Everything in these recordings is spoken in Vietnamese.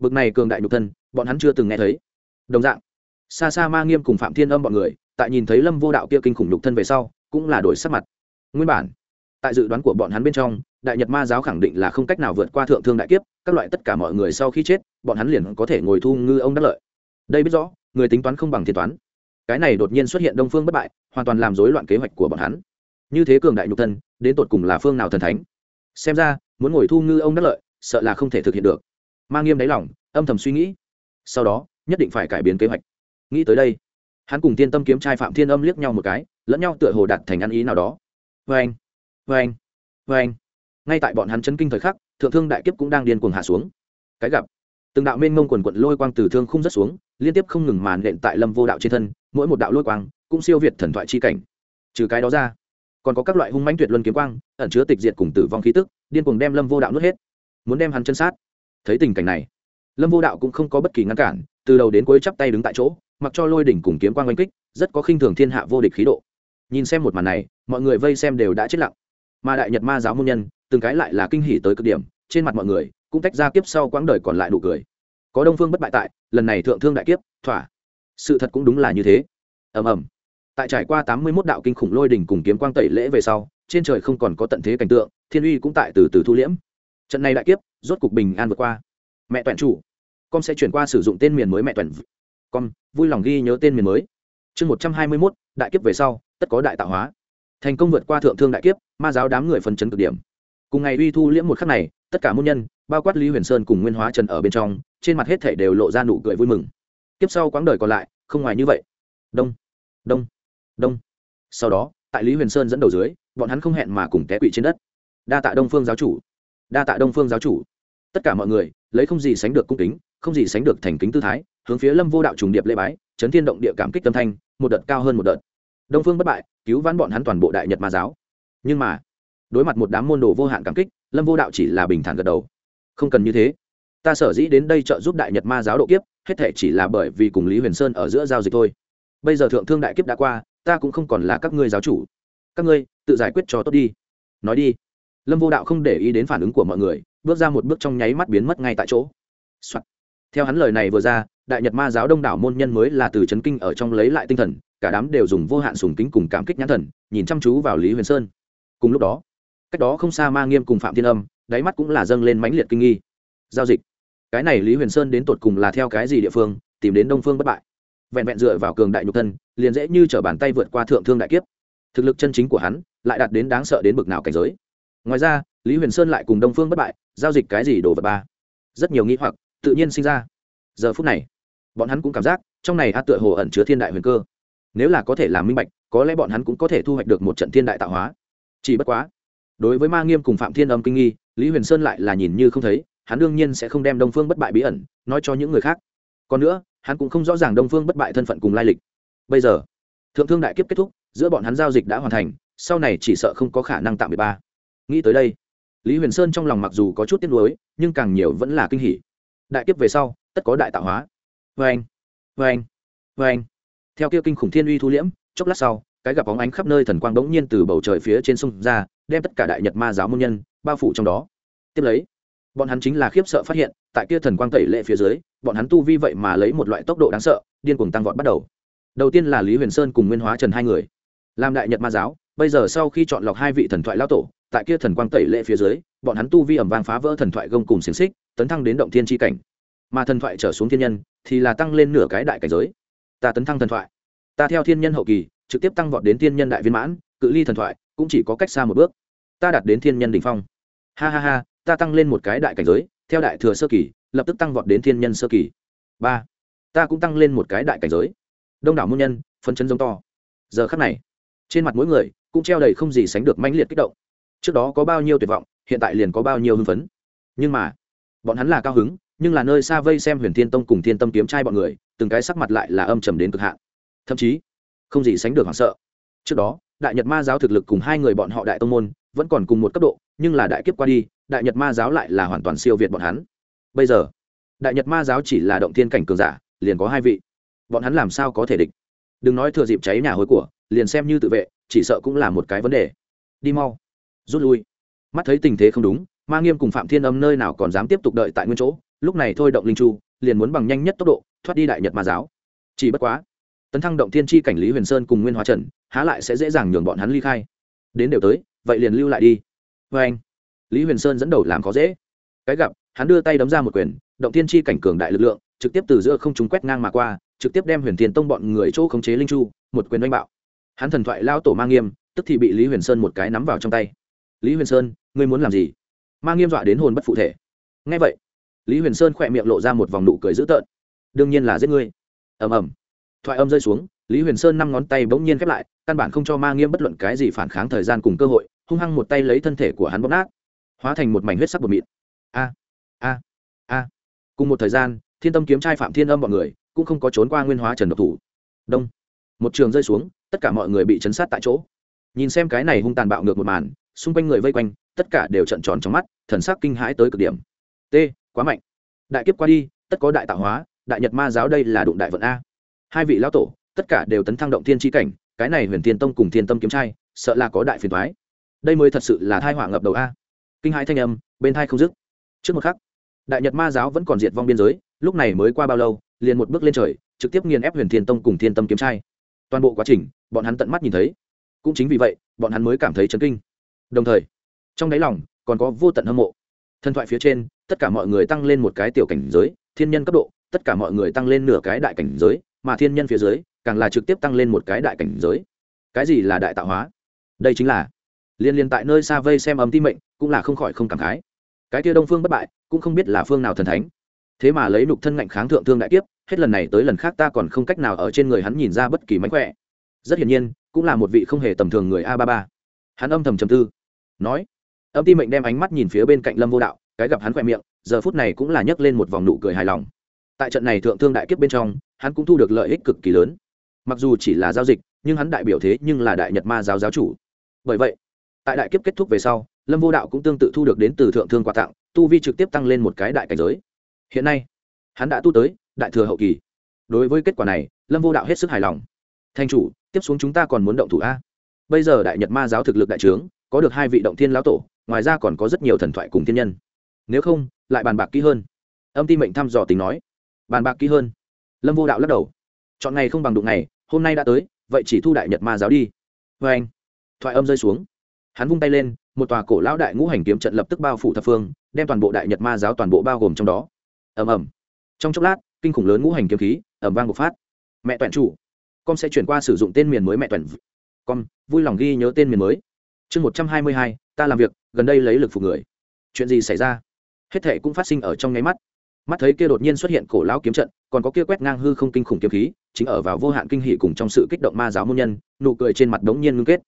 bực này cường đại nhục thân, bọn hắn chưa từng nghe thấy. Đồng dạng xa xa ma nghiêm cùng phạm thiên âm bọn người, tại nhìn thấy lâm vô đạo kia kinh khủng nhục thân về sau, cũng là đổi sắc mặt. Nguyên bản, tại dự đoán của bọn hắn bên trong, đại nhật ma giáo khẳng định là không cách nào vượt qua thượng thương đại kiếp, các loại tất cả mọi người sau khi chết, bọn hắn liền có thể ngồi thu ngư ông đắc lợi. Đây biết rõ, người tính toán không bằng thiên toán. Cái này đột nhiên xuất hiện đông phương bất bại, hoàn toàn làm rối loạn kế hoạch của bọn hắn. Như thế cường đại nhục thân, đến tột cùng là phương nào thần thánh? Xem ra, muốn ngồi thu ngư ông đắc lợi, sợ là không thể thực hiện được mang nghiêm đáy lòng, âm thầm suy nghĩ. Sau đó, nhất định phải cải biến kế hoạch. Nghĩ tới đây, hắn cùng tiên tâm kiếm trai phạm thiên âm liếc nhau một cái, lẫn nhau tựa hồ đặt thành ăn ý nào đó. Vê anh vê anh vê anh ngay tại bọn hắn chấn kinh thời khắc, thượng thương đại kiếp cũng đang điên cuồng hạ xuống. Cái gặp, từng đạo mênh mông quần quận lôi quang từ thương không rất xuống, liên tiếp không ngừng màn đệm tại lâm vô đạo trên thân, mỗi một đạo lôi quang cũng siêu việt thần thoại chi cảnh. Trừ cái đó ra, còn có các loại hung mãnh tuyệt luân kiếm quang, ẩn chứa tịch diệt cùng tử vong khí tức, điên cuồng đem lâm vô đạo nuốt hết. Muốn đem hắn chân sát thấy tình cảnh này, lâm vô đạo cũng không có bất kỳ ngăn cản, từ đầu đến cuối chắp tay đứng tại chỗ, mặc cho lôi đỉnh cùng kiếm quang oanh kích, rất có khinh thường thiên hạ vô địch khí độ. Nhìn xem một màn này, mọi người vây xem đều đã chết lặng. Mà đại nhật ma giáo môn nhân, từng cái lại là kinh hỉ tới cực điểm, trên mặt mọi người cũng tách ra kiếp sau quãng đời còn lại nụ cười. Có đông phương bất bại tại, lần này thượng thương đại kiếp, thỏa. Sự thật cũng đúng là như thế. Ầm ầm. Tại trải qua tám mươi mốt đạo kinh khủng lôi đỉnh cùng kiếm quang tẩy lễ về sau, trên trời không còn có tận thế cảnh tượng, thiên uy cũng tại từ từ thu liễm trận này đại kiếp, rốt cục bình an vượt qua. Mẹ toàn chủ, con sẽ chuyển qua sử dụng tên miền mới mẹ toàn con, vui lòng ghi nhớ tên miền mới. Chương một trăm hai mươi mốt, đại kiếp về sau, tất có đại tạo hóa. Thành công vượt qua thượng thương đại kiếp, ma giáo đám người phân chấn cực điểm. Cùng ngày uy thu liễm một khắc này, tất cả môn nhân, bao quát lý huyền sơn cùng nguyên hóa trần ở bên trong, trên mặt hết thể đều lộ ra nụ cười vui mừng. Kiếp sau quãng đời còn lại, không ngoài như vậy. Đông đông đông. Sau đó, tại lý huyền sơn dẫn đầu dưới, bọn hắn không hẹn mà cùng té quỵ trên đất. Đa tạ đông phương giáo chủ đa tạ đông phương giáo chủ. Tất cả mọi người, lấy không gì sánh được cung kính, không gì sánh được thành kính tư thái, hướng phía lâm vô đạo trùng điệp lễ bái, chấn thiên động địa cảm kích tâm thanh, một đợt cao hơn một đợt. Đông phương bất bại, cứu vãn bọn hắn toàn bộ đại nhật ma giáo. Nhưng mà, đối mặt một đám môn đồ vô hạn cảm kích, lâm vô đạo chỉ là bình thản gật đầu. Không cần như thế. Ta sở dĩ đến đây trợ giúp đại nhật ma giáo độ kiếp, hết thể chỉ là bởi vì cùng lý huyền sơn ở giữa giao dịch thôi. Bây giờ thượng thương đại kiếp đã qua, ta cũng không còn là các ngươi giáo chủ. Các ngươi, tự giải quyết cho tốt đi. Nói đi lâm vô đạo không để ý đến phản ứng của mọi người, bước ra một bước trong nháy mắt biến mất ngay tại chỗ、Soạn. theo hắn lời này vừa ra, đại nhật ma giáo đông đảo môn nhân mới là từ c h ấ n kinh ở trong lấy lại tinh thần, cả đám đều dùng vô hạn sùng kính cùng cảm kích nhãn thần, nhìn chăm chú vào lý huyền sơn. Cùng lúc đó, cách đó không xa ma nghiêm cùng phạm thiên âm, đáy mắt cũng là dâng lên mãnh liệt kinh nghi. Giao dịch. Cái này lý huyền sơn đến tột cùng là theo cái gì địa phương, tìm đến đông phương bất bại. Vẹn vẹn dựa vào cường đại nhục thân, liền dễ như t r ở bàn tay vượt qua thượng thương đại kiếp. Thực lực chân chính của hắn, lại đạt đến đáng sợ đến bực nào cảnh giới ngoài ra, lý huyền sơn lại cùng đông phương bất bại giao dịch cái gì đồ vật ba? Rất nhiều nghĩ hoặc tự nhiên sinh ra. Giờ phút này, bọn hắn cũng cảm giác trong này a tựa hồ ẩn chứa thiên đại huyền cơ. Nếu là có thể làm minh bạch, có lẽ bọn hắn cũng có thể thu hoạch được một trận thiên đại tạo hóa. Chỉ bất quá, đối với ma nghiêm cùng phạm thiên âm kinh nghi, lý huyền sơn lại là nhìn như không thấy, hắn đương nhiên sẽ không đem đông phương bất bại bí ẩn nói cho những người khác. Còn nữa, hắn cũng không rõ ràng đông phương bất bại thân phận cùng lai lịch. Bây giờ, thượng thương đại kiếp kết thúc, giữa bọn hắn giao dịch đã hoàn thành, sau này chỉ sợ không có khả năng tạm biệt ba nghĩ tới đây, lý huyền sơn trong lòng mặc dù có chút tiếc nuối, nhưng càng nhiều vẫn là kinh hỉ. Đại kiếp về sau, tất có đại tạo hóa. Vê anh vê anh vê anh. Theo kia kinh khủng thiên uy thu liễm, chốc lát sau, cái gặp bóng ánh khắp nơi thần quang bỗng nhiên từ bầu trời phía trên sông ra, đem tất cả đại nhật ma giáo môn nhân bao phủ trong đó. Tiếp lấy, bọn hắn chính là khiếp sợ phát hiện, tại kia thần quang tẩy lệ phía dưới, bọn hắn tu vi vậy mà lấy một loại tốc độ đáng sợ, điên cuồng tăng vọt bắt đầu. Đầu tiên là lý huyền sơn cùng nguyên hóa trần hai người, làm đại nhật ma giáo, bây giờ sau khi chọn lọc hai vị thần thoại lao tổ tại kia thần quang tẩy lệ phía dưới, bọn hắn tu vi ẩm vang phá vỡ thần thoại gông cùng xiềng xích, tấn thăng đến động thiên tri cảnh. Mà thần thoại trở xuống thiên nhân, thì là tăng lên nửa cái đại cảnh giới. Ta tấn thăng thần thoại. Ta theo thiên nhân hậu kỳ, trực tiếp tăng vọt đến thiên nhân đại viên mãn, cự ly thần thoại cũng chỉ có cách xa một bước. Ta đạt đến thiên nhân đ ỉ n h phong. Ha ha ha, ta tăng lên một cái đại cảnh giới, theo đại thừa sơ kỳ, lập tức tăng vọt đến thiên nhân sơ kỳ. Ba. Ta cũng tăng lên một cái đại cảnh giới. Đông đảo môn nhân phân chân giống to. Giờ khắc này, trên mặt mỗi người cũng treo đầy không gì sánh được mãnh liệt kích động trước đó có bao nhiêu tuyệt vọng, hiện tại liền có bao nhiêu hưng phấn. Nhưng mà, bọn hắn là cao hứng, nhưng là nơi xa vây xem huyền thiên tông cùng thiên tâm kiếm trai bọn người, từng cái sắc mặt lại là âm trầm đến cực hạn. Thậm chí, không gì sánh được hoảng sợ. Trước đó, đại nhật ma giáo thực lực cùng hai người bọn họ đại tông môn vẫn còn cùng một cấp độ, nhưng là đại kiếp qua đi, đại nhật ma giáo lại là hoàn toàn siêu việt bọn hắn. Bây giờ, đại nhật ma giáo chỉ là động thiên cảnh cường giả, liền có hai vị. Bọn hắn làm sao có thể địch? Đừng nói thừa dịp cháy nhà hối của, liền xem như tự vệ, chỉ sợ cũng là một cái vấn đề. Đi mau rút lui. Mắt thấy tình thế không đúng, ma nghiêm cùng phạm thiên âm nơi nào còn dám tiếp tục đợi tại nguyên chỗ, lúc này thôi động linh chu, liền muốn bằng nhanh nhất tốc độ, thoát đi đại nhật ma giáo. Chỉ bất quá, tấn thăng động thiên tri cảnh lý huyền sơn cùng nguyên hóa trần, há lại sẽ dễ dàng nhường bọn hắn ly khai. Đến đều tới, vậy liền lưu lại đi. Vê anh, lý huyền sơn dẫn đầu làm khó dễ. Cái gặp, hắn đưa tay đấm ra một quyền, động thiên tri cảnh cường đại lực lượng, trực tiếp từ giữa không chúng quét ngang mà qua, trực tiếp đem huyền thiên tông bọn người chỗ khống chế linh chu, một quyền oanh bạo. Hắn thần thoại lao tổ ma nghiêm, tức thì bị lý huyền sơn một cái nắm vào trong tay lý huyền sơn, ngươi muốn làm gì? Ma nghiêm dọa đến hồn bất phụ thể. Ngay vậy, lý huyền sơn khỏe miệng lộ ra một vòng nụ cười dữ tợn. Đương nhiên là giết ngươi. Ầm ầm. Thoại âm rơi xuống, lý huyền sơn năm ngón tay bỗng nhiên khép lại, căn bản không cho ma nghiêm bất luận cái gì phản kháng thời gian cùng cơ hội, hung hăng một tay lấy thân thể của hắn bóp nát. Hóa thành một mảnh huyết sắc bột mịn. A a a. Cùng một thời gian, thiên tâm kiếm trai phạm thiên âm b ọ n người cũng không có trốn qua nguyên hóa trần độc thủ. Đông. Một trường rơi xuống, tất cả mọi người bị chấn sát tại chỗ. Nhìn xem cái này hung tàn bạo ngược một màn xung quanh người vây quanh, tất cả đều trận tròn trong mắt, thần sắc kinh hãi tới cực điểm. T, quá mạnh. Đại kiếp qua đi, tất có đại tạo hóa, đại nhật ma giáo đây là đụng đại vận a. Hai vị lão tổ, tất cả đều tấn thăng động thiên tri cảnh, cái này huyền thiên tông cùng thiên tâm kiếm trai, sợ là có đại phiền thoái đây mới thật sự là thai hỏa ngập đầu a. Kinh hãi thanh âm, bên thai không dứt. Trước một khắc, đại nhật ma giáo vẫn còn diệt vong biên giới, lúc này mới qua bao lâu, liền một bước lên trời, trực tiếp nghiền ép huyền thiên tông cùng thiên tâm kiếm trai. Toàn bộ quá trình, bọn hắn tận mắt nhìn thấy. Cũng chính vì vậy, bọn hắn mới cảm thấy chấn kinh đồng thời, trong đáy lòng còn có vô tận hâm mộ. Thần thoại phía trên, tất cả mọi người tăng lên một cái tiểu cảnh giới, thiên nhân cấp độ, tất cả mọi người tăng lên nửa cái đại cảnh giới, mà thiên nhân phía dưới, càng là trực tiếp tăng lên một cái đại cảnh giới. Cái gì là đại tạo hóa? Đây chính là, liên liên tại nơi xa vây xem ấm ti mệnh, cũng là không khỏi không cảm khái. Cái kia đông phương bất bại, cũng không biết là phương nào thần thánh. Thế mà lấy nục thân ngạnh kháng thượng thương đại kiếp, hết lần này tới lần khác ta còn không cách nào ở trên người hắn nhìn ra bất kỳ mánh khỏe. Rất hiển nhiên, cũng là một vị không hề tầm thường người a ba ba. Hắn âm thầm trầm tư nói. Âm ti mệnh đem ánh mắt nhìn phía bên cạnh lâm vô đạo, cái gặp hắn khỏe miệng, giờ phút này cũng là nhấc lên một vòng nụ cười hài lòng. Tại trận này thượng thương đại kiếp bên trong, hắn cũng thu được lợi ích cực kỳ lớn. Mặc dù chỉ là giao dịch, nhưng hắn đại biểu thế nhưng là đại nhật ma giáo giáo chủ. Bởi vậy, tại đại kiếp kết thúc về sau, lâm vô đạo cũng tương tự thu được đến từ thượng thương quà tặng, tu vi trực tiếp tăng lên một cái đại cảnh giới. Hiện nay, hắn đã tu tới đại thừa hậu kỳ. Đối với kết quả này, lâm vô đạo hết sức hài lòng. Thanh chủ, tiếp xuống chúng ta còn muốn động thủ a? Bây giờ đại nhật ma giáo thực lực đại trướng có được hai vị động thiên lão tổ, ngoài ra còn có rất nhiều thần thoại cùng thiên nhân. Nếu không, lại bàn bạc kỹ hơn. Âm ti mệnh thăm dò tính nói. Bàn bạc kỹ hơn. Lâm vô đạo lắc đầu. Chọn ngày không bằng đụng ngày, hôm nay đã tới, vậy chỉ thu đại nhật ma giáo đi. Vê anh. Thoại âm rơi xuống. Hắn vung tay lên, một tòa cổ lão đại ngũ hành kiếm trận lập tức bao phủ thập phương, đem toàn bộ đại nhật ma giáo toàn bộ bao gồm trong đó. Ầm ầm. Trong chốc lát, kinh khủng lớn ngũ hành kiếm khí ẩm vang bộc phát. Mẹ toàn chủ, con sẽ chuyển qua sử dụng tên miền mới mẹ toàn con, vui lòng ghi nhớ tên miền mới chương một trăm hai mươi hai, ta làm việc, gần đây lấy lực phục người. Chuyện gì xảy ra? Hết thệ cũng phát sinh ở trong nháy mắt. Mắt thấy kia đột nhiên xuất hiện cổ lão kiếm trận, còn có kia quét ngang hư không kinh khủng kiếm khí, chính ở vào vô hạn kinh hỉ cùng trong sự kích động ma giáo môn nhân, nụ cười trên mặt đống nhiên ngưng kết.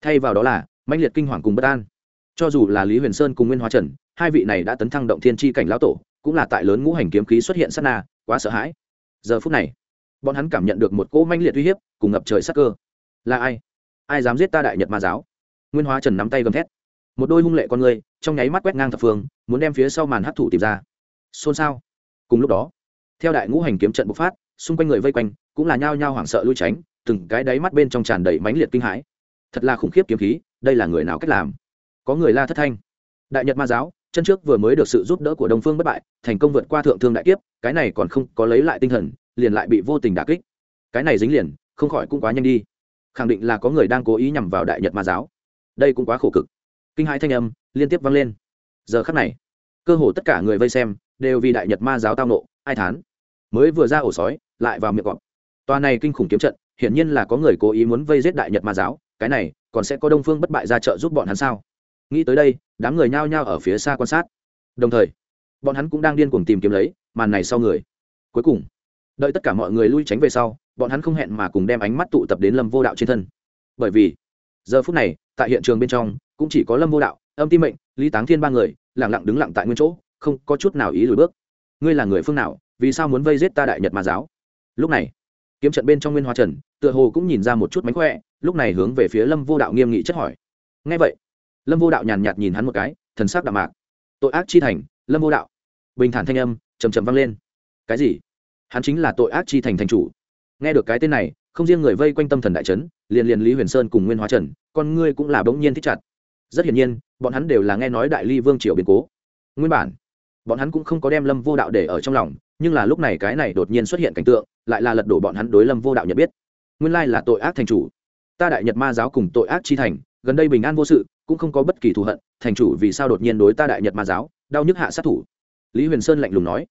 Thay vào đó là, mãnh liệt kinh hoàng cùng bất an. Cho dù là lý huyền sơn cùng nguyên hóa trần, hai vị này đã tấn thăng động thiên tri cảnh lão tổ, cũng là tại lớn ngũ hành kiếm khí xuất hiện sát na, quá sợ hãi. Giờ phút này, bọn hắn cảm nhận được một cỗ manh liệt uy hiếp, cùng ngập trời sắc cơ. Là ai? Ai dám giết ta đại nhật ma giáo? Nguyên hóa trần nắm tay gầm thét. Một đôi hung lệ con người, trong nháy mắt quét ngang thập phương, muốn đem phía sau màn hấp thụ tìm ra. Xôn xao. Cùng lúc đó, theo đại ngũ hành kiếm trận bộc phát, xung quanh người vây quanh cũng là nhao nhao hoảng sợ lui tránh, từng cái đáy mắt bên trong tràn đầy mãnh liệt kinh hãi. Thật là khủng khiếp kiếm khí, đây là người nào cách làm? Có người la thất thanh. Đại nhật ma giáo, chân trước vừa mới được sự giúp đỡ của đông phương bất bại, thành công vượt qua thượng thương đại kiếp, cái này còn không có lấy lại tinh thần, liền lại bị vô tình đả kích. Cái này dính liền, không khỏi cũng quá nhanh đi. Khẳng định là có người đang cố ý nhằm vào đại nhật ma giáo đây cũng quá khổ cực. Kinh hãi thanh âm liên tiếp vang lên. Giờ khắc này, cơ hồ tất cả người vây xem đều vì đại nhật ma giáo tao nộ, ai thán. Mới vừa ra ổ sói, lại vào miệng cọp tòa này kinh khủng kiếm trận, hiển nhiên là có người cố ý muốn vây giết đại nhật ma giáo, cái này còn sẽ có đông phương bất bại ra trợ giúp bọn hắn sao? Nghĩ tới đây, đám người nhao nhao ở phía xa quan sát. Đồng thời, bọn hắn cũng đang điên cuồng tìm kiếm lấy màn này sau người. Cuối cùng, đợi tất cả mọi người lui tránh về sau, bọn hắn không hẹn mà cùng đem ánh mắt tụ tập đến lâm vô đạo trên thân. Bởi vì, giờ phút này tại hiện trường bên trong, cũng chỉ có lâm vô đạo, âm ti mệnh, lý táng thiên ba người lẳng lặng đứng lặng tại nguyên chỗ, không có chút nào ý lùi bước. Ngươi là người phương nào, vì sao muốn vây giết ta đại nhật ma giáo? Lúc này, kiếm trận bên trong nguyên hoa trần, tựa hồ cũng nhìn ra một chút mánh khỏe, lúc này hướng về phía lâm vô đạo nghiêm nghị chất hỏi. Ngay vậy, lâm vô đạo nhàn nhạt nhìn hắn một cái, thần sắc đạm mạc. Tội ác chi thành, lâm vô đạo. Bình thản thanh âm chầm chầm vang lên. Cái gì? Hắn chính là tội ác chi thành thành chủ. Nghe được cái tên này, không riêng người vây quanh tâm thần đại trấn liền liền lý huyền sơn cùng nguyên hóa trần con ngươi cũng là bỗng nhiên thích chặt. Rất hiển nhiên, bọn hắn đều là nghe nói đại ly vương triều biến cố. Nguyên bản, bọn hắn cũng không có đem lâm vô đạo để ở trong lòng, nhưng là lúc này cái này đột nhiên xuất hiện cảnh tượng, lại là lật đổ bọn hắn đối lâm vô đạo nhận biết. Nguyên lai là tội ác thành chủ. Ta đại nhật ma giáo cùng tội ác chi thành, gần đây bình an vô sự, cũng không có bất kỳ thù hận, thành chủ vì sao đột nhiên đối ta đại nhật ma giáo, đau nhức hạ sát thủ? Lý huyền sơn lạnh lùng nói.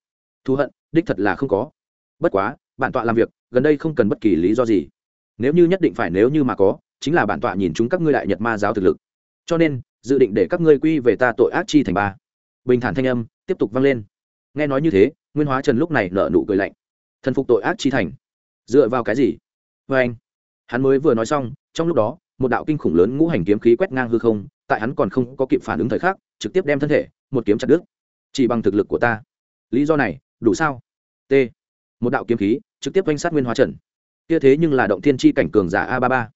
Thù hận, đích thật là không có. Bất quá, bản tọa làm việc, gần đây không cần bất kỳ lý do gì. Nếu như nhất định phải, nếu như mà có chính là bản tọa nhìn chúng các ngươi đại nhật ma giáo thực lực. Cho nên, dự định để các ngươi quy về ta tội ác chi thành ba. Bình thản thanh âm tiếp tục vang lên. Nghe nói như thế, nguyên hóa trần lúc này nở nụ cười lạnh. Thần phục tội ác chi thành? Dựa vào cái gì? Vê anh. Hắn mới vừa nói xong, trong lúc đó, một đạo kinh khủng lớn ngũ hành kiếm khí quét ngang hư không, tại hắn còn không có kịp phản ứng thời khắc, trực tiếp đem thân thể, một kiếm chặt đứt. Chỉ bằng thực lực của ta. Lý do này, đủ sao? T. Một đạo kiếm khí trực tiếp oanh sát nguyên hóa trần. Kia thế nhưng là động thiên tri cảnh cường giả a ba ba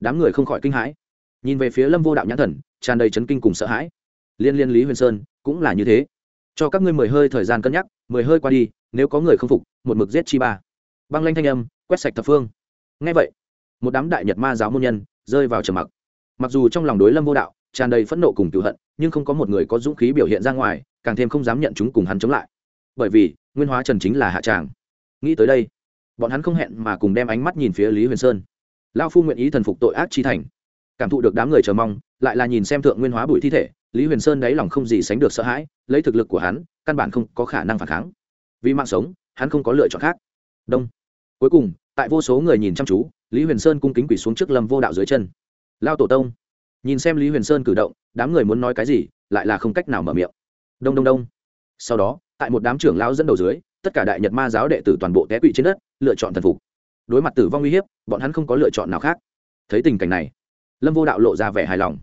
đám người không khỏi kinh hãi. Nhìn về phía lâm vô đạo nhãn thần, tràn đầy chấn kinh cùng sợ hãi. Liên liên lý huyền sơn, cũng là như thế. Cho các ngươi mười hơi thời gian cân nhắc, mười hơi qua đi, nếu có người không phục, một mực giết chi ba. Băng lanh thanh âm, quét sạch thập phương. Ngay vậy, một đám đại nhật ma giáo môn nhân rơi vào trầm mặc. Mặc dù trong lòng đối lâm vô đạo tràn đầy phẫn nộ cùng cựu hận, nhưng không có một người có dũng khí biểu hiện ra ngoài, càng thêm không dám nhận chúng cùng hắn chống lại. Bởi vì, nguyên hóa trần chính là hạ tràng. Nghĩ tới đây, bọn hắn không hẹn mà cùng đem ánh mắt nhìn phía lý huyền sơn lao phu nguyện ý thần phục tội ác chi thành. Cảm thụ được đám người chờ mong, lại là nhìn xem thượng nguyên hóa bụi thi thể, lý huyền sơn đáy lòng không gì sánh được sợ hãi, lấy thực lực của hắn, căn bản không có khả năng phản kháng. Vì mạng sống, hắn không có lựa chọn khác. Đông. Cuối cùng, tại vô số người nhìn chăm chú, lý huyền sơn cung kính quỷ xuống trước lâm vô đạo dưới chân. Lao tổ tông. Nhìn xem lý huyền sơn cử động, đám người muốn nói cái gì, lại là không cách nào mở miệng. Đông đông đông. Sau đó, tại một đám trưởng lao dẫn đầu dưới, tất cả đại nhật ma giáo đệ tử toàn bộ té quỵ trên đất, lựa chọn thần phục đối mặt tử vong uy hiếp, bọn hắn không có lựa chọn nào khác. Thấy tình cảnh này, lâm vô đạo lộ ra vẻ hài lòng.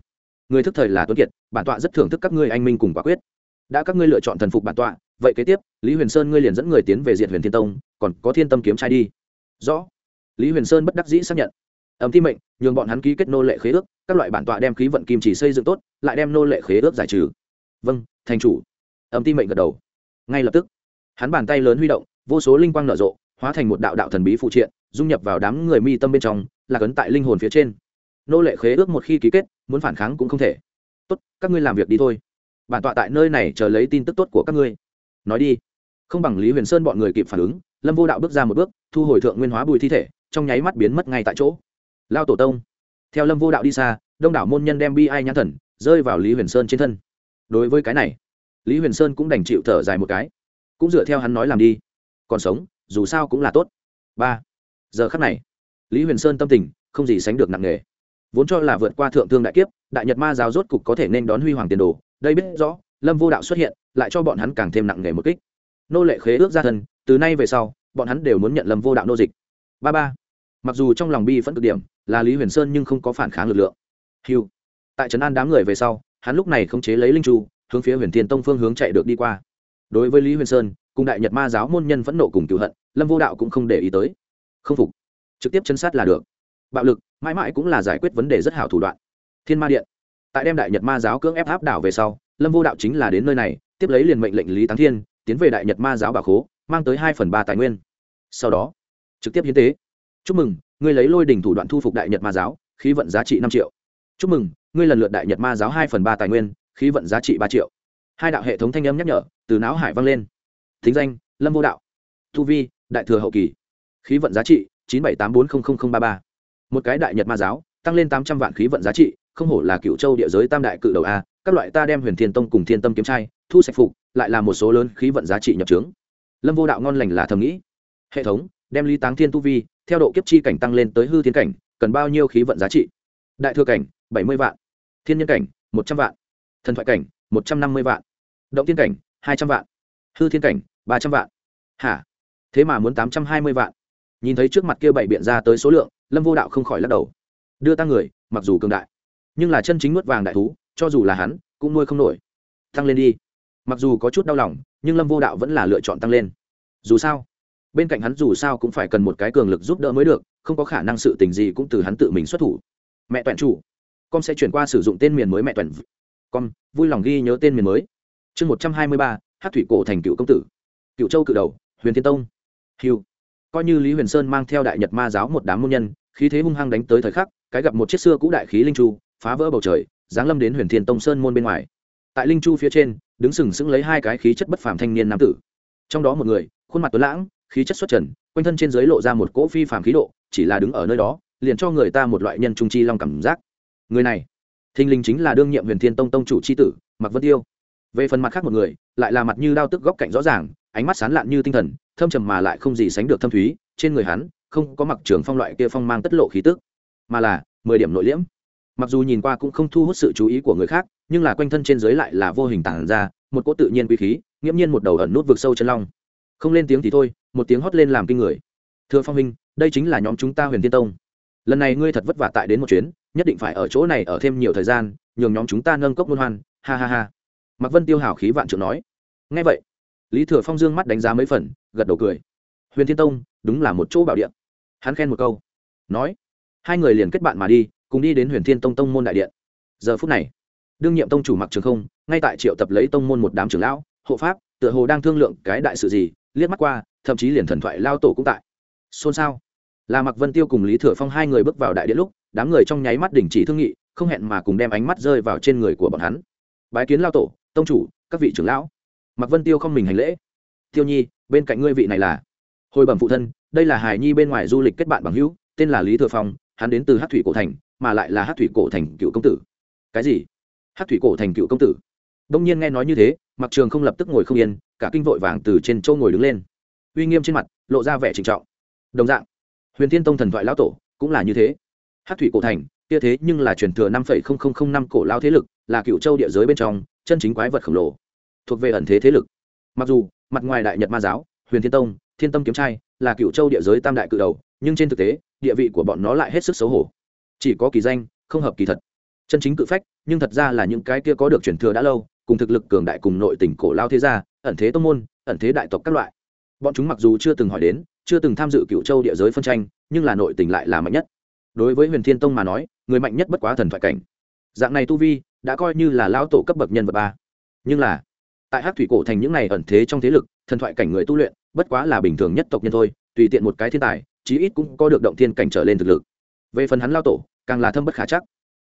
Người thức thời là tuấn kiệt, bản tọa rất thưởng thức các ngươi anh minh cùng quả quyết. Đã các ngươi lựa chọn thần phục bản tọa, vậy kế tiếp, lý huyền sơn ngươi liền dẫn người tiến về diện huyền thiên tông, còn có thiên tâm kiếm trai đi. Rõ. Lý huyền sơn bất đắc dĩ xác nhận. Ẩm thi mệnh, nhường bọn hắn ký kết nô lệ khế ước, các loại bản tọa đem khí vận kim chỉ xây dựng tốt, lại đem nô lệ khế ước giải trừ. Vâng thành chủ. Ẩm thi mệnh gật đầu. Ngay lập tức, hắn bàn tay lớn huy động, vô số linh quang nở rộ, hóa thành một đạo đạo thần bí phụ triện dung nhập vào đám người mi tâm bên trong, là cấn tại linh hồn phía trên. Nô lệ khế ước một khi ký kết, muốn phản kháng cũng không thể. Tốt, các ngươi làm việc đi thôi. Bản tọa tại nơi này chờ lấy tin tức tốt của các ngươi. Nói đi. Không bằng lý huyền sơn bọn người kịp phản ứng, lâm vô đạo bước ra một bước, thu hồi thượng nguyên hóa bùi thi thể, trong nháy mắt biến mất ngay tại chỗ. Lao tổ tông. Theo lâm vô đạo đi xa, đông đảo môn nhân đem bi ai nhãn thần, rơi vào lý huyền sơn trên thân. Đối với cái này, lý huyền sơn cũng đành chịu thở dài một cái. Cũng dựa theo hắn nói làm đi. Còn sống, dù sao cũng là tốt. Ba giờ khắc này, lý huyền sơn tâm tình không gì sánh được nặng nề. Vốn cho là vượt qua thượng thương đại kiếp, đại nhật ma giáo rốt cục có thể nên đón huy hoàng tiền đồ, đây biết rõ, lâm vô đạo xuất hiện, lại cho bọn hắn càng thêm nặng nề một kích. Nô lệ khế ước ra thân từ nay về sau, bọn hắn đều muốn nhận lâm vô đạo nô dịch. Ba ba. Mặc dù trong lòng bi phẫn cực điểm, là lý huyền sơn nhưng không có phản kháng lực lượng. Hiu tại trấn an đám người về sau, hắn lúc này không chế lấy linh chu, hướng phía huyền thiên tông phương hướng chạy được đi qua. Đối với lý huyền sơn, cùng đại nhật ma giáo môn nhân phẫn nộ cùng cựu hận, lâm vô đạo cũng không để ý tới không phục. Trực tiếp chân sát là được. Bạo lực, mãi mãi cũng là giải quyết vấn đề rất hảo thủ đoạn. Thiên ma điện. Tại đem đại nhật ma giáo cưỡng ép áp đảo về sau, lâm vô đạo chính là đến nơi này, tiếp lấy liền mệnh lệnh lý táng thiên, tiến về đại nhật ma giáo bà khố, mang tới hai phần ba tài nguyên. Sau đó, trực tiếp hiến tế. Chúc mừng, ngươi lấy lôi đỉnh thủ đoạn thu phục đại nhật ma giáo, khí vận giá trị năm triệu. Chúc mừng, ngươi lần lượt đại nhật ma giáo hai phần ba tài nguyên, khí vận giá trị ba triệu. Hai đạo hệ thống thanh âm nhắc nhở, từ não hải vang lên. Thính danh, lâm vô đạo. Thu vi, đại thừa hậu kỳ khí vận giá trị, chín bảy tám bốn ba ba. Một cái đại nhật ma giáo, tăng lên tám trăm vạn khí vận giá trị, không hổ là cựu châu địa giới tam đại cự đầu a, các loại ta đem huyền thiên tông cùng thiên tâm kiếm trai, thu sạch phục, lại là một số lớn khí vận giá trị nhập trướng. Lâm vô đạo ngon lành là thầm nghĩ. Hệ thống, đem ly táng thiên tu vi, theo độ kiếp chi cảnh tăng lên tới hư thiên cảnh, cần bao nhiêu khí vận giá trị? Đại thừa cảnh, bảy mươi vạn. Thiên nhân cảnh, một trăm vạn. Thần thoại cảnh, một trăm năm mươi vạn. Động thiên cảnh, hai trăm vạn. Hư thiên cảnh, ba trăm vạn. Hả? Thế mà muốn tám trăm hai mươi vạn nhìn thấy trước mặt kia bảy biện ra tới số lượng, lâm vô đạo không khỏi lắc đầu. Đưa ta người, mặc dù cường đại, nhưng là chân chính nuốt vàng đại thú, cho dù là hắn, cũng nuôi không nổi. Tăng lên đi. Mặc dù có chút đau lòng, nhưng lâm vô đạo vẫn là lựa chọn tăng lên. Dù sao, bên cạnh hắn dù sao cũng phải cần một cái cường lực giúp đỡ mới được, không có khả năng sự tình gì cũng từ hắn tự mình xuất thủ. Mẹ toàn chủ, con sẽ chuyển qua sử dụng tên miền mới mẹ toàn con, vui lòng ghi nhớ tên miền mới. Chương một trăm hai mươi ba hát thủy cổ thành cựu công tử. Cựu châu cự đầu, huyền thiên tông. Hiu coi như lý huyền sơn mang theo đại nhật ma giáo một đám môn nhân, khí thế hung hăng đánh tới thời khắc, cái gặp một chiếc xưa cũ đại khí linh chu, phá vỡ bầu trời, giáng lâm đến huyền thiên tông sơn môn bên ngoài. Tại linh chu phía trên, đứng sừng sững lấy hai cái khí chất bất phàm thanh niên nam tử. Trong đó một người, khuôn mặt tuấn lãng, khí chất xuất trần, quanh thân trên dưới lộ ra một cỗ phi phàm khí độ, chỉ là đứng ở nơi đó, liền cho người ta một loại nhân trung chi long cảm giác. Người này, thình Linh chính là đương nhiệm huyền thiên tông tông chủ c h i tử mặc vân tiêu. Về phần mặt khác một người, lại là mặt như đao tức góc cạnh rõ ràng ánh mắt sán lạn như tinh thần, thâm trầm mà lại không gì sánh được thâm thúy, trên người hắn không có mặc trường phong loại kia phong mang tất lộ khí tức, mà là mười điểm nội liễm. Mặc dù nhìn qua cũng không thu hút sự chú ý của người khác, nhưng là quanh thân trên giới lại là vô hình tản ra, một cỗ tự nhiên quý khí, nghiễm nhiên một đầu ẩn nút vực sâu chân long. Không lên tiếng thì thôi, một tiếng hót lên làm kinh người. Thưa phong minh, đây chính là nhóm chúng ta huyền tiên tông. Lần này ngươi thật vất vả tại đến một chuyến, nhất định phải ở chỗ này ở thêm nhiều thời gian, nhường nhóm chúng ta nâng cốc luân hoan, ha ha ha. Mạc vân tiêu hào khí vạn trượng nói. Ngay vậy lý thừa phong dương mắt đánh giá mấy phần, gật đầu cười. Huyền thiên tông, đúng là một chỗ bảo điện hắn khen một câu. Nói, hai người liền kết bạn mà đi, cùng đi đến huyền thiên tông tông môn đại điện. Giờ phút này, đương nhiệm tông chủ mặc trường không, ngay tại triệu tập lấy tông môn một đám trưởng lão, hộ pháp, tựa hồ đang thương lượng cái đại sự gì, liếc mắt qua, thậm chí liền thần thoại lao tổ cũng tại. Xôn xao. Là mặc vân tiêu cùng lý thừa phong hai người bước vào đại điện lúc, đám người trong nháy mắt đình chỉ thương nghị, không hẹn mà cùng đem ánh mắt rơi vào trên người của bọn hắn. Bái kiến lao tổ, tông chủ, các vị trưởng lão mặc vân tiêu không mình hành lễ. Tiêu nhi, bên cạnh ngươi vị này là? Hồi bẩm phụ thân, đây là hải nhi bên ngoài du lịch kết bạn bằng hữu, tên là lý thừa phong, hắn đến từ hát thủy cổ thành, mà lại là hát thủy cổ thành cựu công tử. Cái gì? Hát thủy cổ thành cựu công tử? Đông nhiên nghe nói như thế mặc trường không lập tức ngồi không yên, cả kinh vội vàng từ trên châu ngồi đứng lên. Uy nghiêm trên mặt, lộ ra vẻ trịnh trọng. Đồng dạng, huyền thiên tông thần thoại lão tổ cũng là như thế. Hát thủy cổ thành, kia thế nhưng là truyền thừa năm phẩy không không không năm cổ lao thế lực, là cựu châu địa giới bên trong chân chính quái vật khổng lồ thuộc về ẩn thế thế lực. Mặc dù, mặt ngoài đại nhật ma giáo, huyền thiên tông, thiên tâm kiếm trai là cựu châu địa giới tam đại cự đầu, nhưng trên thực tế, địa vị của bọn nó lại hết sức xấu hổ. Chỉ có kỳ danh, không hợp kỳ thật. Chân chính cự phách, nhưng thật ra là những cái kia có được truyền thừa đã lâu, cùng thực lực cường đại cùng nội tỉnh cổ lao thế gia, ẩn thế tông môn, ẩn thế đại tộc các loại. Bọn chúng mặc dù chưa từng hỏi đến, chưa từng tham dự cựu châu địa giới phân tranh, nhưng là nội tình lại là mạnh nhất. Đối với huyền thiên tông mà nói, người mạnh nhất bất quá thần thoại cảnh. Dạng này tu vi, đã coi như là lao tổ cấp bậc nhân vật ba. Nhưng là tại hát thủy cổ thành những này ẩn thế trong thế lực, thần thoại cảnh người tu luyện, bất quá là bình thường nhất tộc nhân thôi, tùy tiện một cái thiên tài, chí ít cũng có được động thiên cảnh trở lên thực lực. Về phần hắn lao tổ, càng là thâm bất khả chắc.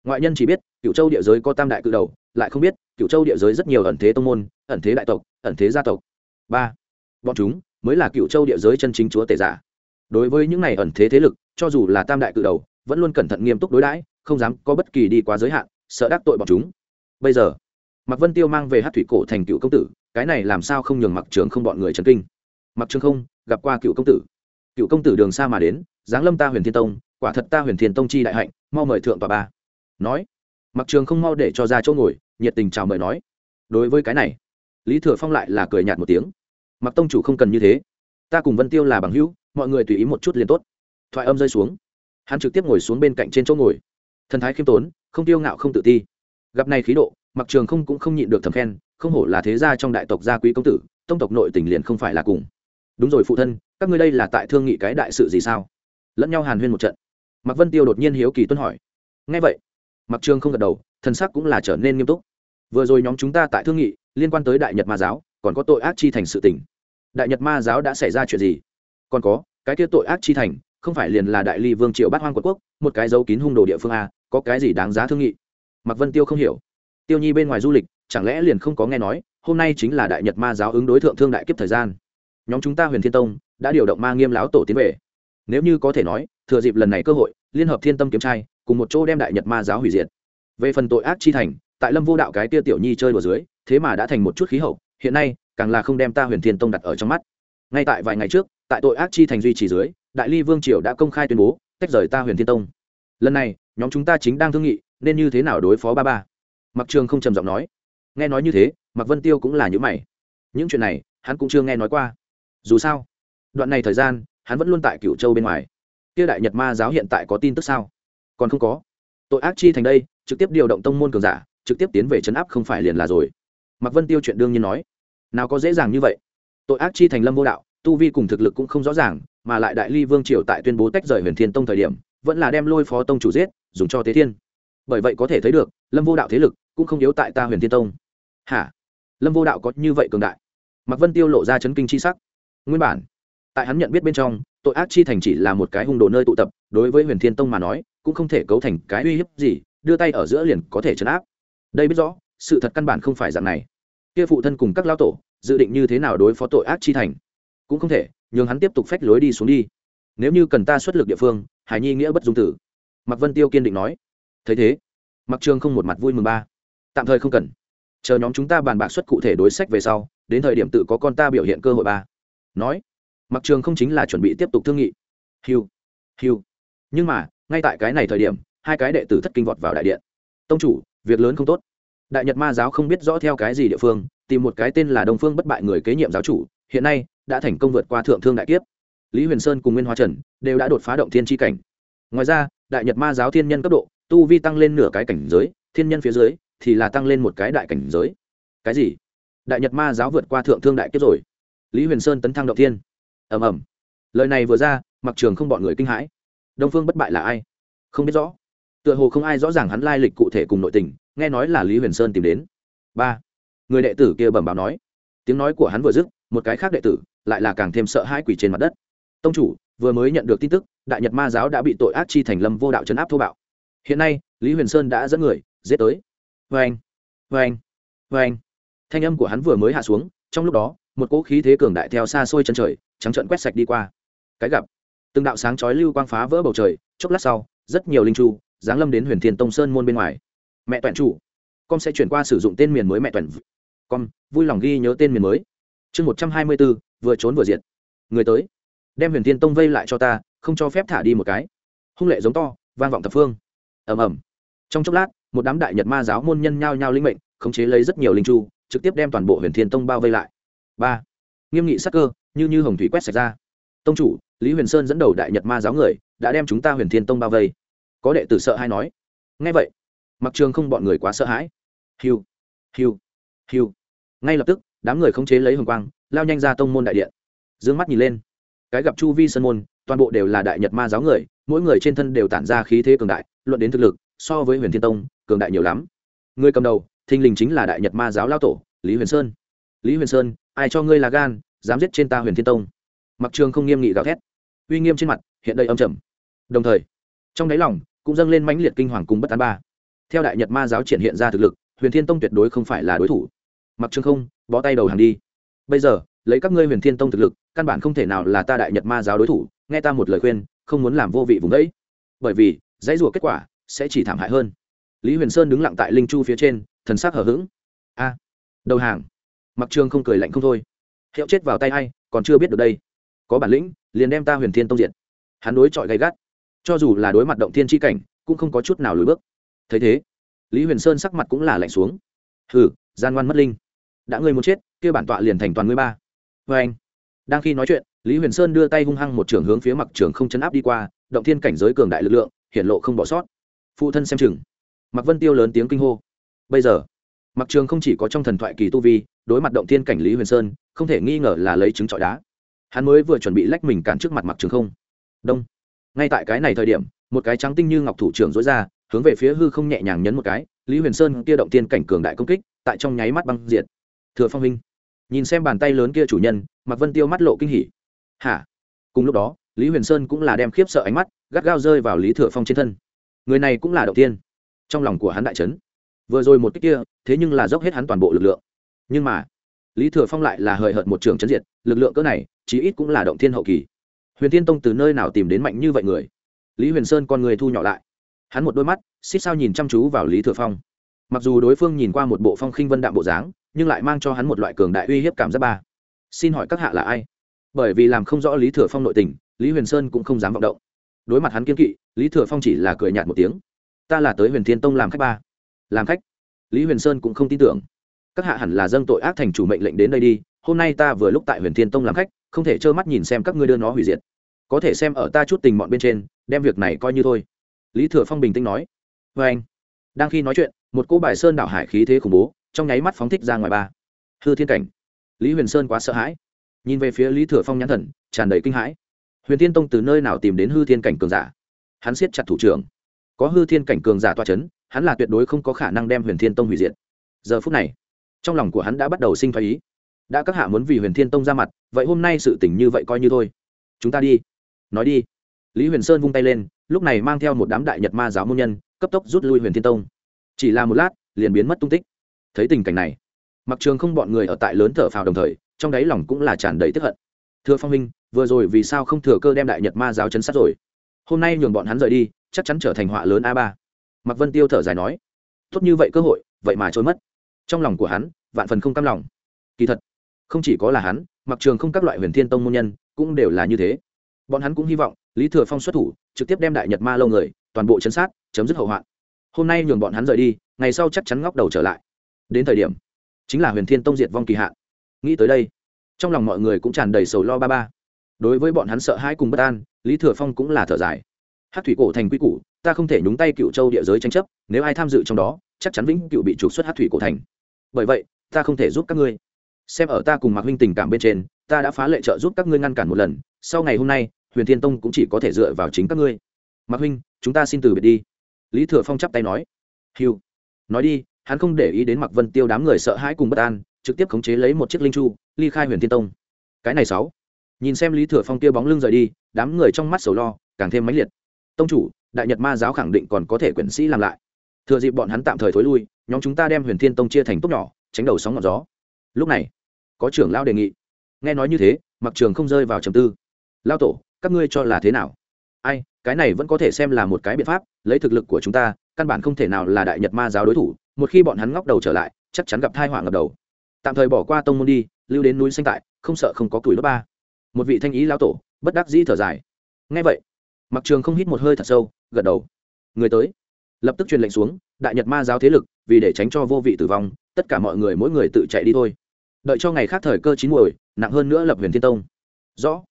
Ngoại nhân chỉ biết cựu châu địa giới có tam đại cự đầu, lại không biết cựu châu địa giới rất nhiều ẩn thế tông môn, ẩn thế đại tộc, ẩn thế gia tộc. Ba, bọn chúng mới là cựu châu địa giới chân chính chúa tể giả. Đối với những này ẩn thế thế lực, cho dù là tam đại cự đầu, vẫn luôn cẩn thận nghiêm túc đối đãi, không dám có bất kỳ đi quá giới hạn, sợ đắc tội bọn chúng. Bây giờ mạc vân tiêu mang về hát thủy cổ thành cựu công tử, cái này làm sao không nhường mặc trường không bọn người trần kinh? Mặc trường không, gặp qua cựu công tử. Cựu công tử đường xa mà đến, giáng lâm ta huyền thiên tông, quả thật ta huyền thiên tông chi đại hạnh, mau mời thượng tòa ba. Nói mặc trường không mau để cho ra chỗ ngồi, nhiệt tình chào mời nói. Đối với cái này, lý thừa phong lại là cười nhạt một tiếng. Mặc tông chủ không cần như thế. Ta cùng vân tiêu là bằng hữu, mọi người tùy ý một chút liền tốt. Thoại âm rơi xuống. Hắn trực tiếp ngồi xuống bên cạnh trên chỗ ngồi. Thần thái khiêm tốn, không tiêu ngạo không tự ti. Gặp này khí độ mặc trường không cũng không nhịn được thầm khen, không hổ là thế gia trong đại tộc gia quý công tử, tông tộc nội tình liền không phải là cùng. Đúng rồi phụ thân, các ngươi đây là tại thương nghị cái đại sự gì sao? Lẫn nhau hàn huyên một trận. Mặc vân tiêu đột nhiên hiếu kỳ tuân hỏi. Ngay vậy mặc trường không gật đầu, thần sắc cũng là trở nên nghiêm túc. Vừa rồi nhóm chúng ta tại thương nghị, liên quan tới đại nhật ma giáo, còn có tội ác chi thành sự tình. Đại nhật ma giáo đã xảy ra chuyện gì? Còn có, cái kia tội ác chi thành, không phải liền là đại ly vương triệu bát hoang quận quốc, một cái dấu kín hung đồ địa phương a, có cái gì đáng giá thương nghị? Mặc vân tiêu không hiểu tiêu nhi bên ngoài du lịch, chẳng lẽ liền không có nghe nói, hôm nay chính là đại nhật ma giáo ứng đối thượng thương đại kiếp thời gian. Nhóm chúng ta huyền thiên tông, đã điều động ma nghiêm lão tổ tiến về. Nếu như có thể nói, thừa dịp lần này cơ hội, liên hợp thiên tâm kiếm trai, cùng một chỗ đem đại nhật ma giáo hủy diệt. Về phần tội ác chi thành, tại lâm vô đạo cái tia tiểu nhi chơi đùa dưới, thế mà đã thành một chút khí hậu, hiện nay, càng là không đem ta huyền thiên tông đặt ở trong mắt. Ngay tại vài ngày trước, tại tội ác chi thành duy trì dưới, đại ly vương triều đã công khai tuyên bố, tách rời ta huyền thiên tông. Lần này, nhóm chúng ta chính đang thương nghị, nên như thế nào đối phó ba ba? Mặc trường không trầm giọng nói. Nghe nói như thế mặc vân tiêu cũng là những mày. Những chuyện này, hắn cũng chưa nghe nói qua. Dù sao, đoạn này thời gian, hắn vẫn luôn tại cựu châu bên ngoài. Kia đại nhật ma giáo hiện tại có tin tức sao? Còn không có. Tội ác chi thành đây, trực tiếp điều động tông môn cường giả, trực tiếp tiến về chấn áp không phải liền là rồi. Mặc vân tiêu chuyện đương nhiên nói. Nào có dễ dàng như vậy. Tội ác chi thành lâm vô đạo, tu vi cùng thực lực cũng không rõ ràng, mà lại đại ly vương triều tại tuyên bố tách rời huyền thiên tông thời điểm, vẫn là đem lôi phó tông chủ giết, dùng cho tế thiên. Bởi vậy có thể thấy được lâm vô đạo thế lực cũng không yếu tại ta huyền thiên tông. Hả? Lâm vô đạo có như vậy cường đại? Mạc vân tiêu lộ ra chấn kinh c h i sắc. Nguyên bản, tại hắn nhận biết bên trong, tội ác chi thành chỉ là một cái hung đồ nơi tụ tập, đối với huyền thiên tông mà nói, cũng không thể cấu thành cái uy hiếp gì, đưa tay ở giữa liền có thể chấn áp. Đây biết rõ, sự thật căn bản không phải dạng này. Kia phụ thân cùng các lao tổ, dự định như thế nào đối phó tội ác chi thành? Cũng không thể, nhường hắn tiếp tục phách lối đi xuống đi. Nếu như cần ta xuất lực địa phương hải nhi nghĩa bất dung tử. Mạc vân tiêu kiên định nói. Thấy thế mặc trường không một mặt vui mừng ba. Tạm thời không cần. Chờ nhóm chúng ta bàn bạc xuất cụ thể đối sách về sau, đến thời điểm tự có con ta biểu hiện cơ hội ba. Nói. Mặc trường không chính là chuẩn bị tiếp tục thương nghị. Hiu. Hiu. Nhưng mà, ngay tại cái này thời điểm, hai cái đệ tử thất kinh vọt vào đại điện. Tông chủ, việc lớn không tốt. Đại nhật ma giáo không biết rõ theo cái gì địa phương, tìm một cái tên là đông phương bất bại người kế nhiệm giáo chủ, hiện nay, đã thành công vượt qua thượng thương đại kiếp. Lý huyền sơn cùng nguyên hoa trần, đều đã đột phá động thiên tri cảnh. Ngoài ra, đại nhật ma giáo thiên nhân cấp độ tu vi tăng lên nửa cái cảnh giới, thiên nhân phía dưới thì là tăng lên một cái đại cảnh giới. Cái gì? Đại nhật ma giáo vượt qua thượng thương đại kiếp rồi. Lý huyền sơn tấn thăng động thiên. Ầm ầm. Lời này vừa ra, mặc trường không bọn người kinh hãi. Đông phương bất bại là ai? Không biết rõ. Tựa hồ không ai rõ ràng hắn lai lịch cụ thể cùng nội tình, nghe nói là lý huyền sơn tìm đến. Ba. Người đệ tử kia bẩm báo nói. Tiếng nói của hắn vừa dứt, một cái khác đệ tử lại là càng thêm sợ hãi quỷ trên mặt đất. Tông chủ, vừa mới nhận được tin tức, đại nhật ma giáo đã bị tội ác chi thành lâm vô đạo chấn áp thô bạo hiện nay, lý huyền sơn đã dẫn người, giết tới. Vê anh vê anh vê anh thanh âm của hắn vừa mới hạ xuống, trong lúc đó, một cỗ khí thế cường đại theo xa xôi chân trời, trắng trận quét sạch đi qua. Cái gặp, từng đạo sáng chói lưu quang phá vỡ bầu trời, chốc lát sau, rất nhiều linh chu giáng lâm đến huyền thiên tông sơn môn bên ngoài. Mẹ toàn chủ, con sẽ chuyển qua sử dụng tên miền mới mẹ toàn con, vui lòng ghi nhớ tên miền mới. Chương một trăm hai mươi bốn, vừa trốn vừa diệt. Người tới, đem huyền thiên tông vây lại cho ta, không cho phép thả đi một cái. Hung lệ giống to, vang vọng thập phương ầm ầm. Trong chốc lát, một đám đại nhật ma giáo môn nhân nhao nhao linh mệnh, khống chế lấy rất nhiều linh chu, trực tiếp đem toàn bộ huyền thiên tông bao vây lại. Ba. Nghiêm nghị sắc cơ, như như hồng thủy quét sạch ra. Tông chủ, lý huyền sơn dẫn đầu đại nhật ma giáo người, đã đem chúng ta huyền thiên tông bao vây. Có đệ tử sợ hay nói. Ngay vậy mặc trường không bọn người quá sợ hãi. Hiu hiu hiu. Ngay lập tức, đám người khống chế lấy hồng quang, lao nhanh ra tông môn đại điện. D ư ơ n g mắt nhìn lên cái gặp chu vi sân môn, toàn bộ đều là đại nhật ma giáo người, mỗi người trên thân đều tản ra khí thế cường đại, luận đến thực lực, so với huyền thiên tông, cường đại nhiều lắm. Người cầm đầu, thình lình chính là đại nhật ma giáo lao tổ, lý huyền sơn. Lý huyền sơn, ai cho ngươi là gan, dám giết trên ta huyền thiên tông? Mặc trường không nghiêm nghị gào thét. Uy nghiêm trên mặt, hiện đây âm trầm. Đồng thời, trong đáy lòng cũng dâng lên mãnh liệt kinh hoàng cùng bất an ba. Theo đại nhật ma giáo triển hiện ra thực lực, huyền thiên tông tuyệt đối không phải là đối thủ. Mặc trường không, bó tay đầu hàng đi. Bây giờ lấy các ngươi huyền thiên tông thực lực, căn bản không thể nào là ta đại nhật ma giáo đối thủ, nghe ta một lời khuyên, không muốn làm vô vị vùng đấy. Bởi vì, dãy rủa kết quả sẽ chỉ thảm hại hơn. Lý huyền sơn đứng lặng tại linh chu phía trên, thần sắc hở h ữ g a, đầu hàng. Mặc Trương không cười lạnh không thôi. Hiệu chết vào tay a i còn chưa biết được đây. Có bản lĩnh, liền đem ta huyền thiên tông diệt. Hắn đối chọi gay gắt. Cho dù là đối mặt động thiên tri cảnh, cũng không có chút nào lùi bước. Thấy thế, lý huyền sơn sắc mặt cũng là lạnh xuống. Hừ, gian ngoan mất linh. Đã ngươi muốn chết, kia bản tọa liền thành toàn ngươi ba vê anh. Đang khi nói chuyện, lý huyền sơn đưa tay hung hăng một trường hướng phía mặc trường không chấn áp đi qua, động thiên cảnh giới cường đại lực lượng hiện lộ không bỏ sót. Phụ thân xem chừng. Mặc vân tiêu lớn tiếng kinh hô. Bây giờ mặc trường không chỉ có trong thần thoại kỳ tu vi, đối mặt động thiên cảnh lý huyền sơn, không thể nghi ngờ là lấy trứng trọi đá. Hắn mới vừa chuẩn bị lách mình cản trước mặt mặc trường không. Đông. Ngay tại cái này thời điểm, một cái trắng tinh như ngọc thủ trưởng dối ra, hướng về phía hư không nhẹ nhàng nhấn một cái, lý huyền sơn kia động tiên cảnh cường đại công kích, tại trong nháy mắt băng diệt. Thừa phong huynh nhìn xem bàn tay lớn kia chủ nhân, mạc vân tiêu mắt lộ kinh hỉ. Hả? Cùng lúc đó, lý huyền sơn cũng là đem khiếp sợ ánh mắt gắt gao rơi vào lý thừa phong trên thân. Người này cũng là động tiên trong lòng của hắn đại trấn vừa rồi một cách kia, thế nhưng là dốc hết hắn toàn bộ lực lượng. Nhưng mà, lý thừa phong lại là hời hợt một trường chấn diệt, lực lượng cỡ này, chí ít cũng là động thiên hậu kỳ. Huyền thiên tông từ nơi nào tìm đến mạnh như vậy người? Lý huyền sơn con người thu nhỏ lại. Hắn một đôi mắt, xích sao nhìn chăm chú vào lý thừa phong. Mặc dù đối phương nhìn qua một bộ phong khinh vân đạm bộ dáng nhưng lại mang cho hắn một loại cường đại uy hiếp cảm giác ba. Xin hỏi các hạ là ai? Bởi vì làm không rõ lý thừa phong nội tình, lý huyền sơn cũng không dám vọng động. Đối mặt hắn kiên kỵ, lý thừa phong chỉ là cười nhạt một tiếng. Ta là tới huyền thiên tông làm khách ba. Làm khách? Lý huyền sơn cũng không tin tưởng. Các hạ hẳn là dâng tội ác thành chủ mệnh lệnh đến đây đi, hôm nay ta vừa lúc tại huyền thiên tông làm khách, không thể trơ mắt nhìn xem các ngươi đưa nó hủy diệt. Có thể xem ở ta chút tình mọn bên trên, đem việc này coi như thôi. Lý thừa phong bình tĩnh nói. Vê anh đang khi nói chuyện, một cô bài sơn đảo hải khí thế khủng bố trong nháy mắt phóng thích ra ngoài ba. Hư thiên cảnh. Lý huyền sơn quá sợ hãi. Nhìn về phía lý thừa phong nhãn thần, tràn đầy kinh hãi. Huyền thiên tông từ nơi nào tìm đến hư thiên cảnh cường giả? Hắn siết chặt thủ trưởng. Có hư thiên cảnh cường giả toa c h ấ n hắn là tuyệt đối không có khả năng đem huyền thiên tông hủy diệt. Giờ phút này, trong lòng của hắn đã bắt đầu sinh thái ý. Đã các hạ muốn vì huyền thiên tông ra mặt, vậy hôm nay sự tình như vậy coi như thôi. Chúng ta đi. Nói đi. Lý huyền sơn vung tay lên, lúc này mang theo một đám đại nhật ma giáo môn nhân, cấp tốc rút lui huyền thiên tông. Chỉ là một lát, liền biến mất tung tích thấy tình cảnh này, mặc trường không bọn người ở tại lớn thở phào đồng thời, trong đáy lòng cũng là tràn đầy tức hận. Thưa phong minh, vừa rồi vì sao không thừa cơ đem đại nhật ma giáo chấn sát rồi? Hôm nay nhường bọn hắn rời đi, chắc chắn trở thành họa lớn a ba. Mặc vân tiêu thở dài nói, tốt như vậy cơ hội, vậy mà trôi mất. Trong lòng của hắn, vạn phần không cam lòng. Kỳ thật, không chỉ có là hắn mặc trường không các loại huyền thiên tông môn nhân cũng đều là như thế. Bọn hắn cũng hy vọng lý thừa phong xuất thủ, trực tiếp đem đại nhật ma lâu người, toàn bộ chấn sát, chấm dứt hậu hoạn. Hôm nay nhường bọn hắn rời đi, ngày sau chắc chắn ngóc đầu trở lại đến thời điểm, chính là huyền thiên tông diệt vong kỳ hạn. Nghĩ tới đây, trong lòng mọi người cũng tràn đầy sầu lo ba ba. Đối với bọn hắn sợ hãi cùng bất an, lý thừa phong cũng là thở dài. Hát thủy cổ thành quy củ, ta không thể nhúng tay cựu châu địa giới tranh chấp, nếu ai tham dự trong đó, chắc chắn vĩnh cựu bị trục xuất hát thủy cổ thành. Bởi vậy, ta không thể giúp các ngươi. Xem ở ta cùng mạc huynh tình cảm bên trên, ta đã phá lệ trợ giúp các ngươi ngăn cản một lần, sau ngày hôm nay, huyền thiên tông cũng chỉ có thể dựa vào chính các ngươi. Mạc huynh, chúng ta xin từ biệt đi. Lý thừa phong chắp tay nói. Hiu nói đi hắn không để ý đến mặc vân tiêu đám người sợ hãi cùng bất an, trực tiếp khống chế lấy một chiếc linh chu, ly khai huyền thiên tông. Cái này sáu. Nhìn xem lý thừa phong kia bóng lưng rời đi, đám người trong mắt sầu lo, càng thêm mãnh liệt. Tông chủ, đại nhật ma giáo khẳng định còn có thể quyển sĩ làm lại. Thừa dịp bọn hắn tạm thời thối lui, nhóm chúng ta đem huyền thiên tông chia thành tốt nhỏ, tránh đầu sóng ngọn gió. Lúc này, có trưởng lao đề nghị. Nghe nói như thế mặc trường không rơi vào trầm tư. Lao tổ, các ngươi cho là thế nào? Ai, cái này vẫn có thể xem là một cái biện pháp, lấy thực lực của chúng ta, căn bản không thể nào là đại nhật ma giáo đối thủ một khi bọn hắn ngóc đầu trở lại, chắc chắn gặp thai họa ngập đầu. Tạm thời bỏ qua tông môn đi, lưu đến núi xanh tại, không sợ không có tuổi lớp ba. Một vị thanh ý lão tổ, bất đắc dĩ thở dài. Ngay vậy mặc trường không hít một hơi thật sâu, gật đầu. Người tới. Lập tức truyền lệnh xuống, đại nhật ma giáo thế lực, vì để tránh cho vô vị tử vong, tất cả mọi người mỗi người tự chạy đi thôi. Đợi cho ngày khác thời cơ chín muồi, nặng hơn nữa lập huyền thiên tông. Rõ.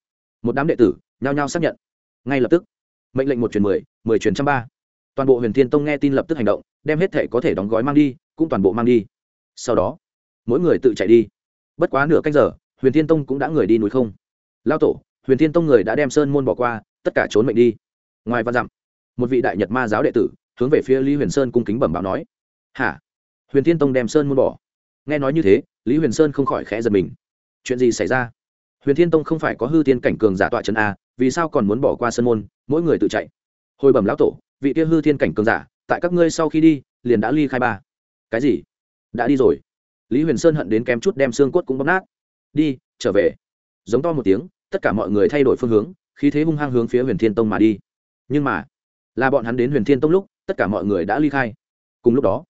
Một đám đệ tử, nhao nhao xác nhận. Ngay lập tức, mệnh lệnh một truyền mười mười truyền trăm ba toàn bộ huyền thiên tông nghe tin lập tức hành động, đem hết thể có thể đóng gói mang đi, cũng toàn bộ mang đi. Sau đó, mỗi người tự chạy đi. Bất quá nửa canh giờ, huyền thiên tông cũng đã người đi núi không. Lao tổ, huyền thiên tông người đã đem sơn môn bỏ qua, tất cả trốn mệnh đi. Ngoài văn dặm, một vị đại nhật ma giáo đệ tử, hướng về phía lý huyền sơn cung kính bẩm báo nói. Hả? Huyền thiên tông đem sơn môn bỏ. Nghe nói như thế, lý huyền sơn không khỏi khẽ giật mình. Chuyện gì xảy ra? Huyền thiên tông không phải có hư thiên cảnh cường giả tọa trấn a, vì sao còn muốn bỏ qua sơn môn, mỗi người tự chạy? Hồi bẩm lão tổ vị kia hư thiên cảnh cường giả, tại các ngươi sau khi đi, liền đã ly khai ba. Cái gì? Đã đi rồi. Lý huyền sơn hận đến kém chút đem xương cốt cũng bóp nát. Đi, trở về. Giống to một tiếng, tất cả mọi người thay đổi phương hướng, khí thế hung hăng hướng phía huyền thiên tông mà đi. Nhưng mà, là bọn hắn đến huyền thiên tông lúc, tất cả mọi người đã ly khai. Cùng lúc đó,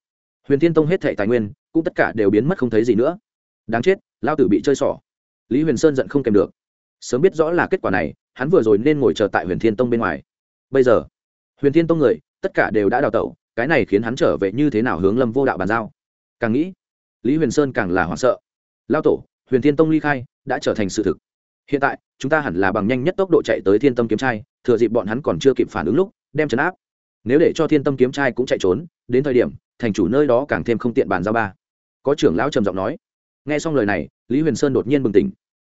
huyền thiên tông hết thệ tài nguyên, cũng tất cả đều biến mất không thấy gì nữa. Đáng chết, lao tử bị chơi xỏ. Lý huyền sơn giận không kèm được. Sớm biết rõ là kết quả này, hắn vừa rồi nên ngồi chờ tại huyền thiên tông bên ngoài. Bây giờ huyền thiên tông người, tất cả đều đã đào tẩu, cái này khiến hắn trở về như thế nào hướng lâm vô đạo bàn giao? Càng nghĩ, lý huyền sơn càng là hoảng sợ. Lao tổ, huyền thiên tông ly khai, đã trở thành sự thực. Hiện tại, chúng ta hẳn là bằng nhanh nhất tốc độ chạy tới thiên tâm kiếm trai, thừa dịp bọn hắn còn chưa kịp phản ứng lúc, đem chấn áp. Nếu để cho thiên tâm kiếm trai cũng chạy trốn, đến thời điểm, thành chủ nơi đó càng thêm không tiện bàn giao ba. Có trưởng lão trầm giọng nói. Nghe xong lời này, lý huyền sơn đột nhiên bừng tỉnh.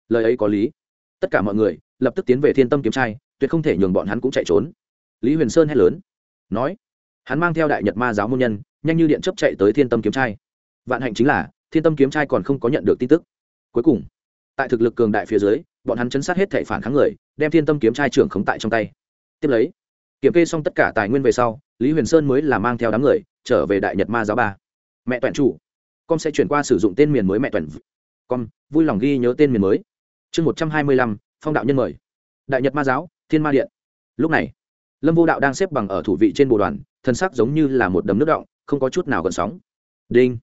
Lời ấy có lý. Tất cả mọi người lập tức tiến về thiên tâm kiếm trai, tuyệt không thể nhường bọn hắn cũng chạy trốn lý huyền sơn hét lớn. Nói, hắn mang theo đại nhật ma giáo môn nhân, nhanh như điện chấp chạy tới thiên tâm kiếm trai. Vạn hạnh chính là, thiên tâm kiếm trai còn không có nhận được tin tức. Cuối cùng, tại thực lực cường đại phía dưới, bọn hắn chấn sát hết thể phản kháng người, đem thiên tâm kiếm trai trưởng khống tại trong tay. Tiếp lấy, kiểm kê xong tất cả tài nguyên về sau, lý huyền sơn mới là mang theo đám người, trở về đại nhật ma giáo ba. Mẹ toàn chủ, con sẽ chuyển qua sử dụng tên miền mới mẹ toàn con, vui lòng ghi nhớ tên miền mới. Chương một trăm hai mươi lăm, phong đạo nhân mời. Đại nhật ma giáo, thiên ma điện. Lúc này lâm vô đạo đang xếp bằng ở thủ vị trên bồ đoàn, thân sắc giống như là một đầm nước động, không có chút nào gần sóng. Đinh.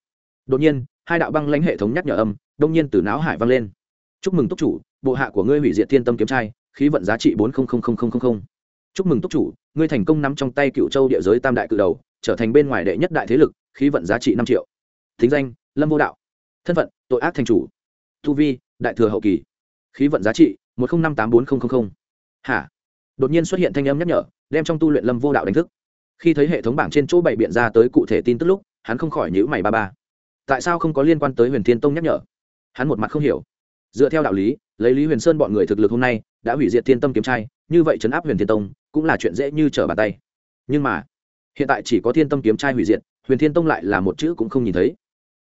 Đột nhiên, hai đạo băng lãnh hệ thống nhắc nhở âm, đông nhiên từ não hải vang lên. Chúc mừng túc chủ, bộ hạ của ngươi hủy diệt thiên tâm kiếm trai, khí vận giá trị bốn chúc mừng túc chủ, ngươi thành công nắm trong tay cựu châu địa giới tam đại cự đầu, trở thành bên ngoài đệ nhất đại thế lực, khí vận giá trị năm triệu. Thính danh, lâm vô đạo. Thân phận, tội ác thành chủ. Thu vi, đại thừa hậu kỳ. Khí vận giá trị, một trăm năm tám bốn nghìn hả? Đột nhiên xuất hiện thanh âm nhắc nhở, đem trong tu luyện lâm vô đạo đánh thức. Khi thấy hệ thống bảng trên chỗ bày biện ra tới cụ thể tin tức lúc, hắn không khỏi nhữ mày ba ba. Tại sao không có liên quan tới huyền thiên tông nhắc nhở? Hắn một mặt không hiểu. Dựa theo đạo lý, lấy lý huyền sơn bọn người thực lực hôm nay, đã hủy diệt thiên tâm kiếm trai, như vậy chấn áp huyền thiên tông, cũng là chuyện dễ như trở bàn tay. Nhưng mà, hiện tại chỉ có thiên tâm kiếm trai hủy diệt, huyền thiên tông lại là một chữ cũng không nhìn thấy.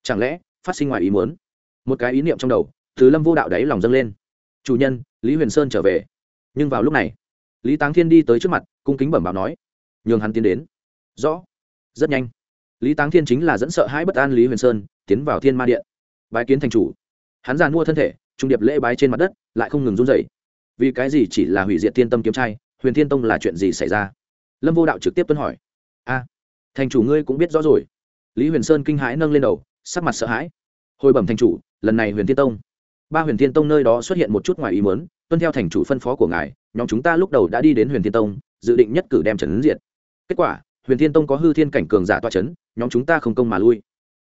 Chẳng lẽ, phát sinh ngoài ý muốn? Một cái ý niệm trong đầu thứ lâm vô đạo đáy lòng dâng lên. Chủ nhân, lý huyền sơn trở về. Nhưng vào lúc này lý táng thiên đi tới trước mặt, cung kính bẩm báo nói, nhường hắn tiến đến. Rõ. Rất nhanh. Lý táng thiên chính là dẫn sợ hãi bất an lý huyền sơn, tiến vào thiên ma điện. Bái kiến thành chủ. Hắn giàn mua thân thể, trung điệp lễ bái trên mặt đất, lại không ngừng run dậy vì cái gì chỉ là hủy diệt thiên tâm kiếm trai, huyền thiên tông là chuyện gì xảy ra? Lâm vô đạo trực tiếp tuân hỏi. A, thành chủ ngươi cũng biết rõ rồi. Lý huyền sơn kinh hãi nâng lên đầu, sắc mặt sợ hãi. Hồi bẩm thành chủ, lần này huyền thiên tông. Ba huyền thiên tông nơi đó xuất hiện một chút ngoài ý mớn tuân theo thành chủ phân phó của ngài nhóm chúng ta lúc đầu đã đi đến huyền thiên tông, dự định nhất cử đem trần ấn diện kết quả, huyền thiên tông có hư thiên cảnh cường giả toa c h ấ n nhóm chúng ta không công mà lui.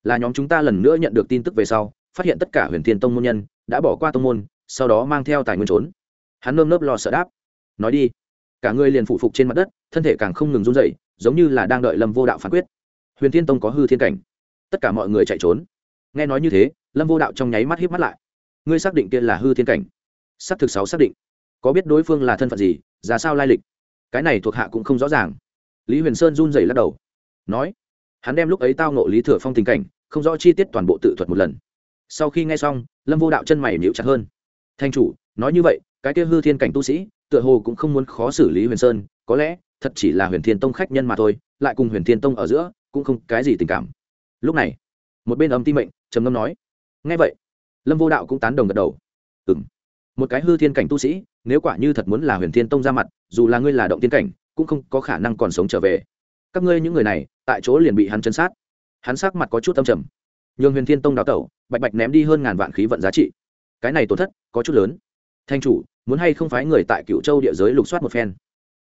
Là nhóm chúng ta lần nữa nhận được tin tức về sau, phát hiện tất cả huyền thiên tông môn nhân đã bỏ qua tông môn, sau đó mang theo tài nguyên trốn. Hắn nơm nớp lo sợ đáp, nói đi. Cả người liền phụ phục trên mặt đất, thân thể càng không ngừng run dậy giống như là đang đợi lâm vô đạo phán quyết. Huyền thiên tông có hư thiên cảnh. Tất cả mọi người chạy trốn. Nghe nói như thế, lâm vô đạo trong nháy mắt hiếp mắt lại. Ngươi xác định kia là hư thiên cảnh? S á c thực sáu xác định có biết đối phương là thân phận gì, ra sao lai lịch? Cái này thuộc hạ cũng không rõ ràng. Lý huyền sơn run rẩy lắc đầu. Nói, hắn đem lúc ấy tao nộ lý thừa phong tình cảnh, không rõ chi tiết toàn bộ tự thuật một lần. Sau khi nghe xong, lâm vô đạo chân mày níu chặt hơn. Thanh chủ, nói như vậy, cái kia hư thiên cảnh tu sĩ, tựa hồ cũng không muốn khó xử lý huyền sơn, có lẽ, thật chỉ là huyền thiên tông khách nhân mà thôi, lại cùng huyền thiên tông ở giữa, cũng không cái gì tình cảm. Lúc này, một bên âm ti mệnh, trầm ngâm nói ngay vậy. Lâm vô đạo cũng tán đồng gật đầu. Ừ m một cái hư thiên cảnh tu sĩ nếu quả như thật muốn là huyền thiên tông ra mặt, dù là ngươi là động tiên cảnh, cũng không có khả năng còn sống trở về. Các ngươi những người này, tại chỗ liền bị hắn chân sát. Hắn sắc mặt có chút âm trầm. Nhường huyền thiên tông đào tẩu, bạch bạch ném đi hơn ngàn vạn khí vận giá trị. Cái này tổn thất, có chút lớn. Thanh chủ, muốn hay không phái người tại cựu châu địa giới lục soát một phen?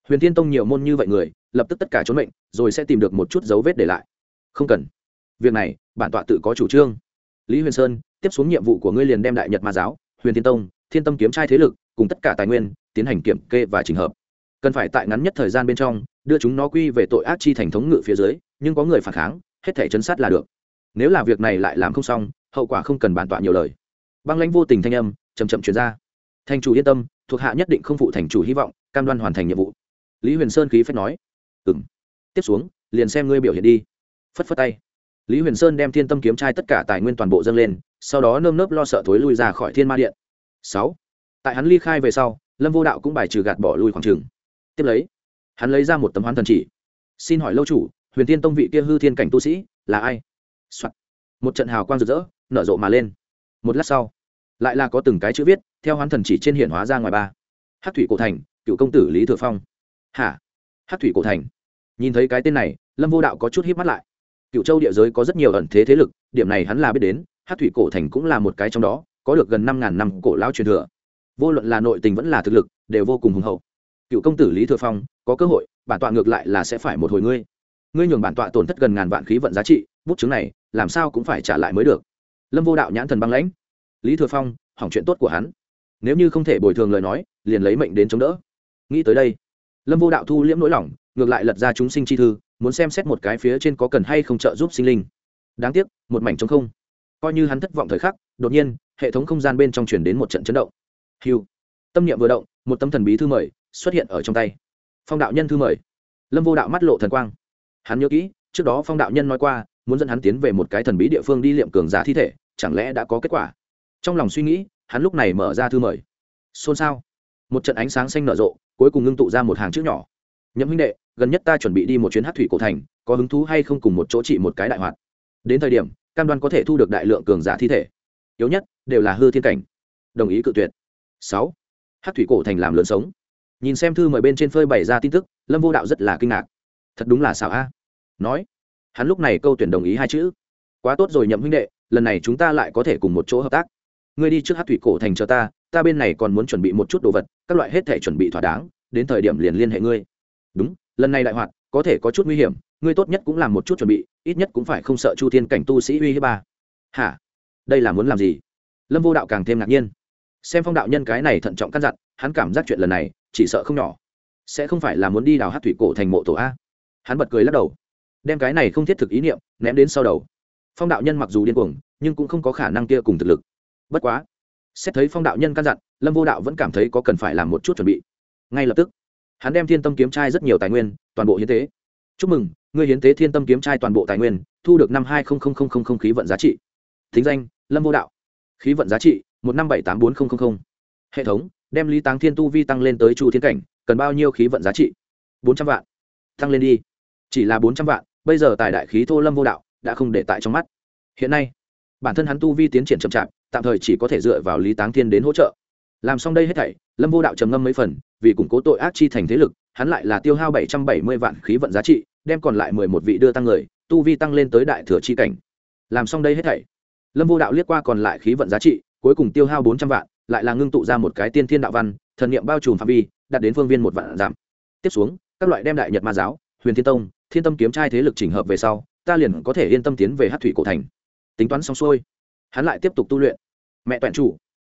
Huyền thiên tông nhiều môn như vậy người, lập tức tất cả trốn mệnh, rồi sẽ tìm được một chút dấu vết để lại. Không cần. Việc này, bản tọa tự có chủ trương. Lý huyền sơn, tiếp xuống nhiệm vụ của ngươi liền đem đại nhật ma giáo, huyền thiên tông, thiên tâm kiếm trai thế lực cùng tất cả tài nguyên, tiến hành kiểm kê và trình hợp. Cần phải tại ngắn nhất thời gian bên trong, đưa chúng nó quy về tội ác chi thành thống ngự phía dưới, nhưng có người phản kháng, hết thể chấn sát là được. Nếu là việc này lại làm không xong, hậu quả không cần bàn tọa nhiều lời. Băng lãnh vô tình thanh âm chầm chậm chuyển ra. Thành chủ yên tâm, thuộc hạ nhất định không phụ thành chủ hy vọng, cam đoan hoàn thành nhiệm vụ. Lý huyền sơn khí phép nói. Ừ m tiếp xuống, liền xem ngươi biểu hiện đi. Phất phất tay. Lý huyền sơn đem thiên tâm kiếm trai tất cả tài nguyên toàn bộ dâng lên, sau đó nơm nớp lo sợ thối lui ra khỏi thiên ma điện. Sáu tại hắn ly khai về sau, lâm vô đạo cũng bài trừ gạt bỏ lui khoảng trường. Tiếp lấy, hắn lấy ra một tấm hoán thần chỉ. Xin hỏi lâu chủ, huyền tiên tông vị kia hư thiên cảnh tu sĩ là ai、Soạn. một trận hào quang rực rỡ, nở rộ mà lên. Một lát sau, lại là có từng cái chữ viết, theo hoán thần chỉ trên hiển hóa ra ngoài ba. Hát thủy cổ thành, cựu công tử lý thừa phong. Hả? Hát thủy cổ thành. Nhìn thấy cái tên này, lâm vô đạo có chút hít mắt lại. Cựu châu địa giới có rất nhiều ẩn thế thế lực, điểm này hắn là biết đến hát thủy cổ thành cũng là một cái trong đó, có được gần năm ngàn năm cổ lão truyền thừa vô luận là nội tình vẫn là thực lực, đều vô cùng hùng hậu. Cựu công tử lý thừa phong, có cơ hội, bản tọa ngược lại là sẽ phải một hồi ngươi. Ngươi nhường bản tọa tổn thất gần ngàn vạn khí vận giá trị, bút chứng này, làm sao cũng phải trả lại mới được. Lâm vô đạo nhãn thần băng lãnh. Lý thừa phong, hỏng chuyện tốt của hắn. Nếu như không thể bồi thường lời nói, liền lấy mệnh đến chống đỡ. Nghĩ tới đây, lâm vô đạo thu liễm nỗi lòng, ngược lại lật ra chúng sinh chi thư, muốn xem xét một cái phía trên có cần hay không trợ giúp sinh linh. Đáng tiếc, một mảnh trống không. Coi như hắn thất vọng thời khắc, đột nhiên, hệ thống không gian bên trong chuyển đến một trận chấn động hiu tâm niệm vừa động, một tấm thần bí thư mời xuất hiện ở trong tay. Phong đạo nhân thư mời. Lâm vô đạo mắt lộ thần quang. Hắn nhớ kỹ, trước đó phong đạo nhân nói qua, muốn dẫn hắn tiến về một cái thần bí địa phương đi liệm cường giả thi thể, chẳng lẽ đã có kết quả? Trong lòng suy nghĩ, hắn lúc này mở ra thư mời. Xôn xao. Một trận ánh sáng xanh nở rộ, cuối cùng ngưng tụ ra một hàng chữ nhỏ. Nhậm huynh đệ, gần nhất ta chuẩn bị đi một chuyến hát thủy cổ thành, có hứng thú hay không cùng một chỗ trị một cái đại hoạt? Đến thời điểm, cam đoan có thể thu được đại lượng cường giả thi thể. Yếu nhất, đều là hư thiên cảnh. Đồng ý cự tuyệt sáu. Hát thủy cổ thành làm lớn sống. Nhìn xem thư mời bên trên phơi bày ra tin tức, lâm vô đạo rất là kinh ngạc. Thật đúng là xảo a. Nói, hắn lúc này câu tuyển đồng ý hai chữ. Quá tốt rồi nhậm huynh đệ, lần này chúng ta lại có thể cùng một chỗ hợp tác. Ngươi đi trước hát thủy cổ thành cho ta ta bên này còn muốn chuẩn bị một chút đồ vật, các loại hết thể chuẩn bị thỏa đáng, đến thời điểm liền liên hệ ngươi. Đúng, lần này đại hoạt, có thể có chút nguy hiểm, ngươi tốt nhất cũng làm một chút chuẩn bị, ít nhất cũng phải không sợ chu thiên cảnh tu sĩ uy hiếp ba. Hả? Đây là muốn làm gì? Lâm vô đạo càng thêm ngạc nhiên xem phong đạo nhân cái này thận trọng căn dặn, hắn cảm giác chuyện lần này, chỉ sợ không nhỏ. Sẽ không phải là muốn đi đào hát thủy cổ thành mộ tổ a. Hắn bật cười lắc đầu. Đem cái này không thiết thực ý niệm, ném đến sau đầu. Phong đạo nhân mặc dù điên cuồng, nhưng cũng không có khả năng kia cùng thực lực. Bất quá, xét thấy phong đạo nhân căn dặn, lâm vô đạo vẫn cảm thấy có cần phải làm một chút chuẩn bị. Ngay lập tức, hắn đem thiên tâm kiếm trai rất nhiều tài nguyên, toàn bộ hiến tế. Chúc mừng người hiến tế thiên tâm kiếm trai toàn bộ tài nguyên, thu được năm hai khí vận giá trị. Thính danh, lâm vô đạo khí vận giá trị, một năm bảy tám bốn hệ thống, đem lý táng thiên tu vi tăng lên tới chu thiên cảnh, cần bao nhiêu khí vận giá trị? Bốn trăm vạn. Tăng lên đi. Chỉ là bốn trăm vạn, bây giờ tài đại khí thô lâm vô đạo, đã không để tại trong mắt. Hiện nay, bản thân hắn tu vi tiến triển chậm chạp, tạm thời chỉ có thể dựa vào lý táng thiên đến hỗ trợ. Làm xong đây hết thảy, lâm vô đạo trầm ngâm mấy phần, vì củng cố tội ác chi thành thế lực, hắn lại là tiêu hao bảy trăm bảy mươi vạn khí vận giá trị, đem còn lại mười một vị đưa tăng người, tu vi tăng lên tới đại thừa chi cảnh. Làm xong đây hết thảy lâm vô đạo liếc qua còn lại khí vận giá trị, cuối cùng tiêu hao bốn trăm vạn, lại là ngưng tụ ra một cái tiên thiên đạo văn, thần niệm bao trùm phạm vi, đạt đến phương viên một vạn giảm. Tiếp xuống, các loại đem đại nhật ma giáo, huyền thiên tông, thiên tâm kiếm trai thế lực chỉnh hợp về sau, ta liền có thể yên tâm tiến về hát thủy cổ thành. Tính toán xong xuôi, hắn lại tiếp tục tu luyện. Mẹ toẹn chủ,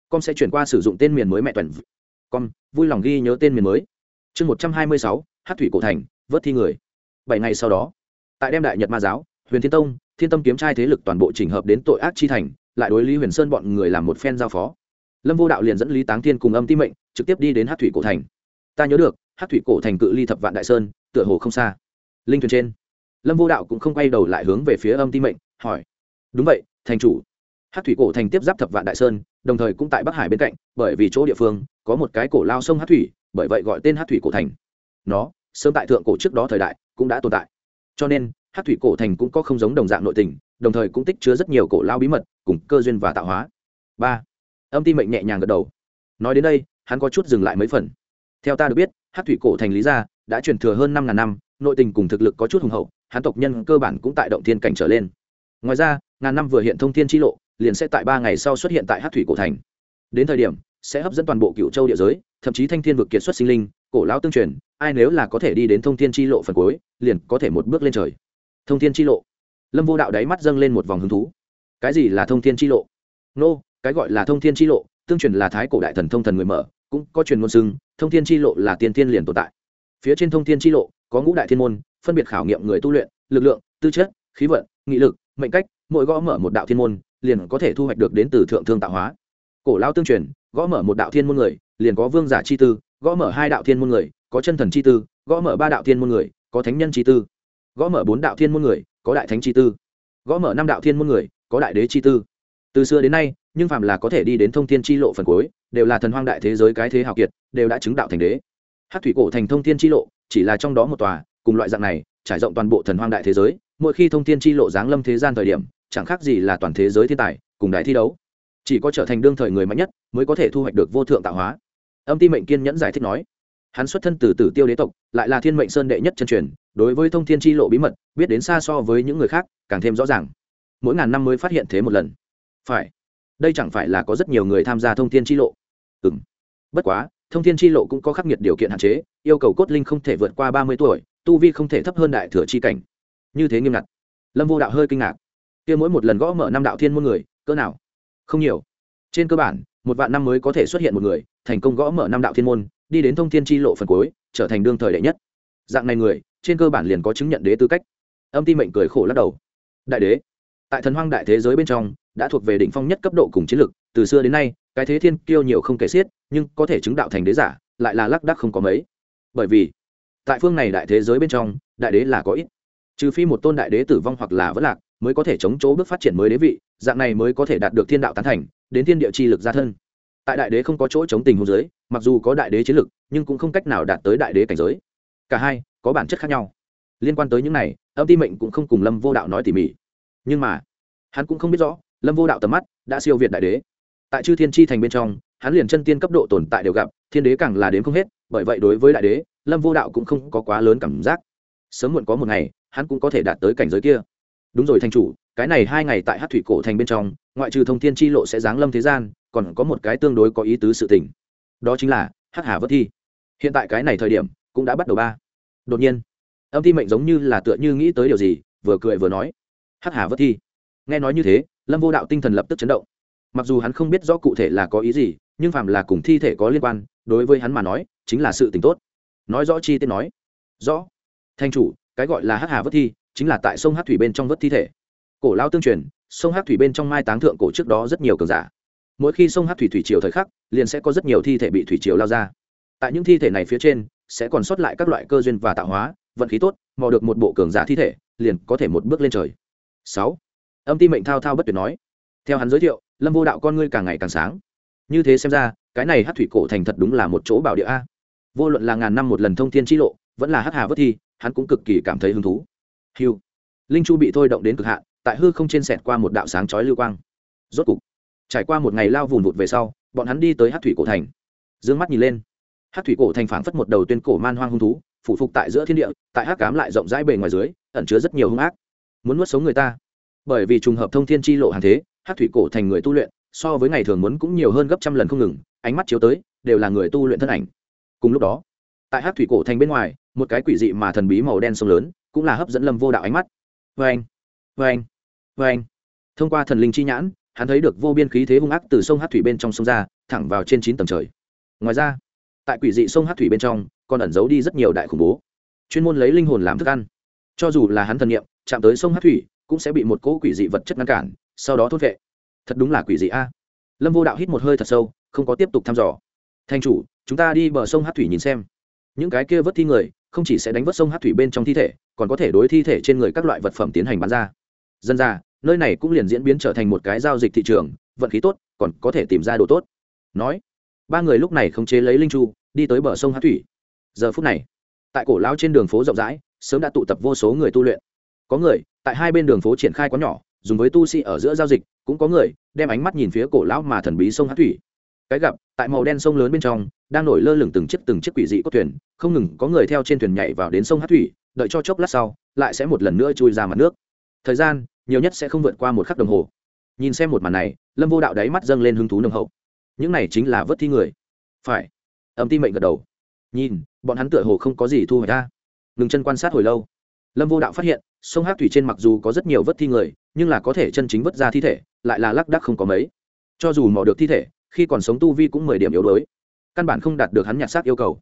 con sẽ chuyển qua sử dụng tên miền mới mẹ toẹn con, vui lòng ghi nhớ tên miền mới. Chương một trăm hai mươi sáu hát thủy cổ thành, vớt thi người. Bảy ngày sau đó, tại đem đại nhật ma giáo huyền thiên tông, thiên tâm kiếm trai thế lực toàn bộ chỉnh hợp đến tội ác chi thành, lại đối lý huyền sơn bọn người làm một phen giao phó. Lâm vô đạo liền dẫn lý táng thiên cùng âm ti mệnh, trực tiếp đi đến hát thủy cổ thành. Ta nhớ được hát thủy cổ thành cự ly thập vạn đại sơn, tựa hồ không xa. Linh thuyền trên, lâm vô đạo cũng không quay đầu lại hướng về phía âm ti mệnh, hỏi. Đúng vậy, thành chủ. Hát thủy cổ thành tiếp giáp thập vạn đại sơn, đồng thời cũng tại bắc hải bên cạnh, bởi vì chỗ địa phương, có một cái cổ lao sông hát thủy, bởi vậy gọi tên hát thủy cổ thành. Nó, sớm tại thượng cổ trước đó thời đại, cũng đã tồn tại. Cho nên hát thủy cổ thành cũng có không giống đồng dạng nội tình, đồng thời cũng tích chứa rất nhiều cổ lao bí mật, cùng cơ duyên và tạo hóa. Ba, âm ti mệnh nhẹ nhàng gật đầu. Nói đến đây, hắn có chút dừng lại mấy phần. Theo ta được biết, hát thủy cổ thành lý gia đã truyền thừa hơn năm ngàn năm, nội tình cùng thực lực có chút hùng hậu, hắn tộc nhân cơ bản cũng tại động thiên cảnh trở lên. Ngoài ra, ngàn năm vừa hiện thông thiên chi lộ, liền sẽ tại ba ngày sau xuất hiện tại hát thủy cổ thành. Đến thời điểm, sẽ hấp dẫn toàn bộ cựu châu địa giới, thậm chí thanh thiên vực kiệt xuất sinh linh, cổ lao tương truyền, ai nếu là có thể đi đến thông thiên chi lộ phần cuối, liền có thể một bước lên trời thông thiên chi lộ. Lâm vô đạo đáy mắt dâng lên một vòng hứng thú. Cái gì là thông thiên chi lộ? Nô、no, cái gọi là thông thiên chi lộ tương truyền là thái cổ đại thần thông thần người mở cũng có truyền ngôn xưng thông thiên chi lộ là tiên Thiên liền tồn tại. Phía trên thông thiên chi lộ có ngũ đại thiên môn phân biệt khảo nghiệm người tu luyện lực lượng tư chất khí vận nghị lực mệnh cách mỗi gõ mở một đạo thiên môn liền có thể thu hoạch được đến từ thượng thương tạo hóa. Cổ lao tương truyền gõ mở một đạo thiên môn người liền có vương giả chi tư gõ mở hai đạo thiên môn người có chân thần chi tư gõ mở ba đạo thiên môn người có thánh nhân chi tư gõ mở bốn đạo thiên môn người, có đại thánh chi tư. Gõ mở năm đạo thiên môn người, có đại đế chi tư. Từ xưa đến nay, nhưng phàm là có thể đi đến thông thiên chi lộ phần cuối, đều là thần hoang đại thế giới cái thế hào kiệt, đều đã chứng đạo thành đế. Hát thủy cổ thành thông thiên chi lộ, chỉ là trong đó một tòa, cùng loại dạng này, trải rộng toàn bộ thần hoang đại thế giới, mỗi khi thông thiên chi lộ giáng lâm thế gian thời điểm, chẳng khác gì là toàn thế giới thiên tài, cùng đại thi đấu. Chỉ có trở thành đương thời người mạnh nhất, mới có thể thu hoạch được vô thượng tạo hóa. Âm ti mệnh kiên nhẫn giải thích nói hắn xuất thân từ tử tiêu đế tộc, lại là thiên mệnh sơn đệ nhất chân truyền, đối với thông thiên chi lộ bí mật, biết đến xa so với những người khác, càng thêm rõ ràng. Mỗi ngàn năm mới phát hiện thế một lần. Phải. Đây chẳng phải là có rất nhiều người tham gia thông thiên chi lộ? Ừ m bất quá, thông thiên chi lộ cũng có khắc nghiệt điều kiện hạn chế, yêu cầu cốt linh không thể vượt qua ba mươi tuổi, tu vi không thể thấp hơn đại thừa chi cảnh. Như thế nghiêm ngặt. Lâm vô đạo hơi kinh ngạc. Kia mỗi một lần gõ mở năm đạo thiên môn người, cỡ nào? Không nhiều. Trên cơ bản một vạn năm mới có thể xuất hiện một người, thành công gõ mở năm đạo thiên môn, đi đến thông thiên chi lộ phần cuối, trở thành đương thời đệ nhất. Dạng này người, trên cơ bản liền có chứng nhận đế tư cách. Âm ti mệnh cười khổ lắc đầu. Đại đế, tại thần hoang đại thế giới bên trong, đã thuộc về đỉnh phong nhất cấp độ cùng chiến lực, từ xưa đến nay, cái thế thiên kiêu nhiều không kể xiết, nhưng có thể chứng đạo thành đế giả, lại là lác đắc không có mấy. Bởi vì, tại phương này đại thế giới bên trong, đại đế là có ít. Trừ phi một tôn đại đế tử vong hoặc là vất lạc, mới có thể chống chỗ bước phát triển mới đế vị, dạng này mới có thể đạt được thiên đạo tán thành đến thiên địa chi lực gia thân. Tại đại đế không có chỗ chống tình hôn giới, mặc dù có đại đế chiến lực, nhưng cũng không cách nào đạt tới đại đế cảnh giới. Cả hai, có bản chất khác nhau. Liên quan tới những này, âm ti mệnh cũng không cùng lâm vô đạo nói tỉ mỉ. Nhưng mà, hắn cũng không biết rõ, lâm vô đạo tầm mắt đã siêu việt đại đế. Tại chư thiên tri thành bên trong, hắn liền chân tiên cấp độ tồn tại đều gặp, thiên đế càng là đến không hết, bởi vậy đối với đại đế, lâm vô đạo cũng không có quá lớn cảm giác. Sớm muộn có một ngày, hắn cũng có thể đạt tới cảnh giới kia. Đúng rồi, thành chủ cái này hai ngày tại hát thủy cổ thành bên trong, ngoại trừ thông thiên tri lộ sẽ giáng lâm thế gian, còn có một cái tương đối có ý tứ sự tình. Đó chính là, hát hà vớt thi. Hiện tại cái này thời điểm, cũng đã bắt đầu ba. Đột nhiên, âm thi mệnh giống như là tựa như nghĩ tới điều gì, vừa cười vừa nói. Hát hà vớt thi. Nghe nói như thế, lâm vô đạo tinh thần lập tức chấn động. Mặc dù hắn không biết rõ cụ thể là có ý gì, nhưng phàm là cùng thi thể có liên quan, đối với hắn mà nói, chính là sự t ì n h tốt. Nói rõ chi tiết nói. Rõ. Thanh chủ, cái gọi là hát hà vớt thi, chính là tại sông hát thủy bên trong vớt thi thể cổ lao tương truyền, sông hát thủy bên trong mai táng thượng cổ trước đó rất nhiều cường giả. Mỗi khi sông hát thủy thủy triều thời khắc, liền sẽ có rất nhiều thi thể bị thủy triều lao ra. Tại những thi thể này phía trên, sẽ còn sót lại các loại cơ duyên và tạo hóa, vận khí tốt, mò được một bộ cường giả thi thể, liền có thể một bước lên trời. Sáu. Âm ti mệnh thao thao bất tuyệt nói. Theo hắn giới thiệu, lâm vô đạo con ngươi càng ngày càng sáng. Như thế xem ra, cái này hát thủy cổ thành thật đúng là một chỗ bảo địa a. Vô luận là ngàn năm một lần thông thiên chi lộ, vẫn là hát hà vất thi, hắn cũng cực kỳ cảm thấy hứng thú. Hiu linh chu bị thôi động đến cực hạn tại hư không trên sẹt qua một đạo sáng chói lưu quang. Rốt cục, trải qua một ngày lao vùn vụt về sau, bọn hắn đi tới hát thủy cổ thành. D ư ơ n g mắt nhìn lên. Hát thủy cổ thành phảng phất một đầu tuyên cổ man hoang hung thú, phủ phục tại giữa thiên địa, tại hát cám lại rộng rãi bề ngoài dưới, ẩn chứa rất nhiều hung ác. Muốn nuốt sống người ta. Bởi vì trùng hợp thông thiên tri lộ hàng thế hát thủy cổ thành người tu luyện, so với ngày thường muốn cũng nhiều hơn gấp trăm lần không ngừng, ánh mắt chiếu tới, đều là người tu luyện thân ảnh. Cùng lúc đó, tại hát thủy cổ thành bên ngoài, một cái quỷ dị mà thần bí màu đen sông lớn, cũng là hấp dẫn lâm vô đạo ánh mắt. Vê anh vê anh vê anh. Thông qua thần linh chi nhãn, hắn thấy được vô biên khí thế hung ác từ sông hát thủy bên trong sông ra, thẳng vào trên chín tầng trời. Ngoài ra, tại quỷ dị sông hát thủy bên trong, còn ẩn giấu đi rất nhiều đại khủng bố. Chuyên môn lấy linh hồn làm thức ăn. Cho dù là hắn thần nghiệm chạm tới sông hát thủy, cũng sẽ bị một cỗ quỷ dị vật chất ngăn cản, sau đó thốt vệ. Thật đúng là quỷ dị a. Lâm vô đạo hít một hơi thật sâu, không có tiếp tục thăm dò. Thanh chủ, chúng ta đi bờ sông hát thủy nhìn xem. Những cái kia vớt thi người, không chỉ sẽ đánh vớt sông hát thủy bên trong thi thể, còn có thể đối thi thể trên người các loại vật phẩm tiến hành bán ra dân ra, nơi này cũng liền diễn biến trở thành một cái giao dịch thị trường, vận khí tốt, còn có thể tìm ra đồ tốt. Nói, ba người lúc này khống chế lấy linh chu, đi tới bờ sông hát thủy. Giờ phút này, tại cổ lao trên đường phố rộng rãi, sớm đã tụ tập vô số người tu luyện. Có người, tại hai bên đường phố triển khai quán nhỏ, dùng với tu sĩ ở giữa giao dịch, cũng có người đem ánh mắt nhìn phía cổ lão mà thần bí sông hát thủy. Cái gặp, tại màu đen sông lớn bên trong, đang nổi lơ lửng từng chiếc từng chiếc quỷ dị cốt thuyền, không ngừng có người theo trên thuyền nhảy vào đến sông hát thủy, đợi cho chốc lát sau, lại sẽ một lần nữa chui ra mặt nước. Thời gian nhiều nhất sẽ không vượt qua một khắc đồng hồ. Nhìn xem một màn này, lâm vô đạo đáy mắt dâng lên hứng thú nồng hậu. Những này chính là vớt thi người. Phải. Âm ti mệnh gật đầu. Nhìn, bọn hắn tựa hồ không có gì thu hồi ra. Ngừng chân quan sát hồi lâu. Lâm vô đạo phát hiện, sông hát thủy trên mặc dù có rất nhiều vớt thi người, nhưng là có thể chân chính vớt ra thi thể, lại là lác đác không có mấy. Cho dù mò được thi thể, khi còn sống tu vi cũng mười điểm yếu đuối. Căn bản không đạt được hắn nhặt xác yêu cầu.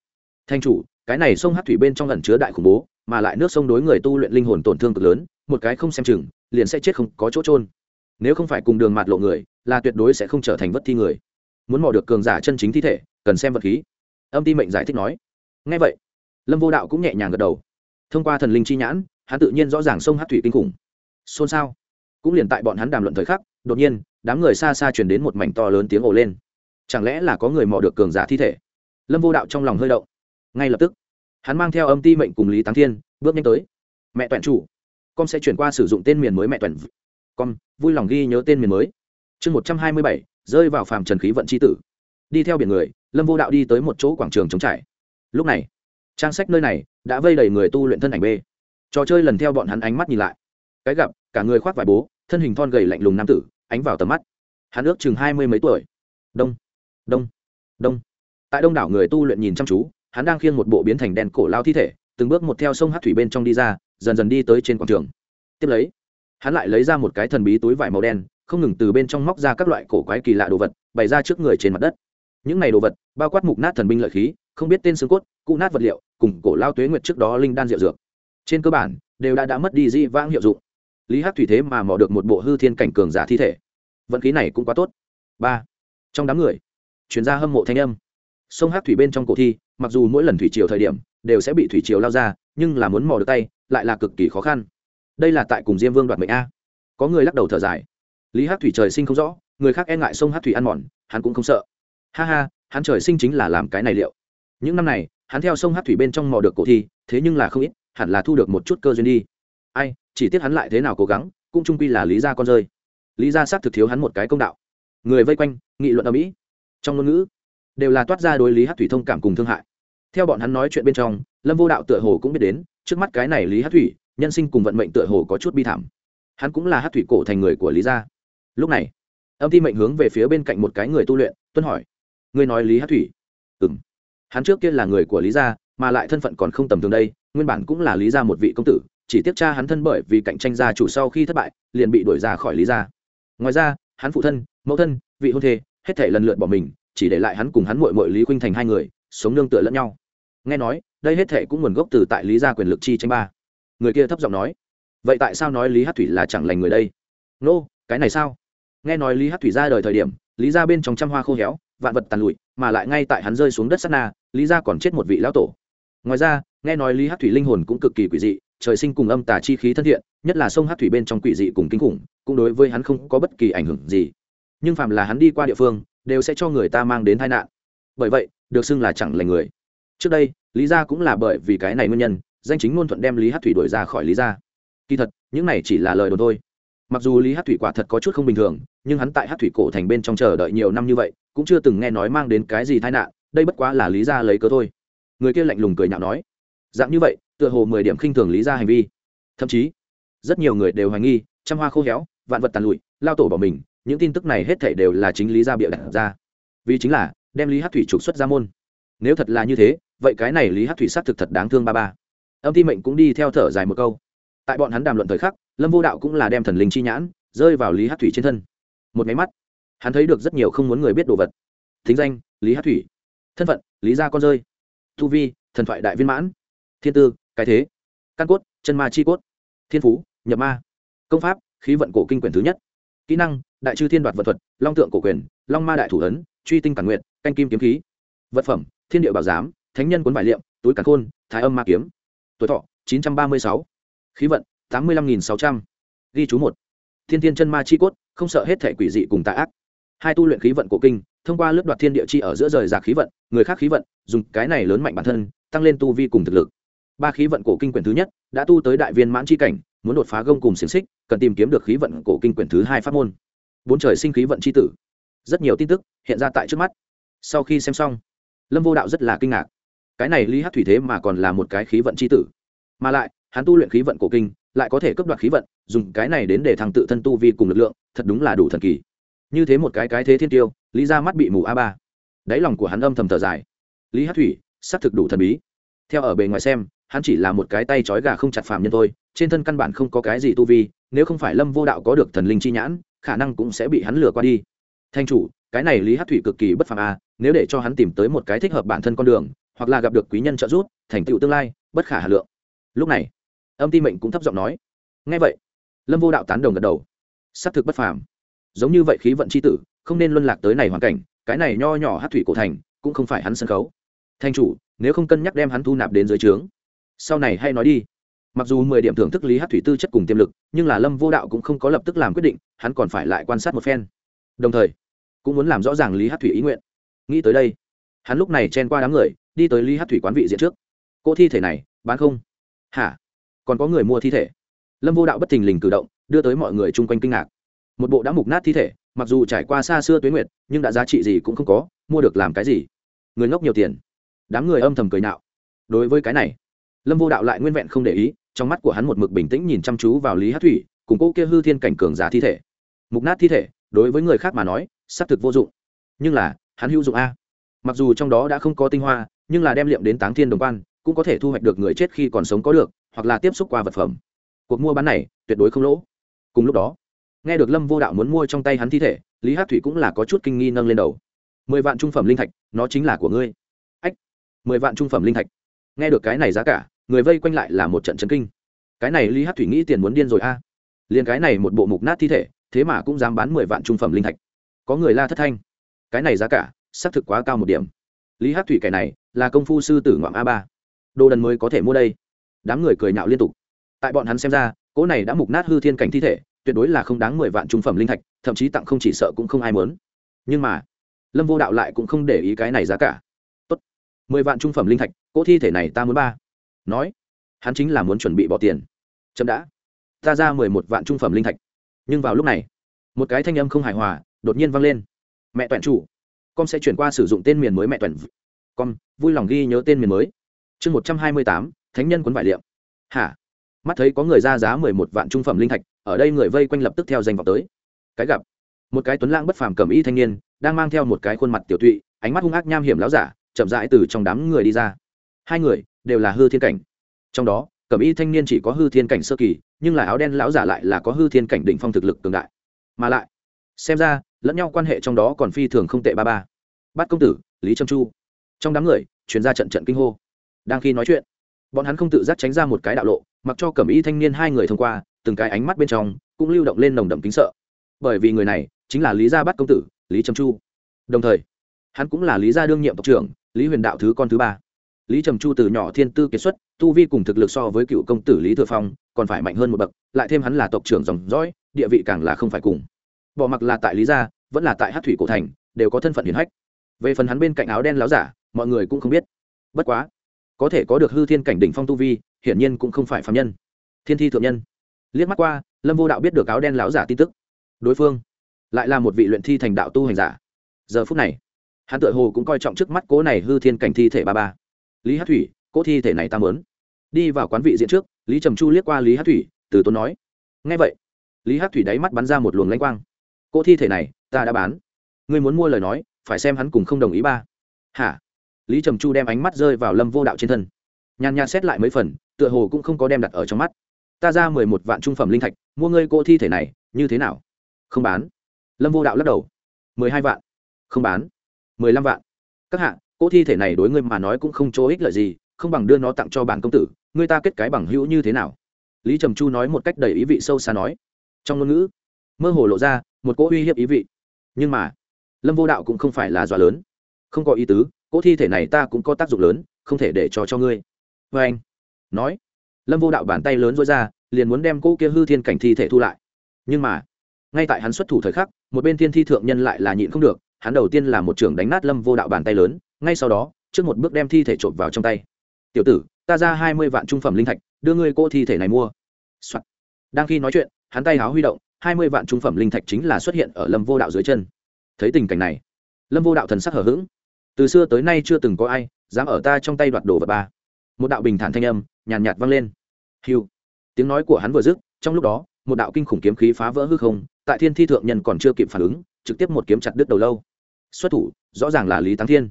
Thanh chủ, cái này sông hát thủy bên trong lần chứa đại khủng bố mà lại nước sông đối người tu luyện linh hồn tổn thương cực lớn, một cái không xem chừng, liền sẽ chết không có chỗ trôn nếu không phải cùng đường mạt lộ người, là tuyệt đối sẽ không trở thành vất thi người. Muốn mò được cường giả chân chính thi thể, cần xem vật khí. Âm ti mệnh giải thích nói. Ngay vậy, lâm vô đạo cũng nhẹ nhàng gật đầu. Thông qua thần linh chi nhãn, hắn tự nhiên rõ ràng sông hát thủy kinh khủng. Xôn xao. Cũng liền tại bọn hắn đàm luận thời khắc, đột nhiên, đám người xa xa truyền đến một mảnh to lớn tiếng ồ lên. Chẳng lẽ là có người mò được cường giả thi thể? Lâm vô đạo trong lòng hơi động. Ngay lập tức hắn mang theo âm ti mệnh cùng lý táng thiên, bước nhanh tới. Mẹ toẹn chủ, con sẽ chuyển qua sử dụng tên miền mới mẹ toẹn con, vui lòng ghi nhớ tên miền mới. Chương một trăm hai mươi bảy, rơi vào phàm trần khí vận c h i tử. Đi theo biển người, lâm vô đạo đi tới một chỗ quảng trường trống trải. Lúc này, trang sách nơi này đã vây đầy người tu luyện thân ảnh b trò chơi lần theo bọn hắn ánh mắt nhìn lại. Cái gặp, cả người khoác vải bố, thân hình thon gầy lạnh lùng nam tử, ánh vào tầm mắt. Hắn ước chừng hai mươi mấy tuổi. Đông đông đông. Tại đông đảo người tu luyện nhìn chăm chú hắn đang khiêng một bộ biến thành đèn cổ lao thi thể, từng bước một theo sông hát thủy bên trong đi ra, dần dần đi tới trên quảng trường. Tiếp lấy, hắn lại lấy ra một cái thần bí túi vải màu đen, không ngừng từ bên trong móc ra các loại cổ quái kỳ lạ đồ vật, bày ra trước người trên mặt đất. Những này đồ vật bao quát mục nát thần binh lợi khí, không biết tên xương cốt, cụ nát vật liệu, cùng cổ lao tuế nguyệt trước đó linh đan rượu dược. Trên cơ bản, đều đã đã mất đi di vãng hiệu dụng. Lý hát thủy thế mà mò được một bộ hư thiên cảnh cường giả thi thể. Vận khí này cũng quá tốt. Ba. Trong đám người chuyên gia hâm mộ thanh âm sông hát thủy bên trong cổ thi, mặc dù mỗi lần thủy triều thời điểm đều sẽ bị thủy triều lao ra, nhưng là muốn mò được tay lại là cực kỳ khó khăn. Đây là tại cùng diêm vương đoạt mệnh a. Có người lắc đầu thở dài. Lý hát thủy trời sinh không rõ, người khác e ngại sông hát thủy ăn mòn, hắn cũng không sợ. Ha ha, hắn trời sinh chính là làm cái này liệu. Những năm này, hắn theo sông hát thủy bên trong mò được cổ thi, thế nhưng là không ít, hẳn là thu được một chút cơ duyên đi. Ai, chỉ tiếc hắn lại thế nào cố gắng, cũng trung quy là lý gia con rơi. Lý gia xác thực thiếu hắn một cái công đạo. Người vây quanh, nghị luận ở mỹ. Trong ngôn ngữ đều là toát ra đối lý hát thủy thông cảm cùng thương hại. Theo bọn hắn nói chuyện bên trong, lâm vô đạo tựa hồ cũng biết đến, trước mắt cái này lý hát thủy, nhân sinh cùng vận mệnh tựa hồ có chút bi thảm. Hắn cũng là hát thủy cổ thành người của lý gia. Lúc này, âm Thi mệnh hướng về phía bên cạnh một cái người tu luyện, tuân hỏi, ngươi nói lý hát thủy? Ừ m hắn trước kia là người của lý gia, mà lại thân phận còn không tầm thường đây, nguyên bản cũng là lý gia một vị công tử, chỉ tiếp cha hắn thân bởi vì cạnh tranh gia chủ sau khi thất bại, liền bị đuổi ra khỏi lý gia. Ngoài ra, hắn phụ thân, mẫu thân, vị hôn thê, hết thể lần lượt bỏ mình chỉ để lại hắn cùng hắn mội mội lý khuynh thành hai người sống nương tựa lẫn nhau. Nghe nói đây hết thể cũng nguồn gốc từ tại lý gia quyền lực chi tranh ba. Người kia thấp giọng nói vậy tại sao nói lý hát thủy là chẳng lành người đây? Nô、no, cái này sao? Nghe nói lý hát thủy ra đời thời điểm lý ra bên trong trăm hoa khô héo vạn vật tàn lụi mà lại ngay tại hắn rơi xuống đất sắt na lý ra còn chết một vị lão tổ. Ngoài ra nghe nói lý hát thủy linh hồn cũng cực kỳ quỷ dị trời sinh cùng âm tà chi khí thân thiện nhất là sông hát thủy bên trong quỷ dị cùng kinh khủng cũng đối với hắn không có bất kỳ ảnh hưởng gì. Nhưng phàm là hắn đi qua địa phương đều sẽ cho người ta mang đến tai nạn. Bởi vậy, được xưng là chẳng lành người. Trước đây, lý Gia cũng là bởi vì cái này nguyên nhân, danh chính ngôn thuận đem lý hát thủy đuổi ra khỏi lý Gia. kỳ thật, những này chỉ là lời đồn thôi. Mặc dù lý hát thủy quả thật có chút không bình thường, nhưng hắn tại hát thủy cổ thành bên trong chờ đợi nhiều năm như vậy, cũng chưa từng nghe nói mang đến cái gì tai nạn, đây bất quá là lý Gia lấy cớ thôi. Người kia lạnh lùng cười nhạo nói. Dạng như vậy, tựa hồ mười điểm khinh thường lý Gia hành vi. Thậm chí, rất nhiều người đều hoài nghi, trăm hoa khô héo, vạn vật tàn lụi, lao tổ bỏ mình những tin tức này hết thảy đều là chính lý gia bịa đặt ra. Vì chính là, đem lý hát thủy trục xuất ra môn. Nếu thật là như thế, vậy cái này lý hát thủy xác thực thật đáng thương ba ba. Âm ti mệnh cũng đi theo thở dài một câu. Tại bọn hắn đàm luận thời khắc, lâm vô đạo cũng là đem thần linh chi nhãn, rơi vào lý hát thủy trên thân. Một máy mắt, hắn thấy được rất nhiều không muốn người biết đồ vật. Thính danh, lý hát thủy. Thân phận, lý gia con rơi. Tu vi, thần thoại đại viên mãn. Thiên tư, cái thế. Căn cốt, chân ma chi cốt. Thiên phú, nhập ma. Công pháp, khí vận cổ kinh quyển thứ nhất. Kỹ năng đại chư thiên đoạt vật thuật, long tượng cổ quyền, long ma đại thủ ấn, truy tinh cản nguyện canh kim kiếm khí. Vật phẩm, thiên địa bảo giám, thánh nhân cuốn bài liệm, túi cản khôn, thái âm ma kiếm. Tuổi thọ, chín trăm ba mươi sáu. Khí vận, tám mươi năm nghìn sáu trăm. Ghi chú một. Thiên thiên chân ma chi cốt, không sợ hết thể quỷ dị cùng tạ ác. Hai tu luyện khí vận cổ kinh, thông qua lướt đoạt thiên địa chi ở giữa rời rạc khí vận, người khác khí vận, dùng cái này lớn mạnh bản thân, tăng lên tu vi cùng thực lực. Ba khí vận cổ kinh quyển thứ nhất, đã tu tới đại viên mãn chi cảnh, muốn đột phá gông cùng xiềng xích, cần tìm kiếm được khí vận cổ kinh quyển thứ hai pháp môn bốn trời sinh khí vận c h i tử. Rất nhiều tin tức hiện ra tại trước mắt. Sau khi xem xong, lâm vô đạo rất là kinh ngạc. Cái này lý hát thủy thế mà còn là một cái khí vận c h i tử. Mà lại, hắn tu luyện khí vận cổ kinh, lại có thể cấp đoạt khí vận, dùng cái này đến để thằng tự thân tu vi cùng lực lượng, thật đúng là đủ thần kỳ. Như thế một cái cái thế thiên tiêu, lý ra mắt bị mù a ba. Đáy lòng của hắn âm thầm thở dài. Lý hát thủy, xác thực đủ thần bí. Theo ở bề ngoài xem, hắn chỉ là một cái tay trói gà không chặt phàm nhân thôi, trên thân căn bản không có cái gì tu vi, nếu không phải lâm vô đạo có được thần linh chi nhãn khả năng cũng sẽ bị hắn lừa qua đi. Thanh chủ, cái này lý hát thủy cực kỳ bất phàm a nếu để cho hắn tìm tới một cái thích hợp bản thân con đường, hoặc là gặp được quý nhân trợ giúp, thành tựu tương lai, bất khả hà lượng. Lúc này, âm ti mệnh cũng thấp giọng nói. Ngay vậy, lâm vô đạo tán đồng gật đầu. S c thực bất phàm. Giống như vậy khí vận c h i tử, không nên luân lạc tới này hoàn cảnh, cái này nho nhỏ hát thủy cổ thành, cũng không phải hắn sân khấu. Thanh chủ, nếu không cân nhắc đem hắn thu nạp đến dưới trướng, sau này hay nói đi mặc dù mười điểm thưởng thức lý hát thủy tư chất cùng tiềm lực, nhưng là lâm vô đạo cũng không có lập tức làm quyết định, hắn còn phải lại quan sát một phen. Đồng thời, cũng muốn làm rõ ràng lý hát thủy ý nguyện. Nghĩ tới đây, hắn lúc này chen qua đám người, đi tới lý hát thủy quán vị diện trước. Cô thi thể này, bán không? Hả? Còn có người mua thi thể? Lâm vô đạo bất thình lình cử động, đưa tới mọi người chung quanh kinh ngạc. Một bộ đã mục nát thi thể, mặc dù trải qua xa xưa tuế nguyệt, nhưng đã giá trị gì cũng không có, mua được làm cái gì? Người ngốc nhiều tiền. Đám người âm thầm cười nạo đối với cái này, lâm vô đạo lại nguyên vẹn không để ý trong mắt của hắn một mực bình tĩnh nhìn chăm chú vào lý hát thủy, cùng cô kia hư thiên cảnh cường giả thi thể. Mục nát thi thể, đối với người khác mà nói, xác thực vô dụng. Nhưng là, hắn hữu dụng a. Mặc dù trong đó đã không có tinh hoa, nhưng là đem liệm đến táng thiên đồng quan, cũng có thể thu hoạch được người chết khi còn sống có được, hoặc là tiếp xúc qua vật phẩm. Cuộc mua bán này, tuyệt đối không lỗ. Cùng lúc đó, nghe được lâm vô đạo muốn mua trong tay hắn thi thể, lý hát thủy cũng là có chút kinh nghi nâng lên đầu. Mười vạn trung phẩm linh thạch, nó chính là của ngươi. Ách, mười vạn trung phẩm linh thạch. Nghe được cái này giá cả người vây quanh lại là một trận chấn kinh. Cái này lý hát thủy nghĩ tiền muốn điên rồi a. À. liền cái này một bộ mục nát thi thể, thế mà cũng dám bán mười vạn trung phẩm linh thạch. Có người la thất thanh. Cái này giá cả, xác thực quá cao một điểm. Lý hát thủy cái này, là công phu sư tử ngoạm a ba. Đồ đần mới có thể mua đây. Đám người cười nhạo liên tục. Tại bọn hắn xem ra, cỗ này đã mục nát hư thiên cảnh thi thể, tuyệt đối là không đáng mười vạn trung phẩm linh thạch, thậm chí tặng không chỉ sợ cũng không ai mớn nhưng mà, lâm vô đạo lại cũng không để ý cái này giá cả. Tốt, mười vạn trung phẩm linh thạch, cỗ thi thể này ta muốn ba nói, hắn chính là muốn chuẩn bị bỏ tiền. Chậm đã, ta ra mười một vạn trung phẩm linh thạch. Nhưng vào lúc này, một cái thanh âm không hài hòa đột nhiên vang lên. Mẹ toẹn chủ, con sẽ chuyển qua sử dụng tên miền mới mẹ toẹn con, vui lòng ghi nhớ tên miền mới. Chương một trăm hai mươi tám, thánh nhân quấn vải liệm. Hả? Mắt thấy có người ra giá mười một vạn trung phẩm linh thạch, ở đây người vây quanh lập tức theo danh vọng tới. Cái gặp, một cái tuấn lãng bất phàm cầm y thanh niên, đang mang theo một cái khuôn mặt tiểu tụy, ánh mắt hung ác nham hiểm láo giả, chậm rãi từ trong đám người đi ra. Hai người đều là hư thiên cảnh. Trong đó, cẩm y thanh niên chỉ có hư thiên cảnh sơ kỳ, nhưng là áo đen lão giả lại là có hư thiên cảnh đỉnh phong thực lực cường đại. Mà lại, xem ra, lẫn nhau quan hệ trong đó còn phi thường không tệ ba ba. Bắt công tử, lý trâm chu. Trong đám người chuyên ra trận trận kinh hô. Đang khi nói chuyện, bọn hắn không tự giác tránh ra một cái đạo lộ, mặc cho cẩm y thanh niên hai người thông qua, từng cái ánh mắt bên trong cũng lưu động lên nồng đậm kính sợ. Bởi vì người này chính là lý gia bắt công tử, lý trâm chu. Đồng thời, hắn cũng là lý gia đương nhiệm tộc trưởng, lý huyền đạo thứ con thứ ba lý trầm chu từ nhỏ thiên tư kiệt xuất, tu vi cùng thực lực so với cựu công tử lý thừa phong, còn phải mạnh hơn một bậc, lại thêm hắn là tộc trưởng dòng dõi, địa vị càng là không phải cùng. Bỏ mặc là tại lý gia, vẫn là tại hát thủy cổ thành, đều có thân phận hiển hách. Về phần hắn bên cạnh áo đen láo giả, mọi người cũng không biết. Bất quá, có thể có được hư thiên cảnh đỉnh phong tu vi, hiển nhiên cũng không phải phạm nhân. Thiên thi thượng nhân. Liếc mắt qua, lâm vô đạo biết được áo đen láo giả tin tức. Đối phương lại là một vị luyện thi thành đạo tu hành giả. Giờ phút này, hắn tự hồ cũng coi trọng trước mắt cố này hư thiên cảnh thi thể ba ba lý hát thủy, cỗ thi thể này ta mớn đi vào quán vị diện trước, lý trầm chu liếc qua lý hát thủy, từ tốn nói. Ngay vậy, lý hát thủy đáy mắt bắn ra một luồng lanh quang. Cỗ thi thể này, ta đã bán. Ngươi muốn mua lời nói, phải xem hắn cùng không đồng ý ba. Hả? Lý trầm chu đem ánh mắt rơi vào lâm vô đạo trên thân. Nhàn nhạt xét lại mấy phần, tựa hồ cũng không có đem đặt ở trong mắt. Ta ra mười một vạn trung phẩm linh thạch, mua ngươi cỗ thi thể này, như thế nào? Không bán. Lâm vô đạo lắc đầu. mười hai vạn. Không bán. mười lăm vạn. Các hạ cỗ thi thể này đối ngươi mà nói cũng không chỗ ích lợi gì, không bằng đưa nó tặng cho bản công tử, ngươi ta kết cái bằng hữu như thế nào? Lý trầm chu nói một cách đầy ý vị sâu xa nói. Trong ngôn ngữ, mơ hồ lộ ra một cỗ uy hiếp ý vị. Nhưng mà, lâm vô đạo cũng không phải là dọa lớn. Không có ý tứ, cỗ thi thể này ta cũng có tác dụng lớn, không thể để cho cho ngươi. Vê anh, nói, lâm vô đạo bàn tay lớn dối ra, liền muốn đem cỗ kia hư thiên cảnh thi thể thu lại. Nhưng mà, ngay tại hắn xuất thủ thời khắc, một bên thiên thi thượng nhân lại là nhịn không được, hắn đầu tiên là một trưởng đánh nát lâm vô đạo bàn tay lớn ngay sau đó, trước một bước đem thi thể trộm vào trong tay. Tiểu tử, ta ra hai mươi vạn trung phẩm linh thạch, đưa ngươi cô thi thể này mua、Soạn. đang khi nói chuyện, hắn tay háo huy động, hai mươi vạn trung phẩm linh thạch chính là xuất hiện ở lâm vô đạo dưới chân. Thấy tình cảnh này, lâm vô đạo thần sắc hở h ữ g từ xưa tới nay chưa từng có ai dám ở ta trong tay đoạt đồ vật ba. Một đạo bình thản thanh âm nhàn nhạt vang lên. Hiu tiếng nói của hắn vừa dứt, trong lúc đó, một đạo kinh khủng kiếm khí phá vỡ hư không, tại thiên thi thượng nhân còn chưa kịp phản ứng, trực tiếp một kiếm chặt đứt đầu lâu. Xuất thủ, rõ ràng là lý táng thiên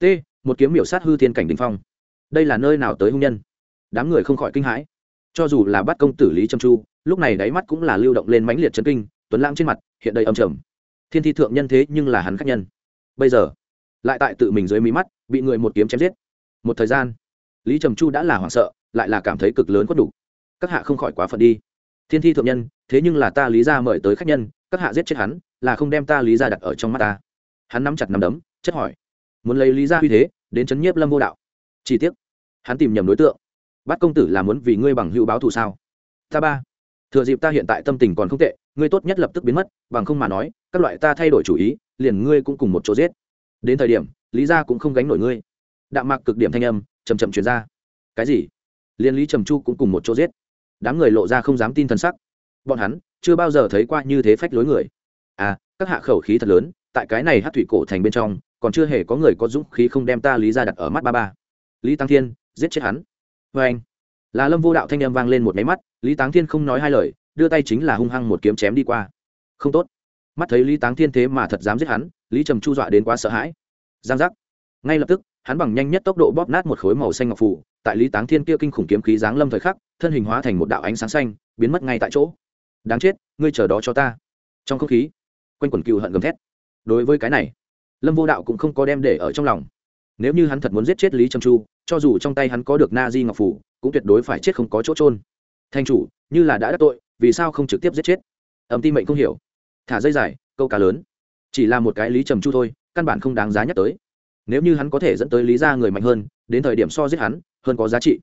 t, một kiếm miểu sát hư thiên cảnh đình phong. Đây là nơi nào tới hung nhân? Đám người không khỏi kinh hãi. Cho dù là bắt công tử lý trâm chu, lúc này đáy mắt cũng là lưu động lên mãnh liệt chấn kinh, tuấn lãng trên mặt, hiện đầy âm trầm. Thiên thi thượng nhân thế nhưng là hắn khách nhân. Bây giờ, lại tại tự mình dưới mí mắt, bị người một kiếm chém giết. Một thời gian, lý trầm chu đã là hoảng sợ, lại là cảm thấy cực lớn quất đủ. Các hạ không khỏi quá phận đi. Thiên thi thượng nhân, thế nhưng là ta lý ra mời tới khách nhân, các hạ giết chết hắn, là không đem ta lý ra đặt ở trong mắt ta. Hắn nắm chặt nắm đấm, chất hỏi muốn lấy lý ra uy thế, đến chấn nhiếp lâm vô đạo. Chi tiết hắn tìm nhầm đối tượng. Bắt công tử là muốn vì ngươi bằng hữu báo thù sao? Ta ba, thừa dịp ta hiện tại tâm tình còn không tệ, ngươi tốt nhất lập tức biến mất, bằng không mà nói, các loại ta thay đổi chủ ý, liền ngươi cũng cùng một chỗ giết. Đến thời điểm, lý gia cũng không gánh nổi ngươi. Đạm mạc cực điểm thanh âm chầm chậm chuyển ra. Cái gì? Liền lý trầm chu cũng cùng một chỗ giết. Đám người lộ ra không dám tin t sắc. Bọn hắn chưa bao giờ thấy qua như thế phách lối người. À các hạ khẩu khí thật lớn, tại cái này hát thủy cổ thành bên trong còn chưa hề có người có dũng khí không đem ta lý ra đặt ở mắt ba ba. Lý tăng thiên, giết chết hắn. Vê anh, là lâm vô đạo thanh em vang lên một máy mắt, lý táng thiên không nói hai lời, đưa tay chính là hung hăng một kiếm chém đi qua. Không tốt. Mắt thấy lý táng thiên thế mà thật dám giết hắn, lý trầm chu dọa đến quá sợ hãi. Giang giác. Ngay lập tức, hắn bằng nhanh nhất tốc độ bóp nát một khối màu xanh ngọc phủ tại lý táng thiên kia kinh khủng kiếm khí giáng lâm thời khắc, thân hình hóa thành một đạo ánh sáng xanh, biến mất ngay tại chỗ. Đáng chết, ngươi chờ đó cho ta. Trong không khí, quanh quần cựu hận gầm thét. Đối với cái này lâm vô đạo cũng không có đem để ở trong lòng. Nếu như hắn thật muốn giết chết lý trầm chu, cho dù trong tay hắn có được na di ngọc phủ, cũng tuyệt đối phải chết không có chỗ trôn thanh chủ, như là đã đắc tội, vì sao không trực tiếp giết chết? Ẩm ti mệnh không hiểu. Thả dây dài, câu cá lớn. Chỉ là một cái lý trầm chu thôi, căn bản không đáng giá nhắc tới. Nếu như hắn có thể dẫn tới lý ra người mạnh hơn, đến thời điểm so giết hắn, hơn có giá trị.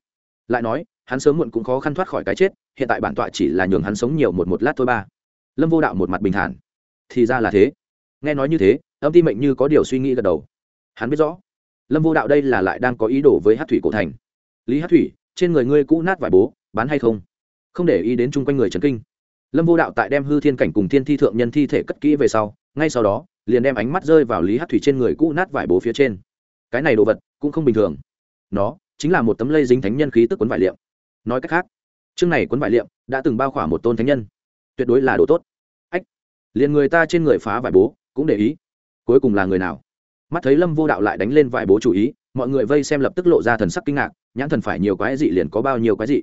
Lại nói, hắn sớm muộn cũng khó khăn thoát khỏi cái chết, hiện tại bản tọa chỉ là nhường hắn sống nhiều một một lát thôi ba. Lâm vô đạo một mặt bình thản. Thì ra là thế. Nghe nói như thế âm ti mệnh như có điều suy nghĩ gật đầu. Hắn biết rõ, lâm vô đạo đây là lại đang có ý đồ với hát thủy cổ thành. Lý hát thủy, trên người ngươi cũ nát vải bố, bán hay không? Không để ý đến chung quanh người trần kinh. Lâm vô đạo tại đem hư thiên cảnh cùng thiên thi thượng nhân thi thể cất kỹ về sau, ngay sau đó, liền đem ánh mắt rơi vào lý hát thủy trên người cũ nát vải bố phía trên. Cái này đồ vật cũng không bình thường. Nó chính là một tấm lây dính thánh nhân khí tức quấn vải liệm. Nói cách khác, chương này quấn vải liệm đã từng bao khỏa một tôn thánh nhân. Tuyệt đối là đồ tốt. Ách, liền người ta trên người phá vải bố, cũng để ý cuối cùng là người nào? Mắt thấy lâm vô đạo lại đánh lên vài bố chủ ý, mọi người vây xem lập tức lộ ra thần sắc kinh ngạc, nhãn thần phải nhiều quái dị liền có bao nhiêu quái dị?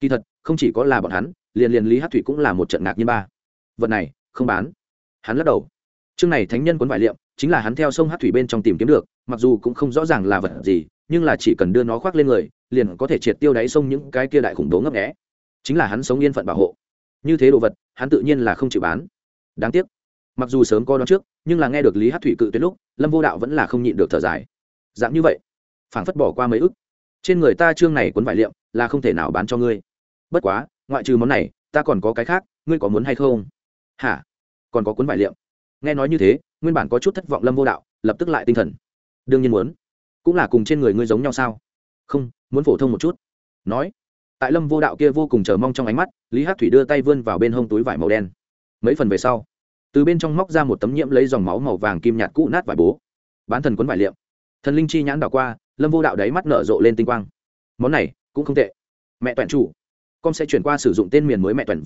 Kỳ thật, không chỉ có là bọn hắn, liền liền lý hát thủy cũng là một trận ngạc như ba. Vật này, không bán. Hắn lắc đầu. Chương này thánh nhân quấn vải liệm, chính là hắn theo sông hát thủy bên trong tìm kiếm được, mặc dù cũng không rõ ràng là vật gì, nhưng là chỉ cần đưa nó khoác lên người, liền có thể triệt tiêu đáy sông những cái kia đại khủng bố ngấp nghẽ chính là hắn sống yên phận bảo hộ. Như thế đồ vật, hắn tự nhiên là không chịu bán. Đáng tiếc. Mặc dù sớm có đó trước nhưng là nghe được lý hát thủy cự tuyệt lúc, lâm vô đạo vẫn là không nhịn được thở dài. Dạng như vậy, phảng phất bỏ qua mấy ức. Trên người ta chương này cuốn vải liệm là không thể nào bán cho ngươi. Bất quá, ngoại trừ món này, ta còn có cái khác, ngươi có muốn hay không? Hả? Còn có cuốn vải liệm nghe nói như thế, nguyên bản có chút thất vọng lâm vô đạo, lập tức lại tinh thần. Đương nhiên muốn. Cũng là cùng trên người ngươi giống nhau sao? Không, muốn phổ thông một chút. Nói. Tại lâm vô đạo kia vô cùng chờ mong trong ánh mắt, lý hát thủy đưa tay vươn vào bên hông túi vải màu đen. Mấy phần về sau từ bên trong móc ra một tấm nhiễm lấy dòng máu màu vàng kim nhạt cũ nát vải bố. Bán thần quấn vải liệm. Thần linh chi nhãn đảo qua, lâm vô đạo đáy mắt nở rộ lên tinh quang. Món này, cũng không tệ. Mẹ toàn chủ. Con sẽ chuyển qua sử dụng tên miền mới mẹ toàn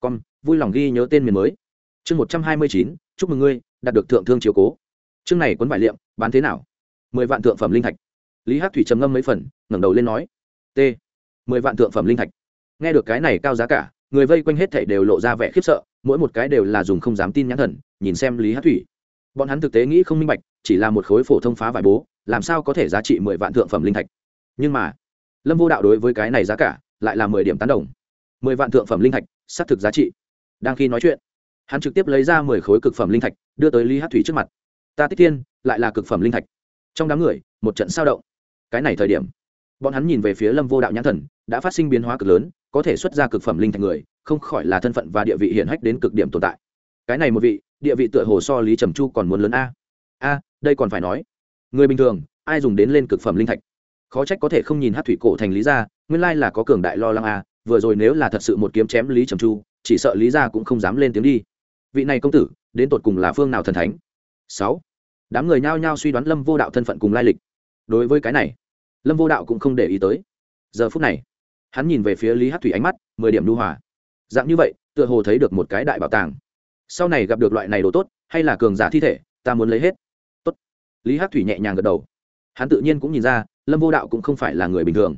con, vui lòng ghi nhớ tên miền mới. Chương một trăm hai mươi chín, chúc mừng ngươi, đạt được thượng thương chiếu cố. Chương này quấn vải liệm, bán thế nào? Mười vạn thượng phẩm linh thạch. Lý hát thủy trầm ngâm mấy phần, ngẩng đầu lên nói. T. Mười vạn thượng phẩm linh thạch. Nghe được cái này cao giá cả người vây quanh hết thảy đều lộ ra vẻ khiếp sợ, mỗi một cái đều là dùng không dám tin nhãn thần, nhìn xem lý hát thủy. Bọn hắn thực tế nghĩ không minh bạch, chỉ là một khối phổ thông phá vải bố, làm sao có thể giá trị mười vạn thượng phẩm linh thạch. Nhưng mà, lâm vô đạo đối với cái này giá cả, lại là mười điểm tán đồng. Mười vạn thượng phẩm linh thạch, xác thực giá trị. Đang khi nói chuyện, hắn trực tiếp lấy ra mười khối cực phẩm linh thạch, đưa tới lý hát thủy trước mặt. Ta tích thiên, lại là cực phẩm linh thạch. Trong đám người, một trận sao động. Cái này thời điểm, bọn hắn nhìn về phía lâm vô đạo nhãn thần, đã phát sinh biến hóa cực lớn có thể xuất ra cực phẩm linh thạch người, không khỏi là thân phận và địa vị hiển hách đến cực điểm tồn tại. Cái này một vị, địa vị tựa hồ so lý trầm chu còn muốn lớn a. A, đây còn phải nói. Người bình thường, ai dùng đến lên cực phẩm linh thạch? Khó trách có thể không nhìn hát thủy cổ thành lý gia, nguyên lai là có cường đại lo lắng a. Vừa rồi nếu là thật sự một kiếm chém lý trầm chu, chỉ sợ lý gia cũng không dám lên tiếng đi. Vị này công tử, đến tột cùng là phương nào thần thánh? Sáu. Đám người nhao nhao suy đoán lâm vô đạo thân phận cùng lai lịch. Đối với cái này, lâm vô đạo cũng không để ý tới. Giờ phút này hắn nhìn về phía lý hát thủy ánh mắt, mười điểm lưu hòa. Dạng như vậy, tựa hồ thấy được một cái đại bảo tàng. Sau này gặp được loại này đồ tốt, hay là cường giả thi thể, ta muốn lấy hết. Tốt. Lý hát thủy nhẹ nhàng gật đầu. Hắn tự nhiên cũng nhìn ra, lâm vô đạo cũng không phải là người bình thường.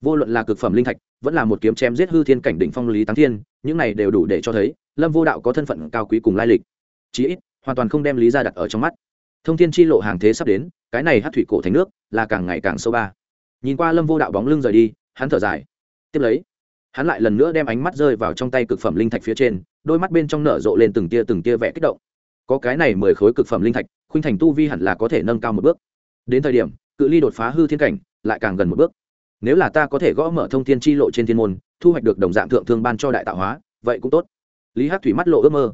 Vô luận là cực phẩm linh thạch, vẫn là một kiếm chém giết hư thiên cảnh đỉnh phong lý táng thiên, những này đều đủ để cho thấy, lâm vô đạo có thân phận cao quý cùng lai lịch. Chí ít, hoàn toàn không đem lý ra đặt ở trong mắt. Thông thiên chi lộ hàng thế sắp đến, cái này hát thủy cổ thành nước, là càng ngày càng sâu ba. Nhìn qua lâm vô đạo bóng lưng rời đi, hắn thở dài tiếp lấy. Hắn lại lần nữa đem ánh mắt rơi vào trong tay cực phẩm linh thạch phía trên, đôi mắt bên trong nở rộ lên từng tia từng tia vẽ kích động. Có cái này mười khối cực phẩm linh thạch, khuynh thành tu vi hẳn là có thể nâng cao một bước. Đến thời điểm, cự ly đột phá hư thiên cảnh, lại càng gần một bước. Nếu là ta có thể gõ mở thông thiên chi lộ trên thiên môn, thu hoạch được đồng dạng thượng thương ban cho đại tạo hóa, vậy cũng tốt. Lý hát thủy mắt lộ ước mơ.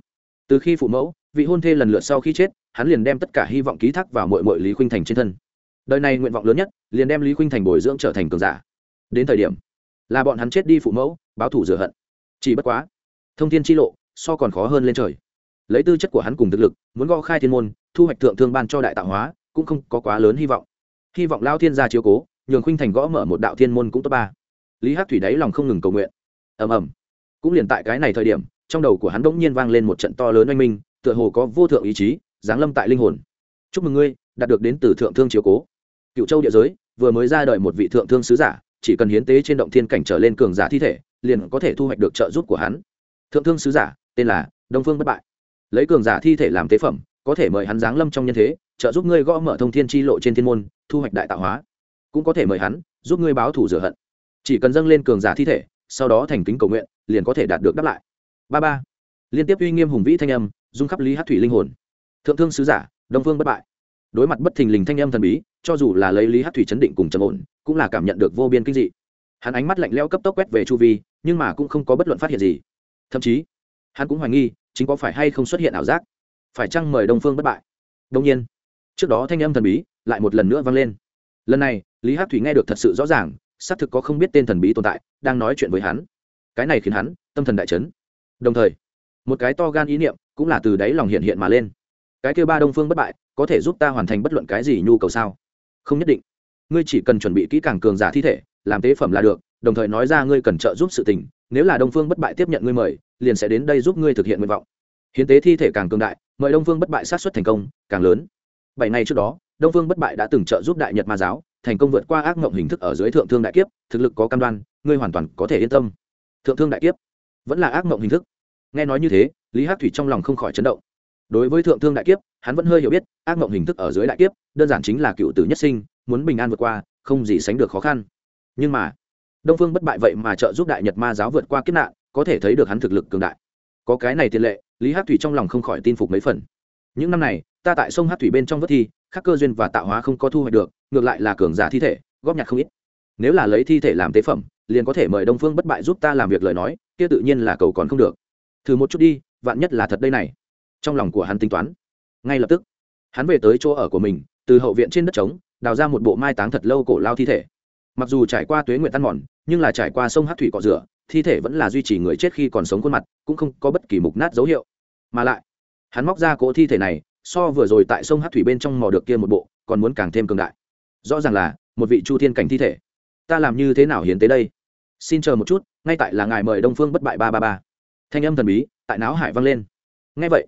Từ khi phụ mẫu, vị hôn thê lần lượt sau khi chết, hắn liền đem tất cả hy vọng ký thác vào mội mội lý khuynh thành trên thân. Đời này nguyện vọng lớn nhất, liền đem lý khuynh thành bồi dưỡng trở thành cường giả. Đến thời điểm là bọn hắn chết đi phụ mẫu, báo thủ rửa hận. Chỉ bất quá, thông thiên chi lộ, so còn khó hơn lên trời. Lấy tư chất của hắn cùng thực lực, muốn gõ khai thiên môn, thu hoạch thượng thương ban cho đại tạo hóa, cũng không có quá lớn hy vọng. Hy vọng lao thiên gia chiếu cố, nhường khuynh thành gõ mở một đạo thiên môn cũng tốt ba. Lý hát thủy đáy lòng không ngừng cầu nguyện. Ầm ầm. Cũng liền tại cái này thời điểm, trong đầu của hắn bỗng nhiên vang lên một trận to lớn oanh minh, tựa hồ có vô thượng ý chí, giáng lâm tại linh hồn. Chúc mừng ngươi, đạt được đến từ thượng thương chiếu cố. Cựu châu địa giới, vừa mới ra đời một vị thượng thương sứ giả chỉ cần hiến tế trên động thiên cảnh trở lên cường giả thi thể, liền có thể thu hoạch được trợ giúp của hắn. Thượng thương sứ giả, tên là đông phương bất bại. Lấy cường giả thi thể làm tế phẩm, có thể mời hắn giáng lâm trong nhân thế, trợ giúp ngươi gõ mở thông thiên tri lộ trên thiên môn, thu hoạch đại tạo hóa. Cũng có thể mời hắn, giúp ngươi báo thủ rửa hận. Chỉ cần dâng lên cường giả thi thể, sau đó thành kính cầu nguyện, liền có thể đạt được đáp lại. Ba ba. Liên tiếp uy nghiêm hùng vĩ thanh âm dung khắp lý hát thủy linh hồn. Thượng thương sứ giả, đông phương bất bại đối mặt bất thình lình thanh âm thần bí, cho dù là lấy lý hát thủy chấn định cùng trầm ổn, cũng là cảm nhận được vô biên kinh dị. Hắn ánh mắt lạnh lẽo cấp tốc quét về chu vi, nhưng mà cũng không có bất luận phát hiện gì. Thậm chí, hắn cũng hoài nghi, chính có phải hay không xuất hiện ảo giác. Phải chăng mời đông phương bất bại? Đông nhiên, trước đó thanh âm thần bí lại một lần nữa vang lên. Lần này, lý hát thủy nghe được thật sự rõ ràng, xác thực có không biết tên thần bí tồn tại, đang nói chuyện với hắn. Cái này khiến hắn tâm thần đại chấn. Đồng thời, một cái to gan ý niệm cũng là từ đáy lòng hiện hiện mà lên. Cái kêu ba đông phương bất bại có thể giúp ta hoàn thành bất luận cái gì nhu cầu sao? Không nhất định. Ngươi chỉ cần chuẩn bị kỹ càng cường giả thi thể, làm tế phẩm là được, đồng thời nói ra ngươi cần trợ giúp sự tình, nếu là đông phương bất bại tiếp nhận ngươi mời, liền sẽ đến đây giúp ngươi thực hiện nguyện vọng. Hiến tế thi thể càng cường đại, mời đông phương bất bại sát xuất thành công, càng lớn. Bảy ngày trước đó, đông phương bất bại đã từng trợ giúp đại nhật ma giáo, thành công vượt qua ác mộng hình thức ở dưới thượng thương đại kiếp, thực lực có cam đoan, ngươi hoàn toàn có thể yên tâm. Thượng thương đại kiếp vẫn là ác mộng hình thức. Nghe nói như thế, lý hát thủy trong lòng không khỏi chấn động đối với thượng thương đại kiếp, hắn vẫn hơi hiểu biết, ác mộng hình thức ở dưới đại kiếp, đơn giản chính là cựu tử nhất sinh, muốn bình an vượt qua, không gì sánh được khó khăn. Nhưng mà, đông phương bất bại vậy mà trợ giúp đại nhật ma giáo vượt qua kiếp nạn, có thể thấy được hắn thực lực cường đại. Có cái này tiền lệ, lý hát thủy trong lòng không khỏi tin phục mấy phần. Những năm này, ta tại sông hát thủy bên trong vớt thi, khắc cơ duyên và tạo hóa không có thu hoạch được, ngược lại là cường giả thi thể, góp nhặt không ít. Nếu là lấy thi thể làm tế phẩm, liền có thể mời đông phương bất bại giúp ta làm việc lời nói, kia tự nhiên là cầu còn không được. Thử một chút đi, vạn nhất là thật đây này trong lòng của hắn tính toán. Ngay lập tức, hắn về tới chỗ ở của mình, từ hậu viện trên đất trống, đào ra một bộ mai táng thật lâu cổ lao thi thể. Mặc dù trải qua tuế nguyện tan mòn, nhưng là trải qua sông hát thủy cọ rửa, thi thể vẫn là duy trì người chết khi còn sống khuôn mặt, cũng không có bất kỳ mục nát dấu hiệu. Mà lại, hắn móc ra cỗ thi thể này, so vừa rồi tại sông hát thủy bên trong mò được kia một bộ, còn muốn càng thêm cường đại. Rõ ràng là, một vị chu thiên cảnh thi thể. Ta làm như thế nào hiến tế đây? Xin chờ một chút, ngay tại là ngài mời đông phương bất bại ba ba ba. Thanh âm thần bí, tại não hải vang lên. Ngay vậy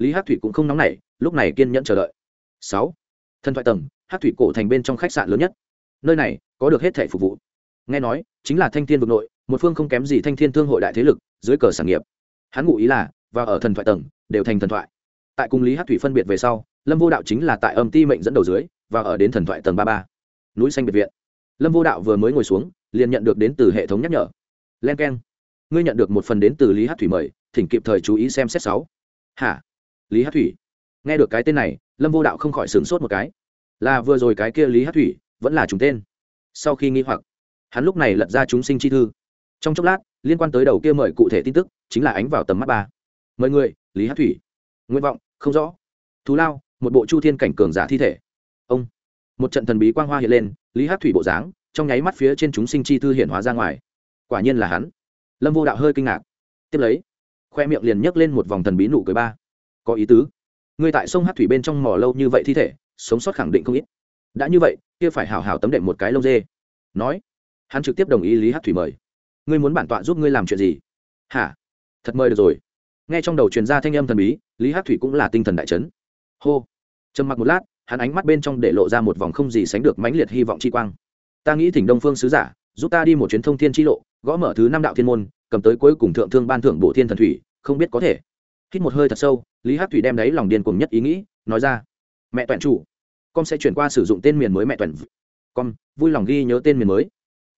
lý hát thủy cũng không nóng nảy, lúc này kiên nhẫn chờ đợi. Sáu, thần thoại tầng, hát thủy cổ thành bên trong khách sạn lớn nhất. Nơi này có được hết thẻ phục vụ. Nghe nói, chính là thanh thiên vực nội, một phương không kém gì thanh thiên thương hội đại thế lực, dưới cờ sản nghiệp. Hắn ngụ ý là, và ở thần thoại tầng, đều thành thần thoại. Tại cung lý hát thủy phân biệt về sau, lâm vô đạo chính là tại âm ti mệnh dẫn đầu dưới, và ở đến thần thoại tầng ba ba. Núi xanh biệt viện. Lâm vô đạo vừa mới ngồi xuống, liền nhận được đến từ hệ thống nhắc nhở. Len k e n ngươi nhận được một phần đến từ lý hát thủy mời, thỉnh kịp thời chú ý xem xét sáu. Hả? Lý hát thủy. Nghe được cái tên này, lâm vô đạo không khỏi sửng sốt một cái. Là vừa rồi cái kia lý hát thủy, vẫn là chúng tên. Sau khi nghi hoặc, hắn lúc này lật ra chúng sinh chi thư. Trong chốc lát, liên quan tới đầu kia mời cụ thể tin tức, chính là ánh vào tầm mắt ba. Mời người, lý hát thủy. Nguyện vọng, không rõ. Thú lao, một bộ chu thiên cảnh cường giả thi thể. Ông. Một trận thần bí quang hoa hiện lên, lý hát thủy bộ dáng, trong nháy mắt phía trên chúng sinh chi thư hiện hóa ra ngoài. Quả nhiên là hắn. Lâm vô đạo hơi kinh ngạc. Tiếp lấy, khoe miệng liền nhấc lên một vòng thần bí nụ cười ba có ý tứ. Ngươi tại sông hát thủy bên trong mỏ lâu như vậy thi thể, sống sót khẳng định không ít. Đã như vậy, kia phải hào hào tấm đệm một cái lông dê. Nói, hắn trực tiếp đồng ý lý hát thủy mời. Ngươi muốn bản tọa giúp ngươi làm chuyện gì? Hả? Thật mời được rồi. Nghe trong đầu truyền ra thanh âm thần bí, lý hát thủy cũng là tinh thần đại chấn. Hô. Trầm mặc một lát, hắn ánh mắt bên trong để lộ ra một vòng không gì sánh được mãnh liệt hy vọng chi quang. Ta nghĩ thỉnh đông phương sứ giả, giúp ta đi một chuyến thông thiên chi lộ, gõ mở thứ năm đạo thiên môn, cầm tới cuối cùng thượng thương ban thưởng bộ thiên thần thủy, không biết có thể hít một hơi thật sâu, lý hát thủy đem đấy lòng điên cuồng nhất ý nghĩ, nói ra. Mẹ toàn chủ, con sẽ chuyển qua sử dụng tên miền mới mẹ toàn con, vui lòng ghi nhớ tên miền mới.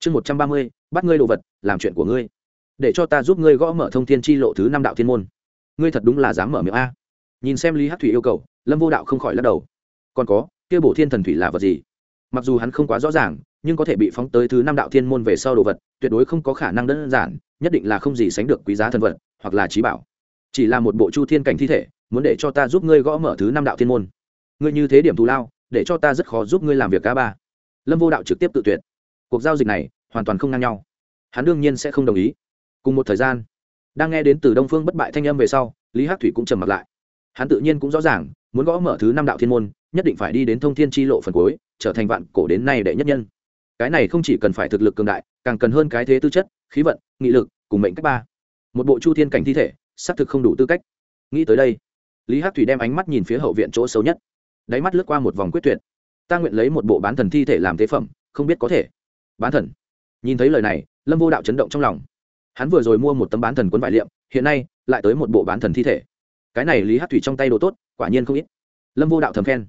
Chương một trăm ba mươi, bắt ngươi đồ vật, làm chuyện của ngươi. Để cho ta giúp ngươi gõ mở thông thiên chi lộ thứ năm đạo thiên môn. Ngươi thật đúng là dám mở miệng a. Nhìn xem lý hát thủy yêu cầu, lâm vô đạo không khỏi lắc đầu. Còn có, kia bổ thiên thần thủy là vật gì? Mặc dù hắn không quá rõ ràng, nhưng có thể bị phóng tới thứ năm đạo thiên môn về sau đồ vật, tuyệt đối không có khả năng đơn giản, nhất định là không gì sánh được quý giá thần vật, hoặc là trí bảo chỉ là một bộ chu thiên cảnh thi thể, muốn để cho ta giúp ngươi gõ mở thứ năm đạo thiên môn. Ngươi như thế điểm thù lao, để cho ta rất khó giúp ngươi làm việc ca ba. Lâm vô đạo trực tiếp tự tuyệt. Cuộc giao dịch này hoàn toàn không ngang nhau. Hắn đương nhiên sẽ không đồng ý. Cùng một thời gian, đang nghe đến từ đông phương bất bại thanh âm về sau, lý hắc thủy cũng trầm mặt lại. Hắn tự nhiên cũng rõ ràng, muốn gõ mở thứ năm đạo thiên môn, nhất định phải đi đến thông thiên tri lộ phần cuối, trở thành vạn cổ đến nay đệ nhất nhân. Cái này không chỉ cần phải thực lực cường đại, càng cần hơn cái thế tư chất, khí vận, nghị lực, cùng mệnh cách ba. Một bộ chu thiên cảnh thi thể xác thực không đủ tư cách. Nghĩ tới đây, lý Hắc thủy đem ánh mắt nhìn phía hậu viện chỗ xấu nhất. Đáy mắt lướt qua một vòng quyết tuyệt. Ta nguyện lấy một bộ bán thần thi thể làm tế phẩm, không biết có thể. Bán thần. Nhìn thấy lời này, lâm vô đạo chấn động trong lòng. Hắn vừa rồi mua một tấm bán thần quấn vải liệm, hiện nay lại tới một bộ bán thần thi thể. Cái này lý hát thủy trong tay đồ tốt, quả nhiên không ít. Lâm vô đạo thầm khen.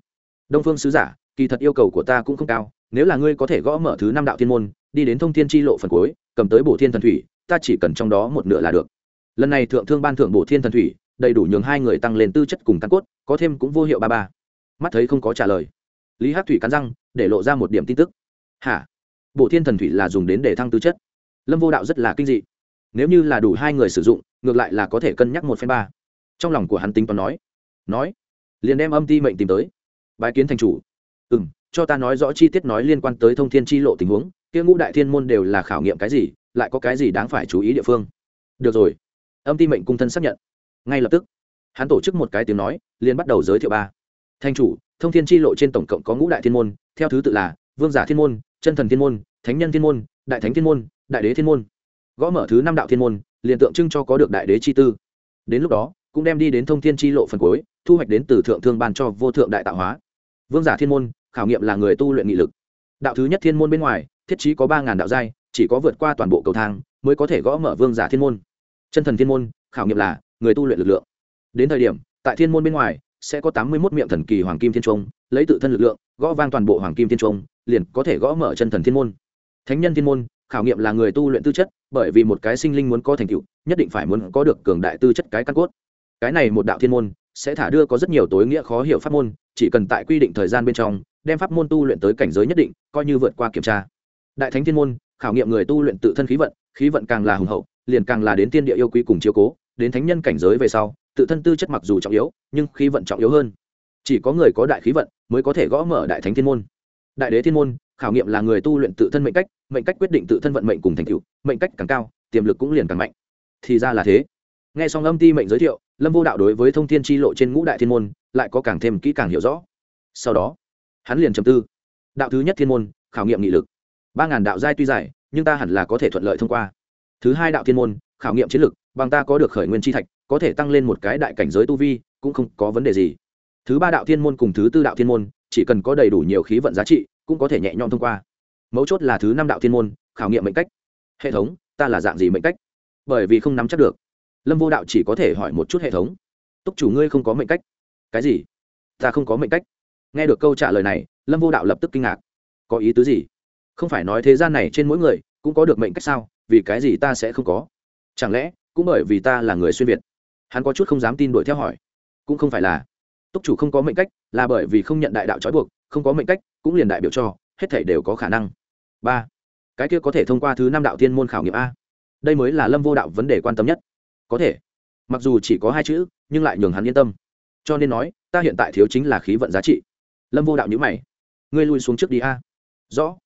Đông phương sứ giả, kỳ thật yêu cầu của ta cũng không cao, nếu là ngươi có thể gõ mở thứ năm đạo thiên môn, đi đến thông thiên tri lộ phần cuối, cầm tới bổ thiên thần thủy, ta chỉ cần trong đó một nửa là được lần này thượng thương ban thượng bổ thiên thần thủy, đầy đủ nhường hai người tăng lên tư chất cùng căn cốt, có thêm cũng vô hiệu ba ba. Mắt thấy không có trả lời. Lý hát thủy cắn răng, để lộ ra một điểm tin tức. Hả? Bộ thiên thần thủy là dùng đến để thăng tư chất. Lâm vô đạo rất là kinh dị. Nếu như là đủ hai người sử dụng, ngược lại là có thể cân nhắc một phen ba. Trong lòng của hắn tính toán nói. Nói. Liền đem âm ti mệnh tìm tới. Bái kiến thành chủ. Ừ m cho ta nói rõ chi tiết nói liên quan tới thông thiên chi lộ tình huống, kia ngũ đại thiên môn đều là khảo nghiệm cái gì, lại có cái gì đáng phải chú ý địa phương. Được rồi âm ti mệnh cung thân xác nhận. Ngay lập tức, hắn tổ chức một cái tiếng nói, liền bắt đầu giới thiệu ba. Thanh chủ, thông thiên chi lộ trên tổng cộng có ngũ đại thiên môn, theo thứ tự là vương giả thiên môn, chân thần thiên môn, thánh nhân thiên môn, đại thánh thiên môn, đại đế thiên môn. Gõ mở thứ năm đạo thiên môn, liền tượng trưng cho có được đại đế chi tư. Đến lúc đó, cũng đem đi đến thông thiên chi lộ phần cuối, thu hoạch đến từ thượng thương ban cho vô thượng đại tạo hóa. Vương giả thiên môn, khảo nghiệm là người tu luyện nghị lực. Đạo thứ nhất thiên môn bên ngoài, thiết chí có ba ngàn đạo giai, chỉ có vượt qua toàn bộ cầu thang, mới có thể gõ mở vương giả thiên môn chân thần thiên môn, khảo nghiệm là người tu luyện lực lượng. Đến thời điểm, tại thiên môn bên ngoài, sẽ có tám mươi một miệng thần kỳ hoàng kim thiên trung, lấy tự thân lực lượng, gõ vang toàn bộ hoàng kim thiên trung, liền có thể gõ mở chân thần thiên môn. Thánh nhân thiên môn, khảo nghiệm là người tu luyện tư chất, bởi vì một cái sinh linh muốn có thành tựu, nhất định phải muốn có được cường đại tư chất cái căn cốt. Cái này một đạo thiên môn, sẽ thả đưa có rất nhiều tối nghĩa khó hiểu pháp môn, chỉ cần tại quy định thời gian bên trong, đem pháp môn tu luyện tới cảnh giới nhất định, coi như vượt qua kiểm tra. Đại thánh thiên môn khảo nghiệm người tu luyện tự thân khí vận khí vận càng là hùng hậu, liền càng là đến tiên địa yêu quý cùng chiếu cố, đến thánh nhân cảnh giới về sau, tự thân tư chất mặc dù trọng yếu, nhưng khí vận trọng yếu hơn. Chỉ có người có đại khí vận mới có thể gõ mở đại thánh thiên môn. Đại đế thiên môn, khảo nghiệm là người tu luyện tự thân mệnh cách mệnh cách quyết định tự thân vận mệnh cùng thành tựu, mệnh cách càng cao, tiềm lực cũng liền càng mạnh. Thì ra là thế. Nghe xong âm ti mệnh giới thiệu, lâm vô đạo đối với thông thiên tri lộ trên ngũ đại thiên môn, lại có càng thêm kỹ càng hiểu rõ. Sau đó, hắn liền trầm tư. Đạo thứ nhất thiên môn, khảo nghiệm nghị lực ba ngàn đạo giai tuy dài nhưng ta hẳn là có thể thuận lợi thông qua. Thứ hai đạo thiên môn khảo nghiệm chiến lược, bằng ta có được khởi nguyên tri thạch có thể tăng lên một cái đại cảnh giới tu vi cũng không có vấn đề gì. Thứ ba đạo thiên môn cùng thứ tư đạo thiên môn chỉ cần có đầy đủ nhiều khí vận giá trị cũng có thể nhẹ nhõm thông qua. Mấu chốt là thứ năm đạo thiên môn khảo nghiệm mệnh cách. Hệ thống ta là dạng gì mệnh cách? Bởi vì không nắm chắc được. Lâm vô đạo chỉ có thể hỏi một chút hệ thống. Túc chủ ngươi không có mệnh cách. Cái gì? Ta không có mệnh cách. Nghe được câu trả lời này lâm vô đạo lập tức kinh ngạc. Có ý tứ gì? Không phải nói thế gian này trên mỗi người cũng có được mệnh cách sao? Vì cái gì ta sẽ không có? Chẳng lẽ cũng bởi vì ta là người xuyên việt, hắn có chút không dám tin đuổi theo hỏi? Cũng không phải là. Túc chủ không có mệnh cách là bởi vì không nhận đại đạo trói buộc, không có mệnh cách cũng liền đại biểu cho, hết thể đều có khả năng. Ba, cái kia có thể thông qua thứ năm đạo thiên môn khảo nghiệm a. Đây mới là lâm vô đạo vấn đề quan tâm nhất. Có thể. Mặc dù chỉ có hai chữ, nhưng lại nhường hắn yên tâm. Cho nên nói, ta hiện tại thiếu chính là khí vận giá trị. Lâm vô đạo nhữ mày. Ngươi lui xuống trước đi a. Rõ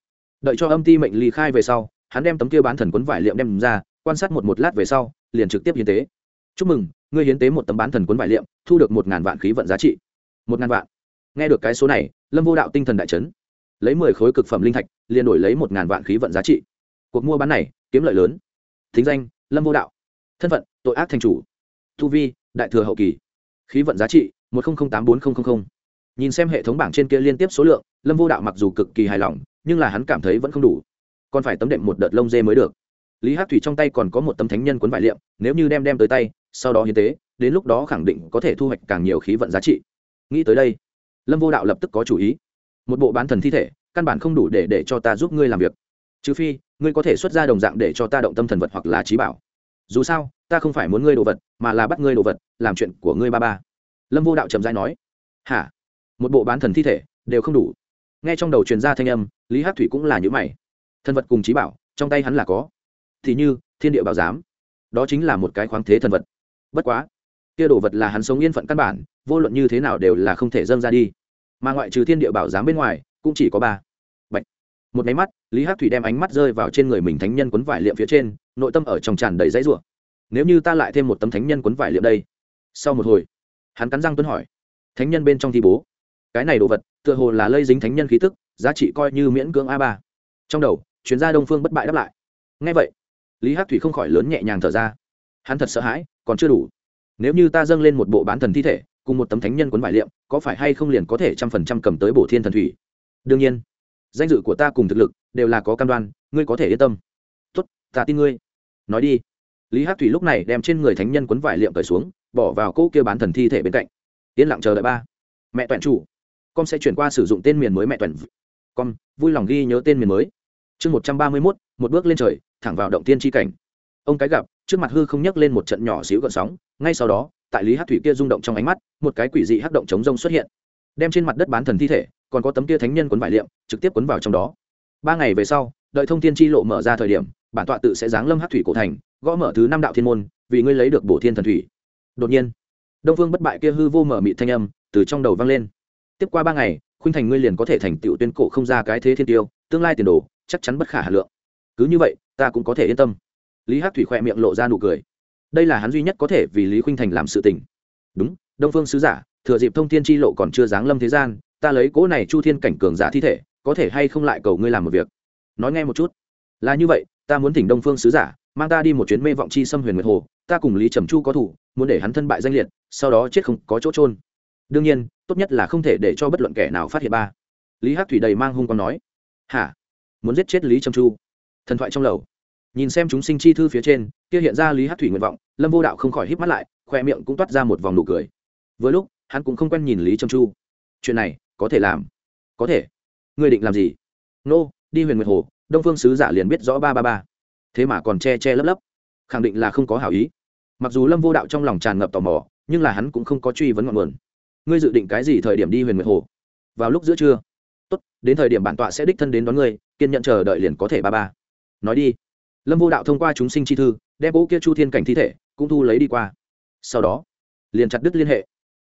đợi cho âm ti mệnh ly khai về sau, hắn đem tấm kia bán thần quấn vải liệm đem ra, quan sát một một lát về sau, liền trực tiếp hiến tế. Chúc mừng, ngươi hiến tế một tấm bán thần quấn vải liệm, thu được một ngàn vạn khí vận giá trị. Một ngàn vạn. Nghe được cái số này, lâm vô đạo tinh thần đại chấn. Lấy mười khối cực phẩm linh thạch, liền đổi lấy một ngàn vạn khí vận giá trị. Cuộc mua bán này, kiếm lợi lớn. Thính danh, lâm vô đạo. Thân phận, tội ác thành chủ. Thu vi, đại thừa hậu kỳ. Khí vận giá trị, một tám bốn nghìn nhìn xem hệ thống bảng trên kia liên tiếp số lượng, lâm vô đạo mặc dù cực kỳ hài lòng nhưng là hắn cảm thấy vẫn không đủ. Còn phải tấm đệm một đợt lông dê mới được. Lý hát thủy trong tay còn có một tấm thánh nhân cuốn vải liệm, nếu như đem đem tới tay, sau đó hiến tế, đến lúc đó khẳng định có thể thu hoạch càng nhiều khí vận giá trị. Nghĩ tới đây, lâm vô đạo lập tức có chủ ý. Một bộ bán thần thi thể, căn bản không đủ để để cho ta giúp ngươi làm việc. Trừ phi, ngươi có thể xuất ra đồng dạng để cho ta động tâm thần vật hoặc là trí bảo. Dù sao, ta không phải muốn ngươi đồ vật, mà là bắt ngươi đồ vật, làm chuyện của ngươi ba ba. Lâm vô đạo trầm dai nói, hả? Một bộ bán thần thi thể, đều không đủ nghe trong đầu truyền ra thanh âm, lý hát thủy cũng là những mày. Thân vật cùng trí bảo, trong tay hắn là có. Thì như, thiên địa bảo giám. Đó chính là một cái khoáng thế thần vật. Bất quá, kia đồ vật là hắn sống yên phận căn bản, vô luận như thế nào đều là không thể dâng ra đi. Mà ngoại trừ thiên địa bảo giám bên ngoài, cũng chỉ có ba. Bạch. một máy mắt, lý hát thủy đem ánh mắt rơi vào trên người mình thánh nhân quấn vải liệm phía trên, nội tâm ở trong tràn đầy dãy rủa. Nếu như ta lại thêm một tấm thánh nhân quấn vải liệm đây. Sau một hồi, hắn cắn răng tuấn hỏi. Thánh nhân bên trong thi bố cái này đồ vật, tựa hồ là lây dính thánh nhân khí tức, giá trị coi như miễn cưỡng a ba. Trong đầu, chuyên gia đông phương bất bại đáp lại. Ngay vậy, lý hát thủy không khỏi lớn nhẹ nhàng thở ra. Hắn thật sợ hãi, còn chưa đủ. Nếu như ta dâng lên một bộ bán thần thi thể, cùng một tấm thánh nhân quấn vải liệm, có phải hay không liền có thể trăm phần trăm cầm tới bổ thiên thần thủy? Đương nhiên, danh dự của ta cùng thực lực đều là có cam đoan, ngươi có thể yên tâm. Tốt, ta tin ngươi. Nói đi. Lý hát thủy lúc này đem trên người thánh nhân quấn vải liệm cởi xuống, bỏ vào cỗ kia bán thần thi thể bên cạnh. Yên lặng chờ đợi ba. Mẹ toàn chủ con sẽ chuyển qua sử dụng tên miền mới mẹ toàn con vui lòng ghi nhớ tên miền mới. Chương một trăm ba mươi mốt, một bước lên trời, thẳng vào động tiên tri cảnh. Ông cái gặp, trước mặt hư không nhấc lên một trận nhỏ xíu gợn sóng, ngay sau đó, tại lý hát thủy kia rung động trong ánh mắt, một cái quỷ dị hắc động chống rông xuất hiện. Đem trên mặt đất bán thần thi thể, còn có tấm kia thánh nhân quấn vải liệm, trực tiếp quấn vào trong đó. Ba ngày về sau, đợi thông tiên chi lộ mở ra thời điểm, bản tọa tự sẽ giáng lâm hát thủy cổ thành, gõ mở thứ năm đạo thiên môn, vì ngươi lấy được bổ thiên thần thủy. Đột nhiên, đông vương bất bại kia hư vô mở mị thanh âm từ trong đầu vang lên tiếp qua ba ngày, khuynh thành ngươi liền có thể thành tựu tuyên cổ không ra cái thế thiên tiêu, tương lai tiền đồ, chắc chắn bất khả hà lượng. Cứ như vậy, ta cũng có thể yên tâm. Lý hắc thủy khoe miệng lộ ra nụ cười. Đây là hắn duy nhất có thể vì lý khuynh thành làm sự tình. Đúng, đông phương sứ giả, thừa dịp thông thiên tri lộ còn chưa giáng lâm thế gian, ta lấy cỗ này chu thiên cảnh cường giả thi thể, có thể hay không lại cầu ngươi làm một việc? Nói nghe một chút. Là như vậy, ta muốn thỉnh đông phương sứ giả, mang ta đi một chuyến mê vọng chi xâm huyền nguyệt hồ, ta cùng lý trầm chu có thủ, muốn để hắn thân bại danh liệt, sau đó chết không có chỗ trôn đương nhiên tốt nhất là không thể để cho bất luận kẻ nào phát hiện ba. Lý hát thủy đầy mang hung con nói, hả? Muốn giết chết lý trầm chu? Thần thoại trong lầu. Nhìn xem chúng sinh chi thư phía trên, kia hiện ra lý hát thủy nguyện vọng, lâm vô đạo không khỏi híp mắt lại, khoe miệng cũng toát ra một vòng nụ cười. Với lúc, hắn cũng không quen nhìn lý trầm chu. Chuyện này có thể làm. Có thể? Ngươi định làm gì? Nô, đi huyền nguyệt hồ, đông phương sứ giả liền biết rõ ba ba ba. Thế mà còn che che lấp lấp. Khẳng định là không có hảo ý. Mặc dù lâm vô đạo trong lòng tràn ngập tò mò, nhưng là hắn cũng không có truy vấn ngọn nguồn ngươi dự định cái gì thời điểm đi huyền nguyệt hồ? Vào lúc giữa trưa. Tốt, đến thời điểm bản tọa sẽ đích thân đến đón ngươi, kiên nhận chờ đợi liền có thể ba ba. Nói đi. Lâm vô đạo thông qua chúng sinh chi thư, đem bố kia chu thiên cảnh thi thể cũng thu lấy đi qua. Sau đó, liền chặt đứt liên hệ.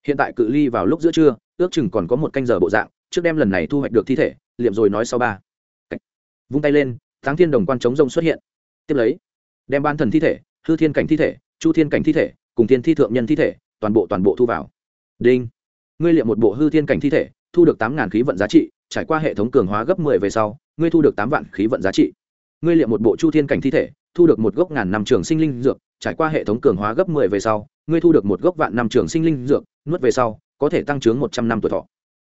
Hiện tại cự ly vào lúc giữa trưa, ước chừng còn có một canh giờ bộ dạng, trước đem lần này thu hoạch được thi thể, liệm rồi nói sau ba. Vung tay lên tháng thiên đồng quan chống rông xuất hiện. Tiếp lấy, đem ban thần thi thể, hư thiên cảnh thi thể, chu thiên cảnh thi thể, cùng thiên thi thượng nhân thi thể, toàn bộ toàn bộ thu vào. Đinh ngươi liệm một bộ hư thiên cảnh thi thể, thu được tám ngàn khí vận giá trị, trải qua hệ thống cường hóa gấp mười về sau, ngươi thu được tám vạn khí vận giá trị. Ngươi liệm một bộ chu thiên cảnh thi thể, thu được một gốc ngàn năm trường sinh linh dược, trải qua hệ thống cường hóa gấp mười về sau, ngươi thu được một gốc vạn năm trường sinh linh dược, nuốt về sau, có thể tăng trưởng một trăm năm tuổi thọ.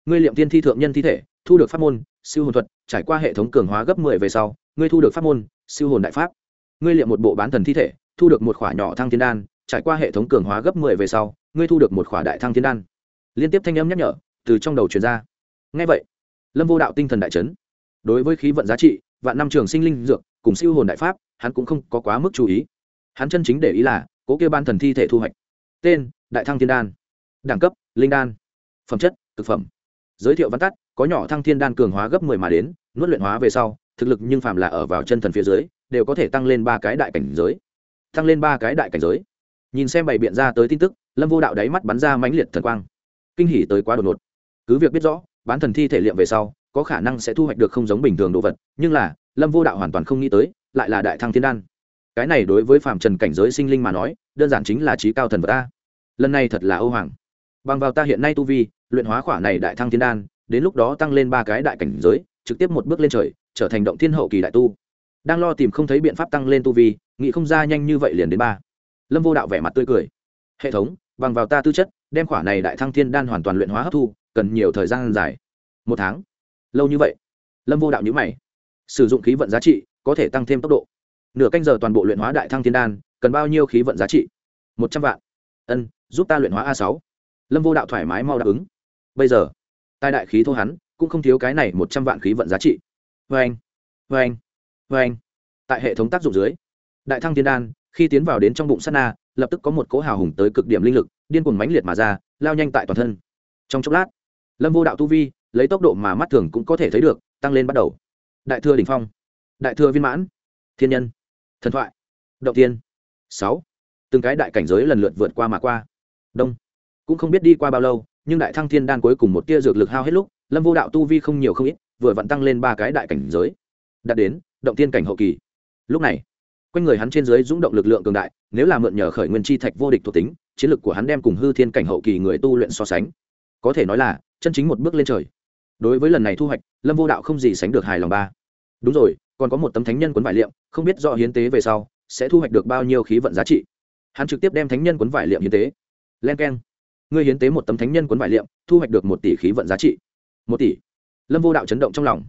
Ngươi liệm tiên thi thượng nhân thi thể, thu được pháp môn, siêu hồn thuật, trải qua hệ thống cường hóa gấp mười về sau, ngươi thu được pháp môn, siêu hồn đại pháp. Ngươi liệm một bộ bán thần thi thể, thu được một khỏa nhỏ thăng thiên đan, trải qua hệ thống cường hóa gấp mười về sau, ngươi thu được một khỏa đại thăng thiên đan liên tiếp thanh âm nhắc nhở, từ trong đầu truyền ra. Ngay vậy, lâm vô đạo tinh thần đại chấn. Đối với khí vận giá trị, vạn năm trường sinh linh dược, cùng siêu hồn đại pháp, hắn cũng không có quá mức chú ý. Hắn chân chính để ý là, cố kêu ban thần thi thể thu hoạch. Tên, đại thăng thiên đan. Đẳng cấp, linh đan. Phẩm chất thực phẩm. Giới thiệu văn tắt, có nhỏ thăng thiên đan cường hóa gấp mười mà đến, nuốt luyện hóa về sau, thực lực nhưng phàm là ở vào chân thần phía dưới, đều có thể tăng lên ba cái đại cảnh giới. Tăng lên ba cái đại cảnh giới. Nhìn xem bày biện ra tới tin tức, lâm vô đạo đáy mắt bắn ra mãnh liệt thần quang kinh hỉ tới quá đột ngột. Cứ việc biết rõ, bán thần thi thể liệm về sau, có khả năng sẽ thu hoạch được không giống bình thường đồ vật, nhưng là, lâm vô đạo hoàn toàn không nghĩ tới, lại là đại thăng thiên đan. Cái này đối với phạm trần cảnh giới sinh linh mà nói, đơn giản chính là trí cao thần vật ta lần này thật là ô hoàng. Bằng vào ta hiện nay tu vi, luyện hóa khỏa này đại thăng thiên đan, đến lúc đó tăng lên ba cái đại cảnh giới, trực tiếp một bước lên trời, trở thành động thiên hậu kỳ đại tu. Đang lo tìm không thấy biện pháp tăng lên tu vi, nghĩ không ra nhanh như vậy liền đến ba. Lâm vô đạo vẻ mặt tươi cười. Hệ thống, bằng vào ta tư chất đem khỏa này đại thăng thiên đan hoàn toàn luyện hóa hấp thu, cần nhiều thời gian dài. Một tháng. Lâu như vậy. Lâm vô đạo nhữ mày. Sử dụng khí vận giá trị có thể tăng thêm tốc độ. Nửa canh giờ toàn bộ luyện hóa đại thăng thiên đan, cần bao nhiêu khí vận giá trị? Một trăm vạn. Ân, giúp ta luyện hóa a sáu. Lâm vô đạo thoải mái mau đáp ứng. Bây giờ, tai đại khí thô hắn cũng không thiếu cái này một trăm vạn khí vận giá trị. Vê anh vê anh vê anh tại hệ thống tác dụng dưới, đại thăng thiên đan khi tiến vào đến trong bụng sắt na lập tức có một cỗ hào hùng tới cực điểm linh lực, điên cuồng mãnh liệt mà ra, lao nhanh tại toàn thân. Trong chốc lát, lâm vô đạo tu vi, lấy tốc độ mà mắt thường cũng có thể thấy được, tăng lên bắt đầu. Đại thừa đ ỉ n h phong, đại thừa viên mãn, thiên nhân, thần thoại, động tiên. Sáu, từng cái đại cảnh giới lần lượt vượt qua mà qua. Đông, cũng không biết đi qua bao lâu, nhưng đại thăng thiên đan cuối cùng một tia dược lực hao hết lúc, lâm vô đạo tu vi không nhiều không ít, vừa vặn tăng lên ba cái đại cảnh giới. Đạt đến, động tiên cảnh hậu kỳ. Lúc này quanh người hắn trên dưới rung động lực lượng cường đại, nếu là mượn nhờ khởi nguyên chi thạch vô địch thuộc tính, chiến lực của hắn đem cùng hư thiên cảnh hậu kỳ người tu luyện so sánh. Có thể nói là, chân chính một bước lên trời. Đối với lần này thu hoạch, lâm vô đạo không gì sánh được hài lòng ba. Đúng rồi, còn có một tấm thánh nhân quấn vải liệm, không biết do hiến tế về sau, sẽ thu hoạch được bao nhiêu khí vận giá trị. Hắn trực tiếp đem thánh nhân quấn vải liệm hiến tế. Len k e n ngươi hiến tế một tấm thánh nhân quấn vải liệm, thu hoạch được một tỷ khí vận giá trị. Một tỷ. Lâm vô đạo chấn động trong lòng.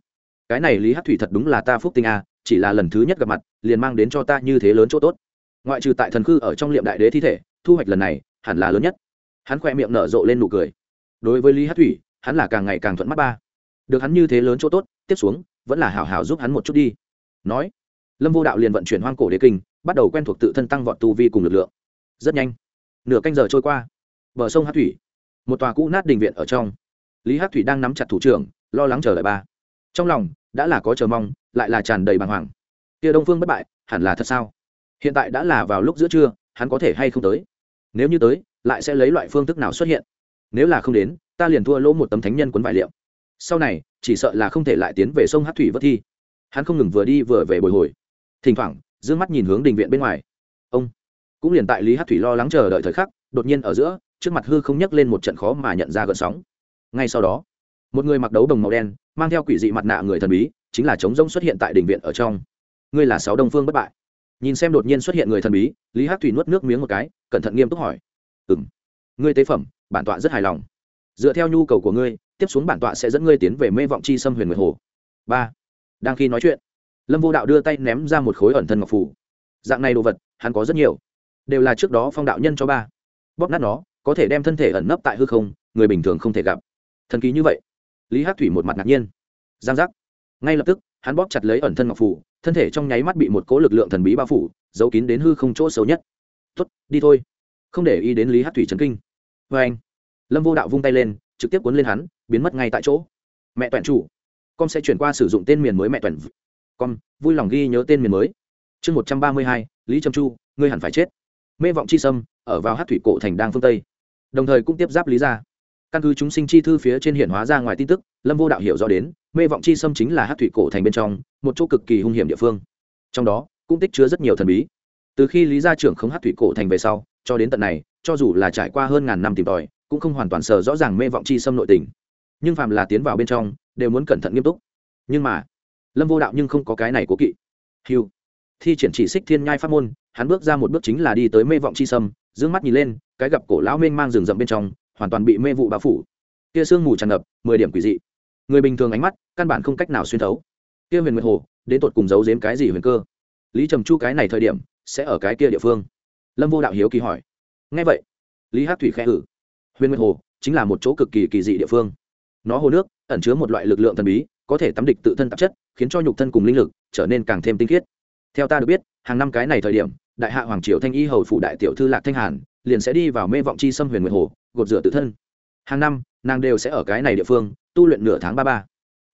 Cái này lý hát thủy thật đúng là ta phúc tinh a chỉ là lần thứ nhất gặp mặt, liền mang đến cho ta như thế lớn chỗ tốt. Ngoại trừ tại thần khư ở trong liệm đại đế thi thể, thu hoạch lần này, hẳn là lớn nhất. Hắn khoe miệng nở rộ lên nụ cười. Đối với lý hát thủy, hắn là càng ngày càng thuận mắt ba. Được hắn như thế lớn chỗ tốt, tiếp xuống, vẫn là hảo hảo giúp hắn một chút đi. Nói, lâm vô đạo liền vận chuyển hoang cổ đế kinh, bắt đầu quen thuộc tự thân tăng vọt tu vi cùng lực lượng. Rất nhanh, nửa canh giờ trôi qua, bờ sông hát thủy, một tòa cũ nát đình viện ở trong. Lý hát thủy đang nắm chặt thủ trưởng, lo lắng chờ đợi ba. Trong lòng, đã là có chờ mong lại là tràn đầy bàng hoàng. Kia đông phương bất bại, hẳn là thật sao? Hiện tại đã là vào lúc giữa trưa, hắn có thể hay không tới? Nếu như tới, lại sẽ lấy loại phương thức nào xuất hiện? Nếu là không đến, ta liền thua lỗ một tấm thánh nhân quấn vải liệu. Sau này, chỉ sợ là không thể lại tiến về sông hát thủy vất thi. Hắn không ngừng vừa đi vừa về bồi hồi. Thỉnh thoảng d ư ơ n g mắt nhìn hướng đình viện bên ngoài. Ông, cũng liền tại lý hát thủy lo lắng chờ đợi thời khắc, đột nhiên ở giữa, trước mặt hư không nhấc lên một trận khó mà nhận ra gợn sóng. Ngay sau đó, một người mặc đấu đồng màu đen, mang theo quỷ dị mặt nạ người thần bí chính là trống rông xuất hiện tại đình viện ở trong. Ngươi là sáu đông phương bất bại. Nhìn xem đột nhiên xuất hiện người thần bí, lý Hắc thủy nuốt nước miếng một cái, cẩn thận nghiêm túc hỏi. Ừ m ngươi tế phẩm, bản tọa rất hài lòng. Dựa theo nhu cầu của ngươi, tiếp xuống bản tọa sẽ dẫn ngươi tiến về mê vọng chi xâm huyền nguyệt hồ. Ba, đang khi nói chuyện, lâm vô đạo đưa tay ném ra một khối ẩn thân ngọc phủ dạng này đồ vật, hắn có rất nhiều. Đều là trước đó phong đạo nhân cho ba. Bóp nát nó, có thể đem thân thể ẩn nấp tại hư không, người bình thường không thể gặp. Thần khí như vậy. Lý Hắc thủy một mặt ngạc nhiên. Giang giác ngay lập tức, hắn bóp chặt lấy ẩn thân ngọc phủ, thân thể trong nháy mắt bị một cố lực lượng thần bí bao phủ, giấu kín đến hư không chỗ xấu nhất. Tuất đi thôi. Không để ý đến lý hát thủy trấn kinh. Vê anh. Lâm vô đạo vung tay lên, trực tiếp cuốn lên hắn, biến mất ngay tại chỗ. Mẹ toàn chủ, con sẽ chuyển qua sử dụng tên miền mới mẹ toàn con, vui lòng ghi nhớ tên miền mới. Chương một trăm ba mươi hai, lý Trâm chu, ngươi hẳn phải chết. Mê vọng chi sâm, ở vào hát thủy cổ thành đang phương tây. Đồng thời cũng tiếp giáp lý ra căn cứ chúng sinh chi thư phía trên hiện hóa ra ngoài tin tức, lâm vô đạo hiểu rõ đến, mê vọng chi sâm chính là hát thủy cổ thành bên trong, một chỗ cực kỳ hung hiểm địa phương. Trong đó, cũng tích chứa rất nhiều thần bí. Từ khi lý gia trưởng không hát thủy cổ thành về sau, cho đến tận này, cho dù là trải qua hơn ngàn năm tìm tòi, cũng không hoàn toàn sờ rõ ràng mê vọng chi xâm nội tình. Nhưng phàm là tiến vào bên trong, đều muốn cẩn thận nghiêm túc. Nhưng mà, lâm vô đạo nhưng không có cái này cố kỵ. Hiu thi triển chỉ xích thiên nhai pháp môn, hắn bước ra một bước chính là đi tới mê vọng chi sâm d ư ơ n g mắt nhìn lên, cái gặp cổ lão mênh mang rừng rậm bên trong hoàn toàn bị mê vụ bao phủ. Kia sương mù tràn ngập, mười điểm quỷ dị. Người bình thường ánh mắt, căn bản không cách nào xuyên thấu. Kia huyền nguyệt hồ, đến tột cùng giấu giếm cái gì huyền cơ? Lý trầm chu cái này thời điểm, sẽ ở cái kia địa phương? Lâm vô đạo hiếu kỳ hỏi. Ngay vậy, lý hát thủy khẽ hử. Huyền nguyệt hồ, chính là một chỗ cực kỳ kỳ dị địa phương. Nó hồ nước, ẩn chứa một loại lực lượng thần bí, có thể tắm địch tự thân tạp chất, khiến cho nhục thân cùng linh lực trở nên càng thêm tinh khiết. Theo ta được biết, hàng năm cái này thời điểm, đại hạ hoàng triều thanh y hầu phủ đại tiểu thư lạc thanh hàn, liền sẽ đi vào mê vọng chi xâm huyền nguyệt hồ gột rửa tự thân. Hàng năm, nàng đều sẽ ở cái này địa phương, tu luyện nửa tháng ba ba.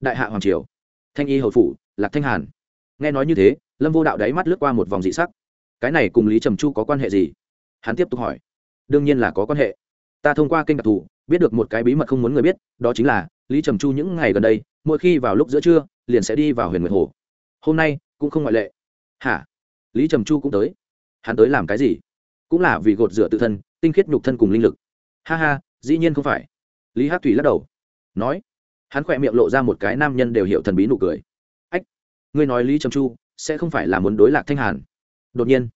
Đại hạ hoàng triều, thanh y hầu phủ, lạc thanh hàn. Nghe nói như thế, lâm vô đạo đáy mắt lướt qua một vòng dị sắc. Cái này cùng lý trầm chu có quan hệ gì? Hắn tiếp tục hỏi. Đương nhiên là có quan hệ. Ta thông qua kênh đặc thù, biết được một cái bí mật không muốn người biết, đó chính là, lý trầm chu những ngày gần đây, mỗi khi vào lúc giữa trưa, liền sẽ đi vào huyền nguyệt hồ. Hôm nay, cũng không ngoại lệ. Hả? Lý trầm chu cũng tới. Hắn tới làm cái gì? Cũng là vì gột rửa tự thân, tinh khiết nhục thân cùng linh lực ha ha, dĩ nhiên không phải. Lý hát thủy lắc đầu. Nói. Hắn khỏe miệng lộ ra một cái nam nhân đều hiểu thần bí nụ cười. Ách. Ngươi nói lý trầm chu, sẽ không phải là muốn đối lạc thanh hàn. Đột nhiên,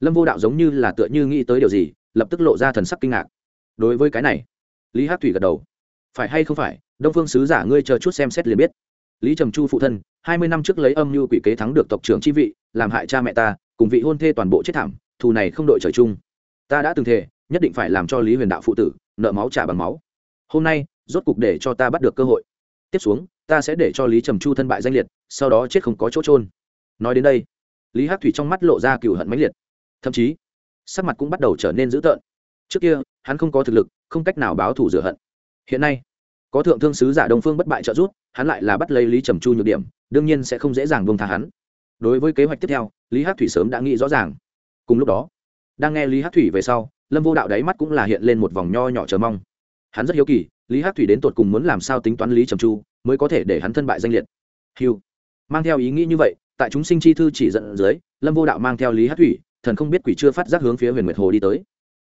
lâm vô đạo giống như là tựa như nghĩ tới điều gì, lập tức lộ ra thần sắc kinh ngạc. Đối với cái này, lý hát thủy gật đầu. Phải hay không phải, đông phương sứ giả ngươi chờ chút xem xét liền biết. Lý trầm chu phụ thân, hai mươi năm trước lấy âm mưu quỷ kế thắng được tộc trưởng chi vị, làm hại cha mẹ ta, cùng vị hôn thê toàn bộ chết thảm, thù này không đội trời chung. Ta đã từng thề nhất định phải làm cho lý huyền đạo phụ tử nợ máu trả bằng máu. Hôm nay, rốt cục để cho ta bắt được cơ hội. Tiếp xuống, ta sẽ để cho lý trầm chu thân bại danh liệt, sau đó chết không có chỗ trôn nói đến đây, lý hát thủy trong mắt lộ ra cựu hận mãnh liệt. Thậm chí, sắc mặt cũng bắt đầu trở nên dữ tợn. Trước kia, hắn không có thực lực, không cách nào báo thủ rửa hận. Hiện nay, có thượng thương sứ giả đông phương bất bại trợ giúp, hắn lại là bắt lấy lý trầm chu nhược điểm, đương nhiên sẽ không dễ dàng bông tha hắn. Đối với kế hoạch tiếp theo, lý hát thủy sớm đã nghĩ rõ ràng. Cùng lúc đó, đang nghe lý hát thủy về sau lâm vô đạo đáy mắt cũng là hiện lên một vòng nho nhỏ chờ mong. Hắn rất hiếu kỳ, lý hát thủy đến tột cùng muốn làm sao tính toán lý trầm chu mới có thể để hắn thân bại danh liệt. Hiu mang theo ý nghĩ như vậy, tại chúng sinh chi thư chỉ dẫn dưới, lâm vô đạo mang theo lý hát thủy, thần không biết quỷ chưa phát giác hướng phía huyền nguyệt hồ đi tới.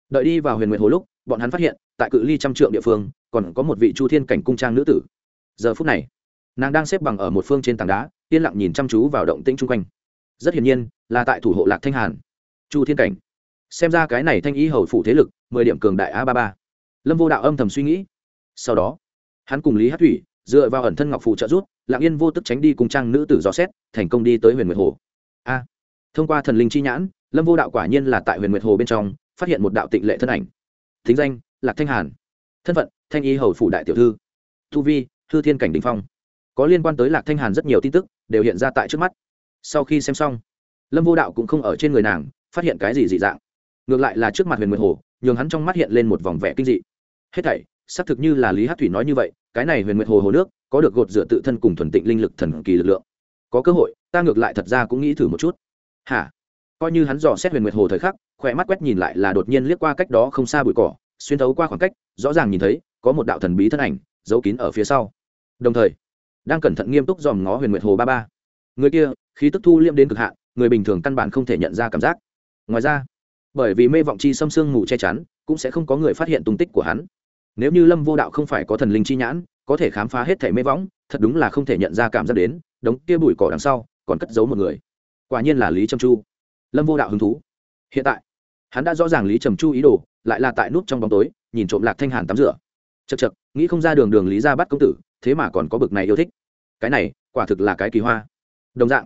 Đợi đi vào huyền nguyệt hồ lúc, bọn hắn phát hiện, tại cự ly trăm trượng địa phương, còn có một vị chu thiên cảnh cung trang nữ tử. Giờ phút này, nàng đang xếp bằng ở một phương trên tảng đá, yên lặng nhìn chăm chú vào động tĩnh chung quanh. Rất hiển nhiên, là tại thủ hộ lạc thanh hàn. Chu thiên cảnh xem ra cái này thanh ý hầu phủ thế lực, mười điểm cường đại a ba ba. Lâm vô đạo âm thầm suy nghĩ. Sau đó, hắn cùng lý hát thủy dựa vào ẩn thân ngọc phụ trợ rút lạng yên vô tức tránh đi cùng trang nữ tử dò xét, thành công đi tới huyền nguyệt hồ. A, thông qua thần linh chi nhãn, lâm vô đạo quả nhiên là tại huyền nguyệt hồ bên trong, phát hiện một đạo tịnh lệ thân ảnh. Thính danh, lạc thanh hàn. Thân phận, thanh y hầu phủ đại tiểu thư. Thu vi thư thiên cảnh đình phong. Có liên quan tới lạc thanh hàn rất nhiều tin tức, đều hiện ra tại trước mắt. Sau khi xem xong, lâm vô đạo cũng không ở trên người nàng, phát hiện cái gì dị dạng ngược lại là trước mặt huyền nguyệt hồ, nhường hắn trong mắt hiện lên một vòng vẻ kinh dị. Hết thảy, xác thực như là lý hát thủy nói như vậy, cái này huyền nguyệt hồ hồ nước, có được gột dựa tự thân cùng thuần tịnh linh lực thần kỳ lực lượng. Có cơ hội, ta ngược lại thật ra cũng nghĩ thử một chút. Hả? Coi như hắn dò xét huyền nguyệt hồ thời khắc, khỏe mắt quét nhìn lại là đột nhiên liếc qua cách đó không xa bụi cỏ, xuyên thấu qua khoảng cách, rõ ràng nhìn thấy, có một đạo thần bí thân ảnh, giấu kín ở phía sau. Đồng thời, đang cẩn thận nghiêm túc dòm ngó huyền nguyệt hồ ba ba. Người kia, khí tức thu liêm đến cực hạn, người bình thường căn bản không thể nhận ra cảm giác. Ngoài ra bởi vì mê vọng chi xâm xương ngủ che chắn, cũng sẽ không có người phát hiện tung tích của hắn. Nếu như lâm vô đạo không phải có thần linh chi nhãn, có thể khám phá hết thẻ mê võng thật đúng là không thể nhận ra cảm giác đến, đống kia bụi cỏ đằng sau, còn cất giấu một người. Quả nhiên là lý trầm chu. Lâm vô đạo hứng thú. Hiện tại, hắn đã rõ ràng lý trầm chu ý đồ, lại là tại nút trong bóng tối, nhìn trộm lạc thanh hàn tắm rửa. Chật chật nghĩ không ra đường đường lý ra bắt công tử, thế mà còn có bực này yêu thích. Cái này, quả thực là cái kỳ hoa. Đồng dạng,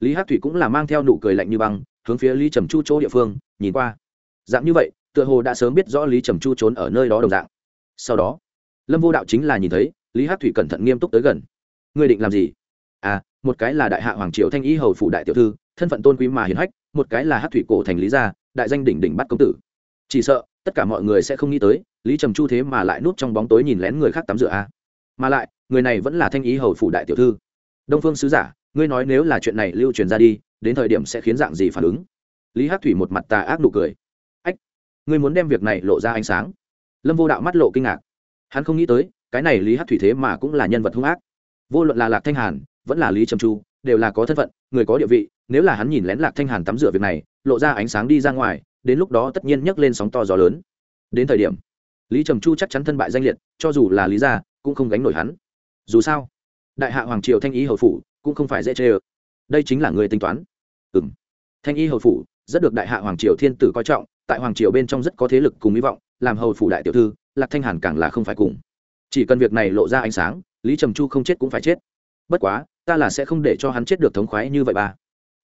lý hát thủy cũng là mang theo nụ cười lạnh như băng hướng phía lý trầm chu chỗ địa phương, nhìn qua. Dạng như vậy, tựa hồ đã sớm biết rõ lý trầm chu trốn ở nơi đó đồng dạng. Sau đó, lâm vô đạo chính là nhìn thấy, lý hát thủy cẩn thận nghiêm túc tới gần. Ngươi định làm gì? À một cái là đại hạ hoàng triều thanh y hầu phủ đại tiểu thư, thân phận tôn quý mà hiền hách, một cái là hát thủy cổ thành lý gia, đại danh đỉnh đỉnh bắt công tử. Chỉ sợ, tất cả mọi người sẽ không nghĩ tới, lý trầm chu thế mà lại núp trong bóng tối nhìn lén người khác tắm rửa a à. mà lại, người này vẫn là thanh ý hầu phủ đại tiểu thư. Đông phương sứ giả, ngươi nói nếu là chuyện này lưu truyền ra đi đến thời điểm sẽ khiến dạng gì phản ứng? Lý hát thủy một mặt tà ác nụ cười. Ách, ngươi muốn đem việc này lộ ra ánh sáng. Lâm vô đạo mắt lộ kinh ngạc. Hắn không nghĩ tới, cái này lý hát thủy thế mà cũng là nhân vật hung ác. Vô luận là lạc thanh hàn, vẫn là lý trầm chu, đều là có thân phận, người có địa vị, nếu là hắn nhìn lén lạc thanh hàn tắm rửa việc này, lộ ra ánh sáng đi ra ngoài, đến lúc đó tất nhiên nhấc lên sóng to gió lớn. Đến thời điểm, lý trầm chu chắc chắn thân bại danh liệt, cho dù là lý gia, cũng không gánh nổi hắn. Dù sao, đại hạ hoàng triều thanh ý hầu phủ, cũng không phải dễ chê ơ đây chính là người tính toán. Ừ m thanh y hầu phủ, rất được đại hạ hoàng triều thiên tử coi trọng, tại hoàng triều bên trong rất có thế lực cùng hy vọng, làm hầu phủ đại tiểu thư, lạc thanh hàn càng là không phải cùng. Chỉ cần việc này lộ ra ánh sáng, lý trầm chu không chết cũng phải chết. Bất quá, ta là sẽ không để cho hắn chết được thống khoái như vậy ba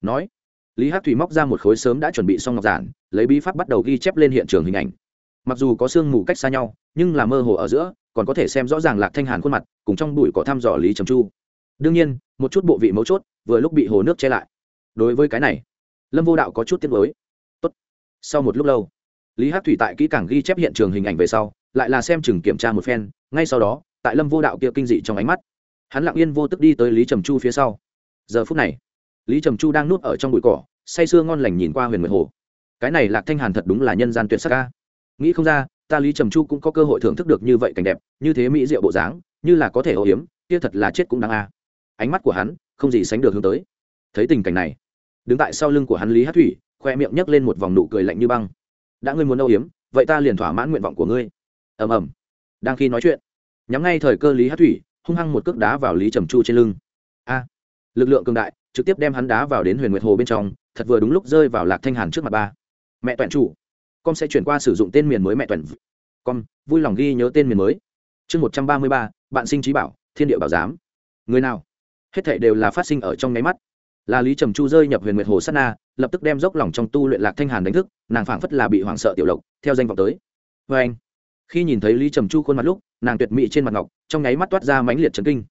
nói, lý hát thủy móc ra một khối sớm đã chuẩn bị xong ngọc giản, lấy bí pháp bắt đầu ghi chép lên hiện trường hình ảnh. Mặc dù có sương mù cách xa nhau, nhưng là mơ hồ ở giữa, còn có thể xem rõ ràng lạc thanh hàn khuôn mặt, cùng trong bụi có thăm dò lý trầm chu. Đương nhiên, một chút bộ vị mấu chốt vừa lúc bị hồ nước che lại. Đối với cái này, lâm vô đạo có chút tiếc với Tốt. sau một lúc lâu, lý hát thủy tại kỹ càng ghi chép hiện trường hình ảnh về sau, lại là xem chừng kiểm tra một phen, ngay sau đó, tại lâm vô đạo kia kinh dị trong ánh mắt, hắn lặng yên vô tức đi tới lý trầm chu phía sau. Giờ phút này, lý trầm chu đang nuốt ở trong bụi cỏ, say sưa ngon lành nhìn qua huyền nguyệt hồ. Cái này lạc thanh hàn thật đúng là nhân gian tuyệt sắc ca nghĩ không ra, ta lý trầm chu cũng có cơ hội thưởng thức được như vậy cảnh đẹp, như thế mỹ diệu bộ dáng, như là có thể ô hiếm kia thật là chết cũng đáng a. Ánh mắt của hắn không gì sánh được hướng tới. Thấy tình cảnh này, đứng tại sau lưng của hắn lý hát thủy, khoe miệng nhấc lên một vòng nụ cười lạnh như băng. Đã ngươi muốn âu hiếm vậy ta liền thỏa mãn nguyện vọng của ngươi. Ầm ầm. Đang khi nói chuyện, nhắm ngay thời cơ lý hát thủy, hung hăng một cước đá vào lý trầm chu trên lưng. A! Lực lượng cường đại, trực tiếp đem hắn đá vào đến huyền nguyệt hồ bên trong, thật vừa đúng lúc rơi vào lạc thanh hàn trước mặt ba. Mẹ toàn chủ, con sẽ chuyển qua sử dụng tên miền mới mẹ toàn con, vui lòng ghi nhớ tên miền mới. Chương một trăm ba mươi ba, bạn sinh trí bảo, thiên địa bảo giám. Người nào? Hết thảy đều là phát sinh ở trong nháy mắt. Là lý trầm chu rơi nhập huyền nguyệt hồ sát na, lập tức đem dốc lòng trong tu luyện lạc thanh hàn đánh thức, nàng phảng phất là bị hoảng sợ tiểu lộc, theo danh vọng tới. Vê anh, khi nhìn thấy lý trầm chu khuôn mặt lúc, nàng tuyệt mỹ trên mặt ngọc, trong nháy mắt toát ra mãnh liệt trấn kinh.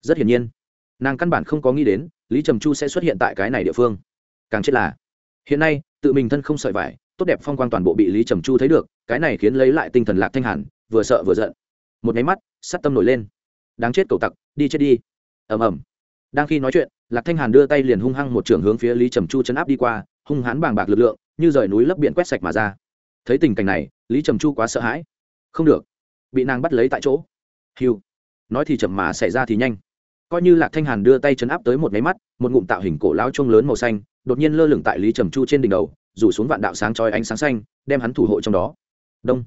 Rất hiển nhiên, nàng căn bản không có nghĩ đến, lý trầm chu sẽ xuất hiện tại cái này địa phương. Càng chết là, hiện nay, tự mình thân không sợi vải, tốt đẹp phong quang toàn bộ bị lý trầm chu thấy được, cái này khiến lấy lại tinh thần lạc thanh hàn, vừa sợ vừa giận. Một nháy mắt sắt tâm nổi lên. Đáng chết cầu tặc, đi chết đi. Ầm ầm đang khi nói chuyện, lạc thanh hàn đưa tay liền hung hăng một trường hướng phía lý trầm chu chấn áp đi qua, hung hãn bàng bạc lực lượng, như rời núi lấp biển quét sạch mà ra. Thấy tình cảnh này, lý trầm chu quá sợ hãi. Không được. Bị nàng bắt lấy tại chỗ. Hiu nói thì chậm mà xảy ra thì nhanh. Coi như lạc thanh hàn đưa tay chấn áp tới một máy mắt, một ngụm tạo hình cổ lao trông lớn màu xanh, đột nhiên lơ lửng tại lý trầm chu trên đỉnh đầu, rủ xuống vạn đạo sáng trói ánh sáng xanh, đem hắn thủ hộ trong đó. Đông.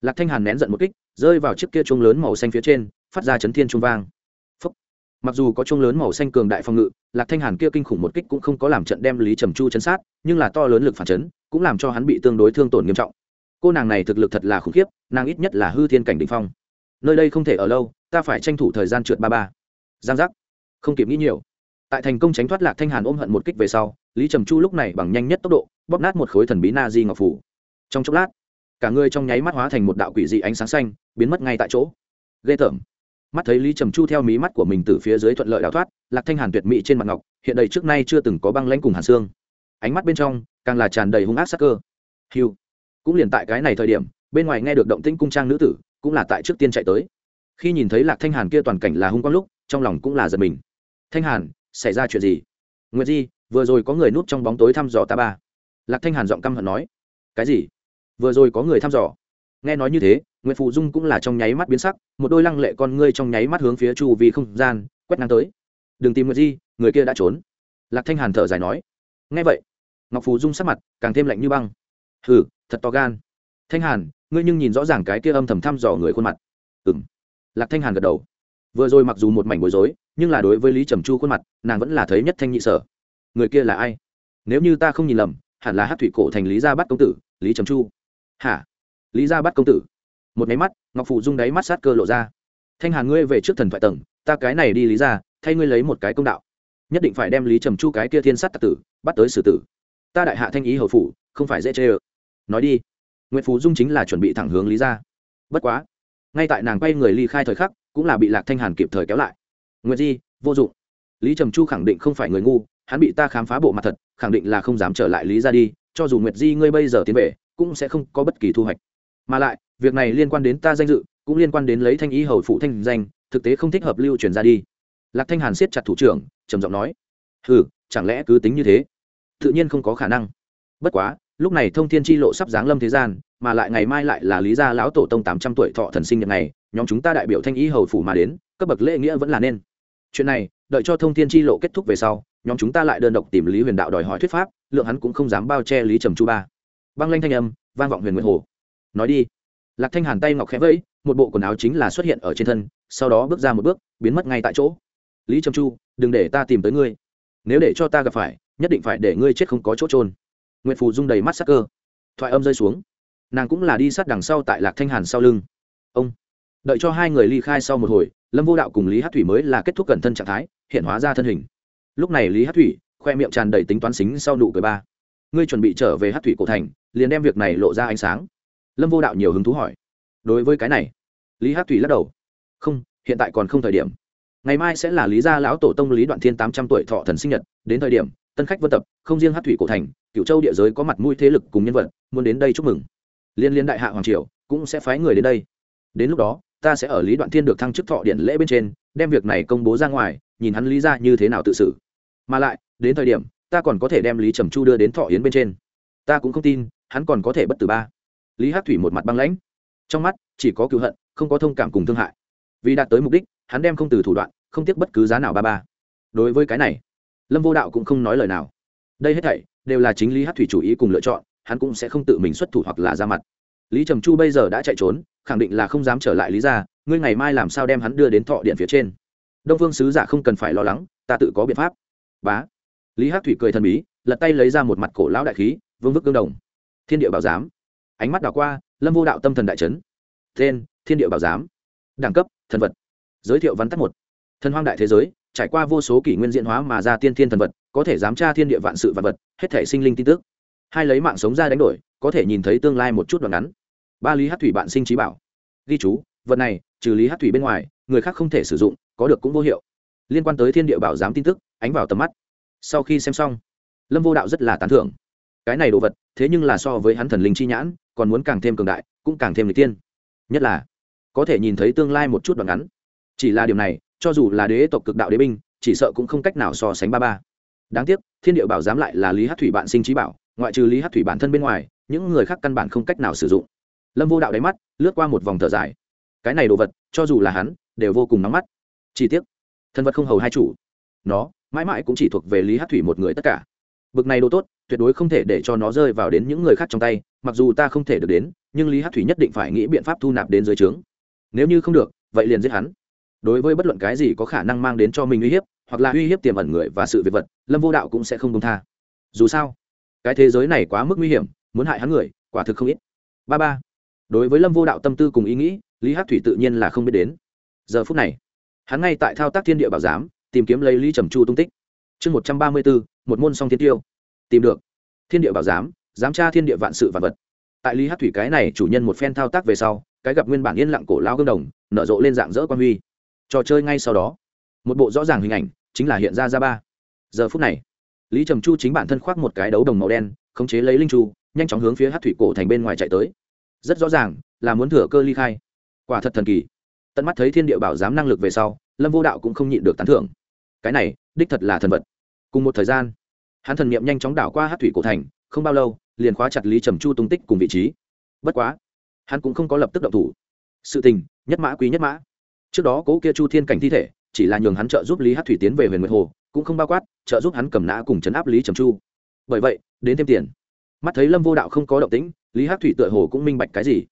Lạc thanh hàn nén giận một kích, rơi vào chiếc kia trông lớn màu xanh phía trên, phát ra chấn thiên trung vang mặc dù có chuông lớn màu xanh cường đại phòng ngự, lạc thanh hàn kia kinh khủng một kích cũng không có làm trận đem lý trầm chu chấn sát, nhưng là to lớn lực phản chấn, cũng làm cho hắn bị tương đối thương tổn nghiêm trọng. Cô nàng này thực lực thật là khủng khiếp, nàng ít nhất là hư thiên cảnh định phong. Nơi đây không thể ở lâu, ta phải tranh thủ thời gian trượt ba ba. Giang giác. Không kịp nghĩ nhiều. Tại thành công tránh thoát lạc thanh hàn ôm hận một kích về sau, lý trầm chu lúc này bằng nhanh nhất tốc độ, bóp nát một khối thần bí na di ngọc phủ. Trong chốc lát, cả người trong nháy mắt hóa thành một đạo quỷ dị ánh sáng xanh, biến mất ngay tại chỗ. Ghê tởm mắt thấy lý trầm chu theo mí mắt của mình từ phía dưới thuận lợi đào thoát, lạc thanh hàn tuyệt mỹ trên mặt ngọc, hiện đầy trước nay chưa từng có băng lãnh cùng hàn xương. Ánh mắt bên trong, càng là tràn đầy hung ác sắc cơ. Hiu cũng liền tại cái này thời điểm, bên ngoài nghe được động tĩnh cung trang nữ tử, cũng là tại trước tiên chạy tới. Khi nhìn thấy lạc thanh hàn kia toàn cảnh là hung quang lúc, trong lòng cũng là giật mình. Thanh hàn, xảy ra chuyện gì? Nguyệt di, vừa rồi có người núp trong bóng tối thăm dò ta ba. Lạc thanh hàn giọng căm hận nói. Cái gì? Vừa rồi có người thăm dò? Nghe nói như thế nguyễn phụ dung cũng là trong nháy mắt biến sắc, một đôi lăng lệ con ngươi trong nháy mắt hướng phía chu vi không gian, quét ngang tới. Đừng tìm nguyệt di, người kia đã trốn. Lạc thanh hàn thở dài nói. Nghe vậy, ngọc phù dung sắc mặt càng thêm lạnh như băng. Hừ, thật to gan. Thanh hàn, ngươi nhưng nhìn rõ ràng cái kia âm thầm thăm dò người khuôn mặt. Ừng lạc thanh hàn gật đầu. Vừa rồi mặc dù một mảnh bối rối, nhưng là đối với lý trầm chu khuôn mặt, nàng vẫn là thấy nhất thanh nhị sở. Người kia là ai? Nếu như ta không nhìn lầm, hẳn là hát thủy cổ thành lý gia bắt công tử, lý trầm chu. Hả? Lý gia bắt công tử? Một máy mắt, ngọc phụ dung đáy mắt sát cơ lộ ra. Thanh hàn ngươi về trước thần thoại tầng, ta cái này đi lý ra, thay ngươi lấy một cái công đạo. Nhất định phải đem lý trầm chu cái kia thiên sát tặc tử, bắt tới xử tử. Ta đại hạ thanh ý hầu phủ, không phải dễ chê ơ. Nói đi. Nguyễn phú dung chính là chuẩn bị thẳng hướng lý ra. Bất quá, ngay tại nàng quay người ly khai thời khắc, cũng là bị lạc thanh hàn kịp thời kéo lại. Nguyệt di, vô dụng. Lý trầm chu khẳng định không phải người ngu, hắn bị ta khám phá bộ mặt thật, khẳng định là không dám trở lại lý ra đi, cho dù nguyệt di ngươi bây giờ tiến về, cũng sẽ không có bất kỳ thu hoạch. Mà lại việc này liên quan đến ta danh dự, cũng liên quan đến lấy thanh ý hầu phụ thanh danh, thực tế không thích hợp lưu truyền ra đi. Lạc thanh hàn siết chặt thủ trưởng, trầm giọng nói ừ chẳng lẽ cứ tính như thế? Tự nhiên không có khả năng. Bất quá, lúc này thông thiên tri lộ sắp giáng lâm thế gian, mà lại ngày mai lại là lý gia lão tổ tông tám trăm tuổi thọ thần sinh nhật này, nhóm chúng ta đại biểu thanh ý hầu phủ mà đến, cấp bậc lễ nghĩa vẫn là nên. Chuyện này, đợi cho thông thiên tri lộ kết thúc về sau, nhóm chúng ta lại đơn độc tìm lý huyền đạo đòi hỏi thuyết pháp, lượng hắn cũng không dám bao che lý trầm chu ba. Băng lanh thanh âm, vang vọng huyền nguyện hồ. Nói đi lạc thanh hàn tay ngọc khẽ vẫy, một bộ quần áo chính là xuất hiện ở trên thân, sau đó bước ra một bước, biến mất ngay tại chỗ. Lý trầm chu, đừng để ta tìm tới ngươi. Nếu để cho ta gặp phải, nhất định phải để ngươi chết không có chỗ trôn nguyệt phù rung đầy mắt sắc cơ. Thoại âm rơi xuống. Nàng cũng là đi sát đằng sau tại lạc thanh hàn sau lưng. Ông. Đợi cho hai người ly khai sau một hồi, lâm vô đạo cùng lý hát thủy mới là kết thúc cẩn thân trạng thái, hiện hóa ra thân hình. Lúc này lý hát thủy, khoe miệng tràn đầy tính toán xính sau nụ cười ba. Ngươi chuẩn bị trở về hát thủy cổ thành, liền đem việc này lộ ra ánh sáng lâm vô đạo nhiều hứng thú hỏi. Đối với cái này, lý hát thủy lắc đầu. Không, hiện tại còn không thời điểm. Ngày mai sẽ là lý gia lão tổ tông lý đoạn thiên tám trăm tuổi thọ thần sinh nhật. Đến thời điểm, tân khách vân tập, không riêng hát thủy cổ thành cựu châu địa giới có mặt mũi thế lực cùng nhân vật, muốn đến đây chúc mừng. Liên liên đại hạ hoàng triều cũng sẽ phái người đến đây. Đến lúc đó, ta sẽ ở lý đoạn thiên được thăng chức thọ điện lễ bên trên, đem việc này công bố ra ngoài, nhìn hắn lý ra như thế nào tự xử. Mà lại, đến thời điểm, ta còn có thể đem lý trầm chu đưa đến thọ yến bên trên. Ta cũng không tin, hắn còn có thể bất tử ba lý hát thủy một mặt băng lãnh. Trong mắt, chỉ có cựu hận, không có thông cảm cùng thương hại. Vì đạt tới mục đích, hắn đem không từ thủ đoạn, không tiếc bất cứ giá nào ba ba. Đối với cái này, lâm vô đạo cũng không nói lời nào. Đây hết thảy, đều là chính lý hát thủy chủ ý cùng lựa chọn, hắn cũng sẽ không tự mình xuất thủ hoặc là ra mặt. Lý trầm chu bây giờ đã chạy trốn, khẳng định là không dám trở lại lý ra ngươi ngày mai làm sao đem hắn đưa đến thọ điện phía trên? Đông phương sứ giả không cần phải lo lắng, ta tự có biện pháp. Bá. Lý hát thủy cười thần bí, lật tay lấy ra một mặt cổ lão đại khí, vương vức gương đồng. Thiên địa bảo giám ánh mắt đảo qua, lâm vô đạo tâm thần đại trấn tên, thiên địa bảo giám. Đẳng cấp, thần vật. Giới thiệu văn tắt một. Thần hoang đại thế giới, trải qua vô số kỷ nguyên diễn hóa mà ra tiên thiên thần vật, có thể giám tra thiên địa vạn sự vật vật, hết thể sinh linh tin tức. Hai lấy mạng sống ra đánh đổi, có thể nhìn thấy tương lai một chút đoạn ngắn. Ba lý hát thủy bạn sinh trí bảo. Ghi chú, vật này, trừ lý hát thủy bên ngoài, người khác không thể sử dụng, có được cũng vô hiệu. Liên quan tới thiên địa bảo giám tin tức, ánh vào tầm mắt. Sau khi xem xong, lâm vô đạo rất là tán thưởng. Cái này đồ vật, thế nhưng là so với hắn thần linh chi nhãn còn muốn càng thêm cường đại, cũng càng thêm lịch tiên nhất là, có thể nhìn thấy tương lai một chút đoạn ngắn. Chỉ là điều này, cho dù là đế tộc cực đạo đế binh, chỉ sợ cũng không cách nào so sánh ba ba. Đáng tiếc, thiên địa bảo giám lại là lý hát thủy bạn sinh trí bảo, ngoại trừ lý hát thủy bản thân bên ngoài, những người khác căn bản không cách nào sử dụng. Lâm vô đạo đáy mắt, lướt qua một vòng thở dài. Cái này đồ vật, cho dù là hắn, đều vô cùng nóng mắt. Chi tiết thân vật không hầu hai chủ. Nó, mãi mãi cũng chỉ thuộc về lý hát thủy một người tất cả. Bực này đồ tốt tuyệt đối không thể để cho nó rơi vào đến những người khác trong tay, mặc dù ta không thể được đến, nhưng lý hát thủy nhất định phải nghĩ biện pháp thu nạp đến dưới trướng. Nếu như không được, vậy liền giết hắn. Đối với bất luận cái gì có khả năng mang đến cho mình uy hiếp, hoặc là uy hiếp tiềm ẩn người và sự việc vật, lâm vô đạo cũng sẽ không công tha. Dù sao, cái thế giới này quá mức nguy hiểm, muốn hại hắn người, quả thực không ít. Ba ba. Đối với lâm vô đạo tâm tư cùng ý nghĩ, lý hát thủy tự nhiên là không biết đến. Giờ phút này, hắn ngay tại thao tác thiên địa bảo giám, tìm kiếm lấy lý trầm chu tung tích. Chương một trăm ba mươi bốn một môn song thiên tiêu tìm được. Thiên địa bảo giám giám tra thiên địa vạn sự vạn vật. Tại lý hát thủy cái này chủ nhân một phen thao tác về sau, cái gặp nguyên bản yên lặng cổ lao gương đồng, nở rộ lên dạng dỡ quan huy. Trò chơi ngay sau đó, một bộ rõ ràng hình ảnh, chính là hiện ra ra ba giờ phút này, lý trầm chu chính bản thân khoác một cái đấu đồng màu đen, khống chế lấy linh chu, nhanh chóng hướng phía hát thủy cổ thành bên ngoài chạy tới. Rất rõ ràng, là muốn thừa cơ ly khai. Quả thật thần kỳ. Tận mắt thấy thiên địa bảo giám năng lực về sau, lâm vô đạo cũng không nhịn được tán thưởng. Cái này, đích thật là thần vật. Cùng một thời gian hắn thần niệm nhanh chóng đảo qua hát thủy cổ thành, không bao lâu, liền khóa chặt lý trầm chu tung tích cùng vị trí. Bất quá, hắn cũng không có lập tức động thủ. Sự tình, nhất mã quý nhất mã. Trước đó cố kia chu thiên cảnh thi thể, chỉ là nhường hắn trợ giúp lý hát thủy tiến về huyền nguyệt hồ, cũng không bao quát, trợ giúp hắn cầm nã cùng chấn áp lý trầm chu. Bởi vậy, đến thêm tiền. Mắt thấy lâm vô đạo không có động tĩnh, lý hát thủy tựa hồ cũng minh bạch cái gì.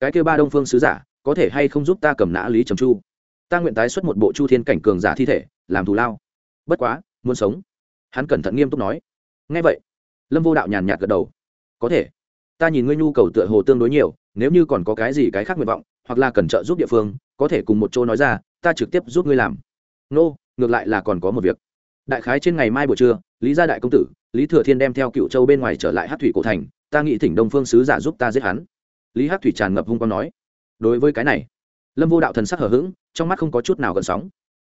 Cái kêu ba đông phương sứ giả, có thể hay không giúp ta cầm nã lý trầm chu? Ta nguyện tái xuất một bộ chu thiên cảnh cường giả thi thể, làm thù lao. Bất quá, muốn sống hắn cẩn thận nghiêm túc nói. Ngay vậy lâm vô đạo nhàn nhạt gật đầu. Có thể ta nhìn ngươi nhu cầu tựa hồ tương đối nhiều nếu như còn có cái gì cái khác nguyện vọng hoặc là cần trợ giúp địa phương có thể cùng một chỗ nói ra ta trực tiếp giúp ngươi làm. Nô、no, ngược lại là còn có một việc. Đại khái trên ngày mai buổi trưa lý gia đại công tử lý thừa thiên đem theo cựu châu bên ngoài trở lại hát thủy cổ thành ta nghĩ thỉnh đông phương sứ giả giúp ta giết hắn. Lý hát thủy tràn ngập hung quang nói. Đối với cái này lâm vô đạo thần sắc hở h ữ g trong mắt không có chút nào gần sóng.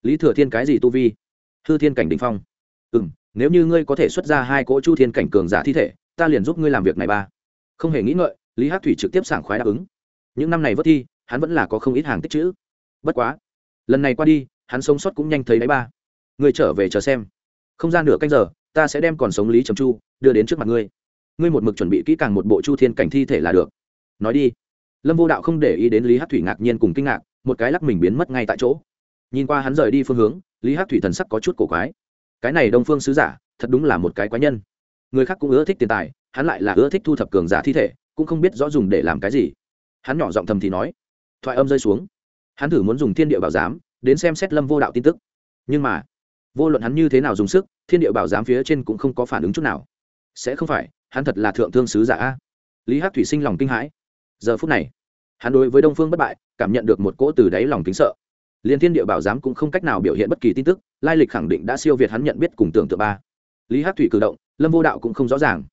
Lý thừa thiên cái gì tu vi? Hư thiên cảnh đình phong. Ừ m nếu như ngươi có thể xuất ra hai cỗ chu thiên cảnh cường giả thi thể, ta liền giúp ngươi làm việc này ba. Không hề nghĩ ngợi, lý hát thủy trực tiếp sảng khoái đáp ứng. Những năm này vất thi, hắn vẫn là có không ít hàng tích chữ. Bất quá, lần này qua đi, hắn sống sót cũng nhanh thấy đáy ba. Ngươi trở về chờ xem. Không gian nửa canh giờ, ta sẽ đem còn sống lý trầm chu đưa đến trước mặt ngươi. Ngươi một mực chuẩn bị kỹ càng một bộ chu thiên cảnh thi thể là được. Nói đi. Lâm vô đạo không để ý đến lý hát thủy ngạc nhiên cùng kinh ngạc, một cái lắc mình biến mất ngay tại chỗ. Nhìn qua hắn rời đi phương hướng, lý hát thủy thần sắc có chút cổ quái cái này đông phương sứ giả, thật đúng là một cái quái nhân. Người khác cũng ưa thích tiền tài, hắn lại là ưa thích thu thập cường giả thi thể, cũng không biết rõ dùng để làm cái gì. Hắn nhỏ giọng thầm thì nói, thoại âm rơi xuống. Hắn thử muốn dùng thiên địa bảo giám, đến xem xét lâm vô đạo tin tức. Nhưng mà, vô luận hắn như thế nào dùng sức, thiên địa bảo giám phía trên cũng không có phản ứng chút nào. Sẽ không phải, hắn thật là thượng thương sứ giả a. Lý hát thủy sinh lòng kinh hãi. Giờ phút này, hắn đối với đông phương bất bại, cảm nhận được một cỗ từ đáy lòng kính sợ. Liên thiên địa bảo giám cũng không cách nào biểu hiện bất kỳ tin tức lai lịch khẳng định đã siêu việt hắn nhận biết cùng tưởng tượng ba. Lý hát thủy cử động, lâm vô đạo cũng không rõ ràng.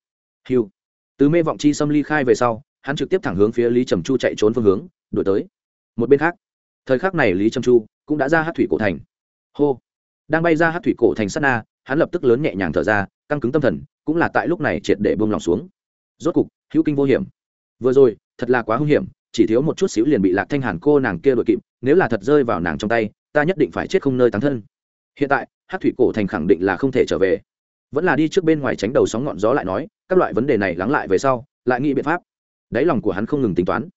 Hiu từ mê vọng chi xâm ly khai về sau, hắn trực tiếp thẳng hướng phía lý trầm chu chạy trốn phương hướng đổi tới. Một bên khác, thời khắc này lý trầm chu cũng đã ra hát thủy cổ thành. Hô. Đang bay ra hát thủy cổ thành sát na, hắn lập tức lớn nhẹ nhàng thở ra, căng cứng tâm thần, cũng là tại lúc này triệt để bông lòng xuống. Rốt cục, hữu kinh vô hiểm. Vừa rồi, thật là quá hung hiểm, chỉ thiếu một chút xíu liền bị lạc thanh hàn cô nàng kia đội kịp, nếu là thật rơi vào nàng trong tay, ta nhất định phải chết không nơi tán thân hiện tại, hát thủy cổ thành khẳng định là không thể trở về. Vẫn là đi trước bên ngoài tránh đầu sóng ngọn gió lại nói, các loại vấn đề này lắng lại về sau, lại nghĩ biện pháp. Đáy lòng của hắn không ngừng tính toán.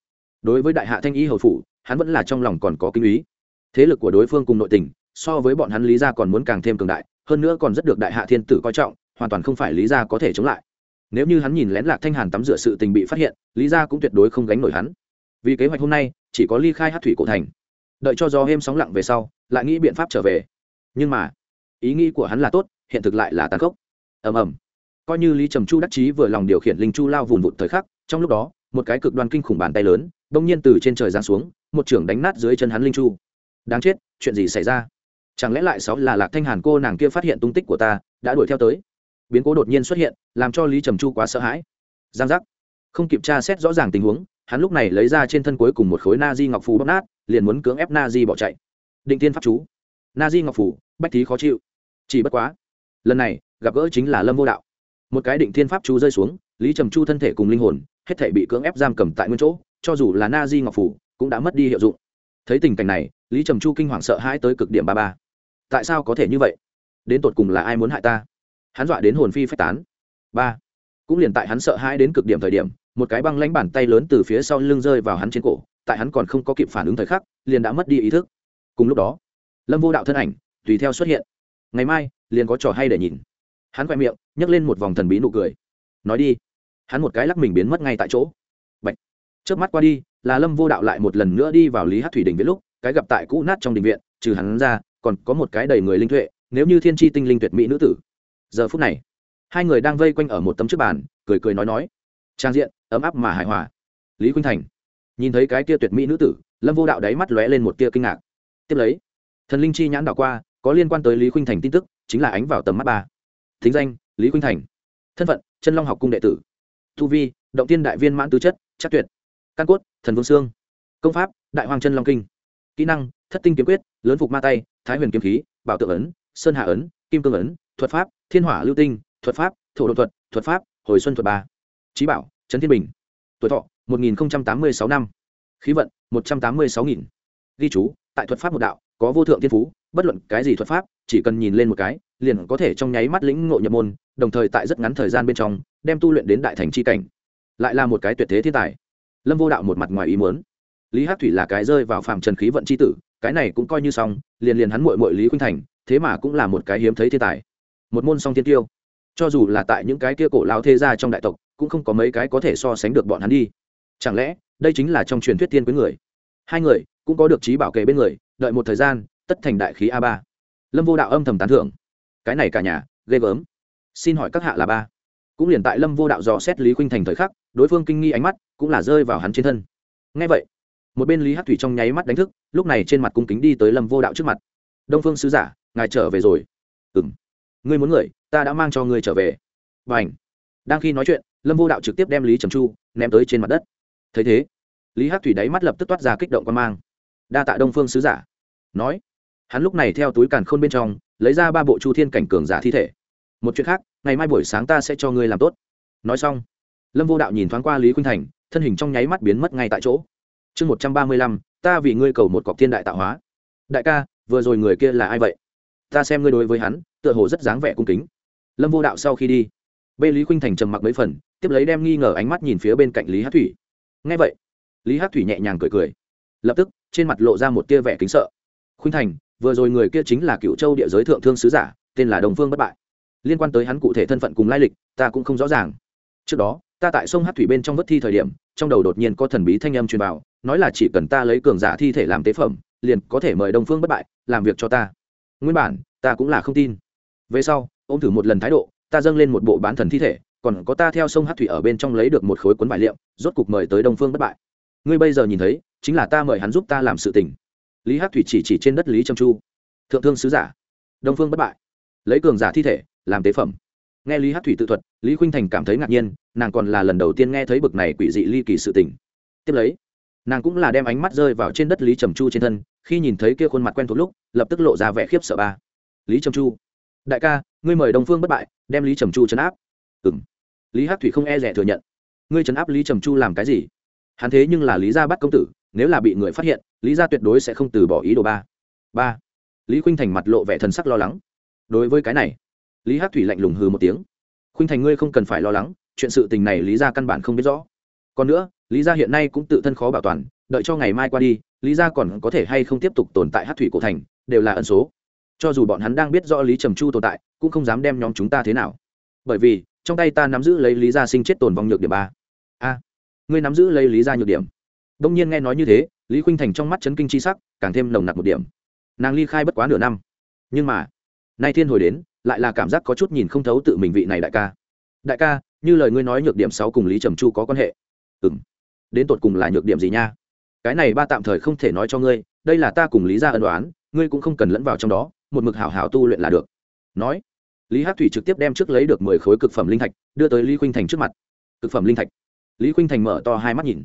Đối với đại hạ thanh y hầu phủ, hắn vẫn là trong lòng còn có kinh ý. Thế lực của đối phương cùng nội tình, so với bọn hắn lý gia còn muốn càng thêm cường đại, hơn nữa còn rất được đại hạ thiên tử coi trọng, hoàn toàn không phải lý gia có thể chống lại. Nếu như hắn nhìn lén lạc thanh hàn tắm rửa sự tình bị phát hiện, lý gia cũng tuyệt đối không gánh nổi hắn. Vì kế hoạch hôm nay, chỉ có ly khai hát thủy cổ thành. Đợi cho gió êm sóng lặng về sau, lại nghĩ biện pháp trở về nhưng mà, ý nghĩ của hắn là tốt, hiện thực lại là tàn khốc. Ầm ầm. Coi như lý trầm chu đắc chí vừa lòng điều khiển linh chu lao vùn vụt thời khắc, trong lúc đó, một cái cực đoan kinh khủng bàn tay lớn, bỗng nhiên từ trên trời giáng xuống, một trưởng đánh nát dưới chân hắn linh chu. Đáng chết, chuyện gì xảy ra? Chẳng lẽ lại sáu là lạc thanh hàn cô nàng kia phát hiện tung tích của ta, đã đuổi theo tới? Biến cố đột nhiên xuất hiện, làm cho lý trầm chu quá sợ hãi. Giang giác. Không kịp tra xét rõ ràng tình huống, hắn lúc này lấy ra trên thân cuối cùng một khối na di ngọc phù bóc nát, liền muốn cưỡng ép na di bỏ chạy. Định tiên pháp chú. Na di ngọc phù bách thí khó chịu. Chỉ bất quá, lần này, gặp gỡ chính là lâm vô đạo. Một cái định thiên pháp chú rơi xuống, lý trầm chu thân thể cùng linh hồn, hết thể bị cưỡng ép giam cầm tại nguyên chỗ, cho dù là na di ngọc phủ, cũng đã mất đi hiệu dụng. Thấy tình cảnh này, lý trầm chu kinh hoàng sợ hãi tới cực điểm ba ba. Tại sao có thể như vậy? Đến tột cùng là ai muốn hại ta? Hắn dọa đến hồn phi phách tán. Ba. Cũng liền tại hắn sợ hãi đến cực điểm thời điểm, một cái băng lãnh bàn tay lớn từ phía sau lưng rơi vào hắn trên cổ, tại hắn còn không có kịp phản ứng thời khắc, liền đã mất đi ý thức. Cùng lúc đó, lâm vô đạo thân ảnh tùy theo xuất hiện. Ngày mai, liền có trò hay để nhìn. Hắn quay miệng, nhấc lên một vòng thần bí nụ cười. Nói đi. Hắn một cái lắc mình biến mất ngay tại chỗ. Bạch. trước mắt qua đi, là lâm vô đạo lại một lần nữa đi vào lý hát thủy đình viện lúc, cái gặp tại cũ nát trong đình viện, trừ hắn ra, còn có một cái đầy người linh tuệ, nếu như thiên tri tinh linh tuyệt mỹ nữ tử. Giờ phút này, hai người đang vây quanh ở một tấm trước bàn, cười cười nói nói. Trang diện, ấm áp mà hài hòa. Lý khuynh thành. Nhìn thấy cái tia tuyệt mỹ nữ tử, lâm vô đạo đáy mắt lóe lên một tia kinh ngạc. Tiếp lấy, thần linh chi nhãn đảo qua có liên quan tới lý khuynh thành tin tức, chính là ánh vào tầm mắt ba. Thính danh, lý khuynh thành. Thân phận, chân long học cung đệ tử. Thu vi, động tiên đại viên mãn tứ chất, chắc tuyệt. Căn cốt, thần vương sương. Công pháp, đại hoàng chân long kinh. Kỹ năng, thất tinh kiếm quyết, lớn phục ma tay, thái huyền kiếm khí, bảo Tượng ấn, sơn hạ ấn, kim cương ấn, thuật pháp, thiên hỏa lưu tinh, thuật pháp, thổ đột thuật thuật pháp, hồi xuân thuật ba. Trí bảo, trấn thiên bình. Tuổi thọ, một nghìn tám mươi sáu năm. Khí vận, một trăm tám mươi sáu nghìn. Ghi chú, tại thuật pháp một đạo, có vô thượng thiên phú bất luận cái gì thuật pháp, chỉ cần nhìn lên một cái, liền có thể trong nháy mắt lĩnh ngộ nhập môn, đồng thời tại rất ngắn thời gian bên trong, đem tu luyện đến đại thành c h i cảnh. Lại là một cái tuyệt thế thiên tài. Lâm vô đạo một mặt ngoài ý muốn. Lý hát thủy là cái rơi vào phạm trần khí vận c h i tử, cái này cũng coi như xong, liền liền hắn mội mội lý khuynh thành, thế mà cũng là một cái hiếm thấy thiên tài. Một môn song thiên tiêu. Cho dù là tại những cái kia cổ lao thế gia trong đại tộc, cũng không có mấy cái có thể so sánh được bọn hắn đi. Chẳng lẽ, đây chính là trong truyền thuyết tiên với người? Hai người, cũng có được trí bảo kề bên người, đợi một thời gian tất thành đại khí a ba. Lâm vô đạo âm thầm tán thưởng. Cái này cả nhà, ghê gớm. Xin hỏi các hạ là ba. Cũng liền tại lâm vô đạo dò xét lý khuynh thành thời khắc, đối phương kinh nghi ánh mắt cũng là rơi vào hắn trên thân. Ngay vậy, một bên lý hát thủy trong nháy mắt đánh thức, lúc này trên mặt cung kính đi tới lâm vô đạo trước mặt. Đông phương sứ giả, ngài trở về rồi. Ừ m ngươi muốn người, ta đã mang cho ngươi trở về. Và ảnh đang khi nói chuyện, lâm vô đạo trực tiếp đem lý trầm chu ném tới trên mặt đất. Thấy thế, lý hát thủy đáy mắt lập tức toát ra kích động quan mang. Đa tạ đông phương sứ giả. Nói hắn lúc này theo túi càn khôn bên trong, lấy ra ba bộ chu thiên cảnh cường giả thi thể. Một chuyện khác, ngày mai buổi sáng ta sẽ cho ngươi làm tốt. Nói xong, lâm vô đạo nhìn thoáng qua lý khuynh thành, thân hình trong nháy mắt biến mất ngay tại chỗ. Chương một trăm ba mươi lăm, ta vì ngươi cầu một cọc thiên đại tạo hóa. Đại ca, vừa rồi người kia là ai vậy? Ta xem ngươi đối với hắn, tựa hồ rất dáng vẻ cung kính. Lâm vô đạo sau khi đi, bê lý khuynh thành trầm mặc mấy phần, tiếp lấy đem nghi ngờ ánh mắt nhìn phía bên cạnh lý hát thủy. Ngay vậy, lý hát thủy nhẹ nhàng cười cười. Lập tức, trên mặt lộ ra một tia vẻ kính sợ. Khuynh thành vừa rồi người kia chính là cựu châu địa giới thượng thương sứ giả tên là đồng phương bất bại. Liên quan tới hắn cụ thể thân phận cùng lai lịch ta cũng không rõ ràng. Trước đó ta tại sông hát thủy bên trong vất thi thời điểm trong đầu đột nhiên có thần bí thanh âm truyền vào nói là chỉ cần ta lấy cường giả thi thể làm tế phẩm liền có thể mời đông phương bất bại làm việc cho ta. Nguyên bản ta cũng là không tin. Về sau ô m thử một lần thái độ ta dâng lên một bộ bán thần thi thể còn có ta theo sông hát thủy ở bên trong lấy được một khối cuốn vải liệu, rốt cục mời tới đông phương bất bại. Ngươi bây giờ nhìn thấy chính là ta mời hắn giúp ta làm sự tình lý hát thủy chỉ chỉ trên đất lý trầm chu. Thượng thương sứ giả. Đông phương bất bại. Lấy cường giả thi thể, làm tế phẩm. Nghe lý hát thủy tự thuật, lý khuynh thành cảm thấy ngạc nhiên, nàng còn là lần đầu tiên nghe thấy bực này quỷ dị ly kỳ sự tình. Tiếp lấy, nàng cũng là đem ánh mắt rơi vào trên đất lý trầm chu trên thân, khi nhìn thấy kia khuôn mặt quen thuộc lúc, lập tức lộ ra vẻ khiếp sợ ba. Lý trầm chu, đại ca, ngươi mời đông phương bất bại, đem lý trầm chu chấn áp. Ừng lý hát thủy không e rẻ thừa nhận. Ngươi chấn áp lý trầm chu làm cái gì? Hắn thế nhưng là lý gia bắt công tử, nếu là bị người phát hiện lý gia tuyệt đối sẽ không từ bỏ ý đồ ba. Ba. Lý khuynh thành mặt lộ vẻ thần sắc lo lắng. Đối với cái này, lý hát thủy lạnh lùng hừ một tiếng. Khuynh thành ngươi không cần phải lo lắng, chuyện sự tình này lý gia căn bản không biết rõ. Còn nữa, lý gia hiện nay cũng tự thân khó bảo toàn, đợi cho ngày mai qua đi, lý gia còn có thể hay không tiếp tục tồn tại hát thủy cổ thành, đều là ẩn số. Cho dù bọn hắn đang biết rõ lý trầm chu tồn tại, cũng không dám đem nhóm chúng ta thế nào. Bởi vì, trong tay ta nắm giữ lấy lý gia sinh chết tồn vong nhược điểm ba. A, ngươi nắm giữ lấy lý gia nhược điểm. Đông nhiên nghe nói như thế lý khuynh thành trong mắt chấn kinh c h i sắc, càng thêm nồng nặc một điểm. Nàng ly khai bất quá nửa năm. Nhưng mà, nay thiên hồi đến, lại là cảm giác có chút nhìn không thấu tự mình vị này đại ca. Đại ca, như lời ngươi nói nhược điểm sáu cùng lý trầm chu có quan hệ. Ừ m đến tột cùng là nhược điểm gì nha? Cái này ba tạm thời không thể nói cho ngươi, đây là ta cùng lý ra ân đoán ngươi cũng không cần lẫn vào trong đó, một mực hảo hảo tu luyện là được. Nói, lý hát thủy trực tiếp đem trước lấy được mười khối cực phẩm linh thạch, đưa tới lý khuynh thành trước mặt. Cực phẩm linh thạch. Lý khuynh thành mở to hai mắt nhìn.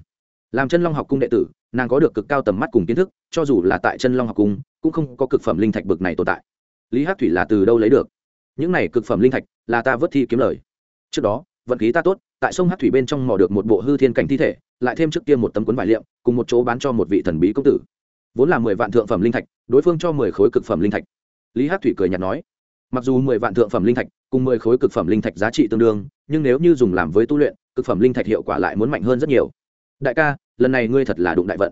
Làm chân long học cung đệ tử nàng có được cực cao tầm mắt cùng kiến thức, cho dù là tại chân long học cung, cũng không có cực phẩm linh thạch bực này tồn tại. Lý hát thủy là từ đâu lấy được? Những này cực phẩm linh thạch là ta vớt thi kiếm lời. Trước đó, vận khí ta tốt, tại sông hát thủy bên trong mò được một bộ hư thiên cảnh thi thể, lại thêm trước kia một tấm cuốn vải liệm, cùng một chỗ bán cho một vị thần bí công tử. Vốn là mười vạn thượng phẩm linh thạch, đối phương cho mười khối cực phẩm linh thạch. Lý hát thủy cười nhạt nói, mặc dù mười vạn thượng phẩm linh thạch cùng mười khối cực phẩm linh thạch giá trị tương đương, nhưng nếu như dùng làm với tu luyện, cực phẩm linh thạch hiệu quả lại muốn mạnh hơn rất nhiều. Đại ca lần này ngươi thật là đụng đại vận.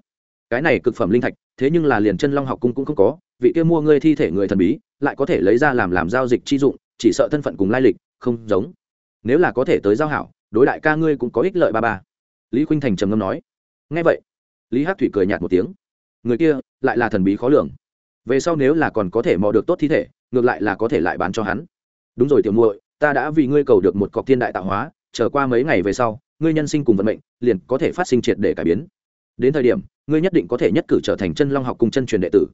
Cái này cực phẩm linh thạch, thế nhưng là liền chân long học cung cũng không có, vị kia mua ngươi thi thể người thần bí, lại có thể lấy ra làm làm giao dịch chi dụng, chỉ sợ thân phận cùng lai lịch không giống. Nếu là có thể tới giao hảo, đối đại ca ngươi cũng có ích lợi ba ba. Lý khuynh thành trầm ngâm nói. Ngay vậy, lý hát thủy cười nhạt một tiếng. Người kia lại là thần bí khó lường. Về sau nếu là còn có thể mò được tốt thi thể, ngược lại là có thể lại bán cho hắn. Đúng rồi tiểu muội, ta đã vì ngươi cầu được một cọc thiên đại tạo hóa, chờ qua mấy ngày về sau ngươi nhân sinh cùng vận mệnh liền có thể phát sinh triệt để cải biến. Đến thời điểm, ngươi nhất định có thể nhất cử trở thành chân long học cùng chân truyền đệ tử.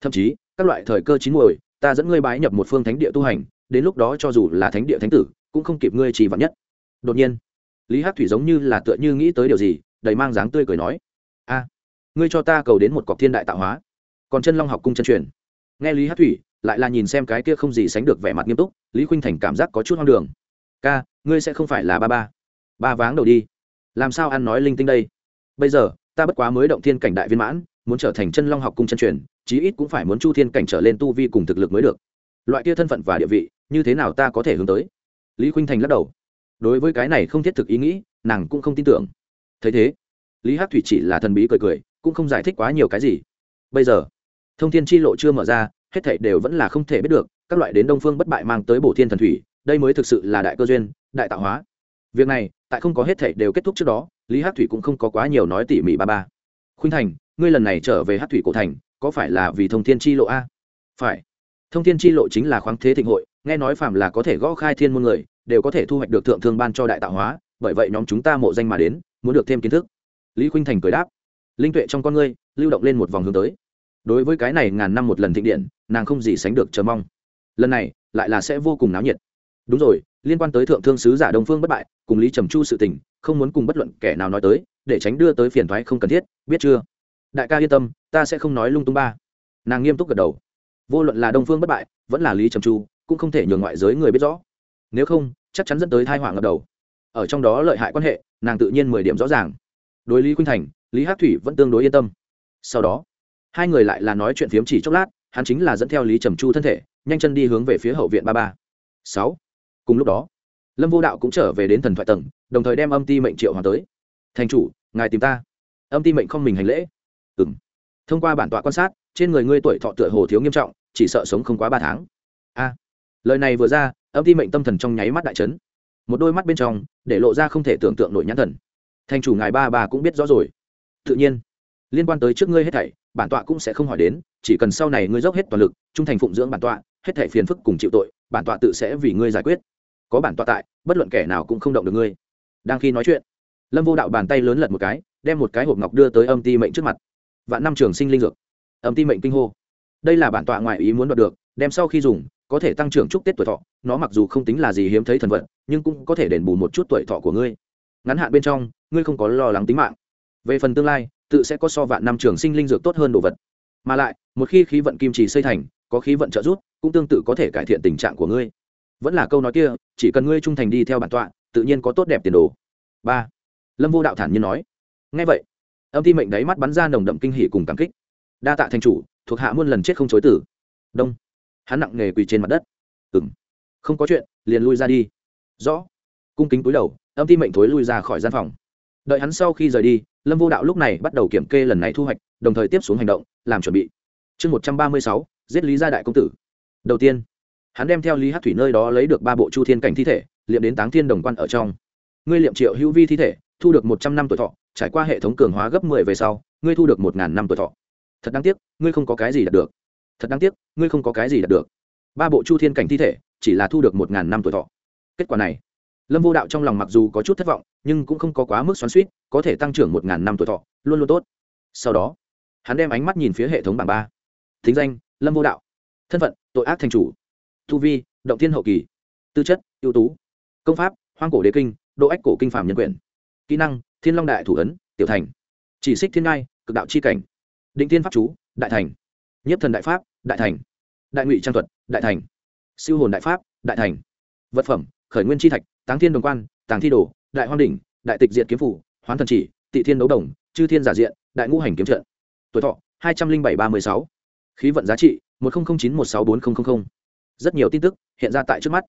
Thậm chí, các loại thời cơ chín muồi, ta dẫn ngươi bái nhập một phương thánh địa tu hành, đến lúc đó cho dù là thánh địa thánh tử, cũng không kịp ngươi trì vặn nhất. Đột nhiên, lý hát thủy giống như là tựa như nghĩ tới điều gì, đầy mang dáng tươi cười nói, a, ngươi cho ta cầu đến một cọc thiên đại tạo hóa, còn chân long học cung chân truyền. Nghe lý hát thủy, lại là nhìn xem cái kia không gì sánh được vẻ mặt nghiêm túc, lý khuynh thành cảm giác có chút hoang đường. Ca, ngươi sẽ không phải là ba ba ba váng đầu đi. Làm sao ăn nói linh tinh đây? Bây giờ, ta bất quá mới động thiên cảnh đại viên mãn, muốn trở thành chân long học cung chân truyền, chí ít cũng phải muốn chu thiên cảnh trở lên tu vi cùng thực lực mới được. Loại kia thân phận và địa vị, như thế nào ta có thể hướng tới? Lý khuynh thành lắc đầu. Đối với cái này không thiết thực ý nghĩ, nàng cũng không tin tưởng. Thấy thế, lý hát thủy chỉ là thần bí cười cười, cũng không giải thích quá nhiều cái gì. Bây giờ, thông thiên chi lộ chưa mở ra, hết thảy đều vẫn là không thể biết được, các loại đến đông phương bất bại mang tới bổ thiên thần thủy, đây mới thực sự là đại cơ duyên, đại tạo hóa việc này, tại không có hết thảy đều kết thúc trước đó, lý hát thủy cũng không có quá nhiều nói tỉ mỉ ba ba. Khuynh thành, ngươi lần này trở về hát thủy cổ thành, có phải là vì thông thiên chi lộ a? Phải. Thông thiên chi lộ chính là khoáng thế thịnh hội, nghe nói phạm là có thể gõ khai thiên môn người, đều có thể thu hoạch được thượng thương ban cho đại tạo hóa, bởi vậy nhóm chúng ta mộ danh mà đến, muốn được thêm kiến thức. Lý khuynh thành cười đáp. Linh tuệ trong con ngươi, lưu động lên một vòng hướng tới. Đối với cái này ngàn năm một lần thịnh điện, nàng không gì sánh được chờ mong. Lần này, lại là sẽ vô cùng náo nhiệt đúng rồi, liên quan tới thượng thương sứ giả đông phương bất bại, cùng lý trầm chu sự tình, không muốn cùng bất luận kẻ nào nói tới, để tránh đưa tới phiền thoái không cần thiết, biết chưa? Đại ca yên tâm, ta sẽ không nói lung tung ba. Nàng nghiêm túc gật đầu. Vô luận là đông phương bất bại, vẫn là lý trầm chu, cũng không thể nhường ngoại giới người biết rõ. Nếu không, chắc chắn dẫn tới thai họa ngập đầu. Ở trong đó lợi hại quan hệ, nàng tự nhiên mười điểm rõ ràng. Đối lý khuynh thành, lý hát thủy vẫn tương đối yên tâm. Sau đó, hai người lại là nói chuyện phiếm chỉ chốc lát, hắn chính là dẫn theo lý trầm chu thân thể, nhanh chân đi hướng về phía hậu viện ba ba. Sáu cùng lúc đó, lâm vô đạo cũng trở về đến thần thoại tầng, đồng thời đem âm ti mệnh triệu hoàng tới. Thành chủ, ngài tìm ta. Âm ti mệnh không mình hành lễ. Ừ m thông qua bản tọa quan sát, trên người ngươi tuổi thọ tựa hồ thiếu nghiêm trọng, chỉ sợ sống không quá ba tháng. A. Lời này vừa ra, âm ti mệnh tâm thần trong nháy mắt đại trấn một đôi mắt bên trong, để lộ ra không thể tưởng tượng nổi nhãn thần. Thành chủ ngài ba bà cũng biết rõ rồi. Tự nhiên. Liên quan tới trước ngươi hết thảy, bản tọa cũng sẽ không hỏi đến, chỉ cần sau này ngươi dốc hết toàn lực, trung thành phụng dưỡng bản tọa, hết thảy phiền phức cùng chịu tội, bản tọa tự sẽ vì ngươi giải quyết có bản tọa tại, bất luận kẻ nào cũng không động được ngươi. Đang khi nói chuyện, lâm vô đạo bàn tay lớn lật một cái, đem một cái hộp ngọc đưa tới âm ti mệnh trước mặt. Vạn năm trường sinh linh dược. Âm ti mệnh kinh hô. Đây là bản tọa ngoại ý muốn đoạt được, đem sau khi dùng, có thể tăng trưởng chúc tết tuổi thọ. Nó mặc dù không tính là gì hiếm thấy thần vật, nhưng cũng có thể đền bù một chút tuổi thọ của ngươi. Ngắn hạn bên trong, ngươi không có lo lắng tính mạng. Về phần tương lai, tự sẽ có so vạn năm trường sinh linh dược tốt hơn đồ vật. Mà lại, một khi khí vận kim trì xây thành, có khí vận trợ giúp, cũng tương tự có thể cải thiện tình trạng của ngươi vẫn là câu nói kia, chỉ cần ngươi trung thành đi theo bản tọa, tự nhiên có tốt đẹp tiền đồ. Ba, lâm vô đạo thản nhiên nói. Ngay vậy, âm ti mệnh đáy mắt bắn ra nồng đậm kinh hỉ cùng cảm kích. Đa tạ thành chủ, thuộc hạ muôn lần chết không chối tử. Đông. Hắn nặng nề quỳ trên mặt đất. Ừng không có chuyện, liền lui ra đi. Rõ. Cung kính cúi đầu, âm ti mệnh thối lui ra khỏi gian phòng. Đợi hắn sau khi rời đi, lâm vô đạo lúc này bắt đầu kiểm kê lần này thu hoạch, đồng thời tiếp xuống hành động, làm chuẩn bị. Chương một trăm ba mươi sáu, giết lý gia đại công tử. Đầu tiên hắn đem theo lý hát thủy nơi đó lấy được ba bộ chu thiên cảnh thi thể, liệm đến táng thiên đồng quan ở trong. Ngươi liệm triệu hữu vi thi thể, thu được một trăm năm tuổi thọ, trải qua hệ thống cường hóa gấp mười về sau, ngươi thu được một ngàn năm tuổi thọ. Thật đáng tiếc, ngươi không có cái gì đạt được. Thật đáng tiếc, ngươi không có cái gì đạt được. Ba bộ chu thiên cảnh thi thể, chỉ là thu được một ngàn năm tuổi thọ. Kết quả này, lâm vô đạo trong lòng mặc dù có chút thất vọng, nhưng cũng không có quá mức xoắn suýt có thể tăng trưởng một ngàn năm tuổi thọ, luôn luôn tốt. Sau đó, hắn đem ánh mắt nhìn phía hệ thống bảng ba. Thính danh, lâm vô đạo. Thân phận, tội ác thành chủ thu vi, động thiên hậu kỳ. Tư chất, ưu tú. Công pháp, hoang cổ đế kinh, độ ách cổ kinh phạm nhân quyền. Kỹ năng, thiên long đại thủ ấn, tiểu thành. Chỉ xích thiên ngai, cực đạo c h i cảnh. Định thiên pháp chú, đại thành. Nhất thần đại pháp, đại thành. Đại ngụy trang thuật, đại thành. Siêu hồn đại pháp, đại thành. Vật phẩm, khởi nguyên tri thạch, táng thiên đồng quan, tàng thi đồ, đại hoang đỉnh, đại tịch diện kiếm phủ, hoán thần chỉ, tị thiên đấu đồng, chư thiên giả diện, đại ngũ hành kiếm trận. Tuổi thọ, hai trăm linh bảy ba mươi sáu. Khí vận giá trị, một nghìn chín một sáu bốn nghìn rất nhiều tin tức hiện ra tại trước mắt.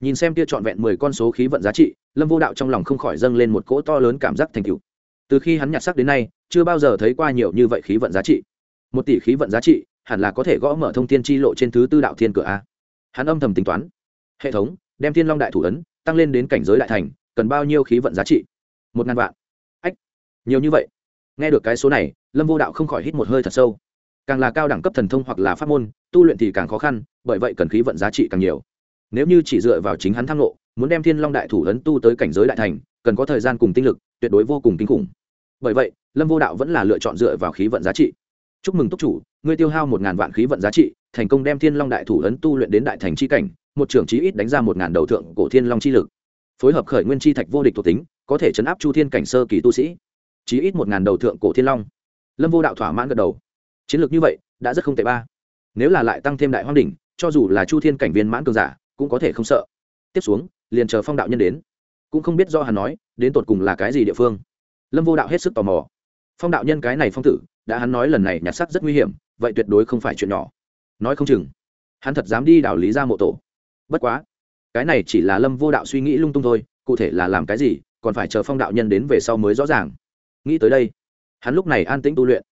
Nhìn xem kia trọn vẹn mười con số khí vận giá trị, lâm vô đạo trong lòng không khỏi dâng lên một cỗ to lớn cảm giác thành cựu từ khi hắn nhặt sắc đến nay, chưa bao giờ thấy qua nhiều như vậy khí vận giá trị. Một tỷ khí vận giá trị, hẳn là có thể gõ mở thông tin chi lộ trên thứ tư đạo thiên cửa a. Hắn âm thầm tính toán. Hệ thống, đem thiên long đại thủ ấn, tăng lên đến cảnh giới đại thành, cần bao nhiêu khí vận giá trị? Một ngàn vạn. Ách, nhiều như vậy. Nghe được cái số này, lâm vô đạo không khỏi hít một hơi thật sâu càng là cao đẳng cấp thần thông hoặc là pháp môn, tu luyện thì càng khó khăn, bởi vậy cần khí vận giá trị càng nhiều. Nếu như chỉ dựa vào chính hắn thăng lộ muốn đem thiên long đại thủ ấn tu tới cảnh giới đại thành, cần có thời gian cùng tinh lực, tuyệt đối vô cùng kinh khủng. Bởi vậy, lâm vô đạo vẫn là lựa chọn dựa vào khí vận giá trị. Chúc mừng túc chủ, ngươi tiêu hao một ngàn vạn khí vận giá trị, thành công đem thiên long đại thủ ấn tu luyện đến đại thành c h i cảnh, một trưởng chí ít đánh ra một ngàn đầu thượng cổ thiên long chi lực. Phối hợp khởi nguyên chi thạch vô địch thuộc tính, có thể chấn áp chu thiên cảnh sơ kỳ tu sĩ. Chí ít một ngàn đầu thượng cổ thiên long. Lâm vô đạo thỏa mãn gật đầu chiến lược như vậy đã rất không tệ ba. Nếu là lại tăng thêm đại hoang đỉnh, cho dù là chu thiên cảnh viên mãn cường giả, cũng có thể không sợ. Tiếp xuống, liền chờ phong đạo nhân đến. Cũng không biết do hắn nói, đến tột cùng là cái gì địa phương. Lâm vô đạo hết sức tò mò. Phong đạo nhân cái này phong tử, đã hắn nói lần này nhặt sắc rất nguy hiểm, vậy tuyệt đối không phải chuyện nhỏ. Nói không chừng, hắn thật dám đi đảo lý ra mộ tổ. Bất quá, cái này chỉ là lâm vô đạo suy nghĩ lung tung thôi, cụ thể là làm cái gì, còn phải chờ phong đạo nhân đến về sau mới rõ ràng. Nghĩ tới đây, hắn lúc này an tĩnh tu luyện.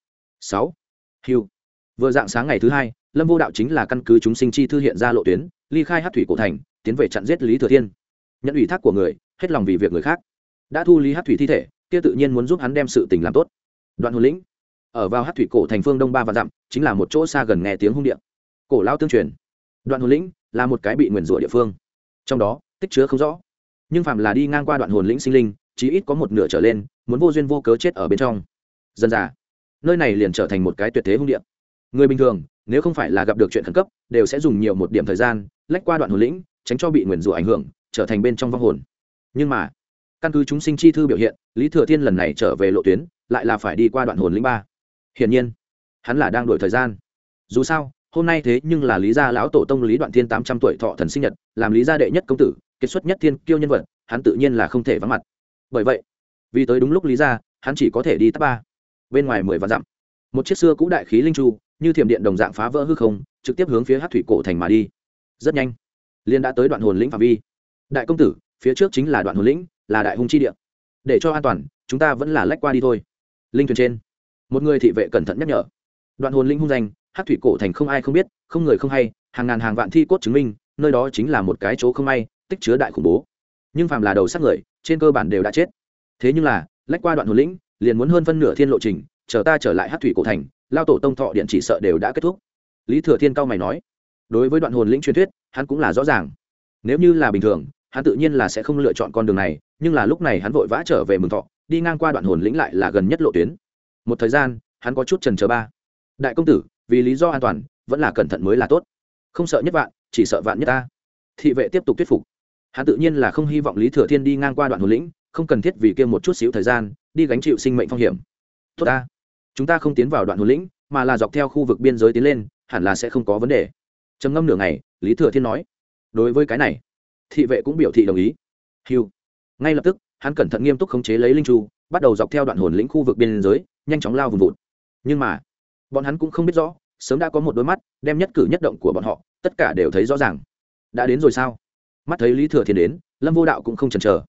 Sáu hiu vừa dạng sáng ngày thứ hai, lâm vô đạo chính là căn cứ chúng sinh chi thư hiện ra lộ tuyến, ly khai hát thủy cổ thành, tiến về chặn giết lý thừa thiên. Nhận ủy thác của người, hết lòng vì việc người khác. Đã thu lý hát thủy thi thể, kia tự nhiên muốn giúp hắn đem sự tình làm tốt. Đoạn hồn lĩnh. Ở vào hát thủy cổ thành phương đông ba và dặm, chính là một chỗ xa gần nghe tiếng hung điện cổ lao tương truyền. Đoạn hồn lĩnh là một cái bị nguyền rủa địa phương. Trong đó, tích chứa không rõ. Nhưng phạm là đi ngang qua đoạn hồn lĩnh sinh linh, chí ít có một nửa trở lên, muốn vô duyên vô cớ chết ở bên trong. Dân già nơi này liền trở thành một cái tuyệt thế hung địa. người bình thường, nếu không phải là gặp được chuyện khẩn cấp, đều sẽ dùng nhiều một điểm thời gian, lách qua đoạn hồn lĩnh, tránh cho bị nguyền rủa ảnh hưởng, trở thành bên trong vong hồn. Nhưng mà, căn cứ chúng sinh chi thư biểu hiện, lý thừa thiên lần này trở về lộ tuyến, lại là phải đi qua đoạn hồn lĩnh ba. Hiển nhiên, hắn là đang đổi thời gian. Dù sao, hôm nay thế nhưng là lý gia lão tổ tông lý đoạn thiên tám trăm tuổi thọ thần sinh nhật, làm lý gia đệ nhất công tử kết xuất nhất thiên kiêu nhân vật, hắn tự nhiên là không thể vắng mặt. Bởi vậy, vì tới đúng lúc lý gia, hắn chỉ có thể đi tấp ba bên ngoài mười vạn dặm. Một chiếc xưa cũ đại khí linh chu, như thiểm điện đồng dạng phá vỡ hư không, trực tiếp hướng phía hát thủy cổ thành mà đi. Rất nhanh liên đã tới đoạn hồn lĩnh phạm vi. Đại công tử, phía trước chính là đoạn hồn lĩnh, là đại hung chi địa. Để cho an toàn, chúng ta vẫn là lách qua đi thôi. Linh thuyền trên, một người thị vệ cẩn thận nhắc nhở. Đoạn hồn linh hung danh hát thủy cổ thành không ai không biết, không người không hay, hàng ngàn hàng vạn thi cốt chứng minh, nơi đó chính là một cái chỗ không may, tích chứa đại khủng bố. Nhưng phàm là đầu sát người, trên cơ bản đều đã chết. Thế nhưng là, lách qua đoạn hồn lĩnh liền muốn hơn phân nửa thiên lộ trình, chờ ta trở lại hát thủy cổ thành, lao tổ tông thọ điện chỉ sợ đều đã kết thúc. Lý thừa thiên cao mày nói. Đối với đoạn hồn lĩnh truyền thuyết, hắn cũng là rõ ràng. Nếu như là bình thường, hắn tự nhiên là sẽ không lựa chọn con đường này, nhưng là lúc này hắn vội vã trở về mừng thọ, đi ngang qua đoạn hồn lĩnh lại là gần nhất lộ tuyến. Một thời gian, hắn có chút trần chờ ba. Đại công tử, vì lý do an toàn, vẫn là cẩn thận mới là tốt. Không sợ nhất vạn, chỉ sợ vạn nhất ta. Thị vệ tiếp tục thuyết phục. Hắn tự nhiên là không hy vọng lý thừa thiên đi ngang qua đoạn hồn lĩnh, không cần thiết vì kia một chút xíu thời gian đi gánh chịu sinh mệnh phong hiểm. Tốt ta. Chúng ta không tiến vào đoạn hồn lĩnh, mà là dọc theo khu vực biên giới tiến lên, hẳn là sẽ không có vấn đề. Trầm ngâm nửa ngày, lý thừa thiên nói. Đối với cái này, thị vệ cũng biểu thị đồng ý. Hiu ngay lập tức, hắn cẩn thận nghiêm túc khống chế lấy linh chu, bắt đầu dọc theo đoạn hồn lĩnh khu vực biên giới, nhanh chóng lao vùng vụt. Nhưng mà, bọn hắn cũng không biết rõ, sớm đã có một đôi mắt, đem nhất cử nhất động của bọn họ, tất cả đều thấy rõ ràng. Đã đến rồi sao? Mắt thấy lý thừa thiên đến, lâm vô đạo cũng không chần chờ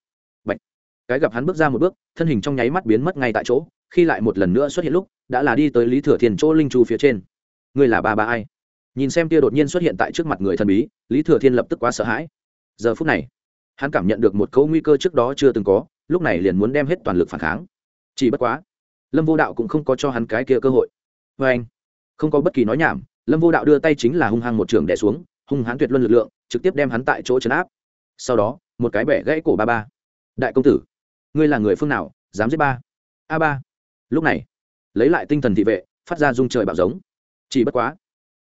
cái gặp hắn bước ra một bước, thân hình trong nháy mắt biến mất ngay tại chỗ, khi lại một lần nữa xuất hiện lúc, đã là đi tới lý thừa thiên chỗ linh chu phía trên. Ngươi là ba ba ai? Nhìn xem tia đột nhiên xuất hiện tại trước mặt người thần bí, lý thừa thiên lập tức quá sợ hãi. Giờ phút này, hắn cảm nhận được một cấu nguy cơ trước đó chưa từng có, lúc này liền muốn đem hết toàn lực phản kháng. Chỉ bất quá, lâm vô đạo cũng không có cho hắn cái kia cơ hội. Vê anh, không có bất kỳ nói nhảm, lâm vô đạo đưa tay chính là hung hăng một trường đẻ xuống, hung hãn tuyệt luân lực lượng, trực tiếp đem hắn tại chỗ chấn áp. Sau đó, một cái bẻ gãy cổ ba ba. Đại công tử ngươi là người phương nào, dám giết ba? A ba. Lúc này, lấy lại tinh thần thị vệ, phát ra dung trời bạo giống. Chỉ bất quá,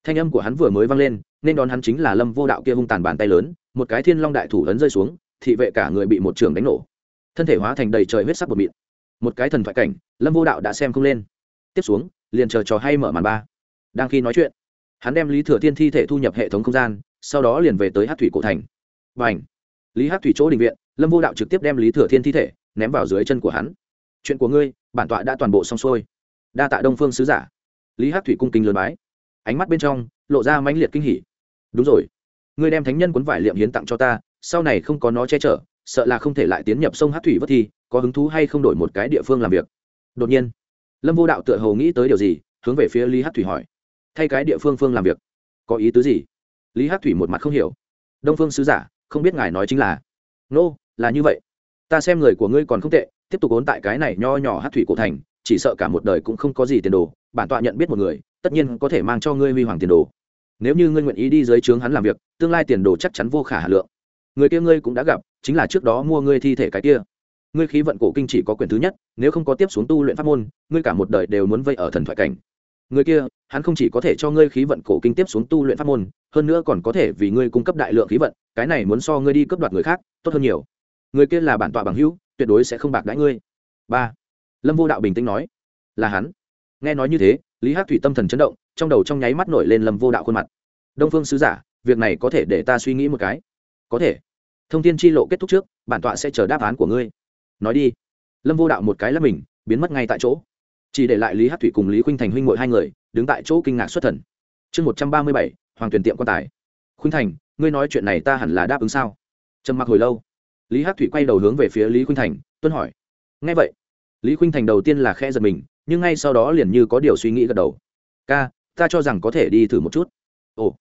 thanh âm của hắn vừa mới vang lên, nên đón hắn chính là lâm vô đạo kia hung tàn bàn tay lớn, một cái thiên long đại thủ ấn rơi xuống, thị vệ cả người bị một trường đánh nổ. Thân thể hóa thành đầy trời huyết sắc bột mịn. Một cái thần thoại cảnh, lâm vô đạo đã xem không lên. Tiếp xuống, liền chờ trò hay mở màn ba. Đang khi nói chuyện, hắn đem lý thừa thiên thi thể thu nhập hệ thống không gian, sau đó liền về tới hát thủy cổ thành. Và ảnh lý hát thủy chỗ định viện, lâm vô đạo trực tiếp đem lý thừa thiên thi thể ném vào dưới chân của hắn. Chuyện của ngươi bản tọa đã toàn bộ xong xuôi. Đa tạ đông phương sứ giả. Lý hát thủy cung kính lớn bái. Ánh mắt bên trong lộ ra mãnh liệt kinh hỉ. Đúng rồi. Ngươi đem thánh nhân cuốn vải liệm hiến tặng cho ta sau này không có nó che chở sợ là không thể lại tiến nhập sông hát thủy vất thi có hứng thú hay không đổi một cái địa phương làm việc? Đột nhiên lâm vô đạo tựa hồ nghĩ tới điều gì hướng về phía lý hát thủy hỏi. Thay cái địa phương phương làm việc có ý tứ gì? Lý hát thủy một mặt không hiểu. Đông phương sứ giả không biết ngài nói chính là. Nô、no, là như vậy ta xem người của ngươi còn không tệ, tiếp tục ốn tại cái này nho nhỏ hát thủy cổ thành, chỉ sợ cả một đời cũng không có gì tiền đồ, bản tọa nhận biết một người, tất nhiên có thể mang cho ngươi huy hoàng tiền đồ. Nếu như ngươi nguyện ý đi dưới trướng hắn làm việc, tương lai tiền đồ chắc chắn vô khả hà lượng. Người kia ngươi cũng đã gặp, chính là trước đó mua ngươi thi thể cái kia. Ngươi khí vận cổ kinh chỉ có quyền thứ nhất, nếu không có tiếp xuống tu luyện pháp môn, ngươi cả một đời đều muốn vây ở thần thoại cảnh. Người kia, hắn không chỉ có thể cho ngươi khí vận cổ kinh tiếp xuống tu luyện pháp môn, hơn nữa còn có thể vì ngươi cung cấp đại lượng khí vận, cái này muốn so ngươi đi cấp đoạt người khác, tốt hơn nhiều người kia là bản tọa bằng hữu, tuyệt đối sẽ không bạc đãi ngươi. Ba, lâm vô đạo bình tĩnh nói, là hắn. Nghe nói như thế, lý hát thủy tâm thần chấn động, trong đầu trong nháy mắt nổi lên lâm vô đạo khuôn mặt. Đông phương sứ giả, việc này có thể để ta suy nghĩ một cái? Có thể. Thông tin chi lộ kết thúc trước, bản tọa sẽ chờ đáp án của ngươi. Nói đi. Lâm vô đạo một cái là mình, biến mất ngay tại chỗ. Chỉ để lại lý hát thủy cùng lý khuynh thành huynh ngội hai người, đứng tại chỗ kinh ngạc xuất thần. Chương một trăm ba mươi bảy, hoàng tuyển tiệm quan tài. Khuynh thành, ngươi nói chuyện này ta hẳn là đáp ứng sao? Trầm mặc hồi lâu lý hát thủy quay đầu hướng về phía lý khuynh thành, tuân hỏi. Ngay vậy, lý khuynh thành đầu tiên là khe giật mình, nhưng ngay sau đó liền như có điều suy nghĩ gật đầu. Ca, ta cho rằng có thể đi thử một chút. Ồ,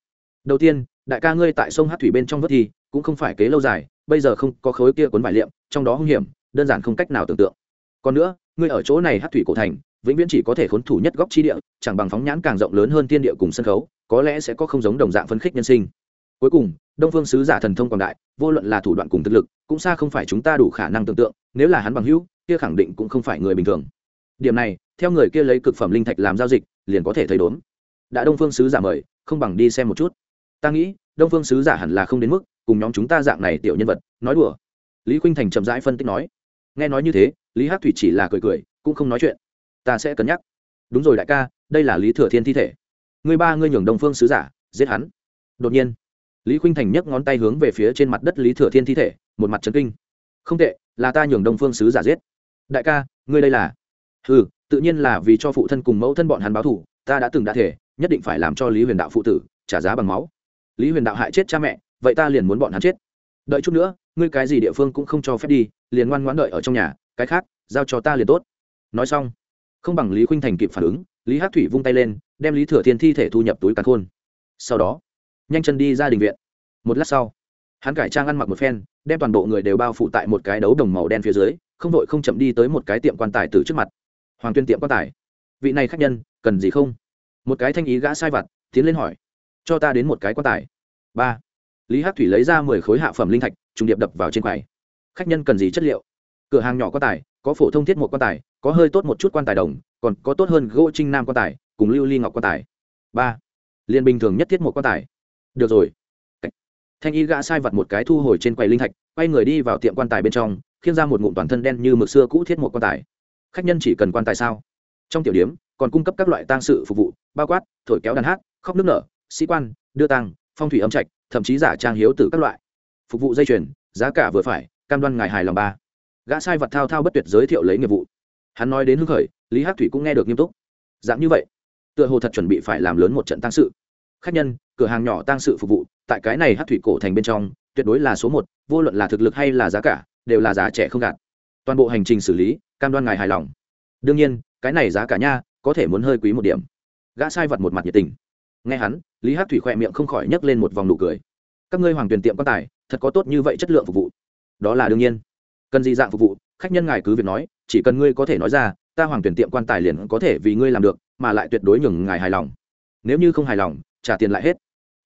đầu tiên, đại ca ngươi tại sông hát thủy bên trong vớt thì cũng không phải kế lâu dài, bây giờ không có khối kia cuốn vải liệm, trong đó hung hiểm, đơn giản không cách nào tưởng tượng. Còn nữa, ngươi ở chỗ này hát thủy cổ thành, vĩnh viễn chỉ có thể khốn thủ nhất góc chi địa, chẳng bằng phóng nhãn càng rộng lớn hơn tiên địa cùng sân khấu, có lẽ sẽ có không giống đồng dạng phấn khích nhân sinh cuối cùng, đông phương sứ giả thần thông quảng đại, vô luận là thủ đoạn cùng thực lực, cũng xa không phải chúng ta đủ khả năng tưởng tượng, nếu là hắn bằng hữu, kia khẳng định cũng không phải người bình thường. Điểm này, theo người kia lấy cực phẩm linh thạch làm giao dịch, liền có thể thấy đốn. Đã đông phương sứ giả mời, không bằng đi xem một chút. Ta nghĩ, đông phương sứ giả hẳn là không đến mức, cùng nhóm chúng ta dạng này tiểu nhân vật, nói đùa. Lý khuynh thành chậm rãi phân tích nói. Nghe nói như thế, lý hát thủy chỉ là cười cười, cũng không nói chuyện. Ta sẽ cân nhắc. Đúng rồi đại ca, đây là lý thừa thiên thi thể. Người ba ngươi nhường đông phương sứ giả, giết hắn. Đột nhiên lý khuynh thành nhấc ngón tay hướng về phía trên mặt đất lý thừa thiên thi thể, một mặt trấn kinh. Không tệ, là ta nhường đông phương sứ giả giết. Đại ca, ngươi đây là? Ừ tự nhiên là vì cho phụ thân cùng mẫu thân bọn hắn báo thủ ta đã từng đã thể, nhất định phải làm cho lý huyền đạo phụ tử trả giá bằng máu. Lý huyền đạo hại chết cha mẹ, vậy ta liền muốn bọn hắn chết. Đợi chút nữa, ngươi cái gì địa phương cũng không cho phép đi, liền ngoan ngoãn đợi ở trong nhà, cái khác, giao cho ta liền tốt. Nói xong, không bằng lý khuynh thành kịp phản ứng, lý hát thủy vung tay lên, đem lý thừa thiên thi thể thu nhập túi càn khôn. Sau đó nhanh chân đi ra đình viện. Một lát sau, hắn cải trang ăn mặc một phen, đem toàn bộ người đều bao phủ tại một cái đấu đồng màu đen phía dưới, không vội không chậm đi tới một cái tiệm quan tài từ trước mặt. Hoàng tuyên tiệm quan tài. Vị này khách nhân, cần gì không? Một cái thanh ý gã sai vặt, tiến lên hỏi. Cho ta đến một cái quan tài. Ba. Lý hắc thủy lấy ra mười khối hạ phẩm linh thạch, trùng điệp đập vào trên quầy. Khách nhân cần gì chất liệu? Cửa hàng nhỏ quan tài, có phổ thông thiết một quan tài, có hơi tốt một chút quan tài đồng, còn có tốt hơn gỗ trinh nam quan tài, cùng lưu ly ngọc quan tài. Ba. Liên bình thường nhất thiết một quan tài được rồi. Thanh y gã sai vặt một cái thu hồi trên quầy linh thạch, quay người đi vào tiệm quan tài bên trong, khiêng ra một ngụm toàn thân đen như mực xưa cũ thiết một quan tài. Khách nhân chỉ cần quan tài sao? Trong tiểu điếm còn cung cấp các loại tang sự phục vụ, bao quát, thổi kéo đàn hát, khóc nước nở, sĩ quan, đưa tăng phong thủy âm trạch, thậm chí giả trang hiếu tử các loại. Phục vụ dây chuyền, giá cả vừa phải, cam đoan ngài hài lòng ba. Gã sai vật thao thao bất tuyệt giới thiệu lấy nghiệp vụ. Hắn nói đến hưng khởi, lý hát thủy cũng nghe được nghiêm túc. Dạng như vậy, tựa hồ thật chuẩn bị phải làm lớn một trận tăng sự khách nhân, cửa hàng nhỏ tăng sự phục vụ, tại cái này hát thủy cổ thành bên trong, tuyệt đối là số một, vô luận là thực lực hay là giá cả, đều là giá trẻ không gạt. Toàn bộ hành trình xử lý, cam đoan ngài hài lòng. Đương nhiên, cái này giá cả nha, có thể muốn hơi quý một điểm. Gã sai vật một mặt nhiệt tình. Nghe hắn, lý hát thủy khỏe miệng không khỏi nhấc lên một vòng nụ cười. Các ngươi hoàng tuyển tiệm quan tài, thật có tốt như vậy chất lượng phục vụ. Đó là đương nhiên. Cần gì dạng phục vụ, khách nhân ngài cứ việc nói, chỉ cần ngươi có thể nói ra, ta hoàng tuyển tiệm quan tài liền có thể vì ngươi làm được, mà lại tuyệt đối nhường ngài hài lòng. Nếu như không hài lòng trả tiền lại hết.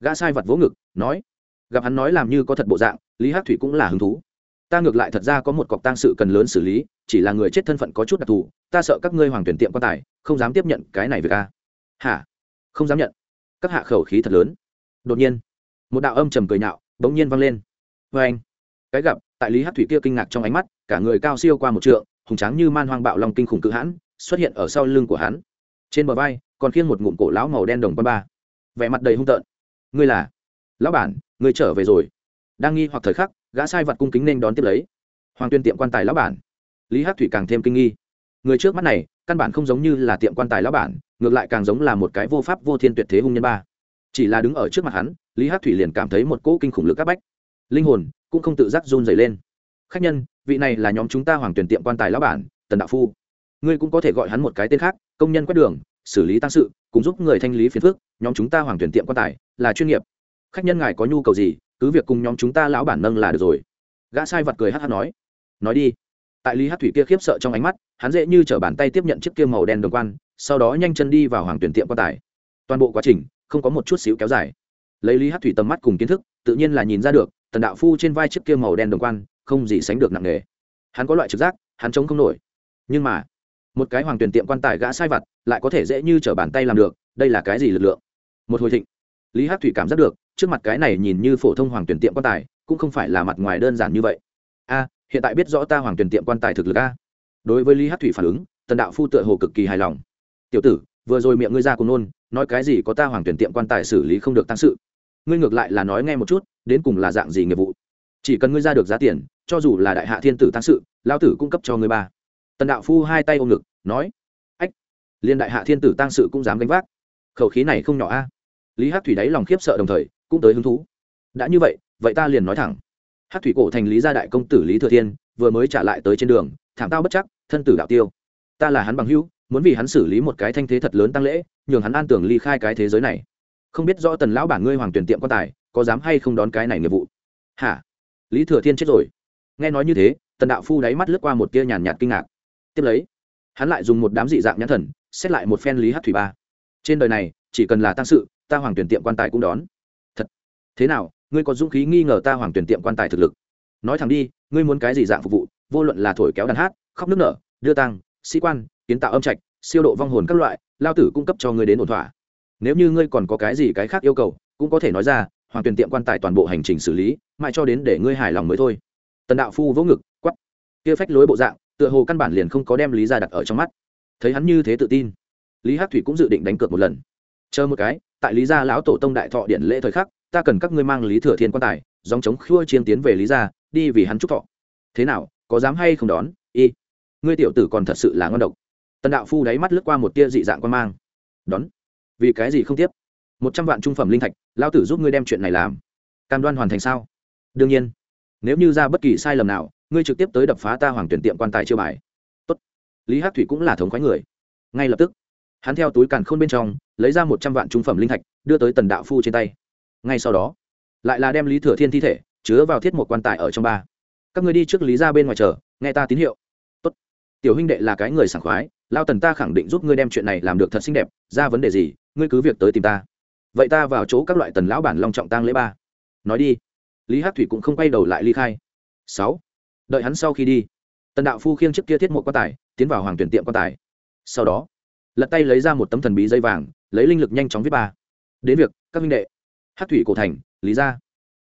Gã sai vật vỗ ngực, nói, gặp hắn nói làm như có thật bộ dạng, lý hát thủy cũng là hứng thú. Ta ngược lại thật ra có một cọc tang sự cần lớn xử lý, chỉ là người chết thân phận có chút đặc thù, ta sợ các ngươi hoàng tuyển tiệm quan tài, không dám tiếp nhận cái này việc a. Hả? Không dám nhận. Các hạ khẩu khí thật lớn. Đột nhiên, một đạo âm trầm cười nhạo bỗng nhiên vang lên. Vê anh, cái gặp, tại lý hát thủy kia kinh ngạc trong ánh mắt, cả người cao siêu qua một trượng, hùng tráng như man hoang bạo long kinh khủng cự hãn, xuất hiện ở sau lưng của hắn. Trên bờ vai, còn khiêng một ngụm cổ lão màu đen đồng quan ba vẻ mặt đầy hung tợn. Ngươi là? Lão bản, ngươi trở về rồi. Đang nghi hoặc thời khắc, gã sai vật cung kính nên đón tiếp lấy. Hoàng tuyên tiệm quan tài lão bản. Lý hát thủy càng thêm kinh nghi. Người trước mắt này, căn bản không giống như là tiệm quan tài lão bản, ngược lại càng giống là một cái vô pháp vô thiên tuyệt thế hung nhân ba. Chỉ là đứng ở trước mặt hắn, lý hát thủy liền cảm thấy một cỗ kinh khủng lực áp bách. Linh hồn cũng không tự giác run dày lên. Khách nhân, vị này là nhóm chúng ta hoàng tuyển tiệm quan tài lão bản, tần đạo phu. Ngươi cũng có thể gọi hắn một cái tên khác, công nhân quét đường xử lý tăng sự, cùng giúp người thanh lý phiền phước nhóm chúng ta hoàng tuyển tiệm quan tài, là chuyên nghiệp. Khách nhân ngài có nhu cầu gì, cứ việc cùng nhóm chúng ta lão bản nâng là được rồi. Gã sai vật cười hát hát nói. Nói đi. Tại lý hát thủy kia khiếp sợ trong ánh mắt, hắn dễ như t r ở bàn tay tiếp nhận chiếc kia màu đen đồng quan, sau đó nhanh chân đi vào hoàng tuyển tiệm quan tài. Toàn bộ quá trình, không có một chút xíu kéo dài. Lấy lý hát thủy tầm mắt cùng kiến thức, tự nhiên là nhìn ra được, tần đạo phu trên vai chiếc kia màu đen đồng quan, không gì sánh được nặng nề. Hắn có loại trực giác, hắn chống không nổi. Nhưng mà một cái hoàng tuyển tiệm quan tài gã sai vặt, lại có thể dễ như t bàn tay làm được, đây là cái gì lực lượng? Một hồi thịnh. Lý hát thủy cảm giác được, trước mặt cái này nhìn như phổ thông hoàng tuyển tiệm quan tài, cũng không phải là mặt ngoài đơn giản như vậy. A, hiện tại biết rõ ta hoàng tuyển tiệm quan tài thực lực a. Đối với lý hát thủy phản ứng, tần đạo phu tựa hồ cực kỳ hài lòng. Tiểu tử, vừa rồi miệng ngươi ra cùng nôn, nói cái gì có ta hoàng tuyển tiệm quan tài xử lý không được tăng sự. Ngươi ngược lại là nói nghe một chút, đến cùng là dạng gì nghiệp vụ? Chỉ cần ngươi ra được giá tiền, cho dù là đại hạ thiên tử tăng sự lao tử cung cấp cho ngươi ba. Tần đạo phu hai tay ôm ngực nói, ách, liên đại hạ thiên tử tăng sự cũng dám gánh vác. Khẩu khí này không nhỏ a. Lý hát thủy đáy lòng khiếp sợ đồng thời, cũng tới hứng thú. Đã như vậy vậy ta liền nói thẳng. Hát thủy cổ thành lý gia đại công tử lý thừa thiên vừa mới trả lại tới trên đường, thảm tao bất chắc, thân tử đạo tiêu. Ta là hắn bằng hữu, muốn vì hắn xử lý một cái thanh thế thật lớn tăng lễ, nhường hắn an tưởng ly khai cái thế giới này. Không biết rõ tần lão bản ngươi hoàng tuyển tiệm quan tài, có dám hay không đón cái này nghiệp vụ? Hả? Lý thừa thiên chết rồi. Nghe nói như thế, tần đạo phu đáy mắt lướt qua một tia nhàn nhạt kinh ngạc. Tiếp lấy hắn lại dùng một đám dị dạng nhãn thần, xét lại một phen lý hát thủy ba. Trên đời này, chỉ cần là tăng sự, ta hoàng tuyển tiệm quan tài cũng đón. Thật. Thế nào, ngươi có dũng khí nghi ngờ ta hoàng tuyển tiệm quan tài thực lực? Nói thẳng đi, ngươi muốn cái gì dạng phục vụ, vô luận là thổi kéo đàn hát, khóc nước nở, đưa tăng sĩ quan, kiến tạo âm trạch, siêu độ vong hồn các loại, lao tử cung cấp cho ngươi đến ổn thỏa. Nếu như ngươi còn có cái gì cái khác yêu cầu, cũng có thể nói ra, hoàng tuyển tiệm quan tài toàn bộ hành trình xử lý, mãi cho đến để ngươi hài lòng mới thôi. Tần đạo phu vỗ ngực quắp kia phách lối bộ dạng tựa hồ căn bản liền không có đem lý ra đặt ở trong mắt. Thấy hắn như thế tự tin, lý hát thủy cũng dự định đánh cược một lần. Chờ một cái, tại lý gia lão tổ tông đại thọ điện lễ thời khắc, ta cần các ngươi mang lý thừa thiên quan tài dòng chống khua chiên tiến về lý gia, đi vì hắn chúc thọ. Thế nào, có dám hay không đón? Y, ngươi tiểu tử còn thật sự là ngon độc. Tần đạo phu đáy mắt lướt qua một tia dị dạng quan mang. Đón. Vì cái gì không tiếp? Một trăm vạn trung phẩm linh thạch lao tử giúp ngươi đem chuyện này làm. Cam đoan hoàn thành sao? Đương nhiên. Nếu như ra bất kỳ sai lầm nào ngươi trực tiếp tới đập phá ta hoàng tuyển tiệm quan tài chiêu bài. Tốt. Lý hát thủy cũng là thống khoái người. Ngay lập tức, hắn theo túi càn khôn bên trong, lấy ra một trăm vạn trung phẩm linh thạch, đưa tới tần đạo phu trên tay. Ngay sau đó, lại là đem lý thừa thiên thi thể chứa vào thiết một quan tài ở trong ba. Các ngươi đi trước lý ra bên ngoài chờ, nghe ta tín hiệu. Tốt. tiểu huynh đệ là cái người sảng khoái, lao tần ta khẳng định giúp ngươi đem chuyện này làm được thật xinh đẹp, ra vấn đề gì, ngươi cứ việc tới tìm ta. Vậy ta vào chỗ các loại tần lão bản long trọng tang lễ ba. Nói đi. Lý hát thủy cũng không quay đầu lại ly khai. Sáu đợi hắn sau khi đi. Tần đạo phu khiêng trước kia thiết một quan tài, tiến vào hoàng tuyển tiệm quan tài. Sau đó, lật tay lấy ra một tấm thần bí dây vàng, lấy linh lực nhanh chóng viết ba. Đến việc, các minh đệ. Hát thủy cổ thành, lý ra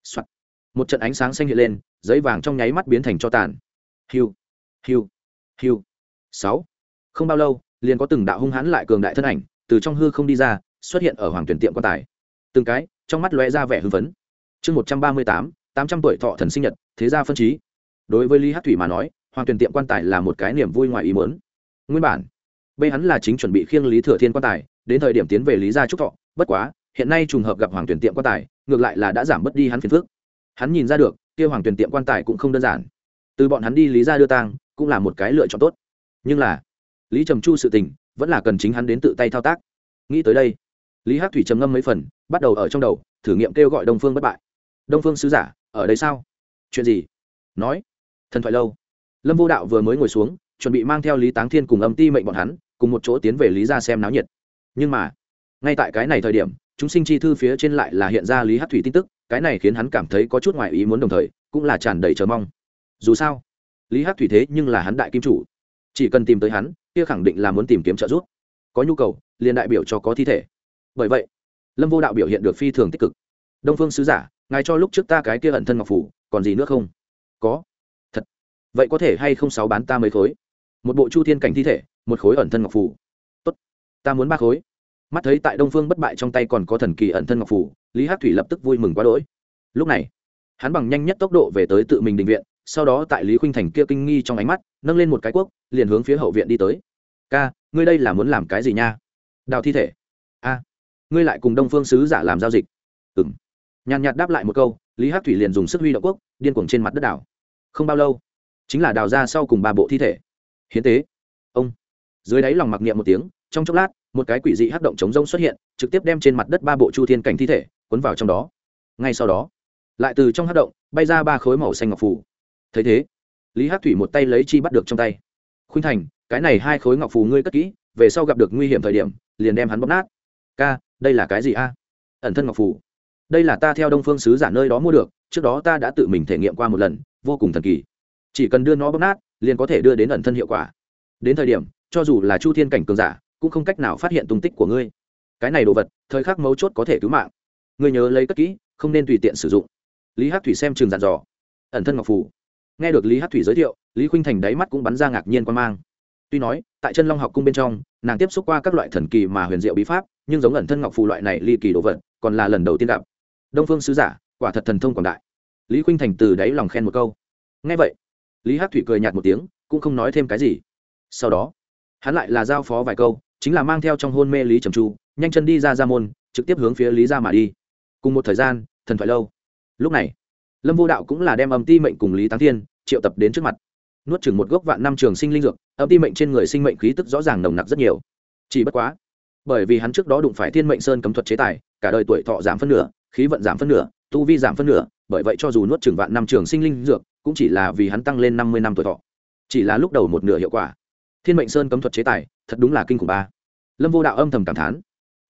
Soạn. một trận ánh sáng xanh hiện lên, giấy vàng trong nháy mắt biến thành cho tàn. Hiu hiu hiu. Sáu. Không bao lâu, liền có từng đạo hung hãn lại cường đại thân ảnh, từ trong hư không đi ra, xuất hiện ở hoàng tuyển tiệm quan tài. Từng cái, trong mắt lóe ra vẻ hưng phấn. Chương một trăm ba mươi tám tám trăm tuổi thọ thần sinh nhật, thế gia phân trí đối với lý hát thủy mà nói, hoàng tuyển tiệm quan tài là một cái niềm vui ngoài ý muốn. Nguyên bản, b hắn là chính chuẩn bị khiêng lý thừa thiên quan tài, đến thời điểm tiến về lý gia trúc thọ. Bất quá, hiện nay trùng hợp gặp hoàng tuyển tiệm quan tài, ngược lại là đã giảm bớt đi hắn phiền phước hắn nhìn ra được, kia hoàng tuyển tiệm quan tài cũng không đơn giản. Từ bọn hắn đi lý gia đưa tang, cũng là một cái lựa chọn tốt. Nhưng là, lý trầm chu sự tình, vẫn là cần chính hắn đến tự tay thao tác. Nghĩ tới đây, lý hắc thủy trầm ngâm mấy phần, bắt đầu ở trong đầu, thử nghiệm kêu gọi đông phương bất bại. Đông phương sứ giả, ở đây sao? Chuyện gì? Nói thần thoại lâu. Lâm vô đạo vừa mới ngồi xuống, chuẩn bị mang theo lý táng thiên cùng âm ti mệnh bọn hắn, cùng một chỗ tiến về lý ra xem náo nhiệt. Nhưng mà, ngay tại cái này thời điểm, chúng sinh chi thư phía trên lại là hiện ra lý hát thủy tin tức, cái này khiến hắn cảm thấy có chút ngoại ý muốn đồng thời, cũng là tràn đầy chờ mong. Dù sao, lý hát thủy thế nhưng là hắn đại kim chủ. Chỉ cần tìm tới hắn, kia khẳng định là muốn tìm kiếm trợ giúp. Có nhu cầu, liền đại biểu cho có thi thể. Bởi vậy, lâm vô đạo biểu hiện được phi thường tích cực. Đông phương sứ giả, ngài cho lúc trước ta cái kia ẩn thân ngọc phủ, còn gì nữa không? Có vậy có thể hay không sáu bán ta mấy khối? Một bộ chu thiên cảnh thi thể, một khối ẩn thân ngọc phủ tốt, ta muốn ba khối. Mắt thấy tại đông phương bất bại trong tay còn có thần kỳ ẩn thân ngọc phủ lý hát thủy lập tức vui mừng quá đỗi. Lúc này, hắn bằng nhanh nhất tốc độ về tới tự mình định viện, sau đó tại lý khuynh thành kia kinh nghi trong ánh mắt, nâng lên một cái cuốc, liền hướng phía hậu viện đi tới. Ca, ngươi đây là muốn làm cái gì nha? Đào thi thể. A, ngươi lại cùng đông phương sứ giả làm giao dịch. Ừng nhàn nhạt đáp lại một câu, lý hát thủy liền dùng sức huy động cuốc, điên cuồng trên mặt đất đảo. Không bao lâu chính là đào ra sau cùng ba bộ thi thể. Hiến tế. Ông. Dưới đáy lòng mặc niệm một tiếng, trong chốc lát, một cái quỷ dị hắc động chống rông xuất hiện, trực tiếp đem trên mặt đất ba bộ chu thiên cảnh thi thể cuốn vào trong đó. Ngay sau đó, lại từ trong hắc động, bay ra ba khối màu xanh ngọc phủ thấy thế, lý hắc thủy một tay lấy chi bắt được trong tay. Khuynh thành, cái này hai khối ngọc phù ngươi cất kỹ, về sau gặp được nguy hiểm thời điểm, liền đem hắn bóp nát. Ca, đây là cái gì a? Ẩn thân ngọc phù. Đây là ta theo đông phương sứ giả nơi đó mua được, trước đó ta đã tự mình thể nghiệm qua một lần, vô cùng thần kỳ chỉ cần đưa nó bóp nát, liền có thể đưa đến ẩn thân hiệu quả. Đến thời điểm, cho dù là chu thiên cảnh cường giả, cũng không cách nào phát hiện tung tích của ngươi. Cái này đồ vật, thời khắc mấu chốt có thể cứu mạng. Ngươi nhớ lấy cất kỹ, không nên tùy tiện sử dụng. Lý hát thủy xem trường dặn dò. Ẩn thân ngọc phủ. Nghe được lý hát thủy giới thiệu, lý khuynh thành đáy mắt cũng bắn ra ngạc nhiên quan mang. Tuy nói, tại chân long học cung bên trong, nàng tiếp xúc qua các loại thần kỳ mà huyền diệu bí pháp, nhưng giống ẩn thân ngọc phù loại này ly kỳ đồ vật, còn là lần đầu tiên gặp. Đông phương sứ giả, quả thật thần thông quảng đại. Lý khuynh thành từ đáy lòng khen một câu. Nghe vậy lý hát thủy cười nhạt một tiếng, cũng không nói thêm cái gì. Sau đó, hắn lại là giao phó vài câu, chính là mang theo trong hôn mê lý trầm chu, nhanh chân đi ra ra môn, trực tiếp hướng phía lý ra mà đi. Cùng một thời gian, thần thoại lâu. Lúc này, lâm vô đạo cũng là đem âm ti mệnh cùng lý táng thiên, triệu tập đến trước mặt. Nuốt chừng một gốc vạn năm trường sinh linh dược, âm ti mệnh trên người sinh mệnh khí tức rõ ràng nồng nặc rất nhiều. Chỉ bất quá, bởi vì hắn trước đó đụng phải thiên mệnh sơn cấm thuật chế tài, cả đời tuổi thọ giảm phân nửa, khí vận giảm phân nửa, tu vi giảm phân nửa, bởi vậy cho dù nuốt chừng vạn năm trường sinh linh dược cũng chỉ là vì hắn tăng lên năm mươi năm tuổi thọ. Chỉ là lúc đầu một nửa hiệu quả. Thiên mệnh sơn cấm thuật chế tài, thật đúng là kinh khủng ba. Lâm vô đạo âm thầm cảm thán.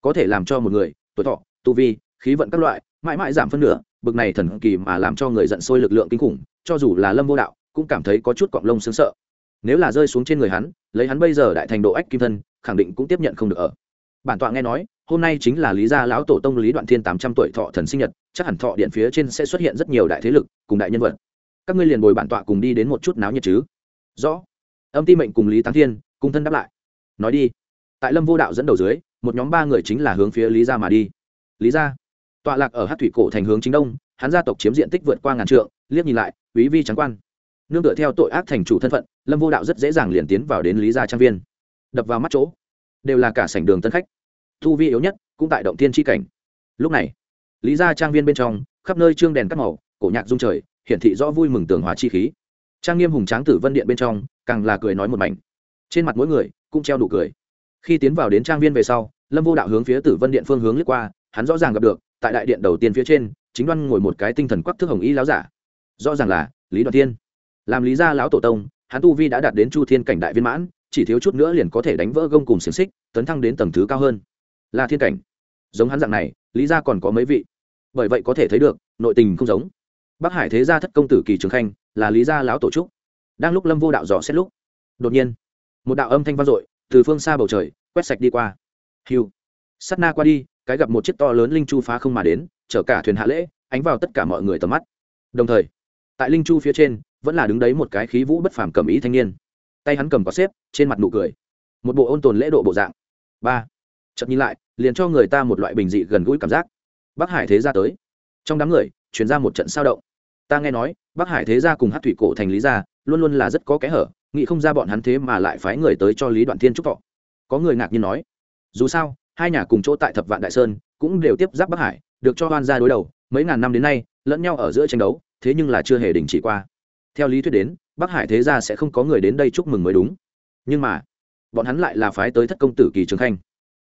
Có thể làm cho một người, tuổi thọ, tu vi, khí vận các loại, mãi mãi giảm phân nửa, bực này thần kỳ mà làm cho người giận sôi lực lượng kinh khủng, cho dù là lâm vô đạo, cũng cảm thấy có chút cọng lông xứng sợ. Nếu là rơi xuống trên người hắn, lấy hắn bây giờ đại thành độ ách kim thân, khẳng định cũng tiếp nhận không được ở. Bản tọa nghe nói, hôm nay chính là lý gia lão tổ tông lý đoạn thiên tám trăm tuổi thọ thần sinh nhật, chắc hẳn thọ điện phía trên sẽ xuất hiện rất nhiều đại thế lực, cùng đại nhân vật các ngươi liền bồi bản tọa cùng đi đến một chút náo nhiệt chứ? Rõ. Âm ti mệnh cùng lý táng thiên cung thân đáp lại. Nói đi. Tại lâm vô đạo dẫn đầu dưới, một nhóm ba người chính là hướng phía lý gia mà đi. Lý gia. Tọa lạc ở hát thủy cổ thành hướng chính đông, hắn gia tộc chiếm diện tích vượt qua ngàn trượng, liếc nhìn lại, quý vi trắng quan. Nương tựa theo tội ác thành chủ thân phận, lâm vô đạo rất dễ dàng liền tiến vào đến lý gia trang viên. Đập vào mắt chỗ, đều là cả sảnh đường tân khách. Thu vi yếu nhất, cũng tại động tiên tri cảnh. Lúc này, lý gia trang viên bên trong, khắp nơi trương đèn các màu, cổ nhạc dung trời hiển thị rõ vui mừng tường hòa chi khí. Trang nghiêm hùng tráng tử vân điện bên trong, càng là cười nói một mảnh. Trên mặt mỗi người cũng treo đủ cười. Khi tiến vào đến trang viên về sau, lâm vô đạo hướng phía tử vân điện phương hướng lướt qua, hắn rõ ràng gặp được, tại đại điện đầu tiên phía trên, chính đoan ngồi một cái tinh thần quắc thức hồng y láo giả. Rõ ràng là lý đoàn tiên làm lý gia lão tổ tông, hắn tu vi đã đạt đến chu thiên cảnh đại viên mãn, chỉ thiếu chút nữa liền có thể đánh vỡ gông cùng xiềng xích, tấn thăng đến tầng thứ cao hơn. Là thiên cảnh. Giống hắn dạng này, lý gia còn có mấy vị. Bởi vậy có thể thấy được, nội tình không giống bắc hải thế gia thất công tử kỳ trường khanh, là lý gia lão tổ trúc đang lúc lâm vô đạo dò xét lúc, đột nhiên, một đạo âm thanh vang dội từ phương xa bầu trời, quét sạch đi qua. Hiu sắt na qua đi, cái gặp một chiếc to lớn linh chu phá không mà đến, chở cả thuyền hạ lễ, ánh vào tất cả mọi người tầm mắt. Đồng thời, tại linh chu phía trên, vẫn là đứng đấy một cái khí vũ bất phàm cầm ý thanh niên. Tay hắn cầm có xếp, trên mặt nụ cười. Một bộ ôn tồn lễ độ bộ dạng. Ba. Chậm nhìn lại, liền cho người ta một loại bình dị gần gũi cảm giác. Bắc hải thế gia tới. Trong đám người chuyển ra một trận sao động ta nghe nói, bắc hải thế gia cùng hát thủy cổ thành lý gia, luôn luôn là rất có kẽ hở, nghĩ không ra bọn hắn thế mà lại phái người tới cho lý đoạn thiên trúc thọ. Có người ngạc nhiên nói, dù sao, hai nhà cùng chỗ tại thập vạn đại sơn cũng đều tiếp giáp bắc hải, được cho hoan gia đối đầu, mấy ngàn năm đến nay, lẫn nhau ở giữa tranh đấu, thế nhưng là chưa hề đình chỉ qua. Theo lý thuyết đến, bắc hải thế gia sẽ không có người đến đây chúc mừng mới đúng. Nhưng mà, bọn hắn lại là phái tới thất công tử kỳ trường khanh.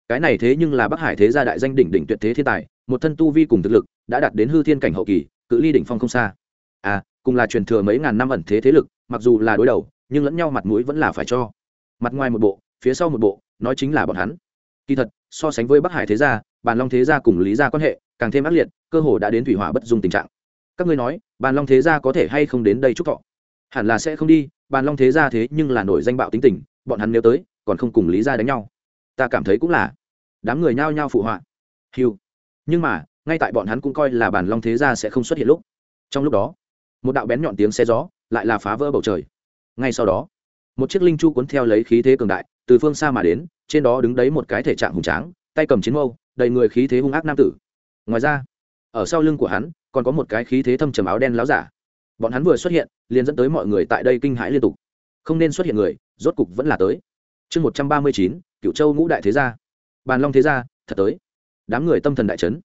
Cái này thế nhưng là bắc hải thế gia đại danh đỉnh đỉnh tuyệt thế thiên tài, một thân tu vi cùng thực lực, đã đạt đến hư thiên cảnh hậu kỳ, cự ly đỉnh phong không xa à cùng là truyền thừa mấy ngàn năm ẩn thế thế lực, mặc dù là đối đầu, nhưng lẫn nhau mặt mũi vẫn là phải cho. Mặt ngoài một bộ, phía sau một bộ, nói chính là bọn hắn. Kỳ thật, so sánh với bắc hải thế gia, bàn long thế gia cùng lý gia quan hệ, càng thêm ác liệt, cơ hồ đã đến thủy hỏa bất dung tình trạng. Các ngươi nói, bàn long thế gia có thể hay không đến đây chúc thọ? Hẳn là sẽ không đi, bàn long thế gia thế nhưng là nổi danh bạo tính tình, bọn hắn nếu tới, còn không cùng lý gia đánh nhau. Ta cảm thấy cũng là. Đám người nhao nhao phụ họa. Hiu nhưng mà, ngay tại bọn hắn cũng coi là bàn long thế gia sẽ không xuất hiện lúc. Trong lúc đó một đạo bén nhọn tiếng xe gió lại là phá vỡ bầu trời. Ngay sau đó, một chiếc linh chu cuốn theo lấy khí thế cường đại, từ phương xa mà đến, trên đó đứng đấy một cái thể trạng hùng tráng, tay cầm chiến mâu, đầy người khí thế hung ác nam tử. Ngoài ra, ở sau lưng của hắn, còn có một cái khí thế thâm trầm áo đen láo giả. Bọn hắn vừa xuất hiện, liền dẫn tới mọi người tại đây kinh hãi liên tục. Không nên xuất hiện người, rốt cục vẫn là tới. Chương một trăm ba mươi chín cựu châu ngũ đại thế gia. Bàn long thế gia, thật tới. Đám người tâm thần đại trấn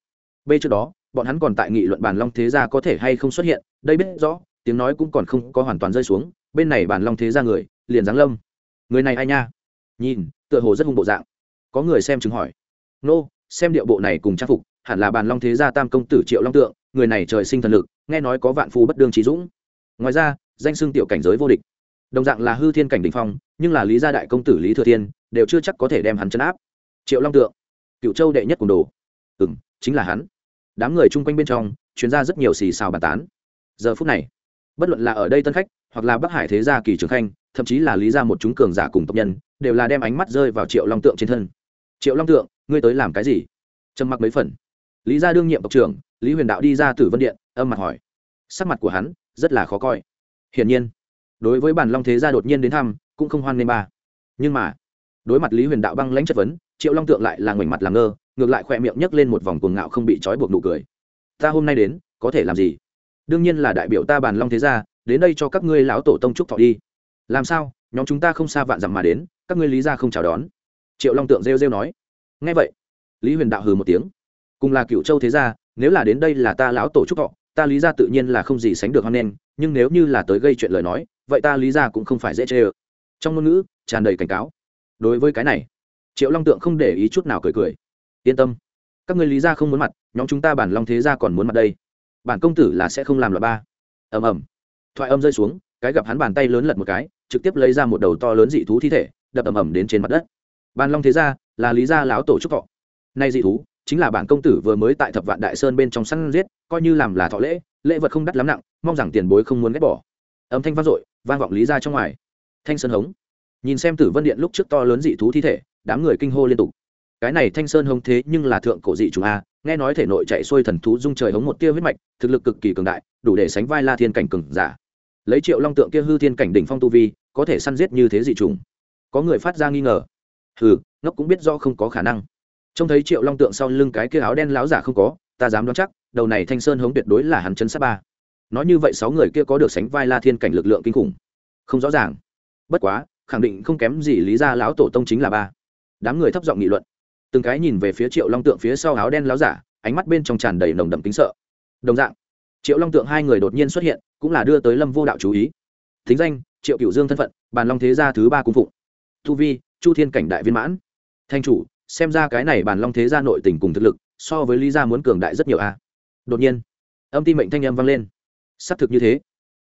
b trước đó bọn hắn còn tại nghị luận bản long thế gia có thể hay không xuất hiện, đây biết rõ, tiếng nói cũng còn không có hoàn toàn rơi xuống, bên này bản long thế gia người, liền giáng lâm. Người này ai nha? Nhìn, tựa hồ rất hung bộ dạng. Có người xem chứng hỏi. Nô, xem điệu bộ này cùng trang phục, hẳn là bàn long thế gia tam công tử triệu long tượng, người này trời sinh thần lực, nghe nói có vạn phu bất đương trí dũng. Ngoài ra, danh xưng tiểu cảnh giới vô địch. Đồng dạng là hư thiên cảnh đình phong, nhưng là lý gia đại công tử lý thừa thiên, đều chưa chắc có thể đem hắn chấn áp. Triệu long tượng cựu châu đệ nhất cùng đồ. Ừ m chính là hắn đám người chung quanh bên trong chuyên gia rất nhiều xì xào bàn tán. Giờ phút này, bất luận là ở đây tân khách, hoặc là bắc hải thế gia kỳ trường khanh, thậm chí là lý ra một chúng cường giả cùng tộc nhân, đều là đem ánh mắt rơi vào triệu long tượng trên thân. Triệu long tượng, ngươi tới làm cái gì? Trầm mặc mấy phần. Lý gia đương nhiệm tộc trưởng, lý huyền đạo đi ra từ vân điện, âm mặt hỏi. Sắc mặt của hắn rất là khó coi. Hiển nhiên, đối với bản long thế gia đột nhiên đến thăm, cũng không hoan nghênh ba. Nhưng mà, đối mặt lý huyền đạo băng lãnh chất vấn triệu long tượng lại là ngoảnh mặt làm ngơ, ngược lại khỏe miệng nhấc lên một vòng cuồng ngạo không bị trói buộc nụ cười. Ta hôm nay đến, có thể làm gì? Đương nhiên là đại biểu ta bàn long thế gia, đến đây cho các ngươi lão tổ tông trúc thọ đi. Làm sao? Nhóm chúng ta không xa vạn dặm mà đến, các ngươi lý gia không chào đón. Triệu long tượng rêu rêu nói. Ngay vậy. Lý huyền đạo hừ một tiếng. Cùng là cựu châu thế gia, nếu là đến đây là ta lão tổ trúc thọ, ta lý gia tự nhiên là không gì sánh được hoan nghênh, nhưng nếu như là tới gây chuyện lời nói, vậy ta lý gia cũng không phải dễ chê ơ. Trong ngôn ngữ tràn đầy cảnh cáo. Đối với cái này triệu long tượng không để ý chút nào cười cười. Yên tâm, các người lý gia không muốn mặt, nhóm chúng ta bản long thế gia còn muốn mặt đây. Bản công tử là sẽ không làm loại ba. Ầm ầm. Thoại âm rơi xuống, cái gặp hắn bàn tay lớn lật một cái, trực tiếp lấy ra một đầu to lớn dị thú thi thể, đập ầm ầm đến trên mặt đất. Bàn long thế gia là lý gia láo tổ trúc thọ. Nay dị thú chính là bản công tử vừa mới tại thập vạn đại sơn bên trong săn giết, coi như làm là thọ lễ lễ vật không đắt lắm nặng, mong rằng tiền bối không muốn ghét bỏ. Âm thanh vang dội, vang vọng lý ra trong ngoài. Thanh sơn hống. Nhìn xem tử vân điện lúc trước to lớn dị thú thi thể đám người kinh hô liên tục. Cái này thanh sơn hống thế nhưng là thượng cổ dị trùng a, nghe nói thể nội chạy xuôi thần thú dung trời hống một tia huyết mạch, thực lực cực kỳ cường đại, đủ để sánh vai la thiên cảnh cường giả. Lấy triệu long tượng kia hư thiên cảnh đỉnh phong tu vi, có thể săn giết như thế dị trùng có người phát ra nghi ngờ. Hừ, ngốc cũng biết do không có khả năng. Trông thấy triệu long tượng sau lưng cái kia áo đen láo giả không có, ta dám đoán chắc, đầu này thanh sơn hống tuyệt đối là hắn chân sát ba. Nói như vậy sáu người kia có được sánh vai la thiên cảnh lực lượng kinh khủng. Không rõ ràng. Bất quá, khẳng định không kém gì lý ra lão tổ tông chính là ba đám người thấp giọng nghị luận. Từng cái nhìn về phía triệu long tượng phía sau áo đen láo giả, ánh mắt bên trong tràn đầy nồng đậm kính sợ. Đồng dạng, triệu long tượng hai người đột nhiên xuất hiện, cũng là đưa tới lâm vô đạo chú ý. Thính danh, triệu cựu dương thân phận, bàn long thế gia thứ ba cung phụng. Thu vi, chu thiên cảnh đại viên mãn. Thanh chủ, xem ra cái này bàn long thế gia nội tình cùng thực lực, so với lý gia muốn cường đại rất nhiều a. Đột nhiên, âm ti mệnh thanh âm vang lên. Xác thực như thế.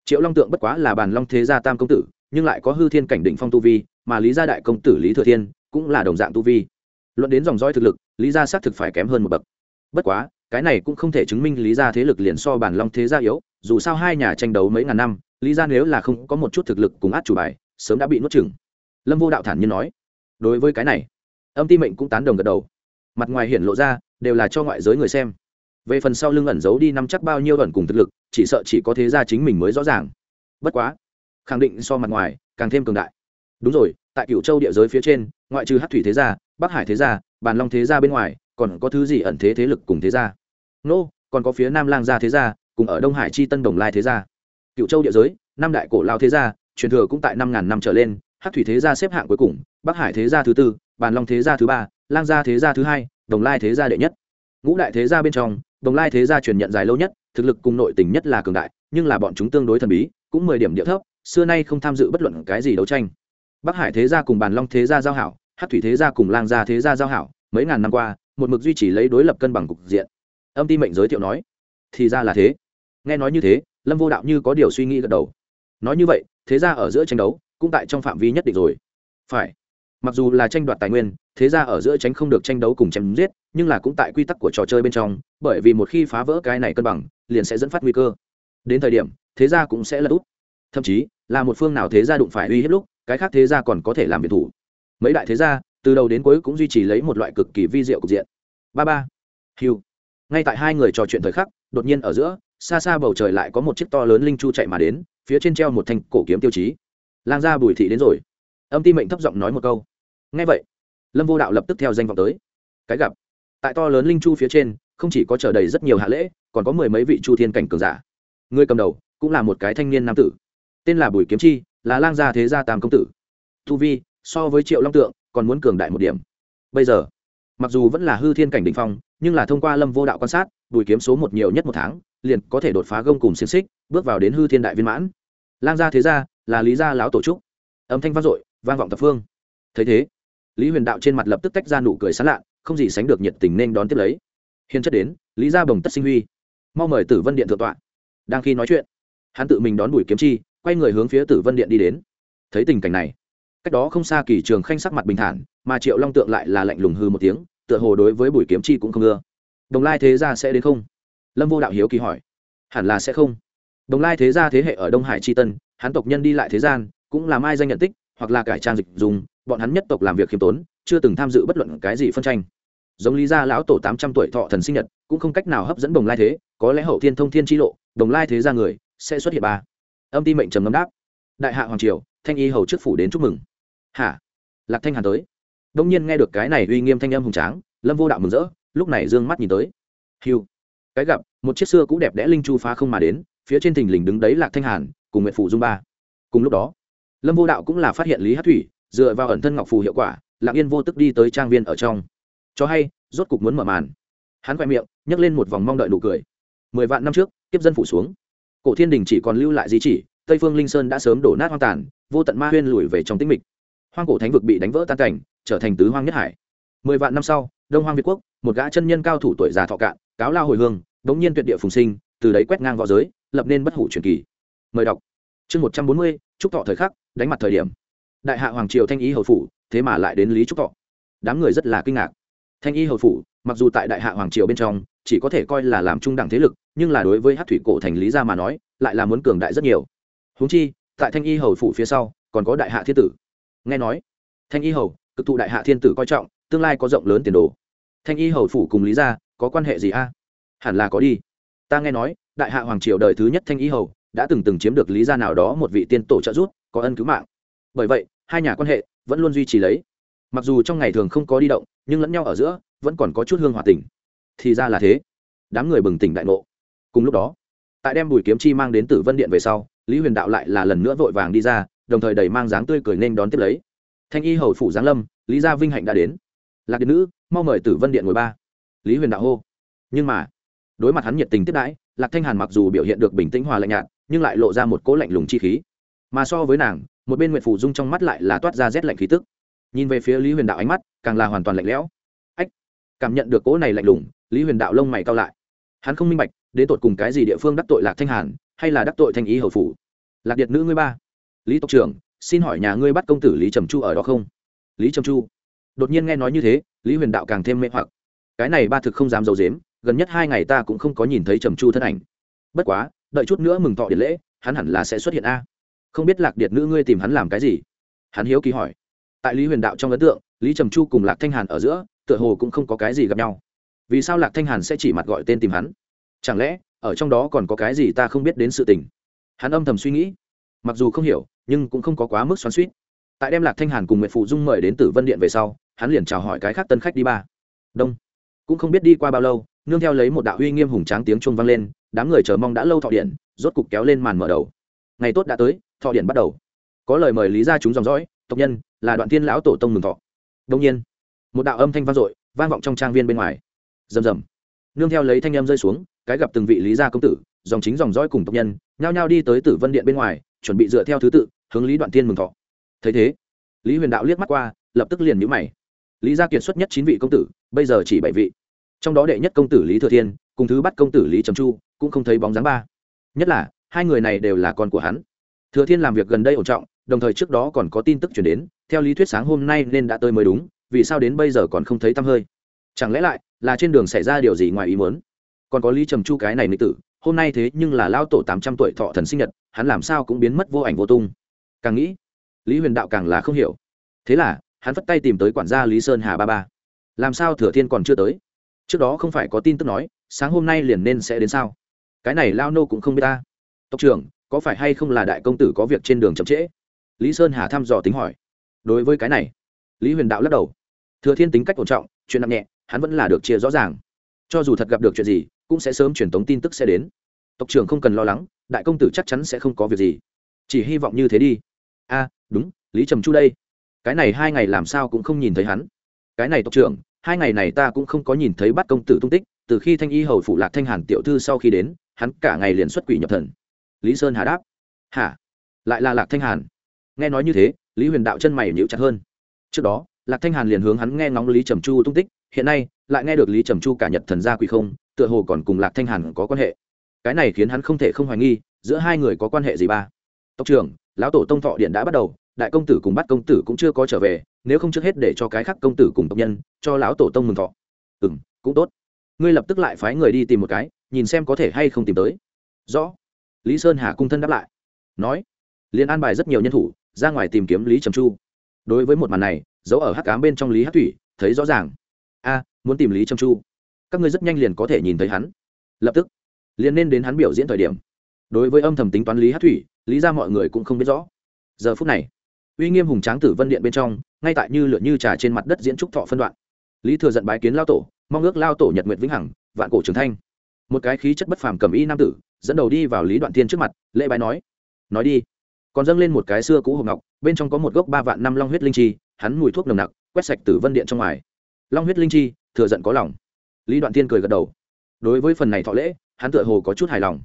Triệu long tượng bất quá là bàn long thế gia tam công tử, nhưng lại có hư thiên cảnh định phong tu vi, mà lý gia đại công tử lý thừa thiên cũng là đồng dạng tu vi. Luận đến dòng dõi thực lực, lý gia xác thực phải kém hơn một bậc. Bất quá, cái này cũng không thể chứng minh lý gia thế lực liền so bản long thế gia yếu, dù sao hai nhà tranh đấu mấy ngàn năm, lý gia nếu là không có một chút thực lực cùng át chủ bài, sớm đã bị nuốt chửng. Lâm vô đạo thản nhiên nói. Đối với cái này, âm ti mệnh cũng tán đồng gật đầu. Mặt ngoài hiển lộ ra, đều là cho ngoại giới người xem. Về phần sau lưng ẩn giấu đi năm chắc bao nhiêu ẩn cùng thực lực, chỉ sợ chỉ có thế gia chính mình mới rõ ràng. Bất quá, khẳng định so mặt ngoài, càng thêm cường đại đúng rồi, tại cựu châu địa giới phía trên, ngoại trừ hát thủy thế gia, bắc hải thế gia, bàn long thế gia bên ngoài, còn có thứ gì ẩn thế thế lực cùng thế gia? Nô, còn có phía nam lang gia thế gia, cùng ở đông hải chi tân đồng lai thế gia. Cựu châu địa giới năm đại cổ lao thế gia, truyền thừa cũng tại năm ngàn năm trở lên hát thủy thế gia xếp hạng cuối cùng, bắc hải thế gia thứ tư, bàn long thế gia thứ ba, lang gia thế gia thứ hai, đồng lai thế gia đệ nhất. Ngũ đại thế gia bên trong, đồng lai thế gia truyền nhận dài lâu nhất, thực lực cùng nội tình nhất là cường đại, nhưng là bọn chúng tương đối thần bí, cũng mười điểm địa thấp, xưa nay không tham dự bất luận cái gì đấu tranh bắc hải thế gia cùng bàn long thế gia giao hảo hát thủy thế gia cùng lang gia thế gia giao hảo, mấy ngàn năm qua, một mực duy trì lấy đối lập cân bằng cục diện. Âm ti mệnh giới thiệu nói, thì ra là thế. Nghe nói như thế, lâm vô đạo như có điều suy nghĩ gật đầu. Nói như vậy, thế gia ở giữa tranh đấu, cũng tại trong phạm vi nhất định rồi. Phải. Mặc dù là tranh đoạt tài nguyên, thế gia ở giữa tránh không được tranh đấu cùng chém giết, nhưng là cũng tại quy tắc của trò chơi bên trong, bởi vì một khi phá vỡ cái này cân bằng, liền sẽ dẫn phát nguy cơ. Đến thời điểm, thế gia cũng sẽ lật út. Thậm chí, là một phương nào thế gia đụng phải uy hiếp lúc cái khác thế gia còn có thể làm biệt thủ. Mấy đại thế gia, từ đầu đến cuối cũng duy trì lấy một loại cực kỳ vi diệu cục diện. Ba ba. Hiu ngay tại hai người trò chuyện thời khắc, đột nhiên ở giữa, xa xa bầu trời lại có một chiếc to lớn linh chu chạy mà đến, phía trên treo một thanh cổ kiếm tiêu chí. Lang gia bùi thị đến rồi. Âm ti mệnh thấp giọng nói một câu. Ngay vậy, lâm vô đạo lập tức theo danh vọng tới. Cái gặp, tại to lớn linh chu phía trên, không chỉ có chờ đầy rất nhiều hạ lễ, còn có mười mấy vị chu thiên cảnh cường giả. Người cầm đầu cũng là một cái thanh niên nam tử. Tên là bùi kiếm chi là lang gia thế gia tam công tử. Thu vi, so với triệu long tượng, còn muốn cường đại một điểm. Bây giờ, mặc dù vẫn là hư thiên cảnh đỉnh phong, nhưng là thông qua lâm vô đạo quan sát bùi kiếm số một nhiều nhất một tháng, liền có thể đột phá gông cùng xiềng xích, bước vào đến hư thiên đại viên mãn. Lang gia thế gia là lý gia lão tổ trúc. Âm thanh vang dội, vang vọng tập phương. Thấy thế, lý huyền đạo trên mặt lập tức tách ra nụ cười sán lạ, không gì sánh được nhiệt tình nên đón tiếp lấy. Hiền chất đến, lý gia bồng tất sinh huy. Mau mời tử vân điện thượng tọa. Đang khi nói chuyện, hắn tự mình đón bùi kiếm chi quay người hướng phía tử vân điện đi đến. Thấy tình cảnh này, cách đó không xa kỳ trường khanh sắc mặt bình thản, mà triệu long tượng lại là lạnh lùng hư một tiếng, tựa hồ đối với bùi kiếm chi cũng không ưa. Đồng lai thế gia sẽ đến không? Lâm vô đạo hiếu kỳ hỏi. Hẳn là sẽ không. Đồng lai thế gia thế hệ ở đông hải Chi tân, hắn tộc nhân đi lại thế gian, cũng làm ai danh nhận tích, hoặc là cải trang dịch dùng, bọn hắn nhất tộc làm việc khiêm tốn, chưa từng tham dự bất luận cái gì phân tranh. Giống lý gia lão tổ tám trăm tuổi thọ thần sinh nhật, cũng không cách nào hấp dẫn đồng lai thế, có lẽ hậu thiên thông thiên tri lộ, đồng lai thế gia người sẽ xuất hiện ba âm ti mệnh trầm ngâm đáp. Đại hạ hoàng triều, thanh y hầu trước phủ đến chúc mừng. Hả? Lạc thanh hàn tới. Đông nhiên nghe được cái này uy nghiêm thanh âm hùng tráng, lâm vô đạo mừng rỡ, lúc này d ư ơ n g mắt nhìn tới. Hiu cái gặp, một chiếc xưa cũ đẹp đẽ linh chu phá không mà đến, phía trên thình lình đứng đấy lạc thanh hàn, cùng nguyện phủ dung ba. Cùng lúc đó, lâm vô đạo cũng là phát hiện lý hát thủy, dựa vào ẩn thân ngọc phù hiệu quả lạc yên vô tức đi tới trang viên ở trong. Cho hay, rốt cục muốn mở màn. Hắn khoe miệng, nhấc lên một vòng mong đợi nụ cười. Mười vạn năm trước, kiếp dân phủ xuống cổ thiên đình chỉ còn lưu lại di chỉ, tây phương linh sơn đã sớm đổ nát hoang tàn, vô tận ma huyên lùi về trong tĩnh mịch. Hoang cổ thánh vực bị đánh vỡ tan cảnh, trở thành tứ hoang nhất hải. Mười vạn năm sau, đông hoang việt quốc, một gã chân nhân cao thủ tuổi già thọ cạn, cáo lao hồi hương bỗng nhiên tuyệt địa phùng sinh, từ đấy quét ngang v õ giới, lập nên bất hủ truyền kỳ. Mời đọc. Chương một trăm bốn mươi trúc thọ thời khắc, đánh mặt thời điểm. Đại hạ hoàng triều thanh ý hầu phủ, thế mà lại đến lý trúc thọ. Đám người rất là kinh ngạc. Thanh y hầu phủ mặc dù tại đại hạ hoàng triều bên trong, chỉ có thể coi là làm trung đẳng thế lực, nhưng là đối với hát thủy cổ thành lý gia mà nói, lại là muốn cường đại rất nhiều. Húng chi, tại thanh y hầu phủ phía sau, còn có đại hạ thiên tử. Nghe nói, thanh y hầu, cực thụ đại hạ thiên tử coi trọng, tương lai có rộng lớn tiền đồ. Thanh y hầu phủ cùng lý gia có quan hệ gì a? Hẳn là có đi. Ta nghe nói, đại hạ hoàng triều đời thứ nhất thanh y hầu, đã từng từng chiếm được lý gia nào đó một vị tiên tổ trợ giúp, có ân cứu mạng. Bởi vậy, hai nhà quan hệ vẫn luôn duy trì lấy. Mặc dù trong ngày thường không có đi động, nhưng lẫn nhau ở giữa vẫn còn có chút hương hòa tình. Thì ra là thế. Đám người bừng tỉnh đại ngộ. Cùng lúc đó, tại đem bùi kiếm chi mang đến tử vân điện về sau, lý huyền đạo lại là lần nữa vội vàng đi ra, đồng thời đẩy mang dáng tươi cười nên đón tiếp lấy. Thanh y hầu phủ giáng lâm, lý gia vinh hạnh đã đến. Lạc điện nữ, mau mời tử vân điện ngồi ba. Lý huyền đạo hô. Nhưng mà, đối mặt hắn nhiệt tình tiếp đãi, lạc thanh hàn mặc dù biểu hiện được bình tĩnh hòa lạnh nhạt, nhưng lại lộ ra một cỗ lạnh lùng chi khí. Mà so với nàng, một bên nguyện phủ dung trong mắt lại là toát ra rét lạnh khí tức. Nhìn về phía lý huyền đạo ánh mắt, càng là hoàn toàn lạnh lẽo cảm nhận được cỗ này lạnh lùng, lý huyền đạo lông mày cao lại. Hắn không minh bạch đến tội cùng cái gì địa phương đắc tội lạc thanh hàn, hay là đắc tội thanh ý hầu phủ? Lạc điệt nữ ngươi ba. Lý tộc trưởng, xin hỏi nhà ngươi bắt công tử lý trầm chu ở đó không? Lý trầm chu. Đột nhiên nghe nói như thế, lý huyền đạo càng thêm mê hoặc. Cái này ba thực không dám d i ấ u dếm gần nhất hai ngày ta cũng không có nhìn thấy trầm chu thân ảnh. Bất quá, đợi chút nữa mừng thọ điện lễ, hắn hẳn là sẽ xuất hiện a. Không biết lạc điệt nữ ngươi tìm hắn làm cái gì? Hắn hiếu kỳ hỏi. Tại lý huyền đạo trong ấn tượng, lý trầm chu cùng lạc thanh hàn ở giữa tựa hồ cũng không có cái gì gặp nhau. Vì sao lạc thanh hàn sẽ chỉ mặt gọi tên tìm hắn? Chẳng lẽ, ở trong đó còn có cái gì ta không biết đến sự tình? Hắn âm thầm suy nghĩ. Mặc dù không hiểu, nhưng cũng không có quá mức xoắn suýt tại đem lạc thanh hàn cùng nguyệt phụ dung mời đến tử vân điện về sau, hắn liền chào hỏi cái khác tân khách đi ba. Đông. Cũng không biết đi qua bao lâu, nương theo lấy một đạo uy nghiêm hùng tráng tiếng chuông vang lên, đám người chờ mong đã lâu thọ điện, rốt cục kéo lên màn mở đầu. Ngày tốt đã tới, thọ điện bắt đầu. Có lời mời lý ra chúng dòng dõi, tộc nhân, là đoạn thiên lão tổ tông mừng thọ. Đông nhiên một đạo âm thanh vang dội, vang vọng trong trang viên bên ngoài. Rầm rầm. Nương theo lấy thanh âm rơi xuống, cái gặp từng vị lý gia công tử, dòng chính dòng dõi cùng tộc nhân, nhao nhao đi tới tử vân điện bên ngoài, chuẩn bị dựa theo thứ tự, hướng lý đoạn thiên mừng thọ. Thấy thế, lý huyền đạo liếc mắt qua, lập tức liền nhíu mày. Lý gia kiệt xuất nhất chín vị công tử, bây giờ chỉ bảy vị. Trong đó đệ nhất công tử lý thừa thiên, cùng thứ bắt công tử lý trầm chu, cũng không thấy bóng dáng ba. Nhất là, hai người này đều là con của hắn. Thừa thiên làm việc gần đây ổn trọng, đồng thời trước đó còn có tin tức chuyển đến, theo lý thuyết sáng hôm nay nên đã tới mới đúng vì sao đến bây giờ còn không thấy tăm hơi? Chẳng lẽ lại là trên đường xảy ra điều gì ngoài ý muốn? Còn có lý trầm chu cái này nữ tử, hôm nay thế nhưng là lao tổ tám trăm tuổi thọ thần sinh nhật, hắn làm sao cũng biến mất vô ảnh vô tung. Càng nghĩ, lý huyền đạo càng là không hiểu. Thế là, hắn vất tay tìm tới quản gia lý sơn hà ba ba. Làm sao thừa thiên còn chưa tới? Trước đó không phải có tin tức nói, sáng hôm nay liền nên sẽ đến sao? Cái này lao nô cũng không biết ta. Tộc trưởng, có phải hay không là đại công tử có việc trên đường chậm trễ? Lý sơn hà thăm dò tính hỏi. Đối với cái này lý huyền đạo lắc đầu. Thừa thiên tính cách ổn trọng, chuyện nặng nhẹ, hắn vẫn là được chia rõ ràng. Cho dù thật gặp được chuyện gì, cũng sẽ sớm truyền tống tin tức sẽ đến. Tộc trưởng không cần lo lắng, đại công tử chắc chắn sẽ không có việc gì. Chỉ hy vọng như thế đi. A, đúng, lý trầm chu đây. Cái này hai ngày làm sao cũng không nhìn thấy hắn. Cái này tộc trưởng, hai ngày này ta cũng không có nhìn thấy bắt công tử tung tích, từ khi thanh y hầu phủ lạc thanh hàn tiểu thư sau khi đến, hắn cả ngày liền xuất quỷ nhập thần. Lý sơn hà đáp. Hả? Lại là lạc thanh hàn. Nghe nói như thế, lý huyền đạo chân mày nhịu chặt hơn trước đó, lạc thanh hàn liền hướng hắn nghe ngóng lý trầm chu tung tích, hiện nay, lại nghe được lý trầm chu cả nhật thần gia quỳ không, tựa hồ còn cùng lạc thanh hàn có quan hệ. Cái này khiến hắn không thể không hoài nghi, giữa hai người có quan hệ gì ba? Tộc trưởng, lão tổ tông thọ điện đã bắt đầu, đại công tử cùng bắt công tử cũng chưa có trở về, nếu không trước hết để cho cái khác công tử cùng tộc nhân, cho lão tổ tông mừng thọ. Ừ m cũng tốt. Ngươi lập tức lại phái người đi tìm một cái, nhìn xem có thể hay không tìm tới. Rõ. Lý sơn hà cung thân đáp lại. Nói. Liền an bài rất nhiều nhân thủ, ra ngoài tìm kiếm lý trầm chu đối với một màn này giấu ở hắc cám bên trong lý hát thủy, thấy rõ ràng. A, muốn tìm lý trâm chu. Các ngươi rất nhanh liền có thể nhìn thấy hắn. Lập tức, liền nên đến hắn biểu diễn thời điểm. Đối với âm thầm tính toán lý hát thủy, lý ra mọi người cũng không biết rõ. Giờ phút này, uy nghiêm hùng tráng tử vân điện bên trong, ngay tại như lượn như trà trên mặt đất diễn trúc thọ phân đoạn. Lý thừa giận bái kiến lao tổ, mong ước lao tổ nhật nguyện vĩnh hằng, vạn cổ trường thanh. Một cái khí chất bất phàm cầm y nam tử, dẫn đầu đi vào lý đoạn thiên trước mặt, lễ bái nói. Nói đi còn dâng lên một cái xưa cũ hộp ngọc, bên trong có một gốc ba vạn năm long huyết linh chi, hắn mùi thuốc nồng nặc, quét sạch tử vân điện trong ngoài. Long huyết linh chi, thừa giận có lòng. Lý đoạn tiên cười gật đầu. Đối với phần này thọ lễ, hắn tựa hồ có chút hài lòng.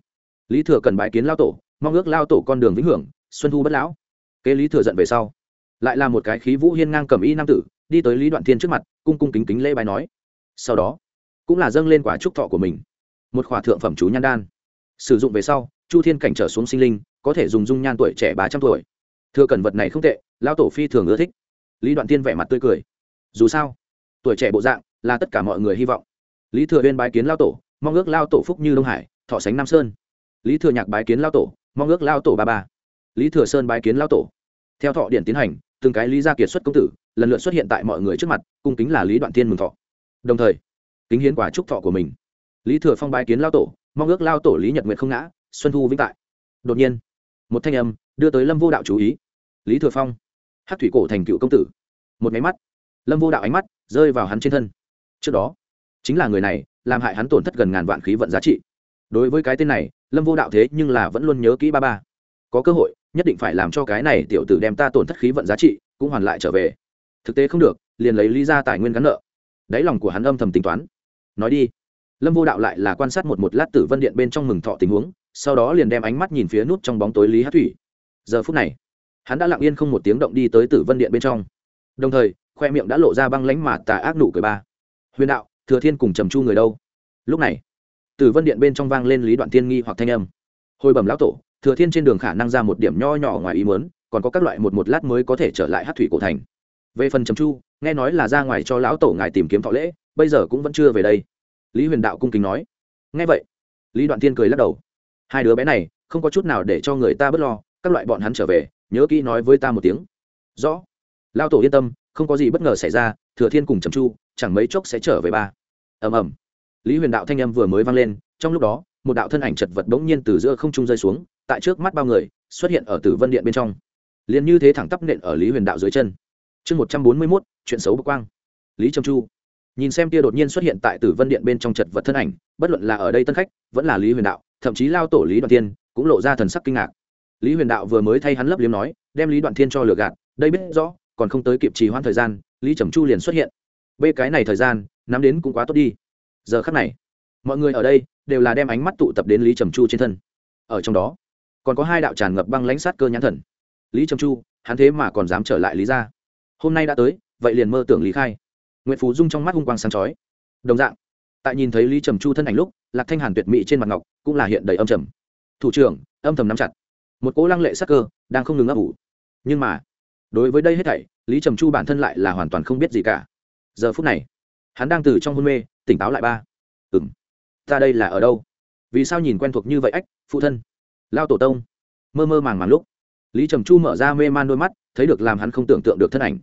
Lý thừa cần bãi kiến lao tổ, mong ước lao tổ con đường vĩnh hưởng, xuân thu bất lão. Kế lý thừa giận về sau, lại là một cái khí vũ hiên ngang cầm y nam tử, đi tới lý đoạn thiên trước mặt, cung cung kính kính lễ bài nói. Sau đó, cũng là dâng lên quả trúc thọ của mình, một khỏa thượng phẩm chú nhan đan. Sử dụng về sau chu thiên cảnh trở xuống sinh linh, có thể dùng dung nhan tuổi trẻ ba trăm tuổi. Thừa cần vật này không tệ lao tổ phi thường ưa thích. Lý đoạn tiên vẻ mặt tươi cười. Dù sao, tuổi trẻ bộ dạng là tất cả mọi người hy vọng. Lý thừa viên bái kiến lao tổ, mong ước lao tổ phúc như đông hải, thọ sánh nam sơn. Lý thừa nhạc bái kiến lao tổ, mong ước lao tổ ba ba. Lý thừa sơn bái kiến lao tổ. Theo thọ điện tiến hành, từng cái lý gia kiệt xuất công tử, lần lượt xuất hiện tại mọi người trước mặt cung kính là lý đoạn tiên mừng thọ. Đồng thời, kính hiến quả chúc thọ của mình. Lý thừa phong bái kiến lao tổ, mong ước lao tổ lý nhật nguyện không ngã xuân thu vĩnh tại. Đột nhiên, một thanh âm đưa tới lâm vô đạo chú ý. Lý thừa phong hát thủy cổ thành cựu công tử. Một máy mắt, lâm vô đạo ánh mắt rơi vào hắn trên thân. Trước đó, chính là người này làm hại hắn tổn thất gần ngàn vạn khí vận giá trị. Đối với cái tên này, lâm vô đạo thế nhưng là vẫn luôn nhớ kỹ ba ba. Có cơ hội, nhất định phải làm cho cái này tiểu tử đem ta tổn thất khí vận giá trị cũng hoàn lại trở về. Thực tế không được, liền lấy lý ra tài nguyên gắn nợ. Đáy lòng của hắn âm thầm tính toán. Nói đi lâm vô đạo lại là quan sát một một lát tử vân điện bên trong mừng thọ tình huống, sau đó liền đem ánh mắt nhìn phía nút trong bóng tối lý hát thủy. Giờ phút này, hắn đã lặng yên không một tiếng động đi tới tử vân điện bên trong. Đồng thời, khoe miệng đã lộ ra băng lánh mà tà ác nụ cười ba. Huyền đạo, thừa thiên cùng trầm chu người đâu? Lúc này, tử vân điện bên trong vang lên lý đoạn tiên nghi hoặc thanh âm. Hồi bẩm lão tổ, thừa thiên trên đường khả năng ra một điểm nho nhỏ ngoài ý mớn còn có các loại một một lát mới có thể trở lại hát thủy cổ thành. Về phần trầm chu, nghe nói là ra ngoài cho lão tổ ngài tìm kiếm thọ lễ, bây giờ cũng vẫn chưa về đây lý huyền đạo cung kính nói. Nghe vậy, lý đoạn tiên cười lắc đầu. Hai đứa bé này, không có chút nào để cho người ta bớt lo, các loại bọn hắn trở về, nhớ kỹ nói với ta một tiếng. Rõ. Lao tổ yên tâm, không có gì bất ngờ xảy ra, thừa thiên cùng trầm chu, chẳng mấy chốc sẽ trở về ba. Ầm ầm. Lý huyền đạo thanh âm vừa mới vang lên, trong lúc đó, một đạo thân ảnh chật vật bỗng nhiên từ giữa không trung rơi xuống, tại trước mắt bao người, xuất hiện ở tử vân điện bên trong. Liền như thế thẳng tắp nện ở lý huyền đạo dưới chân. Chương một trăm bốn mươi mốt, chuyện xấu bực quang. Lý trầm chu nhìn xem tia đột nhiên xuất hiện tại tử vân điện bên trong chật vật thân ảnh, bất luận là ở đây tân khách, vẫn là lý huyền đạo, thậm chí lao tổ lý đoàn Thiên, cũng lộ ra thần sắc kinh ngạc. Lý huyền đạo vừa mới thay hắn lấp liếm nói, đem lý đoạn thiên cho lừa gạt, đây biết rõ, còn không tới kịp trì hoãn thời gian, lý trầm chu liền xuất hiện. Bê cái này thời gian, nắm đến cũng quá tốt đi. Giờ khắc này, mọi người ở đây đều là đem ánh mắt tụ tập đến lý trầm chu trên thân. Ở trong đó, còn có hai đạo tràn ngập băng lãnh sát cơ nhãn thần. Lý trầm chu, hắn thế mà còn dám trở lại lý ra hôm nay đã tới, vậy liền mơ tưởng lý khai nguyễn phú dung trong mắt hung quang sáng chói. Đồng dạng, tại nhìn thấy lý trầm chu thân ảnh lúc, lạc thanh hàn tuyệt mỹ trên mặt ngọc cũng là hiện đầy âm trầm. Thủ trưởng, âm thầm nắm chặt. Một cỗ lăng lệ sắc cơ đang không ngừng ấp ủ. Nhưng mà, đối với đây hết thảy, lý trầm chu bản thân lại là hoàn toàn không biết gì cả. Giờ phút này, hắn đang từ trong hôn mê, tỉnh táo lại ba. Ừ m ta đây là ở đâu? Vì sao nhìn quen thuộc như vậy ách, phụ thân? Lao tổ tông. Mơ mơ màng màng lúc, lý trầm chu mở ra mê man đôi mắt, thấy được làm hắn không tưởng tượng được thân ảnh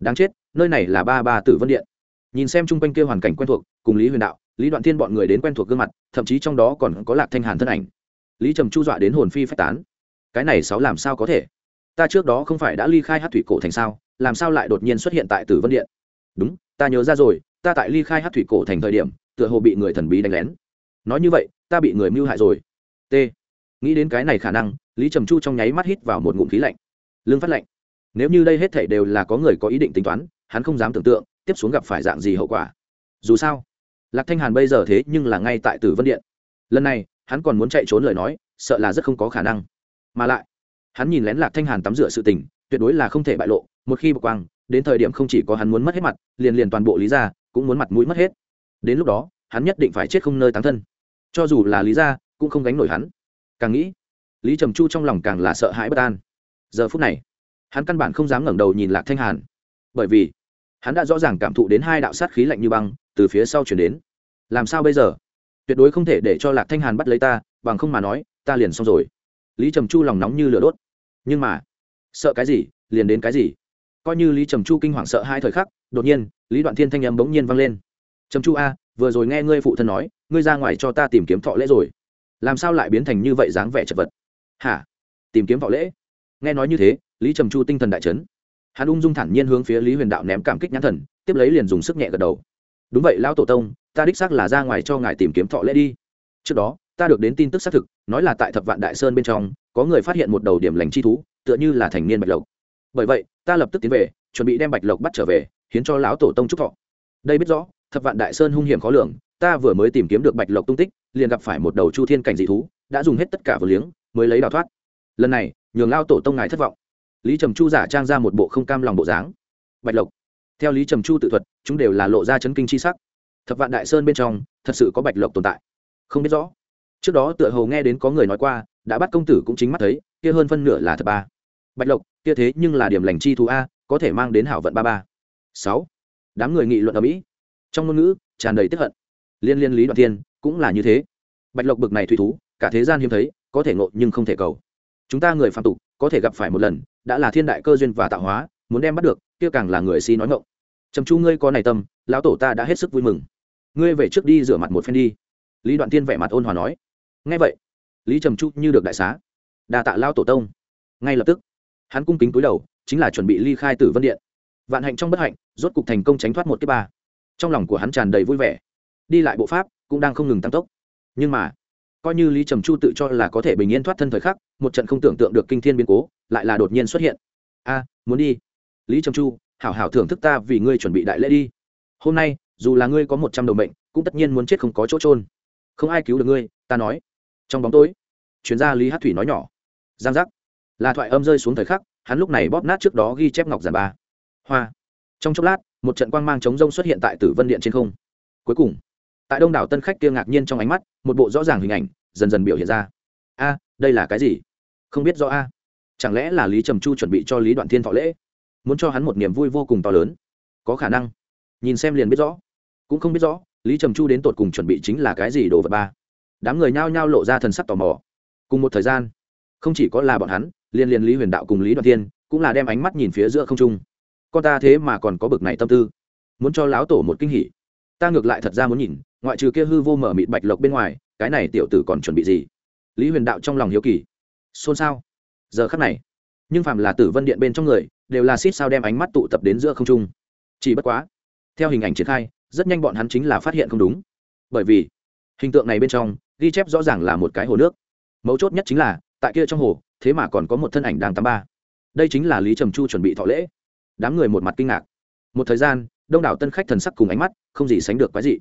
đáng chết, nơi này là ba ba tử vân điện. Nhìn xem chung quanh kia hoàn cảnh quen thuộc, cùng lý huyền đạo, lý đoạn thiên bọn người đến quen thuộc gương mặt, thậm chí trong đó còn có lạc thanh hàn thân ảnh. Lý trầm chu dọa đến hồn phi phách tán. Cái này sáu làm sao có thể? Ta trước đó không phải đã ly khai hát thủy cổ thành sao? Làm sao lại đột nhiên xuất hiện tại tử vân điện? Đúng, ta nhớ ra rồi, ta tại ly khai hát thủy cổ thành thời điểm, tựa hồ bị người thần bí đánh lén. Nói như vậy, ta bị người mưu hại rồi. T. Nghĩ đến cái này khả năng, lý trầm chu trong nháy mắt hít vào một ngụm khí lạnh. Lương phát lạnh nếu như đây hết thảy đều là có người có ý định tính toán, hắn không dám tưởng tượng, tiếp xuống gặp phải dạng gì hậu quả. Dù sao, lạc thanh hàn bây giờ thế nhưng là ngay tại tử vân điện. Lần này, hắn còn muốn chạy trốn lời nói, sợ là rất không có khả năng. Mà lại, hắn nhìn lén lạc thanh hàn tắm rửa sự tình, tuyệt đối là không thể bại lộ, một khi bực quang, đến thời điểm không chỉ có hắn muốn mất hết mặt, liền liền toàn bộ lý ra cũng muốn mặt mũi mất hết. Đến lúc đó, hắn nhất định phải chết không nơi tán thân. Cho dù là lý ra cũng không gánh nổi hắn. Càng nghĩ, lý trầm chu trong lòng càng là sợ hãi bất an. Giờ phút này hắn căn bản không dám ngẩng đầu nhìn lạc thanh hàn, bởi vì hắn đã rõ ràng cảm thụ đến hai đạo sát khí lạnh như băng từ phía sau chuyển đến. Làm sao bây giờ? Tuyệt đối không thể để cho lạc thanh hàn bắt lấy ta, bằng không mà nói, ta liền xong rồi. Lý trầm chu lòng nóng như lửa đốt. Nhưng mà, sợ cái gì, liền đến cái gì? Coi như lý trầm chu kinh hoàng sợ hai thời khắc, đột nhiên, lý đoạn thiên thanh âm bỗng nhiên vang lên. Trầm chu a, vừa rồi nghe ngươi phụ thân nói, ngươi ra ngoài cho ta tìm kiếm thọ lễ rồi. Làm sao lại biến thành như vậy dáng vẻ chật vật? Hả? Tìm kiếm thọ lễ? Nghe nói như thế, lý trầm chu tinh thần đại trấn hắn ung dung thản nhiên hướng phía lý huyền đạo ném cảm kích nhãn thần, tiếp lấy liền dùng sức nhẹ gật đầu. Đúng vậy, lão tổ tông, ta đích xác là ra ngoài cho ngài tìm kiếm thọ lễ đi. Trước đó, ta được đến tin tức xác thực, nói là tại thập vạn đại sơn bên trong, có người phát hiện một đầu điểm lành chi thú, tựa như là thành niên bạch lộc. Bởi vậy, ta lập tức tiến về, chuẩn bị đem bạch lộc bắt trở về, hiến cho lão tổ tông trúc thọ. Đây biết rõ, thập vạn đại sơn hung hiểm khó lường, ta vừa mới tìm kiếm được bạch lộc tung tích, liền gặp phải một đầu chu thiên cảnh dị thú, đã dùng hết tất cả vừa liếng, mới lấy đào thoát. Lần này nhường lao tổ tông ngài thất vọng. Lý trầm chu giả trang ra một bộ không cam lòng bộ dáng. Bạch lộc, theo lý trầm chu tự thuật, chúng đều là lộ ra chấn kinh c h i sắc. Thập vạn đại sơn bên trong, thật sự có bạch lộc tồn tại. Không biết rõ. Trước đó tựa hồ nghe đến có người nói qua, đã bắt công tử cũng chính mắt thấy, kia hơn phân nửa là thật ba. Bạch lộc, kia thế nhưng là điểm lành chi thú a, có thể mang đến hảo vận ba ba. Sáu. Đám người nghị luận ở mỹ. Trong ngôn ngữ, tràn đầy tiếp hận. Liên liên lý đoạn tiên cũng là như thế. Bạch lộc bực này thủy thú, cả thế gian hiếm thấy, có thể ngộ nhưng không thể cầu chúng ta người phạm tục, có thể gặp phải một lần, đã là thiên đại cơ duyên và tạo hóa, muốn đem bắt được, kia càng là người si nói ngộng trầm chu, ngươi có này tâm, lão tổ ta đã hết sức vui mừng. Ngươi về trước đi rửa mặt một phen đi. Lý đoạn tiên vẻ mặt ôn hòa nói. Ngay vậy, lý trầm chu như được đại xá. Đà tạ lao tổ tông. Ngay lập tức, hắn cung kính túi đầu, chính là chuẩn bị ly khai tử vân điện. Vạn hạnh trong bất hạnh, rốt cục thành công tránh thoát một cái ba. Trong lòng của hắn tràn đầy vui vẻ. Đi lại bộ pháp cũng đang không ngừng tăng tốc. Nhưng mà coi như lý trầm chu tự cho là có thể bình yên thoát thân thời khắc, một trận không tưởng tượng được kinh thiên biến cố, lại là đột nhiên xuất hiện. A, muốn đi. Lý trầm chu, hảo hảo thưởng thức ta vì ngươi chuẩn bị đại lễ đi. Hôm nay, dù là ngươi có một trăm đầu mệnh, cũng tất nhiên muốn chết không có chỗ trôn không ai cứu được ngươi, ta nói. Trong bóng tối, chuyên gia lý hát thủy nói nhỏ. Giang giác. Là thoại âm rơi xuống thời khắc, hắn lúc này bóp nát trước đó ghi chép ngọc giản ba. Hoa. Trong chốc lát, một trận quang mang chống rông xuất hiện tại tử vân điện trên không. Cuối cùng tại đông đảo tân khách kia ngạc nhiên trong ánh mắt, một bộ rõ ràng hình ảnh dần dần biểu hiện ra. A, đây là cái gì? Không biết rõ a. Chẳng lẽ là lý trầm chu chuẩn bị cho lý đoạn thiên thọ lễ? Muốn cho hắn một niềm vui vô cùng to lớn. Có khả năng. Nhìn xem liền biết rõ. Cũng không biết rõ, lý trầm chu đến tột cùng chuẩn bị chính là cái gì đồ vật ba. Đám người nhao nhao lộ ra thần sắc tò mò. Cùng một thời gian, không chỉ có là bọn hắn liên liên lý huyền đạo cùng lý đoạn thiên cũng là đem ánh mắt nhìn phía giữa không trung. Con ta thế mà còn có bực này tâm tư. Muốn cho lão tổ một kinh hỉ ta ngược lại thật ra muốn nhìn, ngoại trừ kia hư vô mở mịt bạch lộc bên ngoài, cái này tiểu tử còn chuẩn bị gì? Lý huyền đạo trong lòng hiếu kỳ. Xôn xao. Giờ khắc này, nhưng phàm là tử vân điện bên trong người, đều là xít sao đem ánh mắt tụ tập đến giữa không trung. Chỉ bất quá, theo hình ảnh triển khai, rất nhanh bọn hắn chính là phát hiện không đúng. Bởi vì, hình tượng này bên trong, ghi chép rõ ràng là một cái hồ nước. Mấu chốt nhất chính là, tại kia trong hồ, thế mà còn có một thân ảnh đang tắm ba. Đây chính là lý trầm chu chuẩn bị thọ lễ. Đám người một mặt kinh ngạc. Một thời gian đông đảo tân khách thần sắc cùng ánh mắt, không gì sánh được quái dị.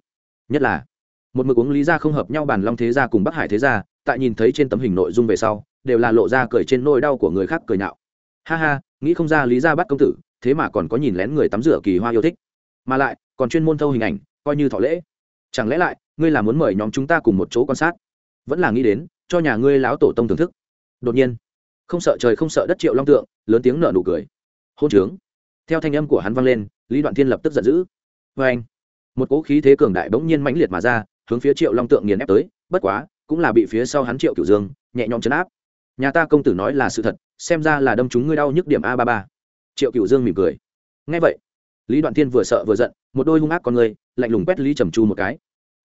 Nhất là, một mực uống lý ra không hợp nhau bàn long thế gia cùng bắc hải thế gia, tại nhìn thấy trên tấm hình nội dung về sau, đều là lộ ra cười trên nôi đau của người khác cười nhạo. Ha ha, nghĩ không ra lý ra bắt công tử, thế mà còn có nhìn lén người tắm rửa kỳ hoa yêu thích. Mà lại, còn chuyên môn thâu hình ảnh, coi như thọ lễ. Chẳng lẽ lại, ngươi là muốn mời nhóm chúng ta cùng một chỗ quan sát? Vẫn là nghĩ đến, cho nhà ngươi láo tổ tông thưởng thức. Đột nhiên, không sợ trời không sợ đất triệu long tượng, lớn tiếng nở nụ cười. Hôn trướng. Theo thanh âm của hắn vang lên lý đoạn thiên lập tức giận dữ. Vê anh. Một cỗ khí thế cường đại bỗng nhiên mãnh liệt mà ra, hướng phía triệu long tượng nghiền ép tới, bất quá, cũng là bị phía sau hắn triệu cửu dương nhẹ nhõm chấn áp. Nhà ta công tử nói là sự thật, xem ra là đâm chúng ngươi đau nhức điểm a ba ba. Triệu cửu dương mỉm cười. Ngay vậy. Lý đoạn thiên vừa sợ vừa giận, một đôi hung ác con người, lạnh lùng quét lý trầm chu một cái.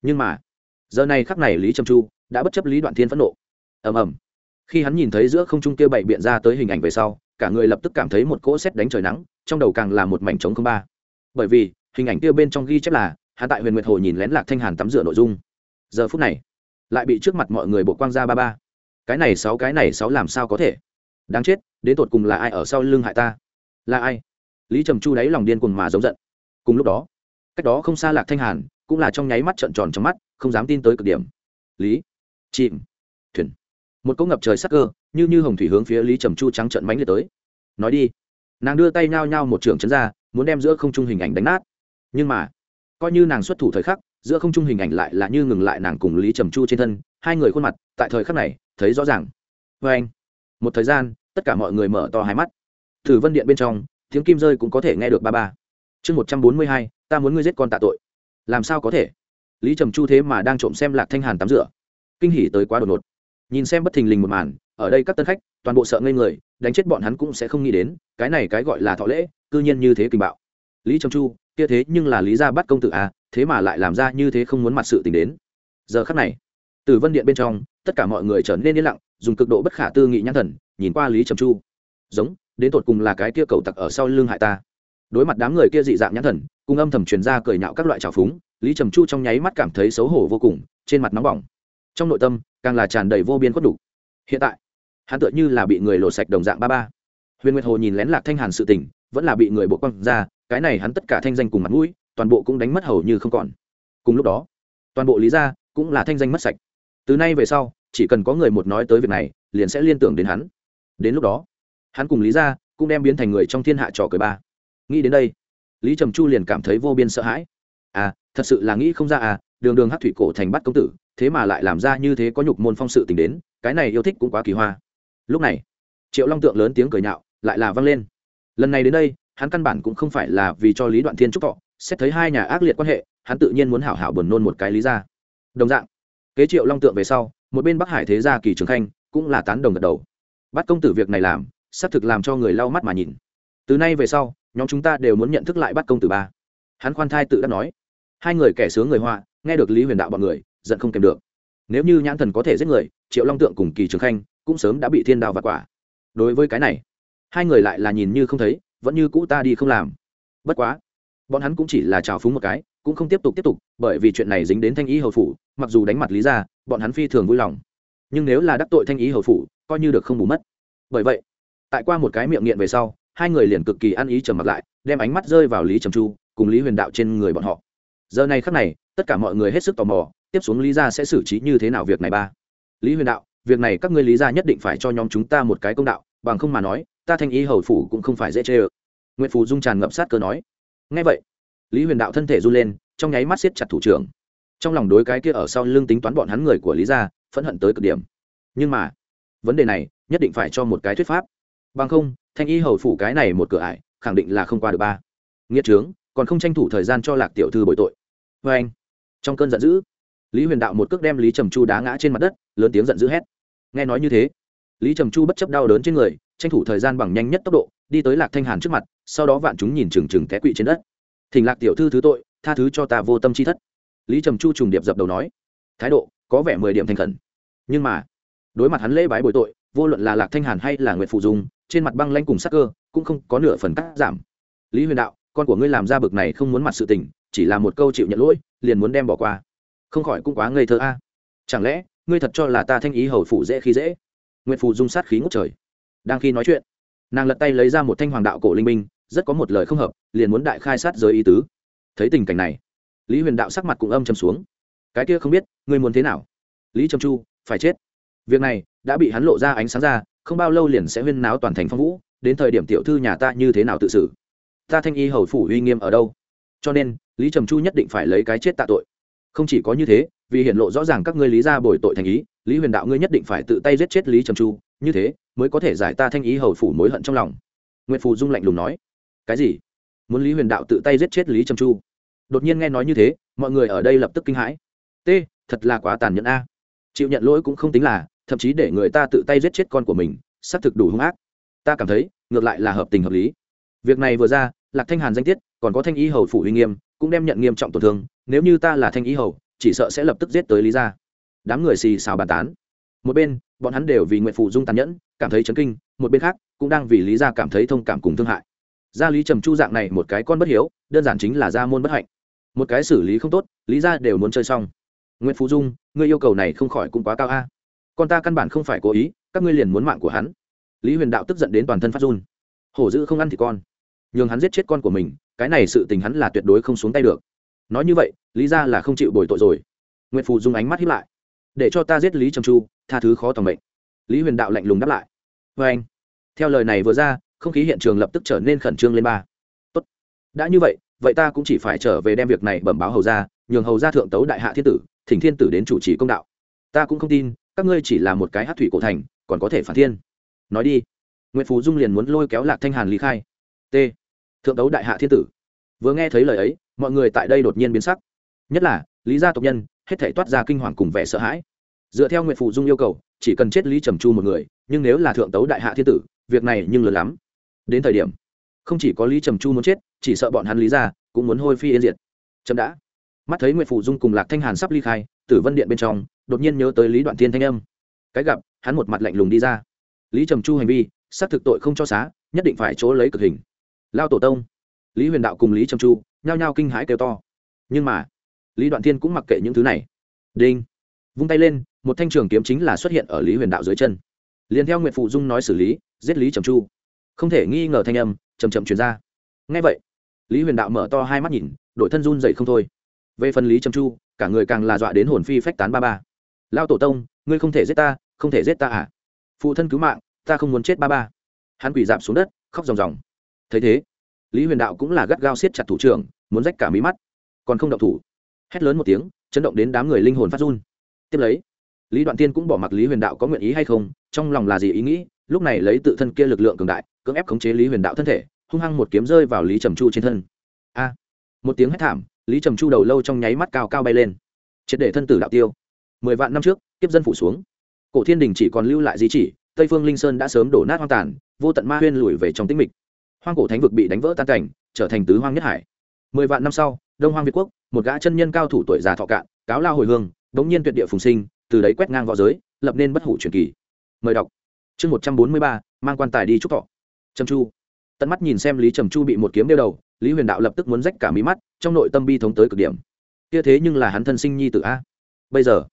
Nhưng mà, giờ này khắc này lý trầm chu đã bất chấp lý đoạn thiên phẫn nộ. Ầm ầm. Khi hắn nhìn thấy giữa không trung kia bảy biện ra tới hình ảnh về sau, cả người lập tức cảm thấy một cỗ xét đánh trời nắng, trong đầu càng là một mảnh trống không ba bởi vì hình ảnh kia bên trong ghi chép là hắn tại huyền nguyệt hồ nhìn lén lạc thanh hàn tắm rửa nội dung. Giờ phút này, lại bị trước mặt mọi người bộ quang ra ba ba. Cái này sáu, cái này sáu làm sao có thể? Đáng chết, đến tột cùng là ai ở sau lưng hại ta? Là ai? Lý trầm chu đáy lòng điên cuồng mà giống giận. Cùng lúc đó, cách đó không xa lạc thanh hàn, cũng là trong nháy mắt trợn tròn trong mắt, không dám tin tới cực điểm. Lý, chìm, thuyền. Một cỗ ngập trời sắc cơ, như như hồng thủy hướng phía lý trầm chu trắng trận mánh liệt tới. Nói đi. Nàng đưa tay nhao nhao một trường chấn ra muốn đem giữa không trung hình ảnh đánh nát. Nhưng mà, coi như nàng xuất thủ thời khắc, giữa không trung hình ảnh lại là như ngừng lại nàng cùng lý trầm chu trên thân, hai người khuôn mặt, tại thời khắc này, thấy rõ ràng. Vê anh, một thời gian, tất cả mọi người mở to hai mắt. Thử vân điện bên trong, tiếng kim rơi cũng có thể nghe được ba ba. Chương một trăm bốn mươi hai, ta muốn ngươi giết con tạ tội. Làm sao có thể? Lý trầm chu thế mà đang trộm xem lạc thanh hàn tắm rửa. Kinh hỉ tới quá đột ngột. Nhìn xem bất thình lình một màn ở đây các tân khách, toàn bộ sợ ngây người, đánh chết bọn hắn cũng sẽ không nghĩ đến, cái này cái gọi là thọ lễ, cư nhiên như thế kinh bạo. Lý trầm chu, kia thế nhưng là lý gia bắt công tử à thế mà lại làm ra như thế không muốn mặt sự tình đến. Giờ khắc này từ vân điện bên trong, tất cả mọi người trở nên yên lặng, dùng cực độ bất khả tư nghị nhãn thần, nhìn qua lý trầm chu. Giống, đến tột cùng là cái kia cầu tặc ở sau lưng hại ta. Đối mặt đám người kia dị dạng nhãn thần, cùng âm thầm truyền ra cười nhạo các loại trào phúng, lý trầm chu trong nháy mắt cảm thấy xấu hổ vô cùng, trên mặt nóng bỏng. Trong nội tâm, càng là tràn đầy vô biên khuất đủ. Hiện tại hắn tựa như là bị người lột sạch đồng dạng ba ba. Huyền nguyệt hồ nhìn lén lạc thanh hàn sự tình, vẫn là bị người bộ quăng ra, cái này hắn tất cả thanh danh cùng mặt mũi, toàn bộ cũng đánh mất hầu như không còn. Cùng lúc đó, toàn bộ lý gia cũng là thanh danh mất sạch. Từ nay về sau, chỉ cần có người một nói tới việc này, liền sẽ liên tưởng đến hắn. Đến lúc đó, hắn cùng lý gia cũng đem biến thành người trong thiên hạ trò cười ba. Nghĩ đến đây, lý trầm chu liền cảm thấy vô biên sợ hãi. À thật sự là nghĩ không ra à đường đường hát thủy cổ thành bắt công tử, thế mà lại làm ra như thế có nhục môn phong sự t ì n h đến, cái này yêu thích cũng quá kỳ hoa lúc này, triệu long tượng lớn tiếng cười nhạo, lại là vang lên. Lần này đến đây, hắn căn bản cũng không phải là vì cho lý đoạn thiên trúc thọ, xét thấy hai nhà ác liệt quan hệ, hắn tự nhiên muốn hảo hảo buồn nôn một cái lý ra. Đồng dạng, kế triệu long tượng về sau, một bên bắc hải thế gia kỳ trường khanh cũng là tán đồng gật đầu. Bắt công tử việc này làm, xác thực làm cho người lau mắt mà nhìn. Từ nay về sau, nhóm chúng ta đều muốn nhận thức lại bắt công tử ba. Hắn khoan thai tự đã nói. Hai người kẻ sướng người họa, nghe được lý huyền đạo bọn người, giận không kèm được. Nếu như nhãn thần có thể giết người, triệu long tượng cùng kỳ trường khanh cũng sớm đã bị thiên đạo vặt quả. Đối với cái này, hai người lại là nhìn như không thấy, vẫn như cũ ta đi không làm. Bất quá, bọn hắn cũng chỉ là trào phúng một cái, cũng không tiếp tục tiếp tục, bởi vì chuyện này dính đến thanh ý hầu phủ, mặc dù đánh mặt lý ra bọn hắn phi thường vui lòng. Nhưng nếu là đắc tội thanh ý hầu phủ, coi như được không bù mất. Bởi vậy, tại qua một cái miệng nghiện về sau, hai người liền cực kỳ ăn ý trầm mặt lại, đem ánh mắt rơi vào lý trầm chu, cùng lý huyền đạo trên người bọn họ. Giờ này khắc này, tất cả mọi người hết sức tò mò, tiếp xuống lý gia sẽ xử trí như thế nào việc này ba? Lý huyền đạo việc này các ngươi lý gia nhất định phải cho nhóm chúng ta một cái công đạo, bằng không mà nói, ta thanh ý hầu phủ cũng không phải dễ chê ơ. Nguyễn phù dung tràn ngập sát cơ nói. Ngay vậy, lý huyền đạo thân thể run lên, trong nháy mắt siết chặt thủ trưởng. Trong lòng đối cái kia ở sau lưng tính toán bọn hắn người của lý gia phẫn hận tới cực điểm. Nhưng mà, vấn đề này nhất định phải cho một cái thuyết pháp. Bằng không, thanh y hầu phủ cái này một cửa ải, khẳng định là không qua được ba. Nghĩa trướng, còn không tranh thủ thời gian cho lạc tiểu thư bồi tội. Vê anh trong cơn giận dữ, lý huyền đạo một cước đem lý trầm chu đá ngã trên mặt đất lớn tiếng giận dữ hét. Nghe nói như thế, lý trầm chu bất chấp đau đớn trên người, tranh thủ thời gian bằng nhanh nhất tốc độ, đi tới lạc thanh hàn trước mặt, sau đó vạn chúng nhìn trừng trừng té quỵ trên đất. Thỉnh lạc tiểu thư thứ tội, tha thứ cho ta vô tâm chi thất. Lý trầm chu trùng điệp dập đầu nói. Thái độ, có vẻ mười điểm thành khẩn. Nhưng mà, đối mặt hắn lễ bái bồi tội, vô luận là lạc thanh hàn hay là nguyện phụ dung, trên mặt băng lanh cùng sắc cơ, cũng không có nửa phần cắt giảm. Lý huyền đạo, con của ngươi làm ra bực này không muốn mặt sự tình, chỉ là một câu chịu nhận lỗi, liền muốn đem bỏ qua. Không khỏi cũng quá ngây thơ a. Chẳng lẽ ngươi thật cho là ta thanh ý hầu phủ dễ khi dễ? Nguyện phù dung sát khí ngút trời. Đang khi nói chuyện, nàng lật tay lấy ra một thanh hoàng đạo cổ linh minh rất có một lời không hợp, liền muốn đại khai sát giới ý tứ. Thấy tình cảnh này, lý huyền đạo sắc mặt cũng âm chầm xuống. Cái kia không biết, ngươi muốn thế nào? Lý trầm chu, phải chết. Việc này đã bị hắn lộ ra ánh sáng ra, không bao lâu liền sẽ huyên náo toàn thành phong vũ, đến thời điểm tiểu thư nhà ta như thế nào tự xử? Ta thanh y hầu phủ uy nghiêm ở đâu? Cho nên, lý trầm chu nhất định phải lấy cái chết tạ tội. Không chỉ có như thế vì hiện lộ rõ ràng các ngươi lý ra bồi tội thành ý, lý huyền đạo ngươi nhất định phải tự tay giết chết lý trầm chu, như thế mới có thể giải ta thanh ý hầu phủ mối hận trong lòng. Nguyễn phù dung lạnh lùng nói. Cái gì? Muốn lý huyền đạo tự tay giết chết lý trầm chu? Đột nhiên nghe nói như thế, mọi người ở đây lập tức kinh hãi. T, thật là quá tàn nhẫn a. Chịu nhận lỗi cũng không tính là, thậm chí để người ta tự tay giết chết con của mình, xác thực đủ hung ác. Ta cảm thấy, ngược lại là hợp tình hợp lý. Việc này vừa ra, lạc thanh hàn danh tiết, còn có thanh ý hầu phủ uy nghiêm, cũng đem nhận nghiêm trọng tổn thương. Nếu như ta là thanh ý hầu chỉ sợ sẽ lập tức giết tới lý gia. Đám người xì xào bàn tán. Một bên, bọn hắn đều vì nguyện phụ dung tàn nhẫn, cảm thấy chấn kinh, một bên khác, cũng đang vì lý gia cảm thấy thông cảm cùng thương hại. Gia lý trầm chu dạng này một cái con bất hiếu, đơn giản chính là gia môn bất hạnh. Một cái xử lý không tốt, lý gia đều muốn chơi xong. Nguyễn phú dung, ngươi yêu cầu này không khỏi cũng quá cao a. Con ta căn bản không phải cố ý, các ngươi liền muốn mạng của hắn. Lý huyền đạo tức giận đến toàn thân phát run. Hổ dữ không ăn thì con. Nhường hắn giết chết con của mình, cái này sự tình hắn là tuyệt đối không xuống tay được nói như vậy, lý ra là không chịu bồi tội rồi. Nguyệt phù dùng ánh mắt hiếp lại. Để cho ta giết lý trầm chu, tha thứ khó tầm mệnh. Lý huyền đạo lạnh lùng đáp lại. Vê anh, theo lời này vừa ra, không khí hiện trường lập tức trở nên khẩn trương lên ba. Tốt. đã như vậy vậy ta cũng chỉ phải trở về đem việc này bẩm báo hầu ra nhường hầu ra thượng tấu đại hạ thiên tử, thỉnh thiên tử đến chủ trì công đạo. Ta cũng không tin, các ngươi chỉ là một cái hát thủy cổ thành, còn có thể phản thiên. Nói đi. Nguyễn phú dung liền muốn lôi kéo lạc thanh hàn lý khai. T. Thượng tấu đại hạ thiên tử. Vừa nghe thấy lời ấy mọi người tại đây đột nhiên biến sắc. Nhất là, lý gia tộc nhân, hết thể toát ra kinh hoàng cùng vẻ sợ hãi. Dựa theo nguyện phụ dung yêu cầu, chỉ cần chết lý trầm chu một người, nhưng nếu là thượng tấu đại hạ thiên tử, việc này nhưng lớn lắm. Đến thời điểm, không chỉ có lý trầm chu muốn chết, chỉ sợ bọn hắn lý ra cũng muốn hôi phi yên diệt. Chậm đã. Mắt thấy nguyện phụ dung cùng lạc thanh hàn sắp ly khai, tử vân điện bên trong, đột nhiên nhớ tới lý đoạn thiên thanh âm. Cái gặp, hắn một mặt lạnh lùng đi ra. Lý trầm chu hành vi, xác thực tội không cho xá, nhất định phải chỗ lấy cực hình. Lao tổ tông. Lý huyền đạo cùng lý trầm chu nhao nhao kinh hãi kêu to. Nhưng mà, lý đoạn thiên cũng mặc kệ những thứ này. Đinh! Vung tay lên, một thanh trường kiếm chính là xuất hiện ở lý huyền đạo dưới chân. Liền theo nguyện phụ dung nói xử lý, giết lý trầm chu. Không thể nghi ngờ thanh âm chầm chậm chuyển ra. Ngay vậy, lý huyền đạo mở to hai mắt nhìn đội thân run dậy không thôi. Về phần lý trầm chu, cả người càng là dọa đến hồn phi phách tán ba ba. Lao tổ tông, ngươi không thể giết ta, không thể giết ta à? Phụ thân cứu mạng, ta không muốn chết ba ba. Hắn quỳ dạp xuống đất, khóc ròng ròng. Thấy thế lý huyền đạo cũng là gắt gao siết chặt thủ trưởng, muốn rách cả mí mắt. Còn không động thủ. Hét lớn một tiếng, chấn động đến đám người linh hồn phát run. Tiếp lấy, lý đoạn tiên cũng bỏ mặc lý huyền đạo có nguyện ý hay không, trong lòng là gì ý nghĩ, lúc này lấy tự thân kia lực lượng cường đại, cưỡng ép khống chế lý huyền đạo thân thể, hung hăng một kiếm rơi vào lý trầm chu trên thân. A! Một tiếng hét thảm, lý trầm chu đầu lâu trong nháy mắt cao cao bay lên. Triệt để thân tử đạo tiêu. Mười vạn năm trước, kiếp dân phủ xuống. Cổ thiên đình chỉ còn lưu lại di chỉ, tây phương linh sơn đã sớm đổ nát hoang tàn, vô tận ma huyên lùi về trong tĩnh mịch hoang cổ thánh vực bị đánh vỡ tan cảnh, trở thành tứ hoang nhất hải. Mười vạn năm sau, đông hoang việt quốc, một gã chân nhân cao thủ tuổi già thọ cạn, cáo lao hồi hương, đống nhiên tuyệt địa phùng sinh, từ đấy quét ngang v õ giới, lập nên bất hủ truyền kỳ. Mời đọc. Chương một trăm bốn mươi ba, mang quan tài đi trúc thọ. Trầm chu. Tận mắt nhìn xem lý trầm chu bị một kiếm đeo đầu, lý huyền đạo lập tức muốn rách cả mí mắt, trong nội tâm bi thống tới cực điểm. Kia thế nhưng là hắn thân sinh nhi t a. Bây giờ,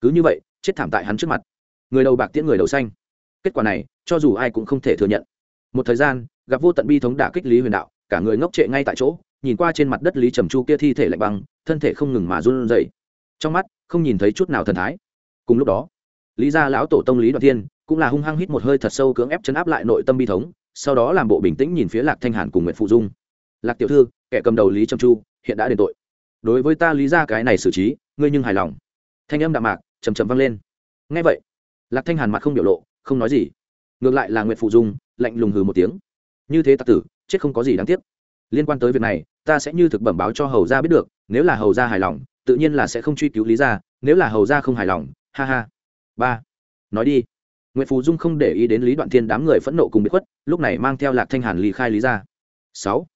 cứ như vậy, chết thảm tại hắn trước mặt. Người đầu bạc tiễn người đầu xanh. Kết quả này, cho dù ai cũng không thể thừa nhận một thời gian, gặp vô tận bi thống đả kích lý huyền đạo, cả người ngốc trệ ngay tại chỗ, nhìn qua trên mặt đất lý trầm chu kia thi thể lạnh băng, thân thể không ngừng mà run rẩy. Trong mắt, không nhìn thấy chút nào thần thái. Cùng lúc đó, lý gia lão tổ tông lý đoạn thiên cũng là hung hăng hít một hơi thật sâu cưỡng ép chấn áp lại nội tâm bi thống, sau đó làm bộ bình tĩnh nhìn phía lạc thanh hàn cùng nguyện phụ dung. Lạc tiểu thư, kẻ cầm đầu lý trầm chu, hiện đã đền tội. Đối với ta lý ra cái này xử trí, ngươi nhưng hài lòng. Thanh âm đạm mạc chầm chầm vang lên. Ngay vậy, lạc thanh hàn mặt không biểu lộ, không nói gì ngược lại là nguyệt phụ dung, lạnh lùng hừ một tiếng. Như thế tặc tử, chết không có gì đáng tiếc. Liên quan tới việc này, ta sẽ như thực bẩm báo cho hầu gia biết được, nếu là hầu gia hài lòng, tự nhiên là sẽ không truy cứu lý gia, nếu là hầu gia không hài lòng, ha ha. Ba. Nói đi. Nguyễn phụ dung không để ý đến lý đoạn thiên đám người phẫn nộ cùng bị khuất, lúc này mang theo lạc thanh hàn lý khai lý gia. Sáu.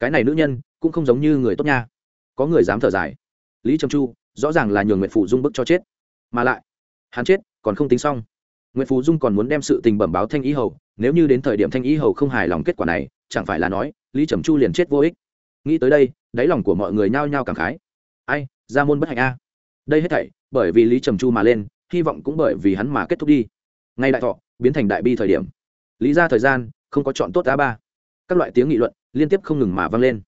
Cái này nữ nhân, cũng không giống như người tốt nha. Có người dám thở dài. Lý trầm chu, rõ ràng là nhường nguyễn phụ dung bức cho chết. Mà lại, hắn chết, còn không tính xong nguyễn phú dung còn muốn đem sự tình bẩm báo thanh ý hầu, nếu như đến thời điểm thanh ý hầu không hài lòng kết quả này, chẳng phải là nói, lý trầm chu liền chết vô ích. Nghĩ tới đây, đáy lòng của mọi người nhao nhao cảm khái. Ai, ra môn bất hạnh a. Đây hết thảy, bởi vì lý trầm chu mà lên, hy vọng cũng bởi vì hắn mà kết thúc đi. Ngay đại thọ, biến thành đại bi thời điểm. Lý ra thời gian, không có chọn tốt đá ba. Các loại tiếng nghị luận liên tiếp không ngừng mà vang lên.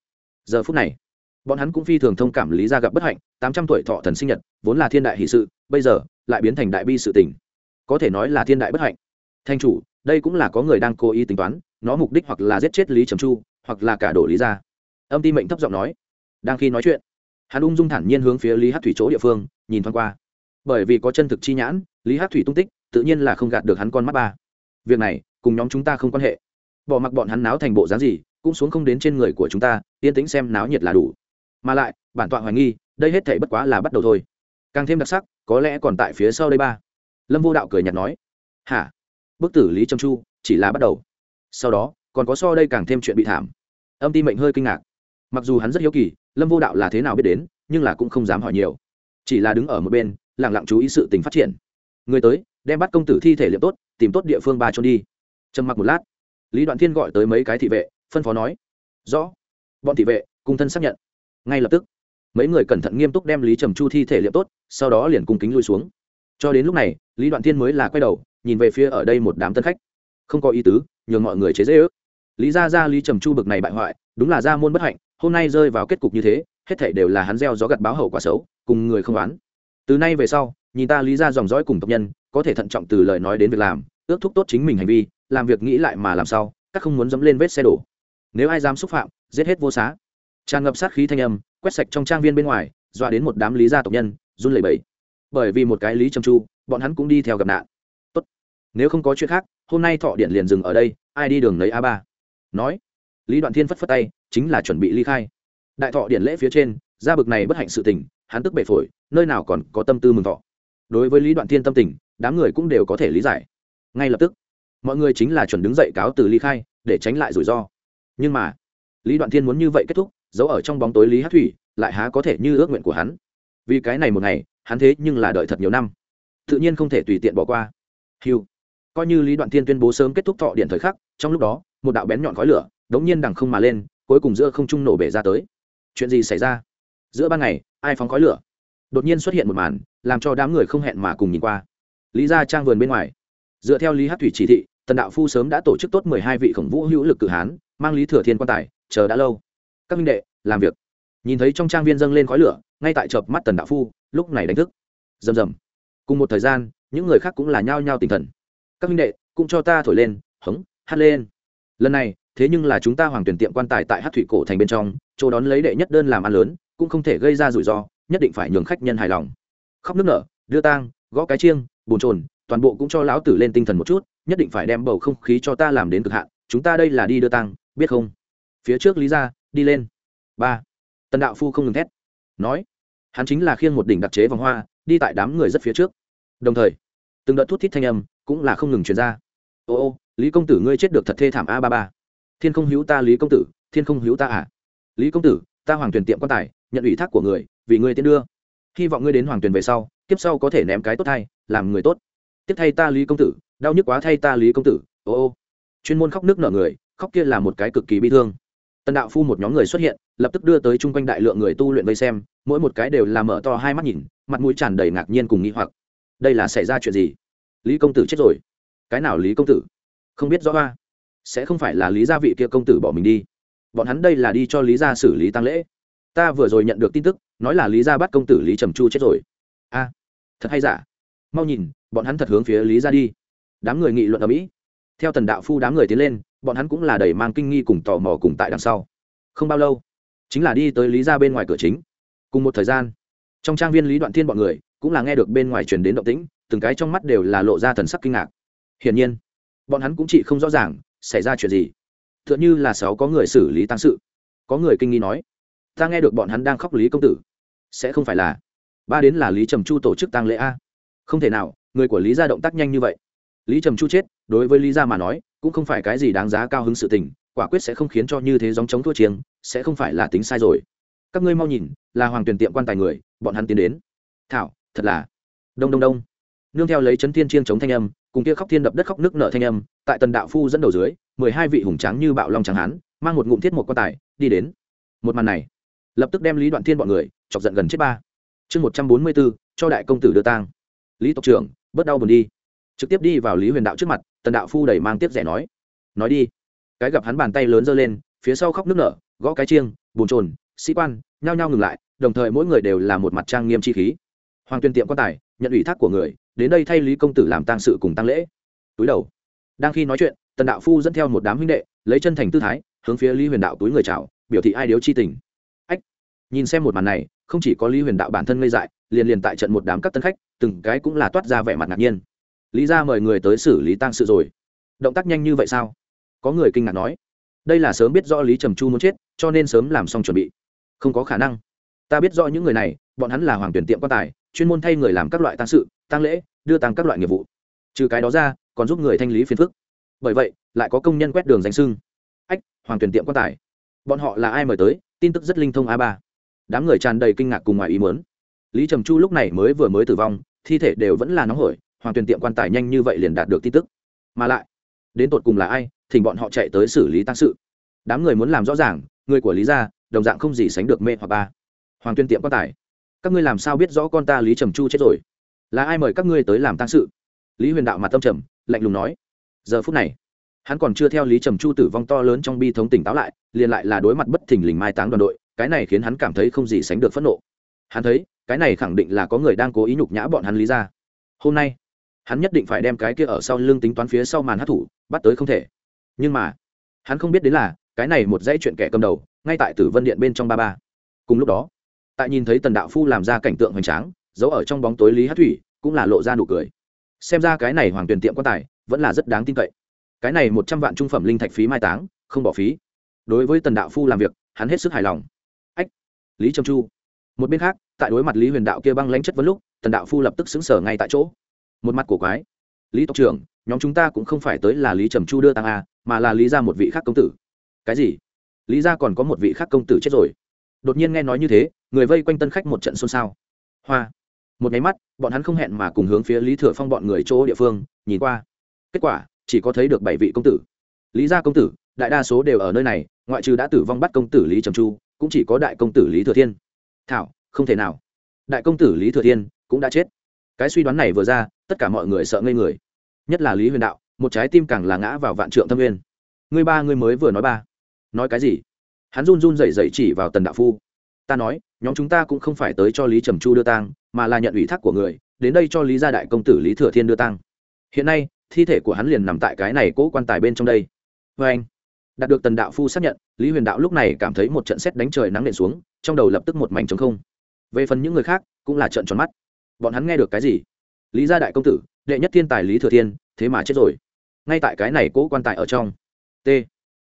Giờ phút này, bọn hắn cũng phi thường thông cảm lý ra gặp bất hạnh, tám trăm tuổi thọ thần sinh nhật, vốn là thiên đại hỷ sự, bây giờ lại biến thành đại bi sự tình có thể nói là thiên đại bất hạnh. Thanh chủ, đây cũng là có người đang cố ý tính toán, nó mục đích hoặc là giết chết lý trầm chu, hoặc là cả đổ lý ra. Âm ti mệnh thấp giọng nói. Đang khi nói chuyện, hắn ung dung thản nhiên hướng phía lý hát thủy chỗ địa phương, nhìn thoáng qua. Bởi vì có chân thực chi nhãn, lý hát thủy tung tích, tự nhiên là không gạt được hắn con mắt ba. Việc này, cùng nhóm chúng ta không quan hệ. Bỏ mặc bọn hắn náo thành bộ dáng gì, cũng xuống không đến trên người của chúng ta, yên tĩnh xem náo nhiệt là đủ. Mà lại, bản tọa hoài nghi, đây hết thể bất quá là bắt đầu thôi. Càng thêm đặc sắc, có lẽ còn tại phía sau đây ba lâm vô đạo cười nhạt nói, hả? Bức tử lý trâm chu chỉ là bắt đầu. Sau đó, còn có so đây càng thêm chuyện bị thảm. Âm ti mệnh hơi kinh ngạc. Mặc dù hắn rất hiếu kỳ, lâm vô đạo là thế nào biết đến, nhưng là cũng không dám hỏi nhiều. Chỉ là đứng ở một bên lẳng lặng chú ý sự tình phát triển. Người tới, đem bắt công tử thi thể liệm tốt, tìm tốt địa phương ba trôn đi. Trầm mặc một lát, lý đoạn thiên gọi tới mấy cái thị vệ, phân phó nói, rõ. Bọn thị vệ cùng thân xác nhận. Ngay lập tức, mấy người cẩn thận nghiêm túc đem lý trầm chu thi thể liệm tốt, sau đó liền cung kính lui xuống cho đến lúc này, lý đoạn thiên mới là quay đầu, nhìn về phía ở đây một đám tân khách. Không có ý tứ, nhường mọi người chế dễ ước lý ra ra lý trầm chu bực này bại hoại, đúng là ra môn bất hạnh, hôm nay rơi vào kết cục như thế, hết thể đều là hắn gieo gió gặt báo hậu quả xấu, cùng người không oán. Từ nay về sau, nhìn ta lý ra dòng dõi cùng tộc nhân, có thể thận trọng từ lời nói đến việc làm, ước thúc tốt chính mình hành vi, làm việc nghĩ lại mà làm sao, các không muốn dẫm lên vết xe đổ. Nếu ai dám xúc phạm, giết hết vô xá. Tràn ngập sát khí thanh âm, quét sạch trong trang viên bên ngoài, dọa đến một đám lý gia tộc nhân, run lẩy bẩy bởi vì một cái lý trầm chu bọn hắn cũng đi theo gặp nạn. Tốt. Nếu không có chuyện khác, hôm nay thọ điện liền dừng ở đây, ai đi đường lấy a ba. Nói. Lý đoạn thiên phất phất tay, chính là chuẩn bị ly khai. Đại thọ điện lễ phía trên ra bực này bất hạnh sự tình, hắn tức bệ phổi, nơi nào còn có tâm tư mừng thọ. Đối với lý đoạn thiên tâm tình, đám người cũng đều có thể lý giải. Ngay lập tức, mọi người chính là chuẩn đứng dậy cáo từ ly khai, để tránh lại rủi ro. Nhưng mà, lý đoạn thiên muốn như vậy kết thúc, giấu ở trong bóng tối lý hát thủy, lại há có thể như ước nguyện của hắn vì cái này một ngày, hắn thế nhưng là đợi thật nhiều năm. Tự nhiên không thể tùy tiện bỏ qua. Hiu. Coi như lý đoạn thiên tuyên bố sớm kết thúc thọ điện thời khắc, trong lúc đó, một đạo bén nhọn khói lửa, đống nhiên đằng không mà lên, cuối cùng giữa không trung nổ bể ra tới. Chuyện gì xảy ra? Giữa ban ngày, ai phóng khói lửa? Đột nhiên xuất hiện một màn, làm cho đám người không hẹn mà cùng nhìn qua. Lý ra trang vườn bên ngoài. Dựa theo lý hát thủy chỉ thị, tần đạo phu sớm đã tổ chức tốt mười hai vị khổng vũ hữu lực cử hán, mang lý thừa thiên quan tài, chờ đã lâu. Các minh đệ, làm việc. Nhìn thấy trong trang viên dâng lên khói lửa ngay tại chợp mắt tần đạo phu, lúc này đánh thức. Rầm rầm. Cùng một thời gian, những người khác cũng là nhao nhao tinh thần. Các minh đệ, cũng cho ta thổi lên, hống, hát lên. Lần này, thế nhưng là chúng ta hoàng tuyển tiệm quan tài tại hát thủy cổ thành bên trong, chỗ đón lấy đệ nhất đơn làm ăn lớn, cũng không thể gây ra rủi ro, nhất định phải nhường khách nhân hài lòng. Khóc nước nở, đưa tang, gõ cái chiêng, bồn trồn toàn bộ cũng cho lão tử lên tinh thần một chút, nhất định phải đem bầu không khí cho ta làm đến cực hạn, chúng ta đây là đi đưa tang, biết không? Phía trước lý ra đi lên. Ba. Tần đạo phu không ngừng thét, nói hắn chính là khiêng một đỉnh đặc chế vòng hoa, đi tại đám người rất phía trước. Đồng thời, từng đợt thút thít thanh âm cũng là không ngừng truyền ra. Ô ô, lý công tử ngươi chết được thật thê thảm a ba ba. Thiên không hữu ta lý công tử, thiên không hữu ta à. Lý công tử, ta hoàng tuyển tiệm quan tài, nhận ủy thác của người, vì ngươi tiến đưa. Hy vọng ngươi đến hoàng tuyển về sau, kiếp sau có thể ném cái tốt thay, làm người tốt. Tiếp thay ta lý công tử, đau nhức quá thay ta lý công tử, ô ô. Chuyên môn khóc nước nở người, khóc kia là một cái cực kỳ bi thương. Tần đạo phu một nhóm người xuất hiện lập tức đưa tới chung quanh đại lượng người tu luyện vây xem, mỗi một cái đều là mở to hai mắt nhìn, mặt mũi tràn đầy ngạc nhiên cùng nghĩ hoặc. Đây là xảy ra chuyện gì? Lý công tử chết rồi. Cái nào lý công tử? Không biết rõ ba sẽ không phải là lý gia vị kia công tử bỏ mình đi. Bọn hắn đây là đi cho lý gia xử lý tăng lễ. Ta vừa rồi nhận được tin tức, nói là lý gia bắt công tử lý trầm chu chết rồi. A, thật hay giả? Mau nhìn, bọn hắn thật hướng phía lý gia đi. Đám người nghị luận ở mỹ. Theo tần đạo phu đám người tiến lên, bọn hắn cũng là đầy mang kinh nghi cùng tò mò cùng tại đằng sau. Không bao lâu chính là đi tới lý gia bên ngoài cửa chính. Cùng một thời gian, trong trang viên lý đoạn thiên bọn người cũng là nghe được bên ngoài truyền đến động tĩnh, từng cái trong mắt đều là lộ ra thần sắc kinh ngạc. Hiển nhiên, bọn hắn cũng chỉ không rõ ràng xảy ra chuyện gì. T h ư ợ n h ư là sáu có người xử lý tăng sự. Có người kinh nghi nói, ta nghe được bọn hắn đang khóc lý công tử. Sẽ không phải là ba đến là lý trầm chu tổ chức tăng lễ a? Không thể nào, người của lý gia động tác nhanh như vậy. Lý trầm chu chết, đối với lý gia mà nói, cũng không phải cái gì đáng giá cao hứng sự tình, quả quyết sẽ không khiến cho như thế dòng chống thua chiêng sẽ không phải là tính sai rồi. Các ngươi mau nhìn, là hoàng tuyển tiệm quan tài người, bọn hắn tiến đến. Thảo, thật là. Đông đông đông. Nương theo lấy chấn thiên chiên chống thanh âm, cùng kia khóc thiên đập đất khóc nước nợ thanh âm, tại tần đạo phu dẫn đầu dưới, mười hai vị hùng tráng như bạo long tráng hán, mang một ngụm thiết một quan tài, đi đến. Một màn này, lập tức đem lý đoạn thiên bọn người, chọc giận gần chết ba. Chương một trăm bốn mươi bốn cho đại công tử đưa tang. Lý tộc trưởng, bớt đau buồn đi. Trực tiếp đi vào lý huyền đạo trước mặt, tần đạo phu đẩy mang tiếp rẻ nói. Nói đi. Cái gặp hắn bàn tay lớn giơ lên, phía sau khóc nước nở gõ cái chiêng, bồn trồn sĩ quan, nhao nhao ngừng lại, đồng thời mỗi người đều là một mặt trang nghiêm chi khí. Hoàng tuyên tiệm quan tài, nhận ủy thác của người, đến đây thay lý công tử làm tang sự cùng tăng lễ. Túi đầu. Đang khi nói chuyện, tần đạo phu dẫn theo một đám huynh đệ, lấy chân thành tư thái, hướng phía lý huyền đạo túi người chào, biểu thị ai điếu chi tình. Ách! Nhìn xem một màn này, không chỉ có lý huyền đạo bản thân ngây dại, liền liền tại trận một đám các tân khách, từng cái cũng là toát ra vẻ mặt ngạc nhiên. Lý ra mời người tới xử lý tang sự rồi. Động tác nhanh như vậy sao? Có người kinh ngạc nói. Đây là sớm biết rõ lý trầm chu muốn chết cho nên sớm làm xong chuẩn bị. Không có khả năng. Ta biết rõ những người này, bọn hắn là hoàng tuyển tiệm quan tài, chuyên môn thay người làm các loại tăng sự tăng lễ, đưa tăng các loại nghiệp vụ. Trừ cái đó ra, còn giúp người thanh lý phiền phức. Bởi vậy, lại có công nhân quét đường danh sưng. Ách, hoàng tuyển tiệm quan tài. Bọn họ là ai mời tới? Tin tức rất linh thông a ba. Đám người tràn đầy kinh ngạc cùng ngoài ý mớn lý trầm chu lúc này mới vừa mới tử vong, thi thể đều vẫn là nóng hổi, hoàng tuyển tiệm quan tài nhanh như vậy liền đạt được tin tức. Mà lại, đến tột cùng là ai, thỉnh bọn họ chạy tới xử lý tăng sự. Đám người muốn làm rõ ràng người của lý gia, đồng dạng không gì sánh được mê hoặc ba. Hoàng tuyên tiệm quan tài. Các ngươi làm sao biết rõ con ta lý trầm chu chết rồi? Là ai mời các ngươi tới làm tăng sự? Lý huyền đạo mặt tâm trầm, lạnh lùng nói. Giờ phút này, hắn còn chưa theo lý trầm chu tử vong to lớn trong bi thống tỉnh táo lại, liền lại là đối mặt bất thình lình mai táng đoàn đội, cái này khiến hắn cảm thấy không gì sánh được phẫn nộ. Hắn thấy, cái này khẳng định là có người đang cố ý nhục nhã bọn hắn lý ra hôm nay, hắn nhất định phải đem cái kia ở sau lưng tính toán phía sau màn hát thủ bắt tới không thể. Nhưng mà, hắn không biết đến là cái này một dãy chuyện kẻ cầm đầu, ngay tại tử vân điện bên trong ba ba. Cùng lúc đó, tại nhìn thấy tần đạo phu làm ra cảnh tượng hoành tráng, giấu ở trong bóng tối lý hát thủy cũng là lộ ra nụ cười. Xem ra cái này hoàng tuyển tiệm quan tài vẫn là rất đáng tin cậy. Cái này một trăm vạn trung phẩm linh thạch phí mai táng, không bỏ phí. Đối với tần đạo phu làm việc, hắn hết sức hài lòng. Ách, lý trầm chu. Một bên khác, tại đối mặt lý huyền đạo kia băng lãnh chất vấn lúc, tần đạo phu lập tức xứng sở ngay tại chỗ. Một mặt cổ quái. Lý tộc trưởng, nhóm chúng ta cũng không phải tới là lý trầm chu đưa tăng a à, mà là lý ra một vị khác công tử cái gì? Lý ra còn có một vị khác công tử chết rồi. Đột nhiên nghe nói như thế, người vây quanh tân khách một trận xôn xao. Hoa. Một máy mắt, bọn hắn không hẹn mà cùng hướng phía lý thừa phong bọn người chỗ địa phương, nhìn qua. Kết quả, chỉ có thấy được bảy vị công tử. Lý gia công tử, đại đa số đều ở nơi này, ngoại trừ đã tử vong bắt công tử lý trầm chu, cũng chỉ có đại công tử lý thừa thiên. Thảo, không thể nào. Đại công tử lý thừa thiên cũng đã chết. Cái suy đoán này vừa ra, tất cả mọi người sợ ngây người. Nhất là lý huyền đạo, một trái tim càng là ngã vào vạn trượng thâm nguyên. Người ba người mới vừa nói ba nói cái gì? Hắn run run rẩy rẩy chỉ vào tần đạo phu. Ta nói, nhóm chúng ta cũng không phải tới cho lý trầm chu đưa tang, mà là nhận ủy thác của người, đến đây cho lý gia đại công tử lý thừa thiên đưa tang. Hiện nay, thi thể của hắn liền nằm tại cái này cố quan tài bên trong đây. Vê anh, đạt được tần đạo phu xác nhận, lý huyền đạo lúc này cảm thấy một trận xét đánh trời nắng nện xuống, trong đầu lập tức một mảnh trống không. Về phần những người khác, cũng là trận tròn mắt. Bọn hắn nghe được cái gì? Lý gia đại công tử, đệ nhất thiên tài lý thừa thiên, thế mà chết rồi. Ngay tại cái này cố quan tài ở trong. T.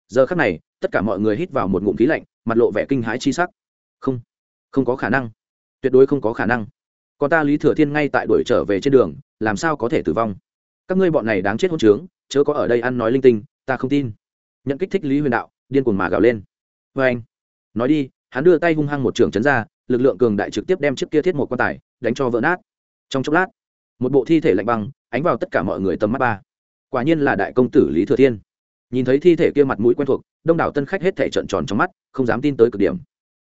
Giờ khắc này tất cả mọi người hít vào một ngụm khí lạnh, mặt lộ vẻ kinh hãi chi sắc. Không không có khả năng. Tuyệt đối không có khả năng. Còn ta lý thừa thiên ngay tại đuổi trở về trên đường, làm sao có thể tử vong? Các ngươi bọn này đáng chết hôn trướng, chớ có ở đây ăn nói linh tinh, ta không tin. Nhận kích thích lý huyền đạo, điên cuồng mà gào lên. Vê anh, nói đi, hắn đưa tay hung hăng một trường trấn ra, lực lượng cường đại trực tiếp đem chiếc kia thiết một quan tài đánh cho vỡ nát. Trong chốc lát, một bộ thi thể lạnh băng, ánh vào tất cả mọi người tầm mắt ba. Quả nhiên là đại công tử lý thừa thiên nhìn thấy thi thể kia mặt mũi quen thuộc, đông đảo tân khách hết thể trợn tròn trong mắt, không dám tin tới cực điểm.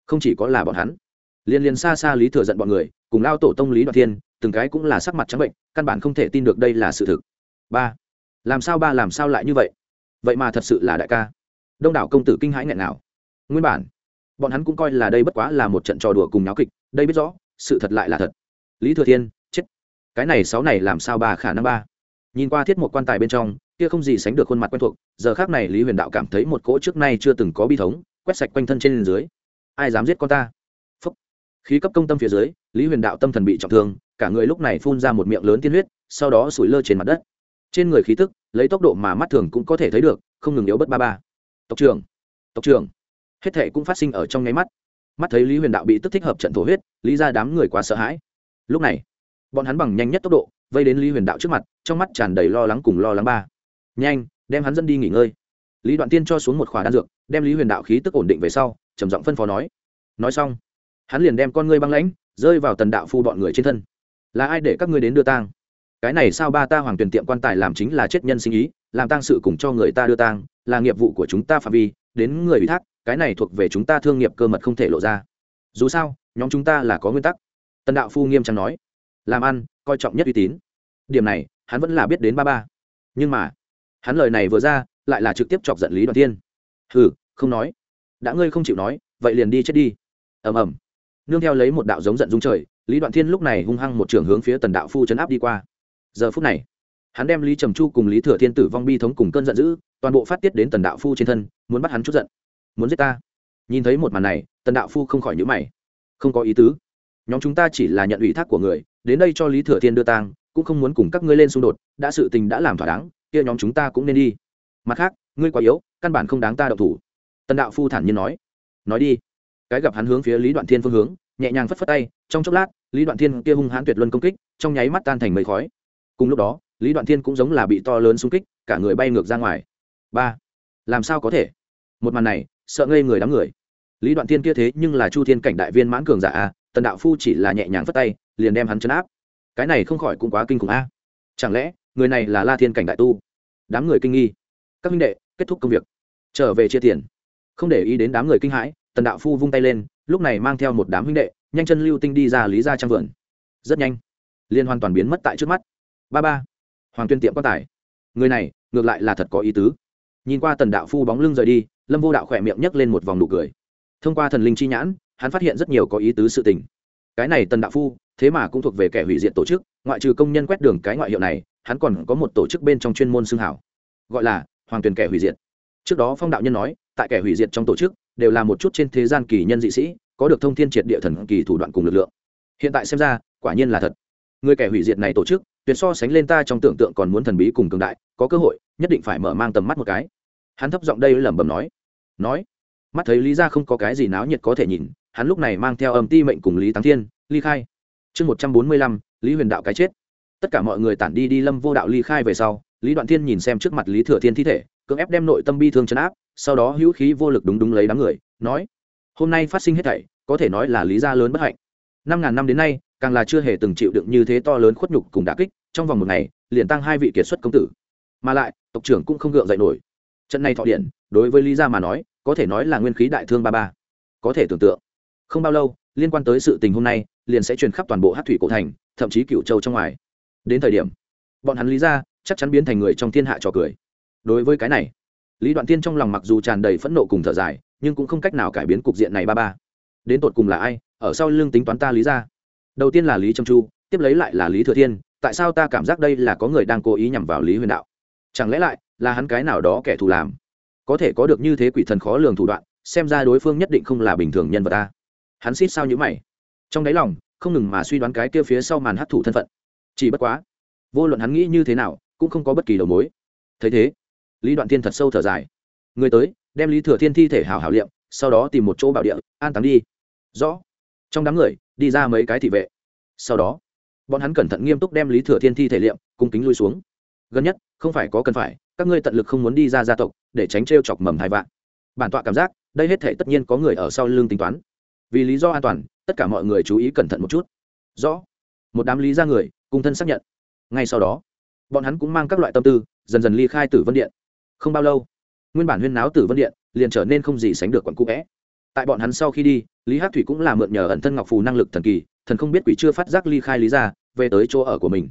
Không chỉ có là bọn hắn liên liên xa xa lý thừa giận bọn người, cùng lao tổ tông lý đoạt thiên, từng cái cũng là sắc mặt trắng bệnh, căn bản không thể tin được đây là sự thực. Ba, làm sao ba làm sao lại như vậy? Vậy mà thật sự là đại ca. Đông đảo công tử kinh hãi nghẹn nào nguyên bản, bọn hắn cũng coi là đây bất quá là một trận trò đùa cùng náo kịch, đây biết rõ, sự thật lại là thật. Lý thừa thiên, chết. Cái này sáu này làm sao ba khả năng ba? Nhìn qua thiết một quan tài bên trong, kia không gì sánh được khuôn mặt quen thuộc, giờ khác này lý huyền đạo cảm thấy một cỗ trước nay chưa từng có bi thống, quét sạch quanh thân trên dưới. Ai dám giết con ta? Phúc. khí cấp công tâm phía dưới, lý huyền đạo tâm thần bị trọng thương, cả người lúc này phun ra một miệng lớn tiên huyết, sau đó sủi lơ trên mặt đất. Trên người khí tức, lấy tốc độ mà mắt thường cũng có thể thấy được, không ngừng yếu bất ba ba. Tộc trưởng tộc trưởng. Hết thệ cũng phát sinh ở trong nháy mắt. Mắt thấy lý huyền đạo bị tức thích hợp trận thổ huyết, lý ra đám người quá sợ hãi. Lúc này, bọn hắn bằng nhanh nhất tốc độ vây đến lý huyền đạo trước mặt, trong mắt tràn đầy lo lắng cùng lo lắng ba. Nhanh, đem hắn dẫn đi nghỉ ngơi. Lý đoạn tiên cho xuống một khỏa đan dược, đem lý huyền đạo khí tức ổn định về sau, trầm giọng phân phó nói. Nói xong, hắn liền đem con ngươi băng lãnh, rơi vào tần đạo phu bọn người trên thân. Là ai để các ngươi đến đưa tang? Cái này sao ba ta hoàng tuyển tiệm quan tài làm chính là chết nhân sinh ý, làm tang sự cùng cho người ta đưa tang, là nghiệp vụ của chúng ta phạm vi, đến người ủy thác, cái này thuộc về chúng ta thương nghiệp cơ mật không thể lộ ra. Dù sao, nhóm chúng ta là có nguyên tắc. Tần đạo phu nghiêm trang nói. Làm ăn coi trọng nhất uy tín. Điểm này hắn vẫn là biết đến ba ba. Nhưng mà hắn lời này vừa ra lại là trực tiếp chọc giận lý đoàn tiên Hừ, không nói. Đã ngươi không chịu nói vậy liền đi chết đi. Ầm ầm. Nương theo lấy một đạo giống giận dung trời lý đoạn thiên lúc này hung hăng một trường hướng phía tần đạo phu chấn áp đi qua. Giờ phút này hắn đem lý trầm chu cùng lý thừa thiên tử vong bi thống cùng cơn giận dữ toàn bộ phát tiết đến tần đạo phu trên thân muốn bắt hắn chút giận. Muốn giết ta. Nhìn thấy một màn này tần đạo phu không khỏi nhữ mày. Không có ý tứ. Nhóm chúng ta chỉ là nhận ủy thác của người đến đây cho lý thừa thiên đưa tang, cũng không muốn cùng các ngươi lên xung đột, đã sự tình đã làm thỏa đáng, kia nhóm chúng ta cũng nên đi. Mặt khác, ngươi quá yếu, căn bản không đáng ta độc thủ. Tần đạo phu thản nhiên nói. Nói đi. Cái gặp hắn hướng phía lý đoạn thiên phương hướng, nhẹ nhàng phất phất tay, trong chốc lát, lý đoạn thiên kia hung hãn tuyệt luân công kích, trong nháy mắt tan thành mây khói. Cùng lúc đó, lý đoạn thiên cũng giống là bị to lớn xung kích, cả người bay ngược ra ngoài. Ba, làm sao có thể? Một màn này, sợ ngây người đám người. Lý đoạn thiên kia thế nhưng là chu thiên cảnh đại viên mãn cường giả a, tần đạo phu chỉ là nhẹ nhàng phất tay liền đem hắn chấn áp. Cái này không khỏi cũng quá kinh khủng a. Chẳng lẽ, người này là la thiên cảnh đại tu? Đám người kinh nghi. Các minh đệ, kết thúc công việc. Trở về chia tiền. Không để ý đến đám người kinh hãi, tần đạo phu vung tay lên, lúc này mang theo một đám huynh đệ, nhanh chân lưu tinh đi ra lý ra trang vườn. Rất nhanh, liên hoàn toàn biến mất tại trước mắt. Ba ba, hoàng tuyên tiệm quan tài. Người này, ngược lại là thật có ý tứ. Nhìn qua tần đạo phu bóng lưng rời đi, lâm vô đạo khỏe miệng nhấc lên một vòng nụ cười. Thông qua thần linh chi nhãn, hắn phát hiện rất nhiều có ý tứ sự tình cái này tần đạo phu, thế mà cũng thuộc về kẻ hủy diệt tổ chức, ngoại trừ công nhân quét đường cái ngoại hiệu này, hắn còn có một tổ chức bên trong chuyên môn xương hảo, gọi là hoàng tuyền kẻ hủy diệt. Trước đó phong đạo nhân nói, tại kẻ hủy diệt trong tổ chức, đều là một chút trên thế gian kỳ nhân dị sĩ, có được thông thiên triệt địa thần kỳ thủ đoạn cùng lực lượng. Hiện tại xem ra, quả nhiên là thật. Người kẻ hủy diệt này tổ chức, tuyệt so sánh lên ta trong tưởng tượng còn muốn thần bí cùng cường đại, có cơ hội, nhất định phải mở mang tầm mắt một cái. Hắn thấp giọng đây lẩm bẩm nói. Nói. Mắt thấy lý ra không có cái gì náo nhiệt có thể nhìn hắn lúc này mang theo âm ti mệnh cùng lý táng thiên, ly khai. Chương một trăm bốn mươi lăm, lý huyền đạo cái chết. Tất cả mọi người tản đi đi lâm vô đạo ly khai về sau, lý đoạn thiên nhìn xem trước mặt lý thừa thiên thi thể, cưỡng ép đem nội tâm bi thương chấn áp, sau đó hữu khí vô lực đúng đúng lấy đám người, nói, hôm nay phát sinh hết thảy, có thể nói là lý gia lớn bất hạnh. Năm ngàn năm đến nay, càng là chưa hề từng chịu đựng như thế to lớn khuất nhục cùng đả kích, trong vòng một ngày, liền tăng hai vị kiệt xuất công tử. Mà lại, tộc trưởng cũng không gượng dậy nổi. Trận này thọ điện đối với lý gia mà nói, có thể nói là nguyên khí đại thương ba ba. Có thể tưởng tượng không bao lâu, liên quan tới sự tình hôm nay, liền sẽ truyền khắp toàn bộ hát thủy cổ thành, thậm chí cựu châu trong ngoài. Đến thời điểm, bọn hắn lý ra, chắc chắn biến thành người trong thiên hạ trò cười. Đối với cái này, lý đoạn tiên trong lòng mặc dù tràn đầy phẫn nộ cùng thở dài, nhưng cũng không cách nào cải biến cục diện này ba ba. Đến tột cùng là ai, ở sau lưng tính toán ta lý ra? Đầu tiên là lý trâm chu, tiếp lấy lại là lý thừa thiên, tại sao ta cảm giác đây là có người đang cố ý nhằm vào lý huyền đạo? Chẳng lẽ lại là hắn cái nào đó kẻ thù làm? Có thể có được như thế quỷ thần khó lường thủ đoạn, xem ra đối phương nhất định không là bình thường nhân vật ta hắn xít sao nhữ mày. Trong đáy lòng, không ngừng mà suy đoán cái kia phía sau màn hấp thụ thân phận. Chỉ bất quá, vô luận hắn nghĩ như thế nào, cũng không có bất kỳ đầu mối. Thấy thế, lý đoạn thiên thật sâu thở dài. Người tới, đem lý thừa thiên thi thể hào hảo liệm, sau đó tìm một chỗ bảo địa, an táng đi. Rõ. Trong đám người, đi ra mấy cái thị vệ. Sau đó, bọn hắn cẩn thận nghiêm túc đem lý thừa thiên thi thể liệm, cung kính lui xuống. Gần nhất, không phải có cần phải, các ngươi tận lực không muốn đi ra gia tộc, để tránh t chọc mầm hai vạn. Bản tọa cảm giác, đây hết thể tất nhiên có người ở sau lưng tính toán vì lý do an toàn, tất cả mọi người chú ý cẩn thận một chút. Rõ. Một đám lý ra người, cùng thân xác nhận. Ngay sau đó, bọn hắn cũng mang các loại tâm tư, dần dần ly khai tử vân điện. Không bao lâu, nguyên bản huyên náo tử vân điện liền trở nên không gì sánh được quận cũ vẽ. Tại bọn hắn sau khi đi, lý hát thủy cũng là mượn nhờ ẩn thân ngọc phù năng lực thần kỳ, thần không biết quỷ chưa phát giác ly khai lý ra về tới chỗ ở của mình.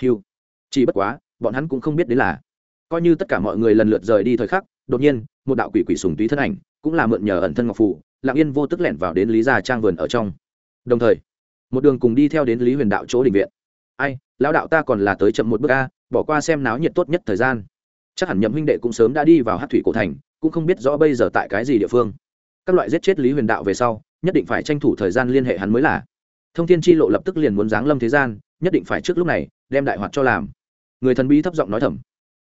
Hiu chỉ bất quá, bọn hắn cũng không biết đến là, coi như tất cả mọi người lần lượt rời đi thời khắc, đột nhiên, một đạo quỷ quỷ sùng túy thân ảnh cũng là mượn nhờ ẩn thân ngọc phù lặng yên vô tức lẻn vào đến lý gia trang vườn ở trong. Đồng thời, một đường cùng đi theo đến lý huyền đạo chỗ đình viện. Ai, lão đạo ta còn là tới chậm một bước a, bỏ qua xem náo nhiệt tốt nhất thời gian. Chắc hẳn nhậm huynh đệ cũng sớm đã đi vào hát thủy cổ thành, cũng không biết rõ bây giờ tại cái gì địa phương. Các loại giết chết lý huyền đạo về sau, nhất định phải tranh thủ thời gian liên hệ hắn mới là. Thông tin chi lộ lập tức liền muốn giáng lâm thế gian, nhất định phải trước lúc này, đem đại hoạt cho làm. Người thần bí thấp giọng nói thầm.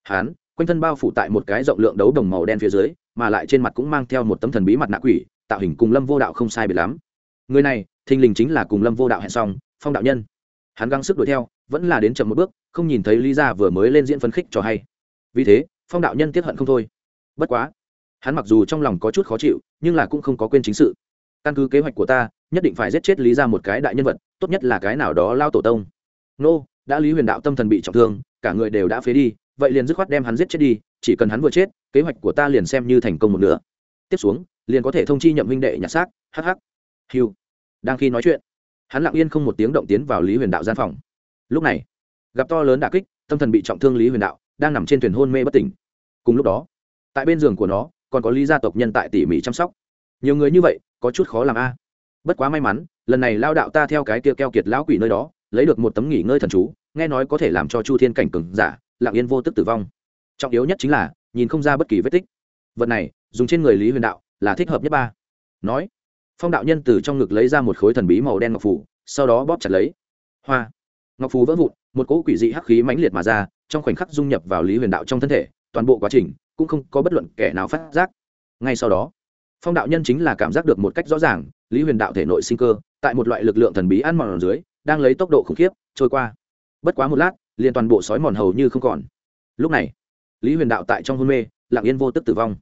Hắn quanh thân bao phủ tại một cái rộng lượng đấu đồng màu đen phía dưới, mà lại trên mặt cũng mang theo một tấm thần bí mặt nạ quỷ tạo hình cùng lâm vô đạo không sai biệt lắm. Người này, thình lình chính là cùng lâm vô đạo hẹn xong, phong đạo nhân. Hắn gắng sức đuổi theo, vẫn là đến chậm một bước, không nhìn thấy lý gia vừa mới lên diễn phấn khích cho hay. Vì thế, phong đạo nhân tiếp hận không thôi. Bất quá, hắn mặc dù trong lòng có chút khó chịu, nhưng là cũng không có quên chính sự. Căn cứ kế hoạch của ta, nhất định phải giết chết lý ra một cái đại nhân vật, tốt nhất là cái nào đó lao tổ tông. Nô, đã lý huyền đạo tâm thần bị trọng thương, cả người đều đã phế đi, vậy liền dứt khoát đem hắn giết chết đi, chỉ cần hắn vừa chết, kế hoạch của ta liền xem như thành công một nửa. Tiếp xuống liền có thể thông chi nhậm huynh đệ nhặt xác hh hiu đang khi nói chuyện, hắn lặng yên không một tiếng động tiến vào lý huyền đạo gian phòng. Lúc này, gặp to lớn đà kích, tâm thần bị trọng thương lý huyền đạo, đang nằm trên thuyền hôn mê bất tỉnh. Cùng lúc đó, tại bên giường của nó, còn có lý gia tộc nhân tại tỉ mỉ chăm sóc. Nhiều người như vậy, có chút khó làm a. Bất quá may mắn, lần này lao đạo ta theo cái kia keo kiệt lão quỷ nơi đó, lấy được một tấm nghỉ ngơi thần chú, nghe nói có thể làm cho chu thiên cảnh cừng giả, lặng yên vô tức tử vong. Trọng yếu nhất chính là, nhìn không ra bất kỳ vết tích. Vật này, dùng trên người lý huyền đạo là thích hợp nhất ba. Nói, phong đạo nhân từ trong ngực lấy ra một khối thần bí màu đen ngọc phủ sau đó bóp chặt lấy. Hoa, ngọc phù vỡ vụn, một cỗ quỷ dị hắc khí mãnh liệt mà ra, trong khoảnh khắc dung nhập vào lý huyền đạo trong thân thể, toàn bộ quá trình cũng không có bất luận kẻ nào phát giác. Ngay sau đó, phong đạo nhân chính là cảm giác được một cách rõ ràng, lý huyền đạo thể nội sinh cơ, tại một loại lực lượng thần bí ăn mòn ở dưới, đang lấy tốc độ khủng khiếp, trôi qua. Bất quá một lát, liền toàn bộ sói mòn hầu như không còn. Lúc này, lý huyền đạo tại trong hôn mê, lặng yên vô tức tử vong.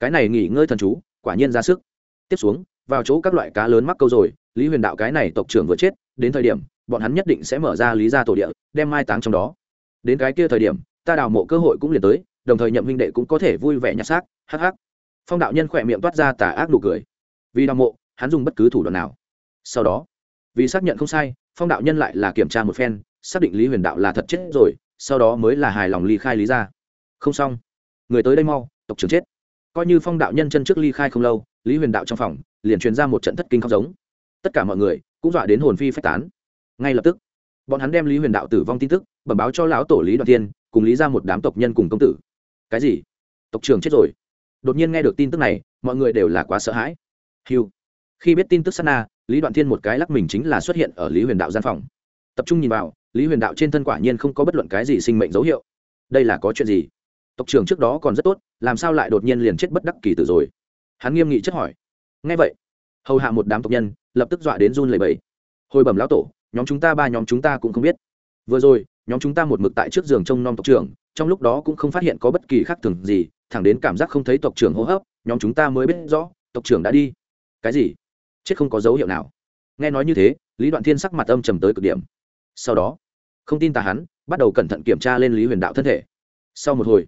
Cái này nghỉ ngơi thần chú quả nhiên ra sức. Tiếp xuống, vào chỗ các loại cá lớn mắc câu rồi, lý huyền đạo cái này tộc trưởng vừa chết, đến thời điểm, bọn hắn nhất định sẽ mở ra lý gia tổ địa, đem mai táng trong đó. Đến cái kia thời điểm, ta đào mộ cơ hội cũng liền tới, đồng thời nhậm huynh đệ cũng có thể vui vẻ nhặt xác, hắc hắc. Phong đạo nhân khỏe miệng toát ra tà ác nụ cười. Vì đào mộ, hắn dùng bất cứ thủ đoạn nào. Sau đó, vì xác nhận không sai, phong đạo nhân lại là kiểm tra một phen, xác định lý huyền đạo là thật chết rồi, sau đó mới là hài lòng ly khai lý ra không xong. Người tới đây mau, tộc trưởng chết coi như phong đạo nhân chân trước ly khai không lâu, lý huyền đạo trong phòng liền truyền ra một trận thất kinh khóc giống. Tất cả mọi người cũng dọa đến hồn phi phách tán. Ngay lập tức, bọn hắn đem lý huyền đạo tử vong tin tức bẩm báo cho lão tổ lý đoàn tiên cùng lý ra một đám tộc nhân cùng công tử. Cái gì? Tộc trưởng chết rồi. Đột nhiên nghe được tin tức này, mọi người đều là quá sợ hãi. Hiu. Khi biết tin tức sana lý đoạn thiên một cái lắc mình chính là xuất hiện ở lý huyền đạo gian phòng. Tập trung nhìn vào, lý huyền đạo trên thân quả nhiên không có bất luận cái gì sinh mệnh dấu hiệu. Đây là có chuyện gì? Tộc trưởng trước đó còn rất tốt, làm sao lại đột nhiên liền chết bất đắc kỳ tử rồi? Hắn nghiêm nghị chất hỏi. Ngay vậy, hầu hạ một đám tộc nhân, lập tức dọa đến run lầy bầy hồi bẩm lão tổ, nhóm chúng ta ba nhóm chúng ta cũng không biết. Vừa rồi, nhóm chúng ta một mực tại trước giường trông nom tộc trưởng, trong lúc đó cũng không phát hiện có bất kỳ khác thường gì, thẳng đến cảm giác không thấy tộc trưởng hô hấp, nhóm chúng ta mới biết rõ, tộc trưởng đã đi. Cái gì? Chết không có dấu hiệu nào. Nghe nói như thế, lý đoạn thiên sắc mặt âm trầm tới cực điểm. Sau đó, không tin tà hắn, bắt đầu cẩn thận kiểm tra lên lý huyền đạo thân thể. Sau một hồi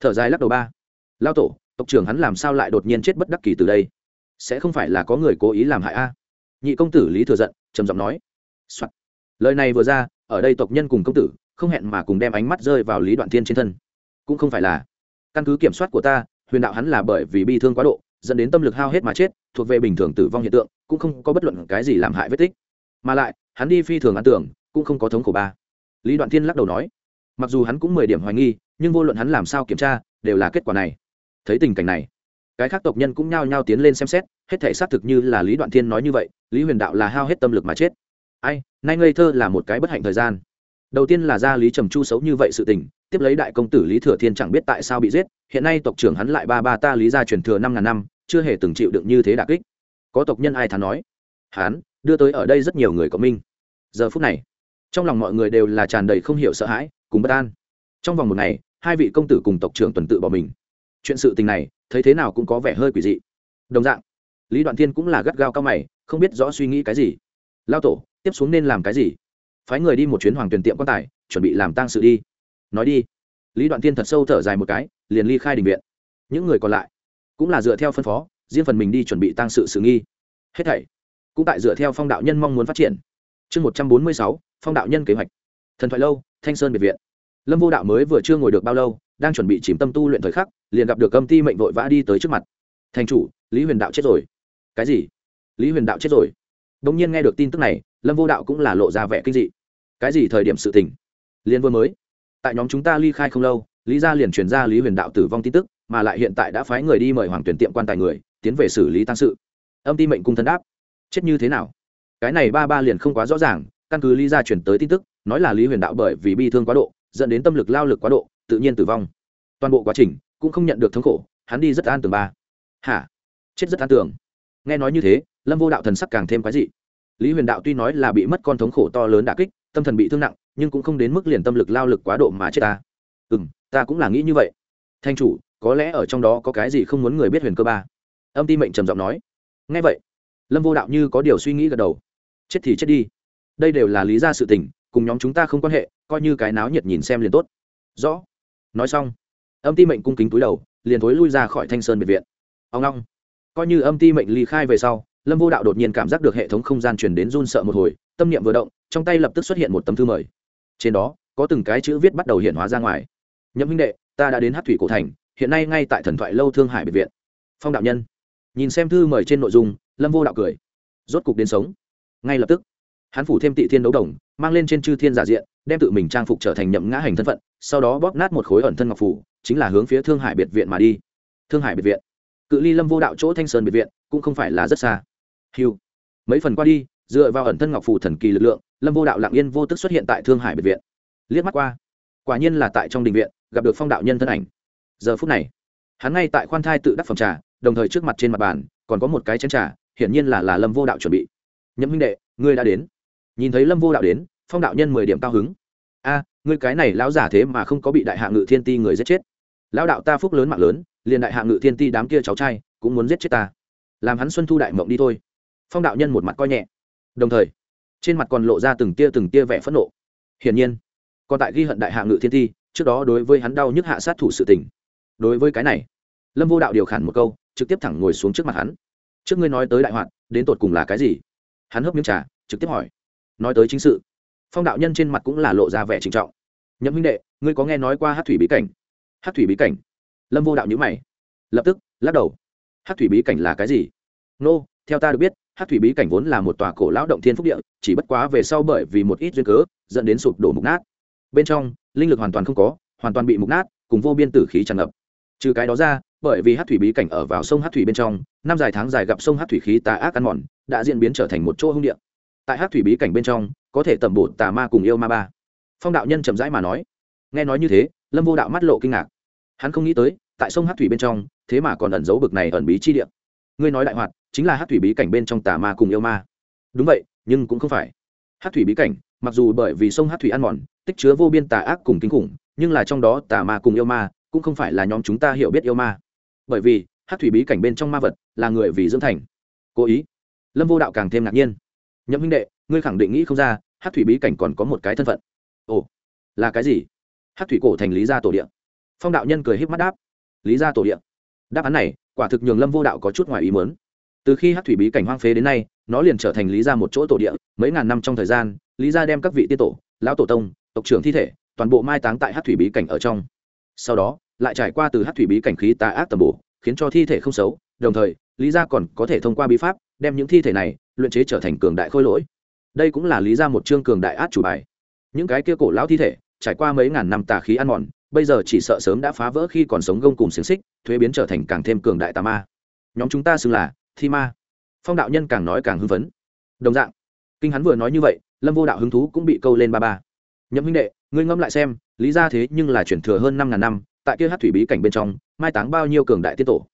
thở dài lắc đầu ba. Lao tổ, tộc trưởng hắn làm sao lại đột nhiên chết bất đắc kỳ từ đây? Sẽ không phải là có người cố ý làm hại a? Nhị công tử lý thừa giận, trầm giọng nói、Soạn. lời này vừa ra, ở đây tộc nhân cùng công tử, không hẹn mà cùng đem ánh mắt rơi vào lý đoạn thiên trên thân. Cũng không phải là. Căn cứ kiểm soát của ta, huyền đạo hắn là bởi vì bi thương quá độ, dẫn đến tâm lực hao hết mà chết, thuộc về bình thường tử vong hiện tượng, cũng không có bất luận cái gì làm hại vết tích. Mà lại, hắn đi phi thường ăn tưởng, cũng không có thống khổ ba. Lý đoạn thiên lắc đầu nói mặc dù hắn cũng mười điểm hoài nghi, nhưng vô luận hắn làm sao kiểm tra, đều là kết quả này. Thấy tình cảnh này, cái khác tộc nhân cũng nhao nhao tiến lên xem xét, hết thể xác thực như là lý đoạn thiên nói như vậy, lý huyền đạo là hao hết tâm lực mà chết. Ai, nay ngây thơ là một cái bất hạnh thời gian. Đầu tiên là gia lý trầm chu xấu như vậy sự tình, tiếp lấy đại công tử lý thừa thiên chẳng biết tại sao bị giết, hiện nay tộc trưởng hắn lại ba ba ta lý gia truyền thừa năm ngàn năm, chưa hề từng chịu đựng như thế đà kích. Có tộc nhân ai thắn nói hắn đưa tới ở đây rất nhiều người có minh. Giờ phút này, trong lòng mọi người đều là tràn đầy không hiểu sợ hãi cùng bất an. Trong vòng một ngày, hai vị công tử cùng tộc trưởng tuần tự bỏ mình. Chuyện sự tình này, thấy thế nào cũng có vẻ hơi quỷ dị. Đồng dạng, lý đoạn thiên cũng là gắt gao cao mày, không biết rõ suy nghĩ cái gì. Lao tổ, tiếp xuống nên làm cái gì? Phái người đi một chuyến hoàng tuyển tiệm quan tài, chuẩn bị làm tang sự đi. Nói đi. Lý đoạn tiên thật sâu thở dài một cái, liền ly khai đình viện. Những người còn lại, cũng là dựa theo phân phó, riêng phần mình đi chuẩn bị tang sự sự nghi. Hết thảy, cũng tại dựa theo phong đạo nhân mong muốn phát triển. Chương một trăm bốn mươi sáu, phong đạo nhân kế hoạch. Thần thoại lâu thanh sơn biệt viện. Lâm vô đạo mới vừa chưa ngồi được bao lâu, đang chuẩn bị chìm tâm tu luyện thời khắc, liền gặp được Âm ti mệnh vội vã đi tới trước mặt. Thành chủ, lý huyền đạo chết rồi. Cái gì? Lý huyền đạo chết rồi? Đ ỗ n g nhiên nghe được tin tức này, lâm vô đạo cũng là lộ ra vẻ kinh dị. Cái gì thời điểm sự tình? Liên vừa mới. Tại nhóm chúng ta ly khai không lâu, lý gia liền truyền ra lý huyền đạo tử vong tin tức, mà lại hiện tại đã phái người đi mời hoàng tuyển tiệm quan tài người, tiến về xử lý tăng sự. Âm ti mệnh cung thân đáp. Chết như thế nào? Cái này ba ba liền không quá rõ ràng căn cứ lý gia chuyển tới tin tức, nói là lý huyền đạo bởi vì bi thương quá độ, dẫn đến tâm lực lao lực quá độ, tự nhiên tử vong. Toàn bộ quá trình cũng không nhận được thống khổ, hắn đi rất an tường ba. Hả? Chết rất an tường. Nghe nói như thế, lâm vô đạo thần sắc càng thêm quái dị. Lý huyền đạo tuy nói là bị mất con thống khổ to lớn đã kích, tâm thần bị thương nặng, nhưng cũng không đến mức liền tâm lực lao lực quá độ mà chết ta. Ừ m ta cũng là nghĩ như vậy. Thanh chủ, có lẽ ở trong đó có cái gì không muốn người biết huyền cơ ba? Âm ti mệnh trầm giọng nói. Ngay vậy, lâm vô đạo như có điều suy nghĩ gật đầu. Chết thì chết đi đây đều là lý ra sự tình, cùng nhóm chúng ta không quan hệ, coi như cái náo nhiệt nhìn xem liền tốt. Rõ. Nói xong, âm ti mệnh cung kính túi đầu, liền thối lui ra khỏi thanh sơn biệt viện. Ông long. Coi như âm ti mệnh ly khai về sau, lâm vô đạo đột nhiên cảm giác được hệ thống không gian truyền đến run sợ một hồi, tâm niệm vừa động, trong tay lập tức xuất hiện một tấm thư mời. Trên đó, có từng cái chữ viết bắt đầu hiện hóa ra ngoài. Nhậm huynh đệ, ta đã đến hát thủy cổ thành, hiện nay ngay tại thần thoại lâu thương hải biệt viện. Phong đạo nhân. Nhìn xem thư mời trên nội dung, lâm vô đạo cười. Rốt cục đến sống. Ngay lập tức hắn phủ thêm tị thiên đấu đồng, mang lên trên chư thiên giả diện, đem tự mình trang phục trở thành nhậm ngã hành thân phận, sau đó bóp nát một khối ẩn thân ngọc phủ, chính là hướng phía thương hải biệt viện mà đi. Thương hải biệt viện. Cự ly lâm vô đạo chỗ thanh sơn biệt viện, cũng không phải là rất xa. Hiu mấy phần qua đi, dựa vào ẩn thân ngọc phủ thần kỳ lực lượng, lâm vô đạo lặng yên vô tức xuất hiện tại thương hải biệt viện. Liếc mắt qua, quả nhiên là tại trong đình viện, gặp được phong đạo nhân thân ảnh. Giờ phút này, hắn ngay tại khoan thai tự đắc phòng trà, đồng thời trước mặt trên mặt bàn, còn có một cái chén trà, hiển nhiên là là lâm vô đạo chuẩn bị. Nhậm huynh đệ, ngươi đã đến nhìn thấy lâm vô đạo đến phong đạo nhân mười điểm cao hứng a ngươi cái này lão giả thế mà không có bị đại hạ ngự thiên ti người giết chết lão đạo ta phúc lớn mạng lớn liền đại hạ ngự thiên ti đám kia cháu trai cũng muốn giết chết ta làm hắn xuân thu đại mộng đi thôi phong đạo nhân một mặt coi nhẹ đồng thời trên mặt còn lộ ra từng tia từng tia vẻ phẫn nộ hiển nhiên còn tại ghi hận đại hạ ngự thiên ti trước đó đối với hắn đau nhức hạ sát thủ sự tình đối với cái này lâm vô đạo điều khản một câu trực tiếp thẳng ngồi xuống trước mặt hắn trước ngươi nói tới đại hoạn đến tột cùng là cái gì hắn hấp miếng trà trực tiếp hỏi nói tới chính sự. Phong đạo nhân trên mặt cũng là lộ ra vẻ trịnh trọng. Nhậm huynh đệ ngươi có nghe nói qua hát thủy bí cảnh? Hát thủy bí cảnh? Lâm vô đạo nhữ mày. Lập tức lắc đầu. Hát thủy bí cảnh là cái gì? Nô、no, theo ta được biết hát thủy bí cảnh vốn là một tòa cổ lão động thiên phúc địa chỉ bất quá về sau bởi vì một ít duyên cớ dẫn đến sụp đổ mục nát. Bên trong linh lực hoàn toàn không có hoàn toàn bị mục nát cùng vô biên tử khí tràn ngập. Trừ cái đó ra bởi vì hát thủy bí cảnh ở vào sông hát thủy bên trong năm dài tháng dài gặp sông hát thủy khí tà ác ăn mòn đã diễn biến trở thành một chỗ hung địa tại hát thủy bí cảnh bên trong, có thể tẩm bổ tà ma cùng yêu ma ba. Phong đạo nhân chậm rãi mà nói. Nghe nói như thế, lâm vô đạo mắt lộ kinh ngạc. Hắn không nghĩ tới, tại sông hát thủy bên trong, thế mà còn ẩn giấu bực này ẩn bí chi địa. Ngươi nói đại hoạt, chính là hát thủy bí cảnh bên trong tà ma cùng yêu ma. Đúng vậy, nhưng cũng không phải. Hát thủy bí cảnh, mặc dù bởi vì sông hát thủy ăn mòn, tích chứa vô biên tà ác cùng kinh khủng, nhưng là trong đó tà ma cùng yêu ma, cũng không phải là nhóm chúng ta hiểu biết yêu ma. Bởi vì, hát thủy bí cảnh bên trong ma vật là người vì dưỡng thành. Cố ý. Lâm vô đạo càng thêm ngạc nhiên nhậm huynh đệ, ngươi khẳng định nghĩ không ra hát thủy bí cảnh còn có một cái thân phận. Ồ, là cái gì? Hát thủy cổ thành lý gia tổ điện phong đạo nhân cười h í p mắt đáp. Lý gia tổ điện đáp án này, quả thực nhường lâm vô đạo có chút ngoài ý mớn từ khi hát thủy bí cảnh hoang phế đến nay, nó liền trở thành lý gia một chỗ tổ địa, mấy ngàn năm trong thời gian, lý gia đem các vị tiên tổ, lão tổ tông, tộc trưởng thi thể, toàn bộ mai táng tại hát thủy bí cảnh ở trong. Sau đó, lại trải qua từ hát thủy bí cảnh khí tà ác tầm bổ, khiến cho thi thể không xấu, đồng thời, lý gia còn có thể thông qua bí pháp, đem những thi thể này luyện chế trở thành cường đại khôi lỗi. Đây cũng là lý ra một chương cường đại át chủ bài. Những cái kia cổ lão thi thể, trải qua mấy ngàn năm tà khí ăn mòn, bây giờ chỉ sợ sớm đã phá vỡ khi còn sống gông cùng xiềng xích, thuế biến trở thành càng thêm cường đại tà ma. Nhóm chúng ta xưng là thi ma. Phong đạo nhân càng nói càng hưng phấn. Đồng dạng, kinh hắn vừa nói như vậy, lâm vô đạo hứng thú cũng bị câu lên ba ba. Nhậm huynh đệ, ngươi ngẫm lại xem, lý ra thế nhưng là chuyển thừa hơn năm ngàn năm, tại kia hát thủy bí cảnh bên trong, mai táng bao nhiêu cường đại tiết tổ.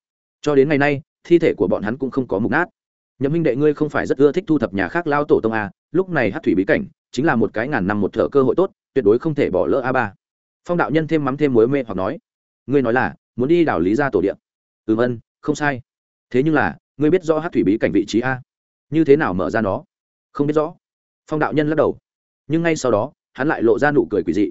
Cho đến ngày nay, thi thể của bọn hắn cũng không có mục nát nhậm minh đệ ngươi không phải rất ưa thích thu thập nhà khác lao tổ tông a lúc này hát thủy bí cảnh chính là một cái ngàn năm một thở cơ hội tốt, tuyệt đối không thể bỏ lỡ a ba. Phong đạo nhân thêm mắm thêm muối mê hoặc nói, ngươi nói là, muốn đi đảo lý ra tổ điện ừm ân, không sai. Thế nhưng là, ngươi biết rõ hát thủy bí cảnh vị trí a. Như thế nào mở ra nó? Không biết rõ. Phong đạo nhân lắc đầu. Nhưng ngay sau đó, hắn lại lộ ra nụ cười quỷ dị.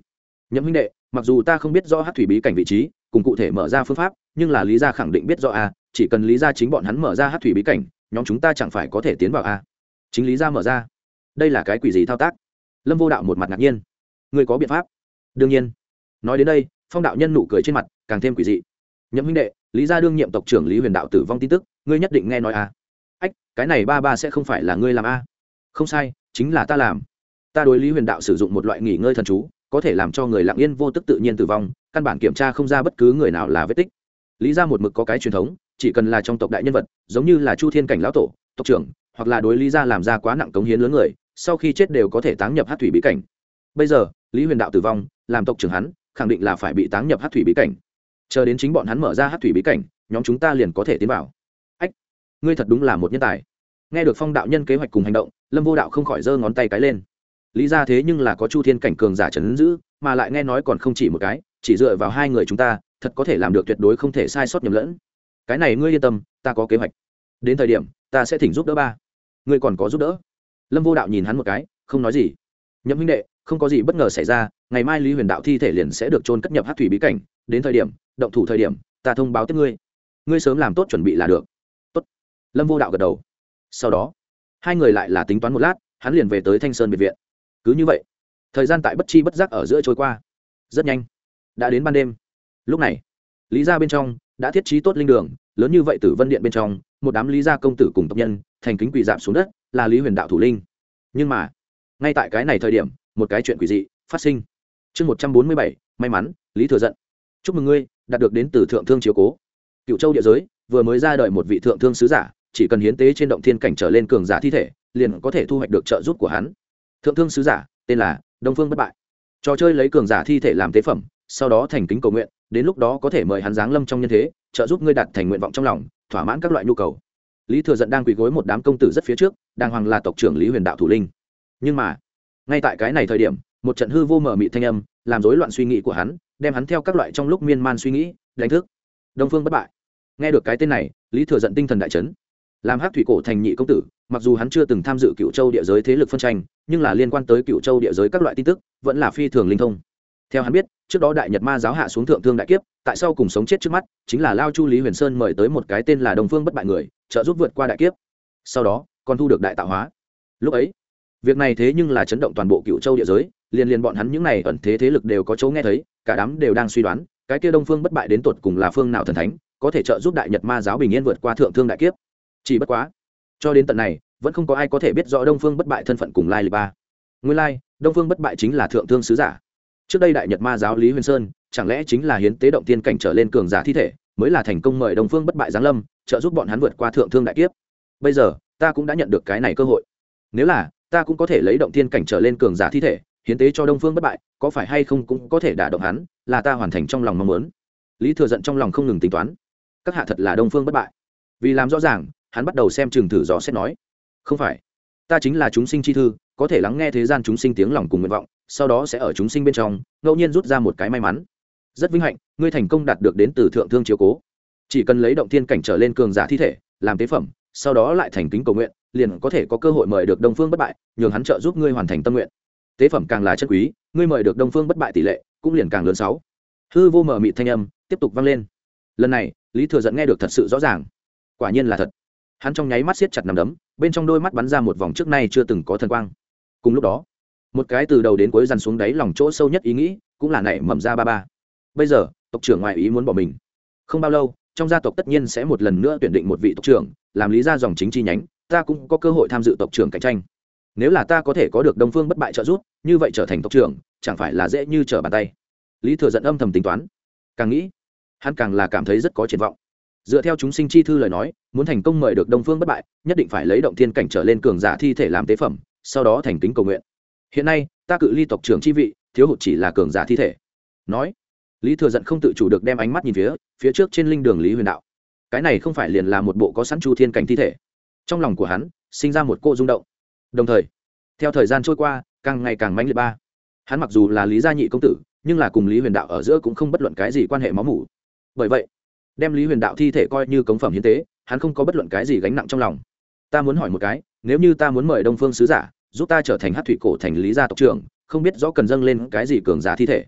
Nhậm huynh đệ, mặc dù ta không biết rõ hát thủy bí cảnh vị trí, cùng cụ thể mở ra phương pháp, nhưng là lý gia khẳng định biết rõ a, chỉ cần lý gia chính bọn hắn mở ra hát thủy bí cảnh nhóm chúng ta chẳng phải có thể tiến vào a? Chính lý ra mở ra. Đây là cái quỷ gì thao tác? Lâm vô đạo một mặt ngạc nhiên. Người có biện pháp? Đương nhiên. Nói đến đây, phong đạo nhân nụ cười trên mặt càng thêm quỷ dị. Nhậm huynh đệ, lý gia đương nhiệm tộc trưởng lý huyền đạo tử vong tin tức, ngươi nhất định nghe nói a. Ách, cái này ba ba sẽ không phải là ngươi làm a. Không sai, chính là ta làm. Ta đối lý huyền đạo sử dụng một loại nghỉ ngơi thần chú, có thể làm cho người lặng yên vô tức tự nhiên tử vong, căn bản kiểm tra không ra bất cứ người nào là vết tích. Lý ra một mực có cái truyền thống chỉ cần là trong tộc đại nhân vật, giống như là chu thiên cảnh lão tổ, tộc trưởng, hoặc là đối lý ra làm ra quá nặng cống hiến lớn người, sau khi chết đều có thể táng nhập hát thủy bí cảnh. Bây giờ, lý huyền đạo tử vong, làm tộc trưởng hắn, khẳng định là phải bị táng nhập hát thủy bí cảnh. Chờ đến chính bọn hắn mở ra hát thủy bí cảnh, nhóm chúng ta liền có thể tiến vào. Ách, ngươi thật đúng là một nhân tài. Nghe được phong đạo nhân kế hoạch cùng hành động, lâm vô đạo không khỏi giơ ngón tay cái lên. Lý ra thế nhưng là có chu thiên cảnh cường giả trấn giữ, mà lại nghe nói còn không chỉ một cái, chỉ dựa vào hai người chúng ta, thật có thể làm được tuyệt đối không thể sai sót nhầm lẫn cái này ngươi yên tâm, ta có kế hoạch. Đến thời điểm, ta sẽ thỉnh giúp đỡ ba. Ngươi còn có giúp đỡ? Lâm vô đạo nhìn hắn một cái, không nói gì. Nhậm huynh đệ, không có gì bất ngờ xảy ra, ngày mai lý huyền đạo thi thể liền sẽ được trôn cất nhập hát thủy bí cảnh. Đến thời điểm, động thủ thời điểm, ta thông báo tiếp ngươi. Ngươi sớm làm tốt chuẩn bị là được. Tốt. lâm vô đạo gật đầu. Sau đó, hai người lại là tính toán một lát, hắn liền về tới thanh sơn biệt viện. Cứ như vậy, thời gian tại bất chi bất giác ở giữa trôi qua. Rất nhanh. Đã đến ban đêm. Lúc này, lý ra bên trong đã thiết trí tốt linh đường, lớn như vậy tử vân điện bên trong, một đám lý gia công tử cùng tộc nhân, thành kính quỳ dạp xuống đất, là lý huyền đạo thủ linh. Nhưng mà, ngay tại cái này thời điểm, một cái chuyện quỷ dị phát sinh. Chương một trăm bốn mươi bảy, may mắn, lý thừa giận. Chúc mừng ngươi, đạt được đến từ thượng thương chiếu cố. Cựu châu địa giới, vừa mới ra đời một vị thượng thương sứ giả, chỉ cần hiến tế trên động thiên cảnh trở lên cường giả thi thể, liền có thể thu hoạch được trợ giúp của hắn. Thượng thương sứ giả, tên là đông phương bất bại. Trò chơi lấy cường giả thi thể làm tế phẩm, sau đó thành kính cầu nguyện đến lúc đó có thể mời hắn giáng lâm trong nhân thế, trợ giúp ngươi đạt thành nguyện vọng trong lòng, thỏa mãn các loại nhu cầu. Lý thừa giận đang quỳ gối một đám công tử rất phía trước đang hoàng là tộc trưởng lý huyền đạo thủ linh. Nhưng mà, ngay tại cái này thời điểm, một trận hư vô mở mị thanh âm, làm rối loạn suy nghĩ của hắn, đem hắn theo các loại trong lúc miên man suy nghĩ, đánh thức. Đông phương bất bại. Nghe được cái tên này, lý thừa giận tinh thần đại chấn. Làm hát thủy cổ thành nhị công tử, mặc dù hắn chưa từng tham dự cựu châu địa giới thế lực phân tranh, nhưng là liên quan tới cựu châu địa giới các loại tin tức, vẫn là phi thường linh thông. Theo hắn biết trước đó đại nhật ma giáo hạ xuống thượng thương đại kiếp, tại sao cùng sống chết trước mắt, chính là lao chu lý huyền sơn mời tới một cái tên là đồng phương bất bại người, trợ giúp vượt qua đại kiếp. Sau đó, còn thu được đại tạo hóa. Lúc ấy, việc này thế nhưng là chấn động toàn bộ cựu châu địa giới, liền liền bọn hắn những này ẩn thế thế lực đều có chỗ nghe thấy, cả đám đều đang suy đoán, cái kia đông phương bất bại đến tột cùng là phương nào thần thánh, có thể trợ giúp đại nhật ma giáo bình yên vượt qua thượng thương đại kiếp. Chỉ bất quá, cho đến tận này, vẫn không có ai có thể biết rõ đông phương bất bại thân phận cùng lai lịch ba. Nguyên lai, đông phương bất bại chính là thượng thương sứ giả trước đây đại nhật ma giáo lý huyền sơn, chẳng lẽ chính là hiến tế động tiên cảnh trở lên cường giả thi thể, mới là thành công mời đông phương bất bại giáng lâm, trợ giúp bọn hắn vượt qua thượng thương đại kiếp? Bây giờ, ta cũng đã nhận được cái này cơ hội. Nếu là, ta cũng có thể lấy động tiên cảnh trở lên cường giả thi thể, hiến tế cho đông phương bất bại, có phải hay không cũng có thể đả động hắn, là ta hoàn thành trong lòng mong muốn. Lý thừa giận trong lòng không ngừng tính toán. Các hạ thật là đông phương bất bại. Vì làm rõ ràng, hắn bắt đầu xem trường thử dò xét nói. Không phải. Ta chính là chúng sinh chi thư, có thể lắng nghe thế gian chúng sinh tiếng lòng cùng nguyện vọng sau đó sẽ ở chúng sinh bên trong, ngẫu nhiên rút ra một cái may mắn. Rất vinh hạnh, ngươi thành công đạt được đến từ thượng thương chiếu cố. Chỉ cần lấy động thiên cảnh trở lên cường giả thi thể, làm tế phẩm, sau đó lại thành kính cầu nguyện, liền có thể có cơ hội mời được đông phương bất bại, nhường hắn trợ giúp ngươi hoàn thành tâm nguyện. Tế phẩm càng là chất quý, ngươi mời được đông phương bất bại tỷ lệ cũng liền càng lớn sáu. Hư vô mờ mị thanh âm tiếp tục vang lên. Lần này, lý thừa dẫn nghe được thật sự rõ ràng. Quả nhiên là thật. Hắn trong nháy mắt siết chặt nằm đấm, bên trong đôi mắt bắn ra một vòng trước nay chưa từng có thần quang. Cùng lúc đó một cái từ đầu đến cuối dằn xuống đáy lòng chỗ sâu nhất ý nghĩ, cũng là nảy mầm ra ba ba. Bây giờ, tộc trưởng ngoại ý muốn bỏ mình. Không bao lâu, trong gia tộc tất nhiên sẽ một lần nữa tuyển định một vị tộc trưởng, làm lý ra dòng chính chi nhánh, ta cũng có cơ hội tham dự tộc trưởng cạnh tranh. Nếu là ta có thể có được đông phương bất bại trợ giúp, như vậy trở thành tộc trưởng, chẳng phải là dễ như trở bàn tay. Lý thừa dẫn âm thầm tính toán. Càng nghĩ, hắn càng là cảm thấy rất có triển vọng. Dựa theo chúng sinh chi thư lời nói, muốn thành công mời được đông phương bất bại, nhất định phải lấy động thiên cảnh trở lên cường giả thi thể làm tế phẩm, sau đó thành kính cầu nguyện hiện nay, ta cự ly tộc trưởng chi vị, thiếu hụt chỉ là cường giả thi thể. Nói, lý thừa giận không tự chủ được đem ánh mắt nhìn phía phía trước trên linh đường lý huyền đạo. Cái này không phải liền là một bộ có sẵn chu thiên cảnh thi thể. Trong lòng của hắn, sinh ra một cô rung động. Đồng thời, theo thời gian trôi qua, càng ngày càng mãnh liệt ba. Hắn mặc dù là lý gia nhị công tử, nhưng là cùng lý huyền đạo ở giữa cũng không bất luận cái gì quan hệ máu mủ. Bởi vậy, đem lý huyền đạo thi thể coi như cống phẩm hiến tế, hắn không có bất luận cái gì gánh nặng trong lòng. Ta muốn hỏi một cái, nếu như ta muốn mời đông phương sứ giả giúp ta trở thành hát thủy cổ thành lý gia tộc trưởng không biết rõ cần dâng lên cái gì cường giả thi thể.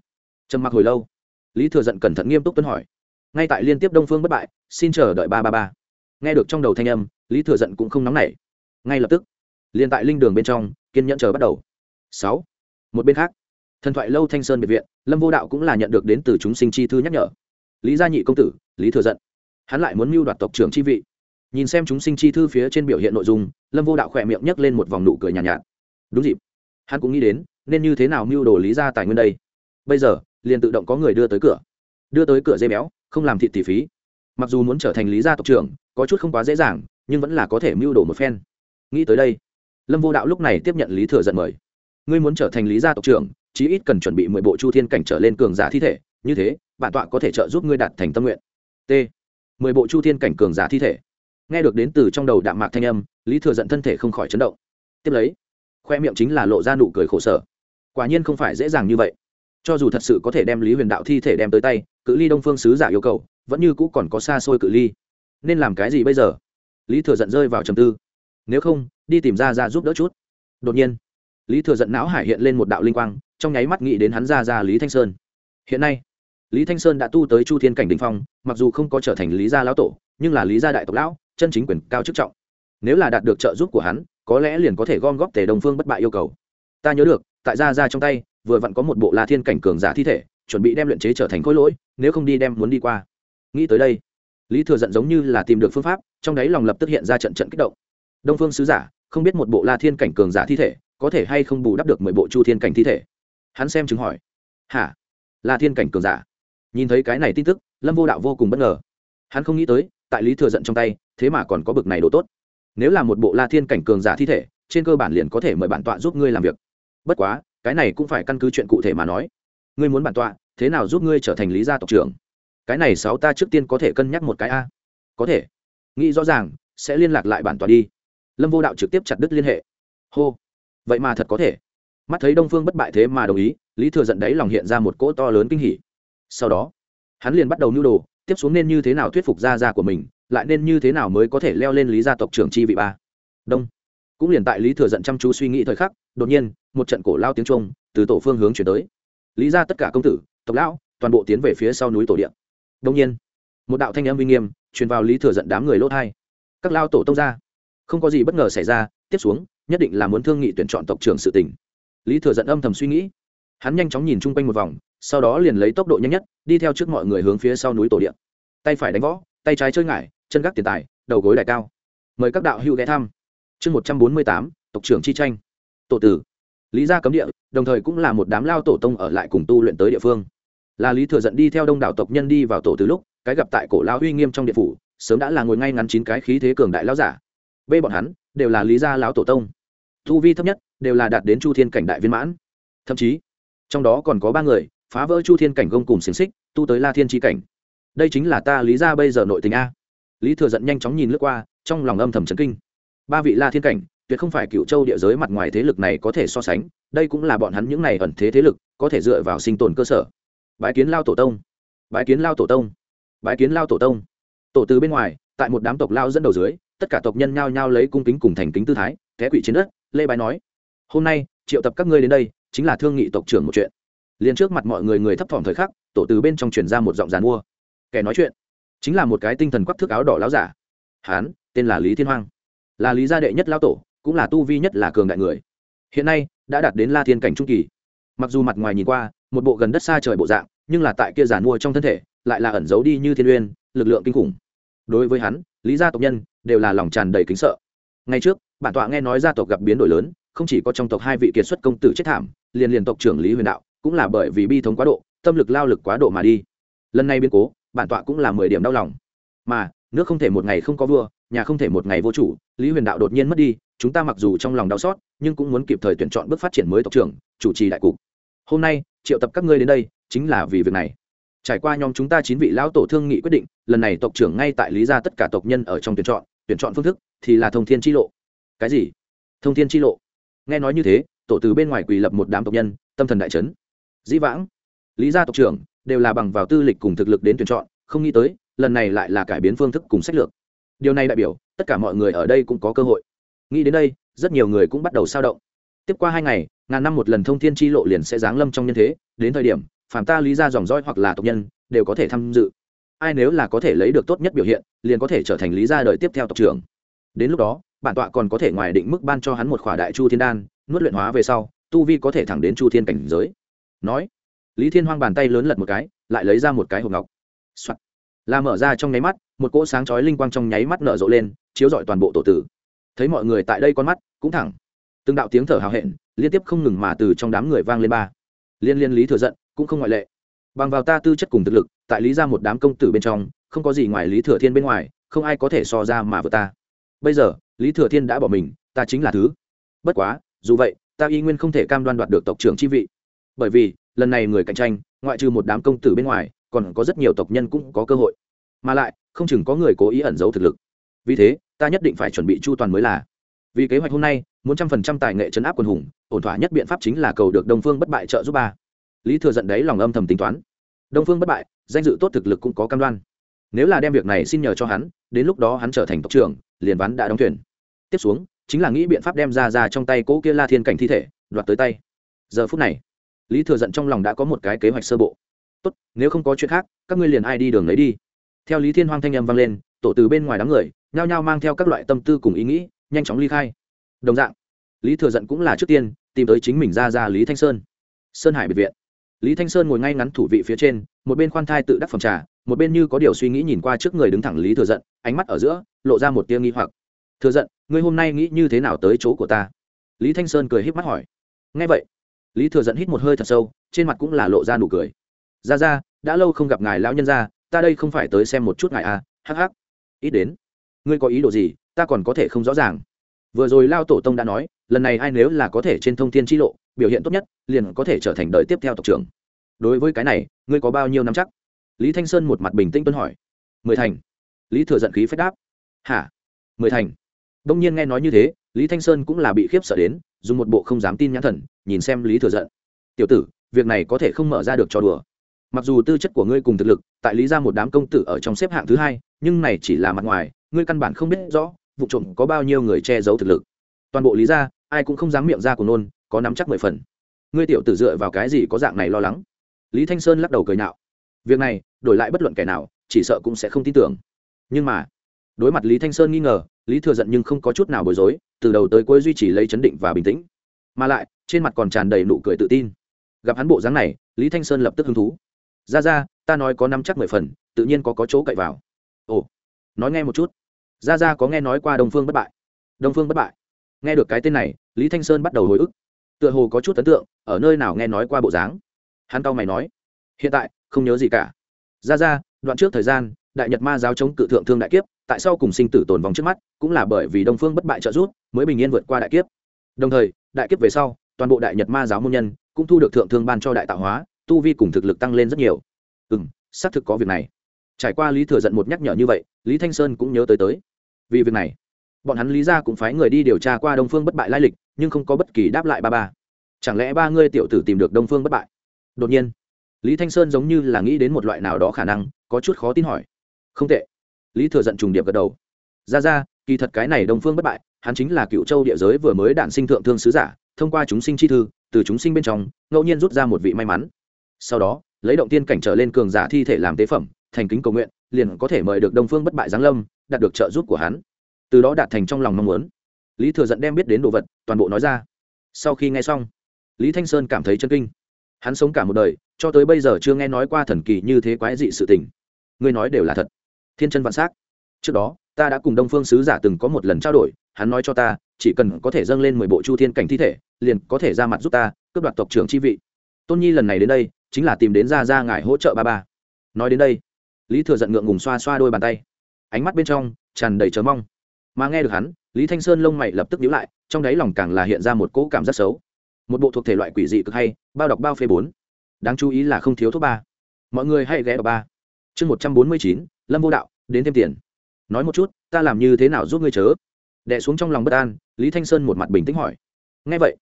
Trầm mặc hồi lâu lý thừa giận cẩn thận nghiêm túc tuân hỏi. Ngay tại liên tiếp đông phương bất bại xin chờ đợi ba ba ba. Nghe được trong đầu thanh âm lý thừa giận cũng không nóng nảy. Ngay lập tức liền tại linh đường bên trong kiên nhẫn chờ bắt đầu. Sáu một bên khác thần thoại lâu thanh sơn biệt viện lâm vô đạo cũng là nhận được đến từ chúng sinh chi thư nhắc nhở. Lý gia nhị công tử lý thừa giận. Hắn lại muốn mưu đoạt tộc trưởng chi vị. Nhìn xem chúng sinh chi thư phía trên biểu hiện nội dung lâm vô đạo khỏe miệng nhấc lên một vòng nụ cười nhàn nhạt, nhạt đúng dịp. Hắn cũng nghĩ đến, nên như thế nào mưu đồ lý ra tài nguyên đây? Bây giờ, liền tự động có người đưa tới cửa. Đưa tới cửa dây béo, không làm thịt tỷ phí. Mặc dù muốn trở thành lý gia tộc trưởng, có chút không quá dễ dàng, nhưng vẫn là có thể mưu đồ một phen. Nghĩ tới đây, lâm vô đạo lúc này tiếp nhận lý thừa giận mời. Ngươi muốn trở thành lý gia tộc trưởng, chí ít cần chuẩn bị mười bộ chu thiên cảnh trở lên cường giả thi thể, như thế, bản tọa có thể trợ giúp ngươi đạt thành tâm nguyện. T. Mười bộ chu thiên cảnh cường giả thi thể. Nghe được đến từ trong đầu đạm mạc thanh âm, lý thừa giận thân thể không khỏi chấn động. Tiếp lấy khoe miệng chính là lộ ra nụ cười khổ sở. Quả nhiên không phải dễ dàng như vậy. Cho dù thật sự có thể đem lý huyền đạo thi thể đem tới tay, cự ly đông phương sứ giả yêu cầu, vẫn như cũ còn có xa xôi cự ly. Nên làm cái gì bây giờ? Lý thừa giận rơi vào trầm tư. Nếu không, đi tìm ra ra giúp đỡ chút. Đột nhiên, lý thừa giận não hải hiện lên một đạo linh quang, trong nháy mắt nghĩ đến hắn ra ra lý thanh sơn. Hiện nay, lý thanh sơn đã tu tới chu thiên cảnh đình phong, mặc dù không có trở thành lý gia lão tổ, nhưng là lý gia đại tộc lão, chân chính quyền cao chức trọng. Nếu là đạt được trợ giúp của hắn có lẽ liền có thể gom góp tề đồng phương bất bại yêu cầu. Ta nhớ được, tại gia ra trong tay, vừa vặn có một bộ la thiên cảnh cường giả thi thể, chuẩn bị đem luyện chế trở thành khối lỗi, nếu không đi đem muốn đi qua. Nghĩ tới đây, lý thừa giận giống như là tìm được phương pháp, trong đấy lòng lập tức hiện ra trận trận kích động. Đông phương sứ giả, không biết một bộ la thiên cảnh cường giả thi thể, có thể hay không bù đắp được mười bộ chu thiên cảnh thi thể? Hắn xem chứng hỏi. Hả? La thiên cảnh cường giả. Nhìn thấy cái này tin tức, lâm vô đạo vô cùng bất ngờ. Hắn không nghĩ tới, tại lý thừa giận trong tay, thế mà còn có bực này độ tốt nếu là một bộ la thiên cảnh cường giả thi thể, trên cơ bản liền có thể mời bản tọa giúp ngươi làm việc. Bất quá, cái này cũng phải căn cứ chuyện cụ thể mà nói. Ngươi muốn bản tọa, thế nào giúp ngươi trở thành lý gia tộc trưởng? Cái này sáu ta trước tiên có thể cân nhắc một cái a. Có thể. Nghĩ rõ ràng, sẽ liên lạc lại bản tọa đi. Lâm vô đạo trực tiếp chặt đứt liên hệ. Hô. Vậy mà thật có thể. Mắt thấy đông phương bất bại thế mà đồng ý, lý thừa giận đấy lòng hiện ra một cỗ to lớn kinh hỉ. Sau đó, hắn liền bắt đầu nưu đồ, tiếp xuống nên như thế nào thuyết phục gia gia của mình lại nên như thế nào mới có thể leo lên lý gia tộc trưởng chi vị ba? Đông. Cũng liền tại lý thừa giận chăm chú suy nghĩ thời khắc, đột nhiên, một trận cổ lao tiếng trung từ tổ phương hướng chuyển tới. Lý ra tất cả công tử, tộc lão, toàn bộ tiến về phía sau núi tổ điện đông nhiên, một đạo thanh âm uy nghiêm truyền vào lý thừa giận đám người lỗ thai. Các lao tổ tông ra không có gì bất ngờ xảy ra, tiếp xuống, nhất định là muốn thương nghị tuyển chọn tộc trưởng sự tỉnh lý thừa giận âm thầm suy nghĩ. Hắn nhanh chóng nhìn chung quanh một vòng, sau đó liền lấy tốc độ nhanh nhất, đi theo trước mọi người hướng phía sau núi tổ điện tay phải đánh võ, tay trái chơi ngải chân gác tiền tài, đầu gối đại cao. Mời các đạo hữu ghé thăm. Chương một trăm bốn mươi tám, tộc trưởng chi tranh. Tổ tử. Lý gia cấm địa, đồng thời cũng là một đám lao tổ tông ở lại cùng tu luyện tới địa phương. Là lý thừa dẫn đi theo đông đảo tộc nhân đi vào tổ từ lúc, cái gặp tại cổ lao uy nghiêm trong địa phủ, sớm đã là ngồi ngay ngắn chín cái khí thế cường đại lao giả. B bọn hắn, đều là lý gia lão tổ tông. Thu vi thấp nhất, đều là đạt đến chu thiên cảnh đại viên mãn. Thậm chí, trong đó còn có ba người, phá vỡ chu thiên cảnh gông cùng xiềng xích, tu tới la thiên tri cảnh. Đây chính là ta lý gia bây giờ nội tình a lý thừa giận nhanh chóng nhìn lướt qua, trong lòng âm thầm chấn kinh. Ba vị la thiên cảnh, tuyệt không phải cựu châu địa giới mặt ngoài thế lực này có thể so sánh, đây cũng là bọn hắn những này ẩn thế thế lực, có thể dựa vào sinh tồn cơ sở. Bái kiến lao tổ tông. Bái kiến lao tổ tông. Bái kiến lao tổ tông. Tổ từ bên ngoài, tại một đám tộc lao dẫn đầu dưới, tất cả tộc nhân nhao nhao lấy cung kính cùng thành kính tư thái, té quỷ trên đất, lê bái nói, hôm nay, triệu tập các ngươi đến đây, chính là thương nghị tộc trưởng một chuyện. Liền trước mặt mọi người người thấp thỏm thời khắc, tổ từ bên trong truyền ra một giọng giàn mua. Kẻ nói chuyện chính là một cái tinh thần quắc thước áo đỏ láo giả. Hán, tên là lý thiên hoang. Là lý gia đệ nhất lao tổ, cũng là tu vi nhất là cường đại người. Hiện nay, đã đạt đến la thiên cảnh trung kỳ. Mặc dù mặt ngoài nhìn qua, một bộ gần đất xa trời bộ dạng, nhưng là tại kia giàn mua trong thân thể, lại là ẩn giấu đi như thiên uyên, lực lượng kinh khủng. Đối với hắn, lý gia tộc nhân, đều là lòng tràn đầy kính sợ. Ngay trước, bản tọa nghe nói gia tộc gặp biến đổi lớn, không chỉ có trong tộc hai vị kiệt xuất công tử chết thảm, liền liền tộc trưởng lý huyền đạo, cũng là bởi vì bi thống quá độ, tâm lực lao lực quá độ mà đi. Lần này biến cố bản tọa cũng là mười điểm đau lòng. Mà, nước không thể một ngày không có vua, nhà không thể một ngày vô chủ, lý huyền đạo đột nhiên mất đi, chúng ta mặc dù trong lòng đau xót, nhưng cũng muốn kịp thời tuyển chọn bước phát triển mới tộc trưởng, chủ trì đại cục. Hôm nay, triệu tập các ngươi đến đây, chính là vì việc này. Trải qua nhóm chúng ta chín vị lão tổ thương nghị quyết định, lần này tộc trưởng ngay tại lý gia tất cả tộc nhân ở trong tuyển chọn tuyển chọn phương thức thì là thông thiên chi lộ. Cái gì? Thông thiên chi lộ? Nghe nói như thế, tổ từ bên ngoài quỳ lập một đám tộc nhân, tâm thần đại trấn dĩ vãng, lý gia tộc trưởng đều là bằng vào tư lịch cùng thực lực đến tuyển chọn, không nghĩ tới, lần này lại là cải biến phương thức cùng sách lược. Điều này đại biểu, tất cả mọi người ở đây cũng có cơ hội. Nghĩ đến đây, rất nhiều người cũng bắt đầu sao động. Tiếp qua hai ngày, ngàn năm một lần thông thiên tri lộ liền sẽ giáng lâm trong nhân thế, đến thời điểm, phàm ta lý ra dòng dõi hoặc là tộc nhân, đều có thể tham dự. Ai nếu là có thể lấy được tốt nhất biểu hiện, liền có thể trở thành lý gia đời tiếp theo tộc trưởng. Đến lúc đó, bản tọa còn có thể ngoài định mức ban cho hắn một khỏa đại chu thiên đan, nuốt luyện hóa về sau, tu vi có thể thẳng đến chu thiên cảnh giới. Nói lý thiên hoang bàn tay lớn lật một cái, lại lấy ra một cái hộp ngọc、Soạn. là mở ra trong nháy mắt, một cỗ sáng chói linh quang trong nháy mắt nở rộ lên, chiếu rọi toàn bộ tổ tử. Thấy mọi người tại đây con mắt, cũng thẳng. Từng đạo tiếng thở hào hẹn, liên tiếp không ngừng mà từ trong đám người vang lên ba. Liên liên lý thừa giận, cũng không ngoại lệ. Bằng vào ta tư chất cùng thực lực, tại lý ra một đám công tử bên trong, không có gì ngoài lý thừa thiên bên ngoài, không ai có thể so ra mà vợ ta. Bây giờ, lý thừa thiên đã bỏ mình, ta chính là thứ. Bất quá, dù vậy, ta y nguyên không thể cam đoan đoạt được tộc trưởng chi vị. Bởi vì lần này người cạnh tranh, ngoại trừ một đám công tử bên ngoài, còn có rất nhiều tộc nhân cũng có cơ hội. Mà lại, không chừng có người cố ý ẩn giấu thực lực. Vì thế, ta nhất định phải chuẩn bị chu toàn mới là. Vì kế hoạch hôm nay, muốn trăm phần trăm tài nghệ chấn áp quân hùng, ổn thỏa nhất biện pháp chính là cầu được đông phương bất bại trợ giúp ba. Lý thừa giận đấy lòng âm thầm tính toán. Đông phương bất bại, danh dự tốt thực lực cũng có cam đoan. Nếu là đem việc này xin nhờ cho hắn, đến lúc đó hắn trở thành tộc trưởng, liền ván đã đóng thuyền. Tiếp xuống, chính là nghĩ biện pháp đem ra ra trong tay cỗ kia la thiên cảnh thi thể, đoạt tới tay. Giờ phút này lý thừa giận trong lòng đã có một cái kế hoạch sơ bộ. Tốt, nếu không có chuyện khác, các ngươi liền ai đi đường lấy đi. Theo lý thiên hoang thanh âm vang lên, tổ từ bên ngoài đám người nhao nhao mang theo các loại tâm tư cùng ý nghĩ, nhanh chóng ly khai. Đồng dạng, lý thừa giận cũng là trước tiên tìm tới chính mình ra ra lý thanh sơn sơn hải biệt viện. Lý thanh sơn ngồi ngay ngắn thủ vị phía trên, một bên khoan thai tự đắc phòng trà, một bên như có điều suy nghĩ nhìn qua trước người đứng thẳng lý thừa giận, ánh mắt ở giữa lộ ra một tia nghi hoặc. Thừa giận, ngươi hôm nay nghĩ như thế nào tới chỗ của ta? Lý thanh sơn cười híp mắt hỏi. Ngay vậy lý thừa Dẫn hít một hơi thật sâu, trên mặt cũng là lộ ra nụ cười. Ra ra, đã lâu không gặp ngài lão nhân ra ta đây không phải tới xem một chút ngài à hắc hắc. Ít đến, ngươi có ý đồ gì, ta còn có thể không rõ ràng. Vừa rồi lao tổ tông đã nói, lần này ai nếu là có thể trên thông thiên tri lộ, biểu hiện tốt nhất, liền có thể trở thành đời tiếp theo tộc trưởng. Đối với cái này, ngươi có bao nhiêu năm chắc? Lý thanh sơn một mặt bình tĩnh tuân hỏi. Mười thành. Lý thừa giận khí phép đáp. Hả? Mười thành? Đông nhiên nghe nói như thế lý thanh sơn cũng là bị khiếp sợ đến, dùng một bộ không dám tin nhãn thần, nhìn xem lý thừa giận. Tiểu tử, việc này có thể không mở ra được cho đùa. Mặc dù tư chất của ngươi cùng thực lực, tại lý ra một đám công tử ở trong xếp hạng thứ hai, nhưng này chỉ là mặt ngoài, ngươi căn bản không biết rõ, vụ trộm có bao nhiêu người che giấu thực lực. Toàn bộ lý ra ai cũng không dám miệng ra của nôn, có nắm chắc mười phần. Ngươi tiểu tử dựa vào cái gì có dạng này lo lắng? Lý thanh sơn lắc đầu cười nạo việc này, đổi lại bất luận kẻ nào, chỉ sợ cũng sẽ không tin tưởng. Nhưng mà đối mặt lý thanh sơn nghi ngờ, lý thừa giận nhưng không có chút nào bối rối, từ đầu tới cuối duy trì lấy chấn định và bình tĩnh. Mà lại, trên mặt còn tràn đầy nụ cười tự tin. Gặp hắn bộ dáng này, lý thanh sơn lập tức hứng thú. Ra ra, ta nói có năm chắc mười phần, tự nhiên có có chỗ cậy vào. Ồ, nói nghe một chút. Ra ra, có nghe nói qua đông phương bất bại? Đông phương bất bại. Nghe được cái tên này, lý thanh sơn bắt đầu hồi ức. Tựa hồ có chút ấn tượng, ở nơi nào nghe nói qua bộ dáng. Hắn cau mày nói, hiện tại, không nhớ gì cả. Ra ra, đoạn trước thời gian đại nhật ma giáo chống cự thượng thương đại kiếp, tại sao cùng sinh tử tồn vong trước mắt, cũng là bởi vì đông phương bất bại trợ giúp, mới bình yên vượt qua đại kiếp. Đồng thời, đại kiếp về sau, toàn bộ đại nhật ma giáo môn nhân cũng thu được thượng thương ban cho đại tạo hóa, tu vi cùng thực lực tăng lên rất nhiều. Ừ n xác thực có việc này. Trải qua lý thừa giận một nhắc nhở như vậy, lý thanh sơn cũng nhớ tới tới. Vì việc này, bọn hắn lý ra cũng phái người đi điều tra qua đông phương bất bại lai lịch, nhưng không có bất kỳ đáp lại ba ba. Chẳng lẽ ba ngươi tiểu tử tìm được đông phương bất bại? Đột nhiên, lý thanh sơn giống như là nghĩ đến một loại nào đó khả năng, có chút khó tin hỏi không tệ. Lý thừa giận trùng điệp gật đầu. Ra ra, kỳ thật cái này đông phương bất bại, hắn chính là cựu châu địa giới vừa mới đản sinh thượng thương sứ giả, thông qua chúng sinh chi thư, từ chúng sinh bên trong, ngẫu nhiên rút ra một vị may mắn. Sau đó, lấy động tiên cảnh trở lên cường giả thi thể làm tế phẩm, thành kính cầu nguyện, liền có thể mời được đông phương bất bại giáng lâm, đạt được trợ giúp của hắn. Từ đó đạt thành trong lòng mong muốn. Lý thừa dẫn đem biết đến đồ vật, toàn bộ nói ra. Sau khi nghe xong, lý thanh sơn cảm thấy chân kinh. Hắn sống cả một đời, cho tới bây giờ chưa nghe nói qua thần kỳ như thế quái dị sự tình. Ngươi nói đều là thật thiên chân vạn s á c trước đó ta đã cùng đông phương sứ giả từng có một lần trao đổi hắn nói cho ta chỉ cần có thể dâng lên mười bộ chu thiên cảnh thi thể liền có thể ra mặt giúp ta cướp đoạt tộc trưởng chi vị tôn nhi lần này đến đây chính là tìm đến ra ra ngài hỗ trợ ba ba nói đến đây lý thừa giận ngượng ngùng xoa xoa đôi bàn tay ánh mắt bên trong tràn đầy chờ mong mà nghe được hắn lý thanh sơn lông mày lập tức nhíu lại trong đáy lòng càng là hiện ra một cỗ cảm giác xấu một bộ thuộc thể loại quỷ dị cực hay bao đọc bao phê bốn đáng chú ý là không thiếu thuốc ba mọi người hãy ghé vào ba chương một trăm bốn mươi chín lâm vô đạo, đến thêm tiền. Nói một chút, ta làm như thế nào giúp ngươi chớ? Đẻ xuống trong lòng bất an, lý thanh sơn một mặt bình tĩnh hỏi. Ngay vậy,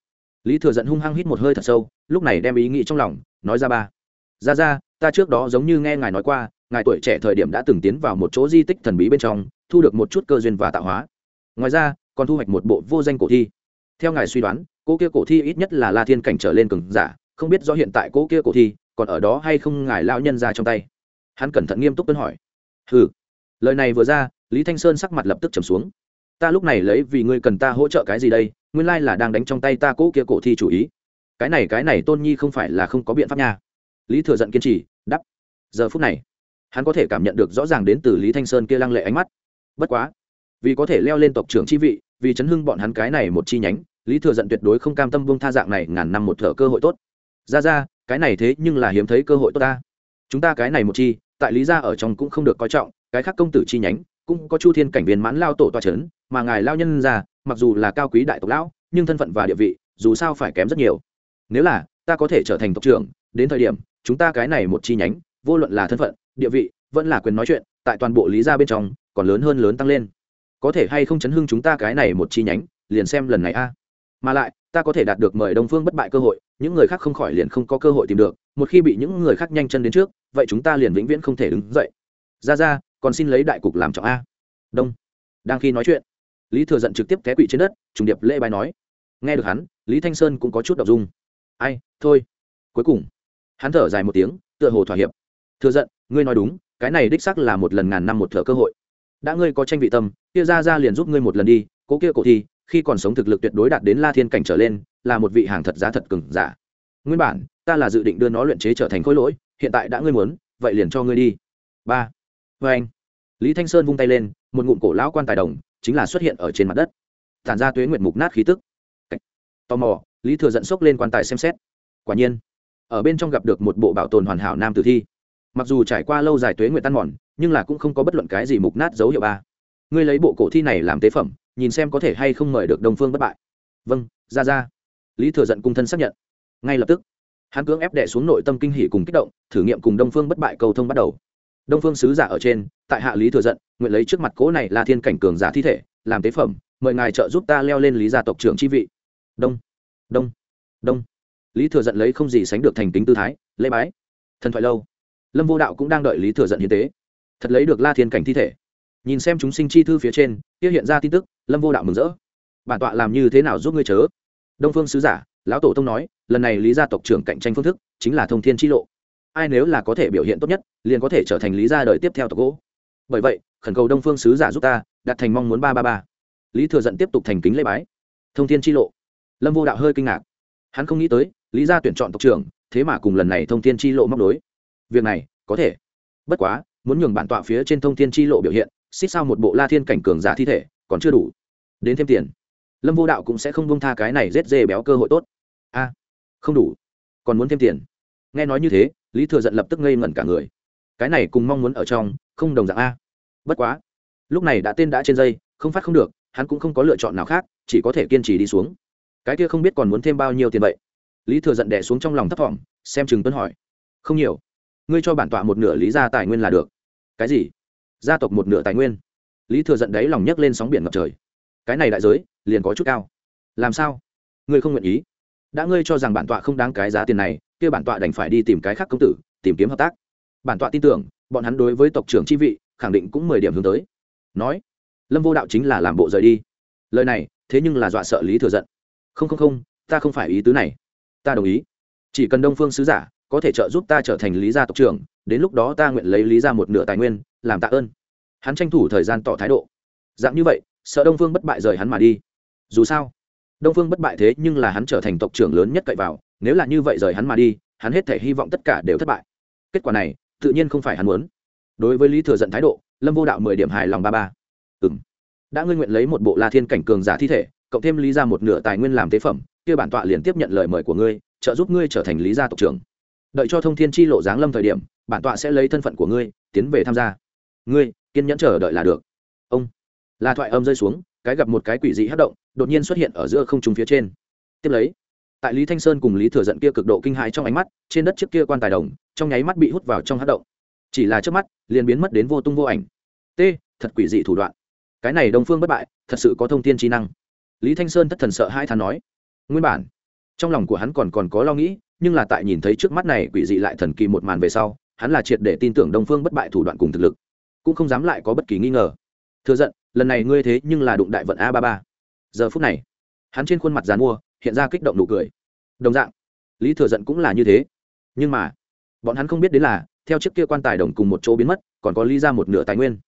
lý thừa giận hung hăng hít một hơi thật sâu, lúc này đem ý nghĩ trong lòng, nói ra ba. Ra ra, ta trước đó giống như nghe ngài nói qua, ngài tuổi trẻ thời điểm đã từng tiến vào một chỗ di tích thần bí bên trong, thu được một chút cơ duyên và tạo hóa. Ngoài ra, còn thu hoạch một bộ vô danh cổ thi. Theo ngài suy đoán, cô kia cổ thi ít nhất là la thiên cảnh trở lên cường giả, không biết do hiện tại cô kia cổ thi còn ở đó hay không ngài lao nhân ra trong tay. Hắn cẩn thận nghiêm túc tuân hỏi ừ lời này vừa ra, lý thanh sơn sắc mặt lập tức trầm xuống. Ta lúc này lấy vì ngươi cần ta hỗ trợ cái gì đây? Nguyên lai là đang đánh trong tay ta cỗ kia cổ thi chủ ý. Cái này cái này tôn nhi không phải là không có biện pháp nha. Lý thừa giận kiên trì đắp giờ phút này, hắn có thể cảm nhận được rõ ràng đến từ lý thanh sơn kia lăng lệ ánh mắt. Bất quá, vì có thể leo lên tộc trưởng chi vị, vì chấn hưng bọn hắn cái này một chi nhánh, lý thừa giận tuyệt đối không cam tâm buông tha dạng này ngàn năm một thở cơ hội tốt. Ra ra, cái này thế nhưng là hiếm thấy cơ hội tốt ta. Chúng ta cái này một chi tại lý gia ở trong cũng không được coi trọng, cái khác công tử chi nhánh cũng có chu thiên cảnh viên mãn lao tổ toa c h ấ n mà ngài lao nhân ra, mặc dù là cao quý đại tộc lão, nhưng thân phận và địa vị, dù sao phải kém rất nhiều. Nếu là, ta có thể trở thành tộc trưởng, đến thời điểm, chúng ta cái này một chi nhánh, vô luận là thân phận, địa vị, vẫn là quyền nói chuyện, tại toàn bộ lý gia bên trong, còn lớn hơn lớn tăng lên. Có thể hay không chấn hưng chúng ta cái này một chi nhánh, liền xem lần này a. Mà lại, ta có thể đạt được mời đông phương bất bại cơ hội, những người khác không khỏi liền không có cơ hội tìm được một khi bị những người khác nhanh chân đến trước, vậy chúng ta liền vĩnh viễn không thể đứng dậy. Ra ra, còn xin lấy đại cục làm trọng a. Đông. Đang khi nói chuyện, lý thừa giận trực tiếp té quỵ trên đất, trùng điệp lễ bài nói. Nghe được hắn, lý thanh sơn cũng có chút đ ộ n g dung. Ai, thôi. Cuối cùng, hắn thở dài một tiếng, tựa hồ thỏa hiệp. Thừa giận, ngươi nói đúng, cái này đích sắc là một lần ngàn năm một thợ cơ hội. Đã ngươi có tranh vị tâm, kia ra ra liền giúp ngươi một lần đi, cố kia cổ thi khi còn sống thực lực tuyệt đối đạt đến la thiên cảnh trở lên, là một vị hàng thật giá thật cừng giả. Nguyên bản ta là dự định đưa nó luyện chế trở thành khối lỗi, hiện tại đã ngươi muốn, vậy liền cho ngươi đi. Ba. Vê anh, lý thanh sơn vung tay lên, một ngụm cổ lão quan tài đồng, chính là xuất hiện ở trên mặt đất. Tản ra tuế nguyệt mục nát khí tức. Tò mò, lý thừa dẫn sốc lên quan tài xem xét. Quả nhiên, ở bên trong gặp được một bộ bảo tồn hoàn hảo nam tử thi. Mặc dù trải qua lâu dài tuế nguyệt tan mòn, nhưng là cũng không có bất luận cái gì mục nát dấu hiệu ba. Ngươi lấy bộ cổ thi này làm tế phẩm, nhìn xem có thể hay không mời được đông phương bất bại. Vâng ra ra. Lý thừa giận cung thân xác nhận. Ngay lập tức hắn cưỡng ép đè xuống nội tâm kinh hỉ cùng kích động, thử nghiệm cùng đông phương bất bại cầu thông bắt đầu. Đông phương sứ giả ở trên, tại hạ lý thừa giận, nguyện lấy trước mặt cố này là thiên cảnh cường giả thi thể, làm tế phẩm, mời ngài trợ giúp ta leo lên lý gia tộc trưởng chi vị. Đông đông đông. Lý thừa giận lấy không gì sánh được thành kính tư thái, lễ bái. Thần thoại lâu. Lâm vô đạo cũng đang đợi lý thừa giận hiến tế. Thật lấy được la thiên cảnh thi thể. Nhìn xem chúng sinh chi thư phía trên, kia hiện ra tin tức, lâm vô đạo mừng rỡ. Bản tọa làm như thế nào giúp ngươi chớ? Đông phương sứ giả lão tổ tông nói, lần này lý gia tộc trưởng cạnh tranh phương thức chính là thông thiên chi lộ. Ai nếu là có thể biểu hiện tốt nhất, liền có thể trở thành lý gia đời tiếp theo tộc gỗ. Bởi vậy, khẩn cầu đông phương sứ giả giúp ta, đặt thành mong muốn ba ba ba. Lý thừa dẫn tiếp tục thành kính lễ bái. Thông thiên chi lộ. Lâm vô đạo hơi kinh ngạc. Hắn không nghĩ tới, lý gia tuyển chọn tộc trưởng, thế mà cùng lần này thông thiên chi lộ móc đối việc này, có thể. Bất quá, muốn nhường bản tọa phía trên thông thiên chi lộ biểu hiện, xích sao một bộ la thiên cảnh cường giả thi thể, còn chưa đủ. Đến thêm tiền. Lâm vô đạo cũng sẽ không bông tha cái này rết dê béo cơ hội tốt không đủ. Còn muốn thêm tiền. Nghe nói như thế, lý thừa giận lập tức ngây ngẩn cả người. Cái này cùng mong muốn ở trong, không đồng dạng a. Bất quá, lúc này đã tên đã trên dây, không phát không được, hắn cũng không có lựa chọn nào khác, chỉ có thể kiên trì đi xuống. Cái kia không biết còn muốn thêm bao nhiêu tiền vậy? Lý thừa giận đẻ xuống trong lòng thấp thỏm, xem chừng tuân hỏi. Không nhiều. Ngươi cho bản tọa một nửa lý gia tài nguyên là được. Cái gì? Gia tộc một nửa tài nguyên. Lý thừa giận đấy lòng nhấc lên sóng biển ngập trời. Cái này đại giới, liền có chút cao. Làm sao? Ngươi không nguyện ý đã ngươi cho rằng bản tọa không đáng cái giá tiền này, kia bản tọa đành phải đi tìm cái khác công tử, tìm kiếm hợp tác. Bản tọa tin tưởng, bọn hắn đối với tộc trưởng chi vị, khẳng định cũng mười điểm hướng tới. Nói, lâm vô đạo chính là làm bộ rời đi. Lời này, thế nhưng là dọa sợ lý thừa giận. Không không không, ta không phải ý tứ này. Ta đồng ý. Chỉ cần đông phương sứ giả có thể trợ giúp ta trở thành lý gia tộc trưởng, đến lúc đó ta nguyện lấy lý ra một nửa tài nguyên, làm tạ ơn. Hắn tranh thủ thời gian tỏ thái độ. Dạng như vậy, sợ đông phương bất bại rời hắn mà đi. Dù sao đông phương bất bại thế nhưng là hắn trở thành tộc trưởng lớn nhất cậy vào, nếu là như vậy rời hắn mà đi, hắn hết thể hy vọng tất cả đều thất bại. Kết quả này, tự nhiên không phải hắn muốn. Đối với lý thừa giận thái độ, lâm vô đạo mười điểm hài lòng ba ba. Ừ m đã ngươi nguyện lấy một bộ la thiên cảnh cường giả thi thể, cộng thêm lý ra một nửa tài nguyên làm tế phẩm, kia bản tọa liền tiếp nhận lời mời của ngươi, trợ giúp ngươi trở thành lý gia tộc trưởng. Đợi cho thông thiên chi lộ giáng lâm thời điểm, bản tọa sẽ lấy thân phận của ngươi, tiến về tham gia. Ngươi, kiên nhẫn chờ đợi là được. Ông. La thoại âm rơi xuống, cái gặp một cái quỷ dị hát động đột nhiên xuất hiện ở giữa không trung phía trên. Tiếp lấy, tại lý thanh sơn cùng lý thừa giận kia cực độ kinh hãi trong ánh mắt, trên đất trước kia quan tài đồng, trong nháy mắt bị hút vào trong hát động. Chỉ là trước mắt, liền biến mất đến vô tung vô ảnh. T, thật quỷ dị thủ đoạn. Cái này đông phương bất bại, thật sự có thông tin trí năng. Lý thanh sơn thất thần sợ hai thán nói. Nguyên bản, trong lòng của hắn còn còn có lo nghĩ, nhưng là tại nhìn thấy trước mắt này quỷ dị lại thần kỳ một màn về sau, hắn là triệt để tin tưởng đông phương bất bại thủ đoạn cùng thực lực, cũng không dám lại có bất kỳ nghi ngờ. Thừa giận, lần này ngươi thế nhưng là đụng đại vận a ba ba giờ phút này, hắn trên khuôn mặt dàn mua, hiện ra kích động nụ cười. Đồng dạng, lý thừa giận cũng là như thế. Nhưng mà, bọn hắn không biết đến là, theo chiếc kia quan tài đồng cùng một chỗ biến mất, còn có lý ra một nửa tài nguyên.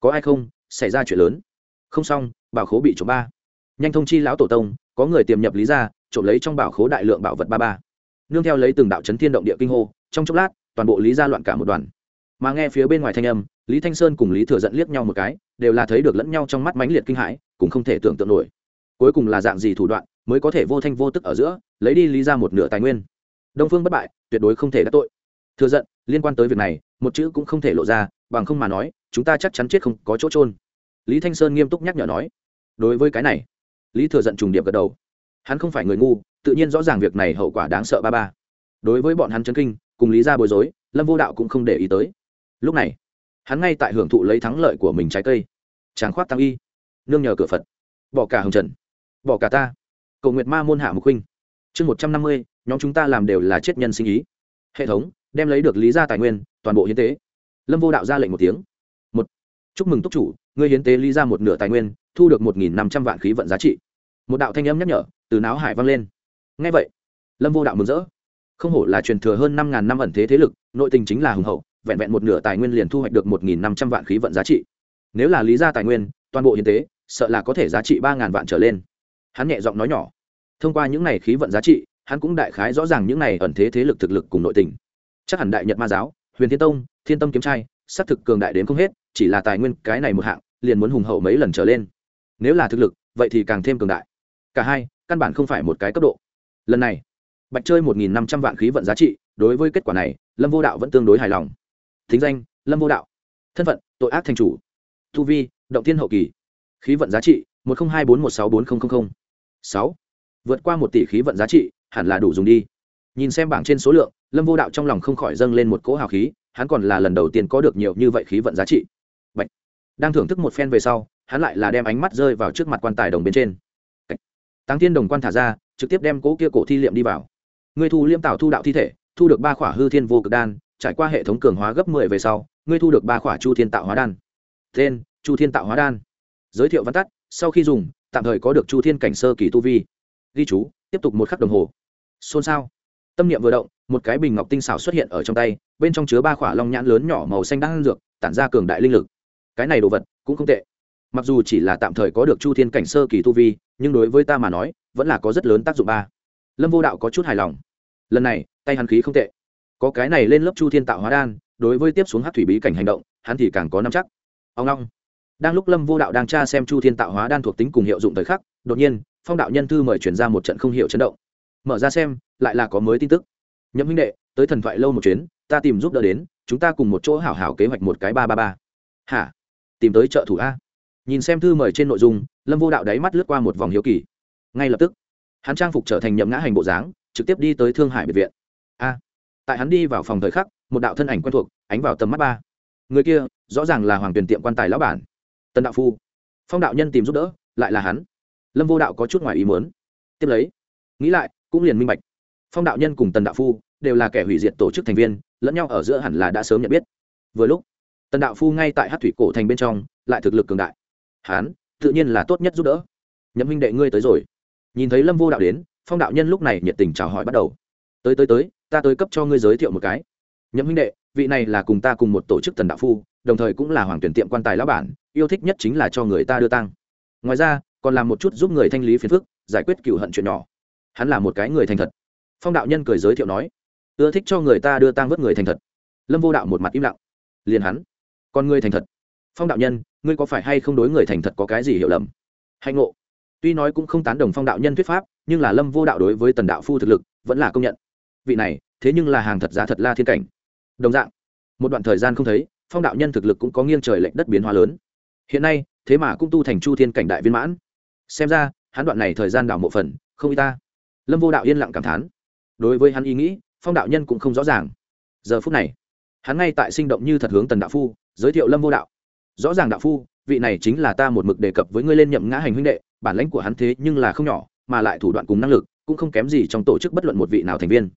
Có ai không? Xảy ra chuyện lớn. Không xong, bảo khố bị trộm ba. Nhanh thông chi lão tổ tông, có người tiềm nhập lý ra, trộm lấy trong bảo khố đại lượng bảo vật ba ba. Nương theo lấy từng đạo chấn thiên động địa kinh hô, trong chốc lát, toàn bộ lý ra loạn cả một đoàn. Mà nghe phía bên ngoài thanh âm, lý thanh sơn cùng lý thừa giận liếc nhau một cái, đều là thấy được lẫn nhau trong mắt mãnh liệt kinh hãi, cũng không thể tưởng tượng nổi cuối cùng là dạng gì thủ đoạn mới có thể vô thanh vô tức ở giữa, lấy đi lý ra một nửa tài nguyên. Đông phương bất bại, tuyệt đối không thể đắc tội. Thừa giận, liên quan tới việc này, một chữ cũng không thể lộ ra, bằng không mà nói, chúng ta chắc chắn chết không có chỗ trôn lý thanh sơn nghiêm túc nhắc nhở nói. Đối với cái này, lý thừa giận trùng điệp gật đầu. Hắn không phải người ngu, tự nhiên rõ ràng việc này hậu quả đáng sợ ba ba. Đối với bọn hắn chấn kinh, cùng lý ra bối rối, lâm vô đạo cũng không để ý tới. Lúc này, hắn ngay tại hưởng thụ lấy thắng lợi của mình trái cây. Tráng khoát tăng y, nương nhờ cửa phật, bỏ cả hồng trần bỏ cả ta. Cầu nguyện ma môn hạ mục huynh. Chương một trăm năm mươi, nhóm chúng ta làm đều là chết nhân sinh ý. Hệ thống, đem lấy được lý gia tài nguyên, toàn bộ hiến tế. Lâm vô đạo ra lệnh một tiếng. Một, chúc mừng túc chủ, ngươi hiến tế lý ra một nửa tài nguyên, thu được một nghìn năm trăm vạn khí vận giá trị. Một đạo thanh âm nhắc nhở, từ náo hải vang lên. Ngay vậy, lâm vô đạo mừng rỡ. Không hổ là truyền thừa hơn năm ngàn năm ẩn thế thế lực, nội tình chính là hùng hậu, vẹn vẹn một nửa tài nguyên liền thu hoạch được một nghìn năm trăm vạn khí vận giá trị. Nếu là lý gia tài nguyên, toàn bộ hiến tế, sợ là có thể giá trị ba ngàn vạn trở lên hắn nhẹ giọng nói nhỏ. Thông qua những này khí vận giá trị, hắn cũng đại khái rõ ràng những này ẩn thế thế lực thực lực cùng nội tình. Chắc hẳn đại nhật ma giáo, huyền thiên tông, thiên tâm kiếm trai, xác thực cường đại đến không hết, chỉ là tài nguyên cái này một hạng, liền muốn hùng hậu mấy lần trở lên. Nếu là thực lực, vậy thì càng thêm cường đại. Cả hai, căn bản không phải một cái cấp độ. Lần này, bạch chơi một nghìn năm trăm vạn khí vận giá trị, đối với kết quả này, lâm vô đạo vẫn tương đối hài lòng. Thính danh, lâm vô đạo. Thân phận, tội ác thành chủ. Thu vi, động thiên hậu kỳ. Khí vận giá trị, một nghìn hai bốn một sáu bốn nghìn sáu. Vượt qua một tỷ khí vận giá trị, hẳn là đủ dùng đi. Nhìn xem bảng trên số lượng, lâm vô đạo trong lòng không khỏi dâng lên một cỗ hào khí, hắn còn là lần đầu tiên có được nhiều như vậy khí vận giá trị. Bạch. đang thưởng thức một phen về sau, hắn lại là đem ánh mắt rơi vào trước mặt quan tài đồng bên trên. Táng thiên đồng quan thả ra, trực tiếp đem cỗ kia cổ thi liệm đi vào. Ngươi thu liêm tạo thu đạo thi thể, thu được ba khỏa hư thiên vô cực đan, trải qua hệ thống cường hóa gấp mười về sau, ngươi thu được ba khỏa chu thiên tạo hóa đan. Tên, chu thiên tạo hóa đan. Giới thiệu văn tắt, sau khi dùng tạm thời có được chu thiên cảnh sơ kỳ tu vi. Ghi chú, tiếp tục một khắc đồng hồ. Xôn xao. Tâm niệm vừa động, một cái bình ngọc tinh xảo xuất hiện ở trong tay, bên trong chứa ba khỏa long nhãn lớn nhỏ màu xanh đang dược, tản ra cường đại linh lực. Cái này đồ vật cũng không tệ. Mặc dù chỉ là tạm thời có được chu thiên cảnh sơ kỳ tu vi, nhưng đối với ta mà nói, vẫn là có rất lớn tác dụng ba. Lâm vô đạo có chút hài lòng. Lần này, tay hắn khí không tệ. Có cái này lên lớp chu thiên tạo hóa đan, đối với tiếp xuống hát thủy bí cảnh hành động, hắn thì càng có năm chắc. Ông long đang lúc lâm vô đạo đang tra xem chu thiên tạo hóa đan thuộc tính cùng hiệu dụng thời khắc, đột nhiên, phong đạo nhân thư mời chuyển ra một trận không hiểu chấn động. Mở ra xem, lại là có mới tin tức. Nhậm huynh đệ, tới thần thoại lâu một chuyến, ta tìm giúp đỡ đến, chúng ta cùng một chỗ hảo hảo kế hoạch một cái ba ba ba. Hả? Tìm tới trợ thủ a? Nhìn xem thư mời trên nội dung, lâm vô đạo đáy mắt lướt qua một vòng hiếu kỳ. Ngay lập tức, hắn trang phục trở thành nhậm ngã hành bộ dáng, trực tiếp đi tới thương hải biệt viện. A, tại hắn đi vào phòng thời khắc, một đạo thân ảnh quen thuộc, ánh vào tầm mắt ba. Người kia, rõ ràng là hoàng tuyển tiệm quan tài lão bản. Tần đạo phu, phong đạo nhân tìm giúp đỡ, lại là hắn. Lâm vô đạo có chút ngoài ý muốn. Tiếp lấy, nghĩ lại, cũng liền minh bạch. Phong đạo nhân cùng tần đạo phu đều là kẻ hủy diệt tổ chức thành viên, lẫn nhau ở giữa hẳn là đã sớm nhận biết. Vừa lúc, tần đạo phu ngay tại hát thủy cổ thành bên trong, lại thực lực cường đại. Hán tự nhiên là tốt nhất giúp đỡ. Nhậm huynh đệ ngươi tới rồi. Nhìn thấy lâm vô đạo đến, phong đạo nhân lúc này nhiệt tình chào hỏi bắt đầu. Tới tới tới, ta tới cấp cho ngươi giới thiệu một cái. Nhậm huynh đệ, vị này là cùng ta cùng một tổ chức tần đạo phu, đồng thời cũng là hoàng tuyển tiệm quan tài lão bản yêu thích nhất chính là cho người ta đưa tăng ngoài ra, còn làm một chút giúp người thanh lý phiền phức, giải quyết cựu hận chuyện nhỏ. Hắn là một cái người thành thật. Phong đạo nhân cười giới thiệu nói, ưa thích cho người ta đưa tang vớt người thành thật. Lâm vô đạo một mặt im lặng. Liền hắn, con người thành thật. Phong đạo nhân, ngươi có phải hay không đối người thành thật có cái gì hiểu lầm? Hạnh ngộ. Tuy nói cũng không tán đồng phong đạo nhân thuyết pháp, nhưng là lâm vô đạo đối với tần đạo phu thực lực, vẫn là công nhận. Vị này, thế nhưng là hàng thật giá thật la thiên cảnh. Đồng dạng, một đoạn thời gian không thấy, phong đạo nhân thực lực cũng có nghiêng trời lệnh đất biến hóa lớn hiện nay, thế mà cũng tu thành chu thiên cảnh đại viên mãn. Xem ra, hắn đoạn này thời gian đảo mộ phần, không y ta. Lâm vô đạo yên lặng cảm thán. Đối với hắn ý nghĩ, phong đạo nhân cũng không rõ ràng. Giờ phút này, hắn ngay tại sinh động như thật hướng tần đạo phu, giới thiệu lâm vô đạo. Rõ ràng đạo phu, vị này chính là ta một mực đề cập với ngươi lên nhậm ngã hành huynh đệ, bản lãnh của hắn thế nhưng là không nhỏ, mà lại thủ đoạn cùng năng lực cũng không kém gì trong tổ chức bất luận một vị nào thành viên.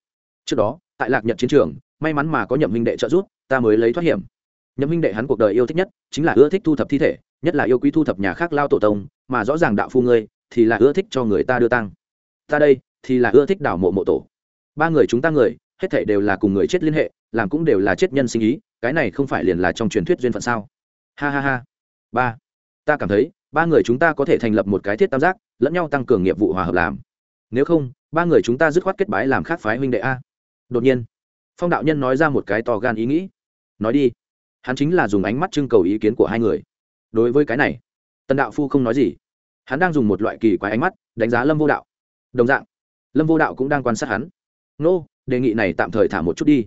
Trước đó, tại lạc nhật chiến trường, may mắn mà có nhậm huynh đệ trợ giúp, ta mới lấy thoát hiểm nhậm huynh đệ hắn cuộc đời yêu thích nhất chính là ưa thích thu thập thi thể, nhất là yêu quý thu thập nhà khác lao tổ tông, mà rõ ràng đạo phu ngươi thì là ưa thích cho người ta đưa tăng ta đây thì là ưa thích đảo mộ mộ tổ. Ba người chúng ta người, hết thảy đều là cùng người chết liên hệ, làm cũng đều là chết nhân sinh ý, cái này không phải liền là trong truyền thuyết duyên phận sao? Ha ha ha. Ba, ta cảm thấy ba người chúng ta có thể thành lập một cái thiết tam giác, lẫn nhau tăng cường nghiệp vụ hòa hợp làm. Nếu không, ba người chúng ta dứt khoát kết bái làm khác phái huynh đệ a. Đột nhiên, phong đạo nhân nói ra một cái to gan ý nghĩ. Nói đi hắn chính là dùng ánh mắt trưng cầu ý kiến của hai người. Đối với cái này, tần đạo phu không nói gì. Hắn đang dùng một loại kỳ quái ánh mắt đánh giá lâm vô đạo. Đồng dạng, lâm vô đạo cũng đang quan sát hắn. Nô, đề nghị này tạm thời thả một chút đi.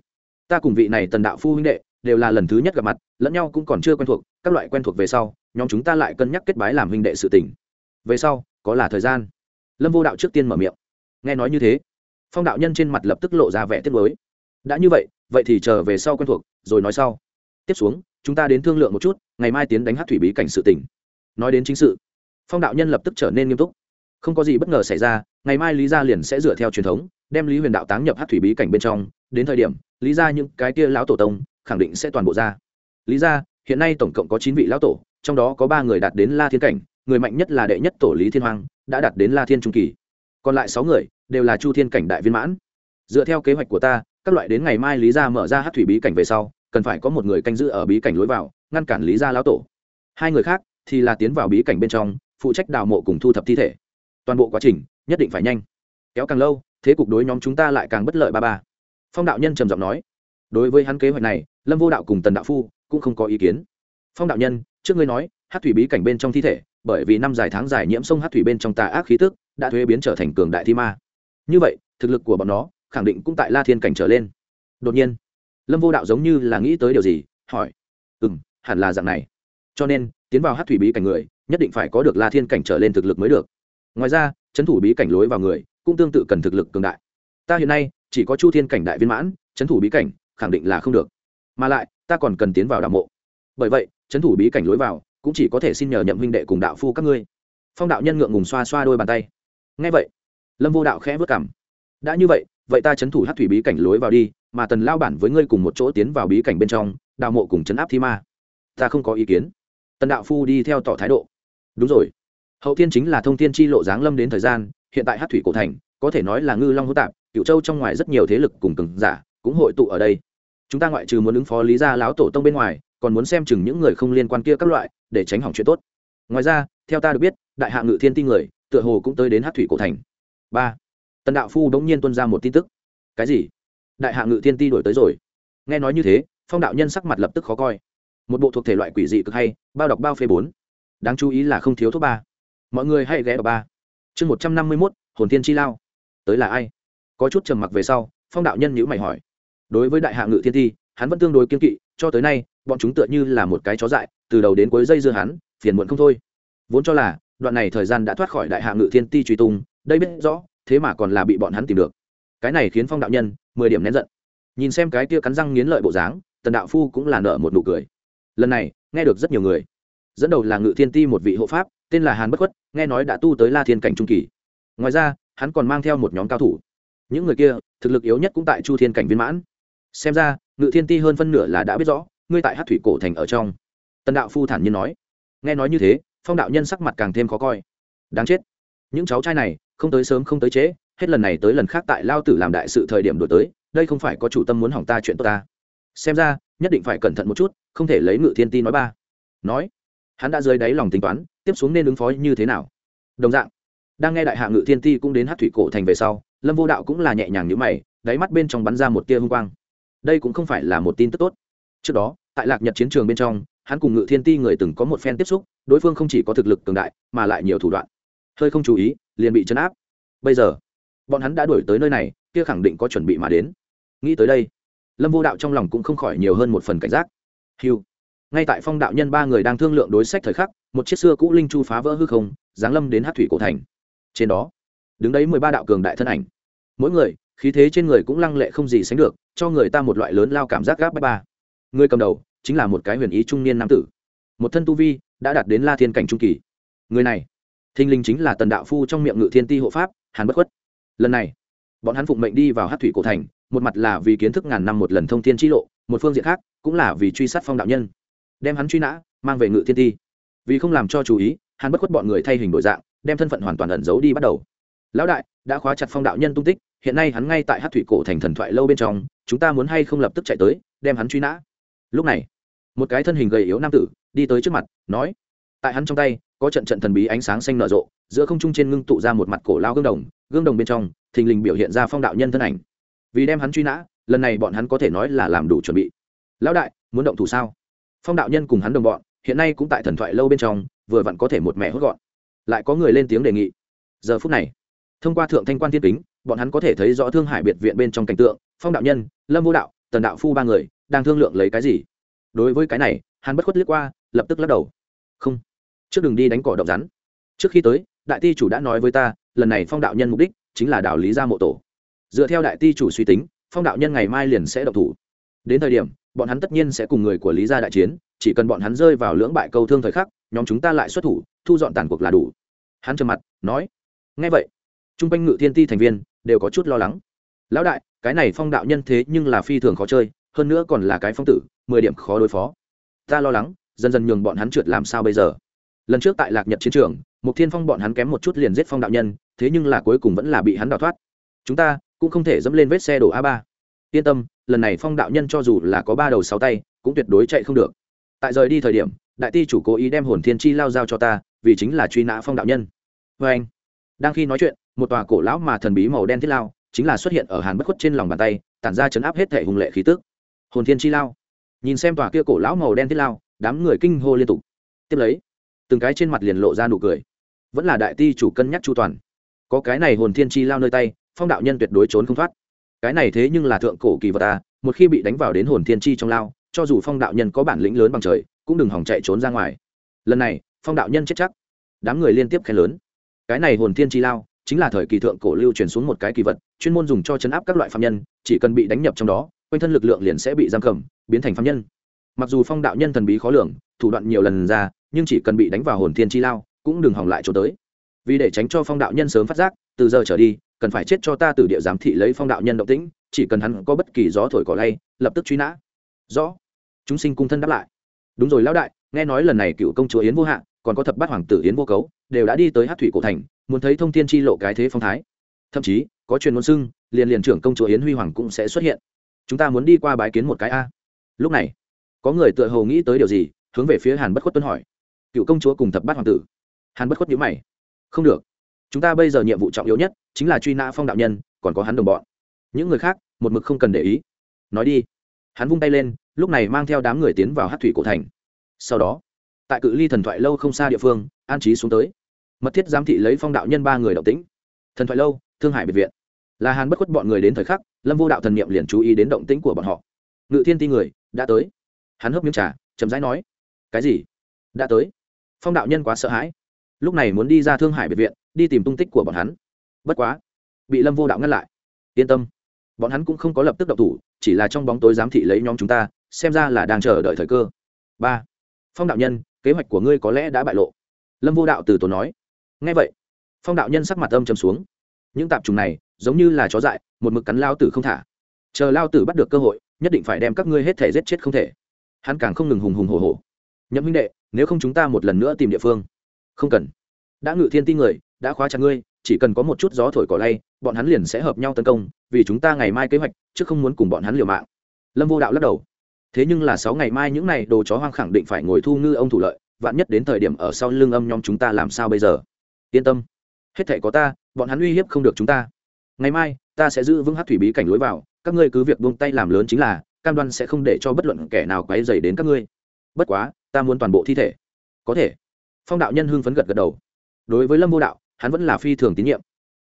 Ta cùng vị này tần đạo phu huynh đệ đều là lần thứ nhất gặp mặt, lẫn nhau cũng còn chưa quen thuộc, các loại quen thuộc về sau, nhóm chúng ta lại cân nhắc kết bái làm huynh đệ sự tình. Về sau, có là thời gian? Lâm vô đạo trước tiên mở miệng. Nghe nói như thế, phong đạo nhân trên mặt lập tức lộ ra vẻ tiếc mới đã như vậy vậy thì chờ về sau quen thuộc, rồi nói sau tiếp xuống, chúng ta đến thương lượng một chút, ngày mai tiến đánh hát thủy bí cảnh sự tỉnh nói đến chính sự, phong đạo nhân lập tức trở nên nghiêm túc. Không có gì bất ngờ xảy ra, ngày mai lý gia liền sẽ dựa theo truyền thống, đem lý huyền đạo táng nhập hát thủy bí cảnh bên trong. Đến thời điểm, lý gia những cái kia lão tổ tông, khẳng định sẽ toàn bộ ra. Lý gia, hiện nay tổng cộng có chín vị lão tổ, trong đó có ba người đạt đến la thiên cảnh, người mạnh nhất là đệ nhất tổ lý thiên hoàng đã đạt đến la thiên trung kỳ. Còn lại sáu người, đều là chu thiên cảnh đại viên mãn. Dựa theo kế hoạch của ta, các loại đến ngày mai lý gia mở ra hát thủy bí cảnh về sau cần phải có một người canh giữ ở bí cảnh lối vào, ngăn cản lý gia lão tổ. Hai người khác thì là tiến vào bí cảnh bên trong, phụ trách đào mộ cùng thu thập thi thể. Toàn bộ quá trình nhất định phải nhanh. Kéo càng lâu, thế cục đối nhóm chúng ta lại càng bất lợi ba ba. Phong đạo nhân trầm giọng nói, đối với hắn kế hoạch này, lâm vô đạo cùng tần đạo phu cũng không có ý kiến. Phong đạo nhân, trước ngươi nói, hát thủy bí cảnh bên trong thi thể, bởi vì năm dài tháng dài nhiễm sông hát thủy bên trong tà ác khí tức, đã thuế biến trở thành cường đại thi ma. Như vậy, thực lực của bọn nó khẳng định cũng tại la thiên cảnh trở lên. Đột nhiên lâm vô đạo giống như là nghĩ tới điều gì, hỏi. Ừ m hẳn là dạng này. Cho nên, tiến vào hát thủy bí cảnh người, nhất định phải có được la thiên cảnh trở lên thực lực mới được. Ngoài ra trấn thủ bí cảnh lối vào người, cũng tương tự cần thực lực cường đại. Ta hiện nay, chỉ có chu thiên cảnh đại viên mãn trấn thủ bí cảnh, khẳng định là không được. Mà lại, ta còn cần tiến vào đạo mộ. Bởi vậy trấn thủ bí cảnh lối vào, cũng chỉ có thể xin nhờ nhậm huynh đệ cùng đạo phu các ngươi. Phong đạo nhân ngượng ngùng xoa xoa đôi bàn tay. Ngay vậy. Lâm vô đạo khẽ vất cảm đã như vậy vậy ta chấn thủ hát thủy bí cảnh lối vào đi, mà tần lao bản với ngươi cùng một chỗ tiến vào bí cảnh bên trong, đào mộ cùng chấn áp thi ma. Ta không có ý kiến. Tần đạo phu đi theo tỏ thái độ. Đúng rồi. Hậu thiên chính là thông tiên chi lộ giáng lâm đến thời gian, hiện tại hát thủy cổ thành, có thể nói là ngư long hữu tạp cựu châu trong ngoài rất nhiều thế lực cùng cường giả, cũng hội tụ ở đây. Chúng ta ngoại trừ muốn ứng phó lý gia láo tổ tông bên ngoài, còn muốn xem chừng những người không liên quan kia các loại, để tránh hỏng chuyện tốt. Ngoài ra, theo ta được biết, đại hạ ngự thiên ti người, tựa hồ cũng tới đến hát thủy cổ thành. Ba tần đạo phu bỗng nhiên tuân ra một tin tức. Cái gì? Đại hạ ngự thiên ti đổi tới rồi. Nghe nói như thế, phong đạo nhân sắc mặt lập tức khó coi. Một bộ thuộc thể loại quỷ dị cực hay, bao đọc bao phê bốn. Đáng chú ý là không thiếu thuốc ba. Mọi người hãy ghé vào ba. Chương một trăm năm mươi mốt, hồn Tiên chi lao. Tới là ai? Có chút trầm mặc về sau, phong đạo nhân nhữ mày hỏi. Đối với đại hạ ngự thiên thi hắn vẫn tương đối kiên kỵ, cho tới nay, bọn chúng tựa như là một cái chó dại, từ đầu đến cuối dây dưa hắn, phiền muộn không thôi. Vốn cho là, đoạn này thời gian đã thoát khỏi đại hạ ngự thiên ti truy tung, đây biết rõ thế mà còn là bị bọn hắn tìm được. Cái này khiến phong đạo nhân mười điểm nén giận. Nhìn xem cái kia cắn răng nghiến lợi bộ dáng, tần đạo phu cũng là nợ một nụ cười. Lần này, nghe được rất nhiều người. Dẫn đầu là ngự thiên ti một vị hộ pháp, tên là hàn bất khuất, nghe nói đã tu tới la thiên cảnh trung kỳ. Ngoài ra, hắn còn mang theo một nhóm cao thủ. Những người kia, thực lực yếu nhất cũng tại chu thiên cảnh viên mãn. Xem ra, ngự thiên ti hơn phân nửa là đã biết rõ, ngươi tại hát thủy cổ thành ở trong. Tần đạo phu thản nhiên nói. Nghe nói như thế, phong đạo nhân sắc mặt càng thêm khó coi. Đáng chết. Những cháu trai này không tới sớm không tới trễ, hết lần này tới lần khác tại lao tử làm đại sự thời điểm đổi tới, đây không phải có chủ tâm muốn hỏng ta chuyện tốt ta. Xem ra, nhất định phải cẩn thận một chút, không thể lấy ngự thiên ti nói ba. Nói, hắn đã dưới đáy lòng tính toán, tiếp xuống nên ứng phó như thế nào? Đồng dạng, đang nghe đại hạ ngự thiên ti cũng đến hát thủy cổ thành về sau, lâm vô đạo cũng là nhẹ nhàng như mày, đáy mắt bên trong bắn ra một tia hung quang. Đây cũng không phải là một tin tức tốt. Trước đó, tại lạc nhật chiến trường bên trong, hắn cùng ngự thiên ti người từng có một phen tiếp xúc, đối phương không chỉ có thực lực cường đại, mà lại nhiều thủ đoạn hơi không chú ý, liền bị chấn áp. Bây giờ, bọn hắn đã đuổi tới nơi này, kia khẳng định có chuẩn bị mà đến. Nghĩ tới đây, lâm vô đạo trong lòng cũng không khỏi nhiều hơn một phần cảnh giác. Hiu ngay tại phong đạo nhân ba người đang thương lượng đối sách thời khắc, một chiếc xưa cũ linh chu phá vỡ hư không, giáng lâm đến hát thủy cổ thành. Trên đó, đứng đấy mười ba đạo cường đại thân ảnh. Mỗi người, khí thế trên người cũng lăng lệ không gì sánh được, cho người ta một loại lớn lao cảm giác gáp bách ba. Người cầm đầu, chính là một cái huyền ý trung niên nam tử. Một thân tu vi, đã đạt đến la thiên cảnh trung kỳ. Người này thinh linh chính là tần đạo phu trong miệng ngự thiên ti hộ pháp, hàn bất khuất. Lần này, bọn hắn phụng mệnh đi vào hát thủy cổ thành, một mặt là vì kiến thức ngàn năm một lần thông thiên t lộ, một phương diện khác cũng là vì truy sát phong đạo nhân. Đem hắn truy nã, mang về ngự thiên ti. Vì không làm cho chú ý hắn bất khuất bọn người thay hình đổi dạng, đem thân phận hoàn toàn ẩn giấu đi bắt đầu. Lão đại, đã khóa chặt phong đạo nhân tung tích, hiện nay hắn ngay tại hát thủy cổ thành thần thoại lâu bên trong, chúng ta muốn hay không lập tức chạy tới, đem hắn truy nã? Lúc này, một cái thân hình gầy yếu nam tử đi tới trước mặt, nói, tại hắn trong tay có trận trận thần bí ánh sáng xanh nở rộ, giữa không trung trên ngưng tụ ra một mặt cổ lao gương đồng gương đồng bên trong, thình lình biểu hiện ra phong đạo nhân thân ảnh. Vì đem hắn truy nã, lần này bọn hắn có thể nói là làm đủ chuẩn bị. Lão đại, muốn động thủ sao? Phong đạo nhân cùng hắn đồng bọn, hiện nay cũng tại thần thoại lâu bên trong, vừa vặn có thể một mẹ hốt gọn. Lại có người lên tiếng đề nghị. Giờ phút này, thông qua thượng thanh quan thiên kính, bọn hắn có thể thấy rõ thương hải biệt viện bên trong cảnh tượng, phong đạo nhân, lâm vô đạo, tần đạo phu ba người, đang thương lượng lấy cái gì. Đối với cái này, hắn bất khuất liếc qua, lập tức lắc đầu. Không trước đừng đi đánh cỏ động rắn. Trước khi tới, đại ti chủ đã nói với ta, lần này phong đạo nhân mục đích chính là đạo lý gia mộ tổ. Dựa theo đại ti chủ suy tính, phong đạo nhân ngày mai liền sẽ độc thủ. Đến thời điểm, bọn hắn tất nhiên sẽ cùng người của lý gia đại chiến, chỉ cần bọn hắn rơi vào lưỡng bại câu thương thời khắc, nhóm chúng ta lại xuất thủ, thu dọn tàn cuộc là đủ. Hắn trầm mặt, nói ngay vậy t r u n g quanh ngự thiên ti thành viên đều có chút lo lắng. Lão đại, cái này phong đạo nhân thế nhưng là phi thường khó chơi, hơn nữa còn là cái phong tử, mười điểm khó đối phó. Ta lo lắng, dần dần nhường bọn hắn trượt làm sao bây giờ? Lần trước tại lạc nhật chiến trường mục thiên phong bọn hắn kém một chút liền giết phong đạo nhân, thế nhưng là cuối cùng vẫn là bị hắn đào thoát. Chúng ta cũng không thể dẫm lên vết xe đổ a ba. Yên tâm, lần này phong đạo nhân cho dù là có ba đầu sáu tay, cũng tuyệt đối chạy không được. Tại rời đi thời điểm, đại ti chủ cố ý đem hồn thiên chi lao giao cho ta, vì chính là truy nã phong đạo nhân. Vê anh, đang khi nói chuyện, một tòa cổ lão mà thần bí màu đen thiết lao chính là xuất hiện ở hàn bất khuất trên lòng bàn tay, tản ra chấn áp hết thể hùng lệ khí tức. Hồn thiên chi lao. Nhìn xem tòa kia cổ lão màu đen thiết lao, đám người kinh hô liên tục. Tiếp lấy từng cái trên mặt liền lộ ra nụ cười. Vẫn là đại ti chủ cân nhắc chu toàn. Có cái này hồn thiên chi lao nơi tay, phong đạo nhân tuyệt đối trốn không thoát. Cái này thế nhưng là thượng cổ kỳ vật ta một khi bị đánh vào đến hồn thiên chi trong lao, cho dù phong đạo nhân có bản lĩnh lớn bằng trời, cũng đừng hỏng chạy trốn ra ngoài. Lần này, phong đạo nhân chết chắc. Đám người liên tiếp khen lớn. Cái này hồn thiên chi lao, chính là thời kỳ thượng cổ lưu truyền xuống một cái kỳ vật, chuyên môn dùng cho chấn áp các loại phạm nhân, chỉ cần bị đánh nhập trong đó, quanh thân lực lượng liền sẽ bị giam cầm, biến thành phạm nhân. Mặc dù phong đạo nhân thần bí khó lường, thủ đoạn nhiều lần ra nhưng chỉ cần bị đánh vào hồn thiên chi lao, cũng đừng hỏng lại chỗ tới. Vì để tránh cho phong đạo nhân sớm phát giác, từ giờ trở đi, cần phải chết cho ta từ địa giám thị lấy phong đạo nhân động tĩnh, chỉ cần hắn có bất kỳ gió thổi cỏ lay, lập tức truy nã. Rõ. Chúng sinh cung thân đáp lại. Đúng rồi lão đại, nghe nói lần này cựu công chúa yến vô hạn còn có thập bát hoàng tử yến vô cấu, đều đã đi tới hát thủy cổ thành, muốn thấy thông tin chi lộ cái thế phong thái. Thậm chí, có truyền ngôn xưng, liền liền trưởng công chúa yến huy hoàng cũng sẽ xuất hiện. Chúng ta muốn đi qua bái kiến một cái a. Lúc này, có người tựa hồ nghĩ tới điều gì, hướng về phía hàn bất khuất tuân hỏi cựu công chúa cùng thập bát hoàng tử. Hắn bất khuất nhữ mày. Không được. Chúng ta bây giờ nhiệm vụ trọng yếu nhất chính là truy nã phong đạo nhân, còn có hắn đồng bọn. Những người khác, một mực không cần để ý. Nói đi. Hắn vung tay lên, lúc này mang theo đám người tiến vào hát thủy cổ thành. Sau đó, tại cự ly thần thoại lâu không xa địa phương, an trí xuống tới. Mật thiết giám thị lấy phong đạo nhân ba người động tĩnh. Thần thoại lâu, thương hải biệt viện. Là hàn bất khuất bọn người đến thời khắc, lâm vô đạo thần niệm liền chú ý đến động tĩnh của bọn họ. Ngự thiên ti người, đã tới. Hắn hớp miếng trà, chậm rãi nói, cái gì? Đã tới phong đạo nhân quá sợ hãi. Lúc này muốn đi ra thương hải biệt viện, đi tìm tung tích của bọn hắn. Bất quá, bị lâm vô đạo ngăn lại. Yên tâm, bọn hắn cũng không có lập tức đậu thủ, chỉ là trong bóng tối giám thị lấy nhóm chúng ta, xem ra là đang chờ đợi thời cơ. Ba, phong đạo nhân, kế hoạch của ngươi có lẽ đã bại lộ. Lâm vô đạo từ tốn nói. Ngay vậy, phong đạo nhân sắc mặt âm trầm xuống. Những tạp trùng này, giống như là chó dại, một mực cắn lao tử không thả. Chờ lao tử bắt được cơ hội, nhất định phải đem các ngươi hết thể giết chết không thể. Hắn càng không ngừng hùng hùng hồ hồ nhậm huynh đệ nếu không chúng ta một lần nữa tìm địa phương. Không cần. Đã ngự thiên ti người, đã khóa chặt ngươi, chỉ cần có một chút gió thổi cỏ lay, bọn hắn liền sẽ hợp nhau tấn công, vì chúng ta ngày mai kế hoạch, chứ không muốn cùng bọn hắn liều mạng. Lâm vô đạo lắc đầu. Thế nhưng là sáu ngày mai những n à y đồ chó hoang khẳng định phải ngồi thu ngư ông thủ lợi, vạn nhất đến thời điểm ở sau lưng âm nhóm chúng ta làm sao bây giờ? Yên tâm. Hết thể có ta, bọn hắn uy hiếp không được chúng ta. Ngày mai, ta sẽ giữ vững hát thủy bí cảnh lối vào, các ngươi cứ việc buông tay làm lớn chính là, cam đoan sẽ không để cho bất luận kẻ nào quấy dày đến các ngươi. Bất quá ta muốn toàn bộ thi thể. Có thể. Phong đạo nhân hưng phấn gật gật đầu. Đối với lâm vô đạo, hắn vẫn là phi thường tín nhiệm.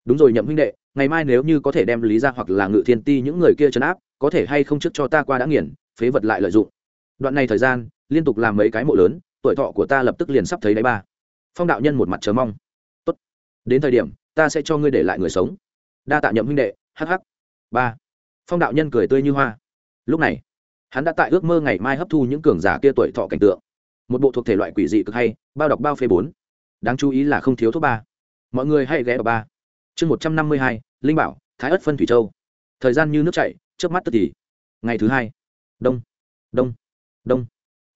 Đúng rồi nhậm huynh đệ, ngày mai nếu như có thể đem lý ra hoặc là ngự thiên ti những người kia chấn áp, có thể hay không trước cho ta qua đã nghiền, phế vật lại lợi dụng. Đoạn này thời gian, liên tục làm mấy cái mộ lớn, tuổi thọ của ta lập tức liền sắp thấy đáy ba. Phong đạo nhân một mặt chờ mong. Tốt. đến thời điểm, ta sẽ cho ngươi để lại người sống. Đa tạ nhậm huynh đệ hh ba. Phong đạo nhân cười tươi như hoa. Lúc này, hắn đã tại ước mơ ngày mai hấp thu những cường giả kia tuổi thọ cảnh tượng một bộ thuộc thể loại quỷ dị cực hay, bao đọc bao phê bốn. Đáng chú ý là không thiếu thuốc ba. Mọi người hãy ghé vào ba. Chương một trăm năm mươi hai, linh bảo, thái ất phân thủy châu. Thời gian như nước chảy trước mắt tức thì. Ngày thứ hai. Đông. Đông. Đông.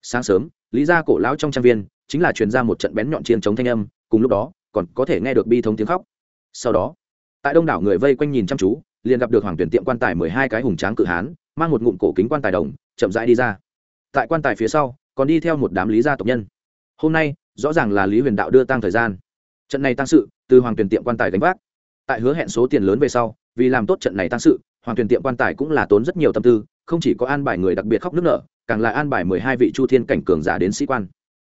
Sáng sớm, lý gia cổ lão trong trang viên, chính là truyền ra một trận bén nhọn chiên chống thanh âm, cùng lúc đó, còn có thể nghe được bi thống tiếng khóc. Sau đó, tại đông đảo người vây quanh nhìn chăm chú, liền gặp được hoàng tuyển tiệm quan tài mười hai cái hùng tráng cự hán, mang một ngụm cổ kính quan tài đồng, chậm rãi đi ra. Tại quan tài phía sau còn đi theo một đám lý gia tộc nhân. Hôm nay, rõ ràng là lý huyền đạo đưa tăng thời gian. Trận này tăng sự, từ hoàng tuyển tiệm quan tài gánh vác. Tại hứa hẹn số tiền lớn về sau, vì làm tốt trận này tăng sự, hoàng tuyển tiệm quan tài cũng là tốn rất nhiều tâm tư, không chỉ có an bài người đặc biệt khóc nước nở, càng là an bài mười hai vị chu thiên cảnh cường giả đến sĩ quan.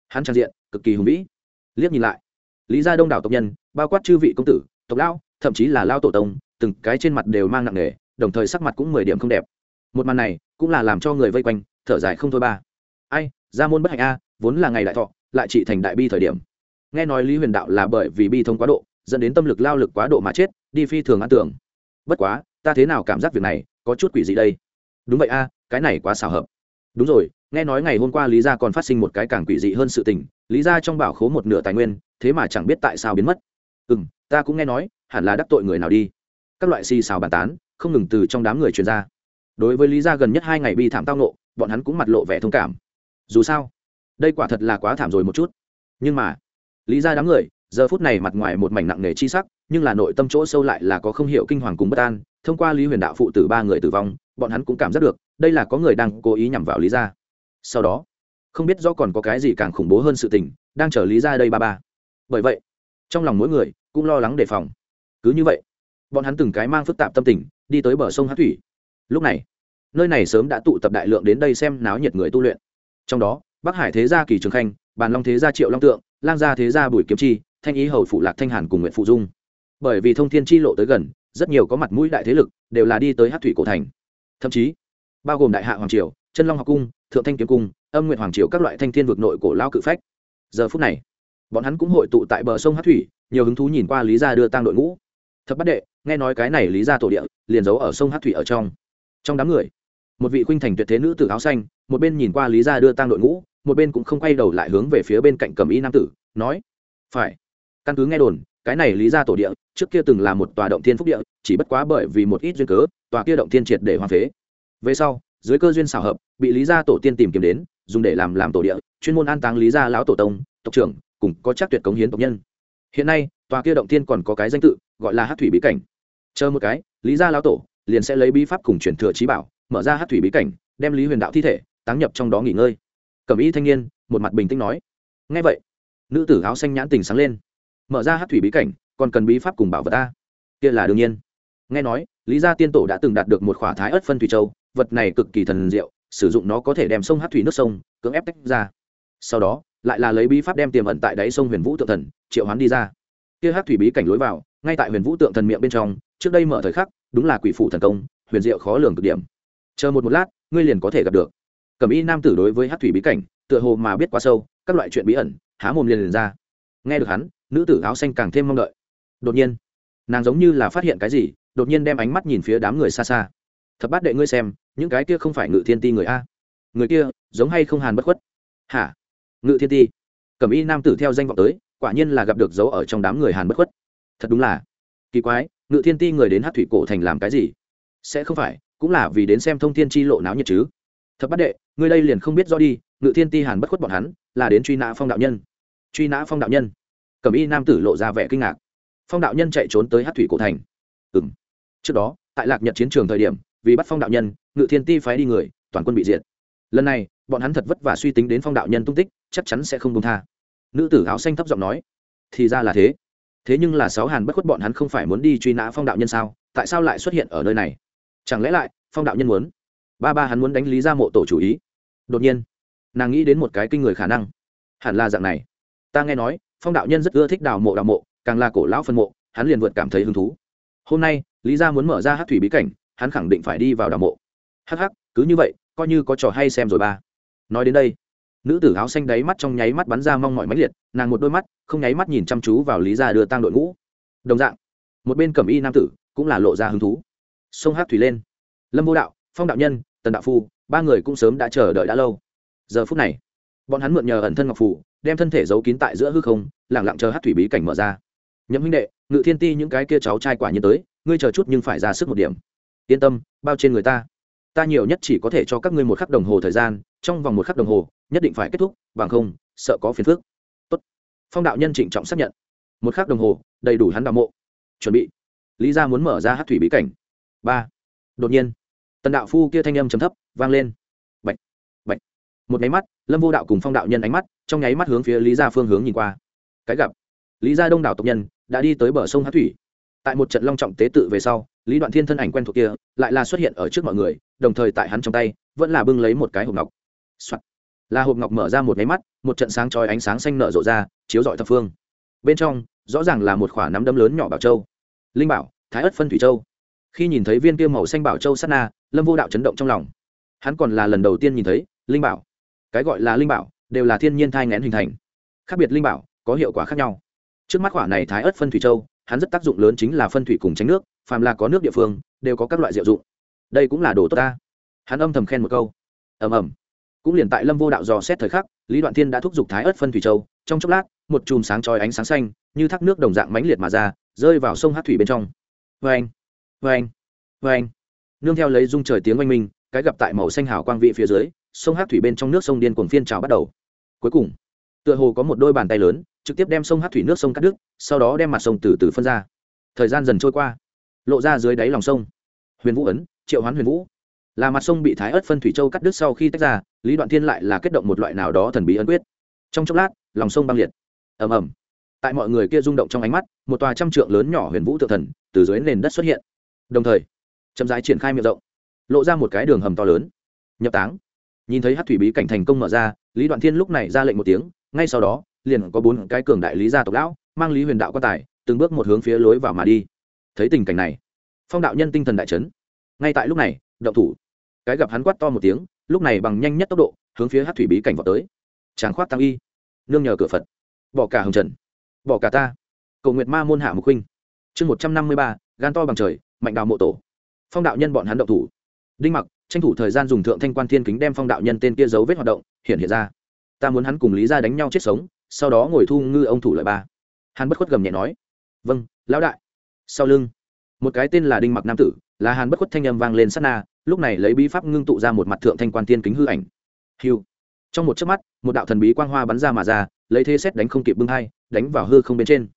Hắn trang diện, cực kỳ hùng vĩ. Liếc nhìn lại, lý gia đông đảo tộc nhân, bao quát chư vị công tử, tộc lão, thậm chí là lao tổ tông, từng cái trên mặt đều mang nặng nề, đồng thời sắc mặt cũng mười điểm không đẹp. Một màn này, cũng là làm cho người vây quanh, thở dài không thôi ba. Ai ra môn bất hạnh a, vốn là ngày đại thọ, lại trị thành đại bi thời điểm. Nghe nói lý huyền đạo là bởi vì bi thông quá độ, dẫn đến tâm lực lao lực quá độ mà chết, đi phi thường an tưởng. Bất quá, ta thế nào cảm giác việc này, có chút quỷ gì đây. Đúng vậy a, cái này quá xảo hợp. Đúng rồi, nghe nói ngày hôm qua lý gia còn phát sinh một cái càng quỷ dị hơn sự tình, lý gia trong bảo khố một nửa tài nguyên, thế mà chẳng biết tại sao biến mất. Ừ m ta cũng nghe nói, hẳn là đắc tội người nào đi. Các loại xì xào bàn tán, không ngừng từ trong đám người truyền ra. Đối với lý gia gần nhất hai ngày bi thảm tao nộ bọn hắn cũng mặt lộ vẻ thông cảm dù sao, đây quả thật là quá thảm rồi một chút. Nhưng mà, lý gia đám người, giờ phút này mặt ngoài một mảnh nặng nề chi sắc, nhưng là nội tâm chỗ sâu lại là có không hiểu kinh hoàng cùng bất an. Thông qua lý huyền đạo phụ tử ba người tử vong, bọn hắn cũng cảm giác được, đây là có người đang cố ý nhằm vào lý gia sau đó, không biết do còn có cái gì càng khủng bố hơn sự tình, đang chở lý ra đây ba ba. Bởi vậy, trong lòng mỗi người cũng lo lắng đề phòng. Cứ như vậy, bọn hắn từng cái mang phức tạp tâm tình, đi tới bờ sông hát thủy. Lúc này, nơi này sớm đã tụ tập đại lượng đến đây xem náo nhiệt người tu luyện trong đó, bắc hải thế gia kỳ trường khanh, bàn long thế gia triệu long tượng, lang gia thế gia bùi kiếm chi, thanh ý hầu phụ lạc thanh hàn cùng nguyện phụ dung. Bởi vì thông thiên chi lộ tới gần, rất nhiều có mặt mũi đại thế lực đều là đi tới hát thủy cổ thành. Thậm chí, bao gồm đại hạ hoàng triều, chân long học cung, thượng thanh kiếm cung, âm nguyện hoàng triều các loại thanh thiên vực nội cổ lao cự phách. Giờ phút này, bọn hắn cũng hội tụ tại bờ sông hát thủy, nhiều hứng thú nhìn qua lý gia đưa tăng đội ngũ. Thập bắt đệ, nghe nói cái này lý gia tổ địa, liền giấu ở sông hát thủy ở trong. Trong đám người một vị khuynh thành tuyệt thế nữ tử áo xanh, một bên nhìn qua lý gia đưa tang đội ngũ, một bên cũng không quay đầu lại hướng về phía bên cạnh cầm y nam tử, nói, phải. Căn cứ nghe đồn, cái này lý gia tổ địa, trước kia từng là một tòa động thiên phúc địa, chỉ bất quá bởi vì một ít duyên cớ, tòa kia động thiên triệt để hoang phế. Về sau, dưới cơ duyên xảo hợp, bị lý gia tổ tiên tìm kiếm đến, dùng để làm làm tổ địa, chuyên môn an táng lý gia lão tổ tông, tộc trưởng, cùng có chắc tuyệt cống hiến tộc nhân. Hiện nay, tòa kia động thiên còn có cái danh tự, gọi là hát thủy bí cảnh. Chờ một cái, lý gia lão tổ liền sẽ lấy bí pháp cùng truyền thừa trí bảo mở ra hát thủy bí cảnh, đem lý huyền đạo thi thể, táng nhập trong đó nghỉ ngơi. Cẩm y thanh niên, một mặt bình tĩnh nói. Ngay vậy, nữ tử áo xanh nhãn tình sáng lên. Mở ra hát thủy bí cảnh, còn cần bí pháp cùng bảo vật ta. Kia là đương nhiên. Nghe nói, lý gia tiên tổ đã từng đạt được một khỏa thái ớt phân thủy châu, vật này cực kỳ thần diệu, sử dụng nó có thể đem sông hát thủy nước sông, cưỡng ép tách ra. Sau đó, lại là lấy bí pháp đem tiềm ẩn tại đáy sông huyền vũ tượng thần, triệu hoán đi ra. Kia hát thủy bí cảnh lối vào, ngay tại huyền vũ tượng thần miệng bên trong, trước đây mở thời khắc, đúng là quỷ phụ thần công, huyền diệu khó lường cực điểm chờ một một lát, ngươi liền có thể gặp được. Cẩm y nam tử đối với hát thủy bí cảnh, tựa hồ mà biết quá sâu, các loại chuyện bí ẩn, há mồm liền liền ra. Nghe được hắn, nữ tử áo xanh càng thêm mong đợi. Đột nhiên, nàng giống như là phát hiện cái gì, đột nhiên đem ánh mắt nhìn phía đám người xa xa. Thập bát đệ ngươi xem, những cái kia không phải ngự thiên ti người a? Người kia, giống hay không hàn bất khuất? Hả? Ngự thiên ti. Cẩm y nam tử theo danh vọng tới, quả nhiên là gặp được dấu ở trong đám người hàn bất khuất. Thật đúng là kỳ quái, ngự thiên ti người đến hát thủy cổ thành làm cái gì? Sẽ không phải cũng là vì đến xem thông thiên chi lộ náo nhiệt chứ. Thập bát đệ, ngươi đây liền không biết do đi, ngự thiên ti hàn bất khuất bọn hắn, là đến truy nã phong đạo nhân. Truy nã phong đạo nhân. Cẩm y nam tử lộ ra vẻ kinh ngạc. Phong đạo nhân chạy trốn tới hát thủy cổ thành. Ừ m trước đó, tại lạc nhật chiến trường thời điểm, vì bắt phong đạo nhân, ngự thiên ti phái đi người, toàn quân bị diệt. Lần này, bọn hắn thật vất vả suy tính đến phong đạo nhân tung tích, chắc chắn sẽ không công tha. Nữ tử áo xanh thấp giọng nói, thì ra là thế. Thế nhưng là sáu hàn bất khuất bọn hắn không phải muốn đi truy nã phong đạo nhân sao? Tại sao lại xuất hiện ở nơi này? Chẳng lẽ lại, phong đạo nhân muốn? Ba ba hắn muốn đánh lý ra mộ tổ chủ ý. Đột nhiên, nàng nghĩ đến một cái kinh người khả năng. Hẳn là dạng này. Ta nghe nói, phong đạo nhân rất ưa thích đào mộ đào mộ, càng là cổ lão phân mộ, hắn liền vượt cảm thấy hứng thú. Hôm nay, lý gia muốn mở ra hát thủy bí cảnh, hắn khẳng định phải đi vào đào mộ. Hắc hắc, cứ như vậy, coi như có trò hay xem rồi ba. Nói đến đây, nữ tử áo xanh đáy mắt trong nháy mắt bắn ra mong mọi máy liệt, nàng một đôi mắt, không nháy mắt nhìn chăm chú vào lý gia đưa tang đội ngũ. Đồng dạng, một bên cẩm y nam tử cũng là lộ ra hứng thú sông hát thủy lên. Lâm vô đạo, phong đạo nhân, tần đạo phu, ba người cũng sớm đã chờ đợi đã lâu. Giờ phút này, bọn hắn mượn nhờ ẩn thân ngọc phủ, đem thân thể giấu kín tại giữa hư không lẳng lặng chờ hát thủy bí cảnh mở ra. Nhậm huynh đệ, ngự thiên ti những cái kia cháu trai quả nhiên tới, ngươi chờ chút nhưng phải ra sức một điểm. Yên tâm, bao trên người ta. Ta nhiều nhất chỉ có thể cho các ngươi một khắc đồng hồ thời gian, trong vòng một khắc đồng hồ, nhất định phải kết thúc, bằng không, sợ có phiền phức. Tốt. phong đạo nhân trịnh trọng xác nhận. Một khắc đồng hồ, đầy đủ hắn đạo mộ. Chuẩn bị. Lý ra muốn mở ra hát thủy bí cảnh ba đột nhiên tần đạo phu kia thanh âm chấm thấp vang lên bệnh bệnh một nháy mắt, lâm vô đạo cùng phong đạo nhân ánh mắt, trong nháy mắt hướng phía lý gia phương hướng nhìn qua. cái gặp, lý gia đông đảo tộc nhân đã đi tới bờ sông hát thủy. tại một trận long trọng tế tự về sau, lý đoạn thiên thân ảnh quen thuộc kia lại là xuất hiện ở trước mọi người, đồng thời tại hắn trong tay vẫn là bưng lấy một cái hộp ngọc、Soạn. là hộp ngọc mở ra một nháy mắt, một trận sáng trói ánh sáng xanh nở rộ ra, chiếu rọi thập phương. bên trong, rõ ràng là một khoả nắm đấm lớn nhỏ bảo châu. linh bảo, thái ất phân thủy châu khi nhìn thấy viên kia màu xanh bảo châu sát na, lâm vô đạo chấn động trong lòng. Hắn còn là lần đầu tiên nhìn thấy, linh bảo. Cái gọi là linh bảo, đều là thiên nhiên thai ngén hình thành. Khác biệt linh bảo, có hiệu quả khác nhau. Trước mắt quả này thái ớt phân thủy châu, hắn rất tác dụng lớn chính là phân thủy cùng tránh nước, phàm là có nước địa phương, đều có các loại diệu dụng. Đây cũng là đồ tốt ta. Hắn âm thầm khen một câu. Ầm ầm. Cũng liền tại lâm vô đạo dò xét thời khắc, lý đoạn thiên đã thúc giục thái ớt phân thủy châu, trong chốc lát, một chùm sáng trói ánh sáng xanh, như thác nước đồng dạng mãnh liệt mà ra, rơi vào sông hát thủy bên trong. Vê anh vê anh vê anh. Nương theo lấy dung trời tiếng oanh minh, cái gặp tại màu xanh hào quang vị phía dưới, sông hát thủy bên trong nước sông điên cuồng phiên trào bắt đầu. Cuối cùng, tựa hồ có một đôi bàn tay lớn, trực tiếp đem sông hát thủy nước sông cắt đứt, sau đó đem mặt sông từ từ phân ra. Thời gian dần trôi qua, lộ ra dưới đáy lòng sông. Huyền vũ ấn, triệu hoán huyền vũ. Là mặt sông bị thái ớt phân thủy châu cắt đứt sau khi tách ra, lý đoạn thiên lại là kết động một loại nào đó thần bí ấn quyết. Trong chốc lát, lòng sông băng liệt. Ầm ầm. Tại mọi người kia rung động trong ánh mắt, một tòa trăm trượng lớn nhỏ huyền vũ tự thần, từ dưới nền đất xuất hiện đồng thời, chậm rãi triển khai miệng rộng, lộ ra một cái đường hầm to lớn. Nhập táng. Nhìn thấy hát thủy bí cảnh thành công mở ra, lý đoạn thiên lúc này ra lệnh một tiếng, ngay sau đó, liền có bốn cái cường đại lý gia tộc lão, mang lý huyền đạo quan tài, từng bước một hướng phía lối vào mà đi. Thấy tình cảnh này, phong đạo nhân tinh thần đại chấn. Ngay tại lúc này, động thủ. Cái gặp hắn quát to một tiếng, lúc này bằng nhanh nhất tốc độ, hướng phía hát thủy bí cảnh vào tới. Tráng khoát tăng y. Nương nhờ cửa phật. Bỏ cả hồng trần. Bỏ cả ta. Cầu nguyệt ma môn hạ mục huynh. Chương một trăm năm mươi ba, gan to bằng trời mạnh đào mộ tổ. Phong đạo nhân bọn hắn động thủ. Đinh mặc, tranh thủ thời gian dùng thượng thanh quan thiên kính đem phong đạo nhân tên kia dấu vết hoạt động, hiện hiện ra. Ta muốn hắn cùng lý ra đánh nhau chết sống, sau đó ngồi thu ngư ông thủ lợi ba. Hàn bất khuất gầm nhẹ nói. Vâng lão đại. Sau lưng, một cái tên là đinh mặc nam tử, là hàn bất khuất thanh âm vang lên sát na, lúc này lấy bí pháp ngưng tụ ra một mặt thượng thanh quan tiên kính hư ảnh. Hiu trong một chớp mắt, một đạo thần bí quang hoa bắn ra mà ra, lấy thế xét đánh không kịp bưng hai, đánh vào hư không bên trên.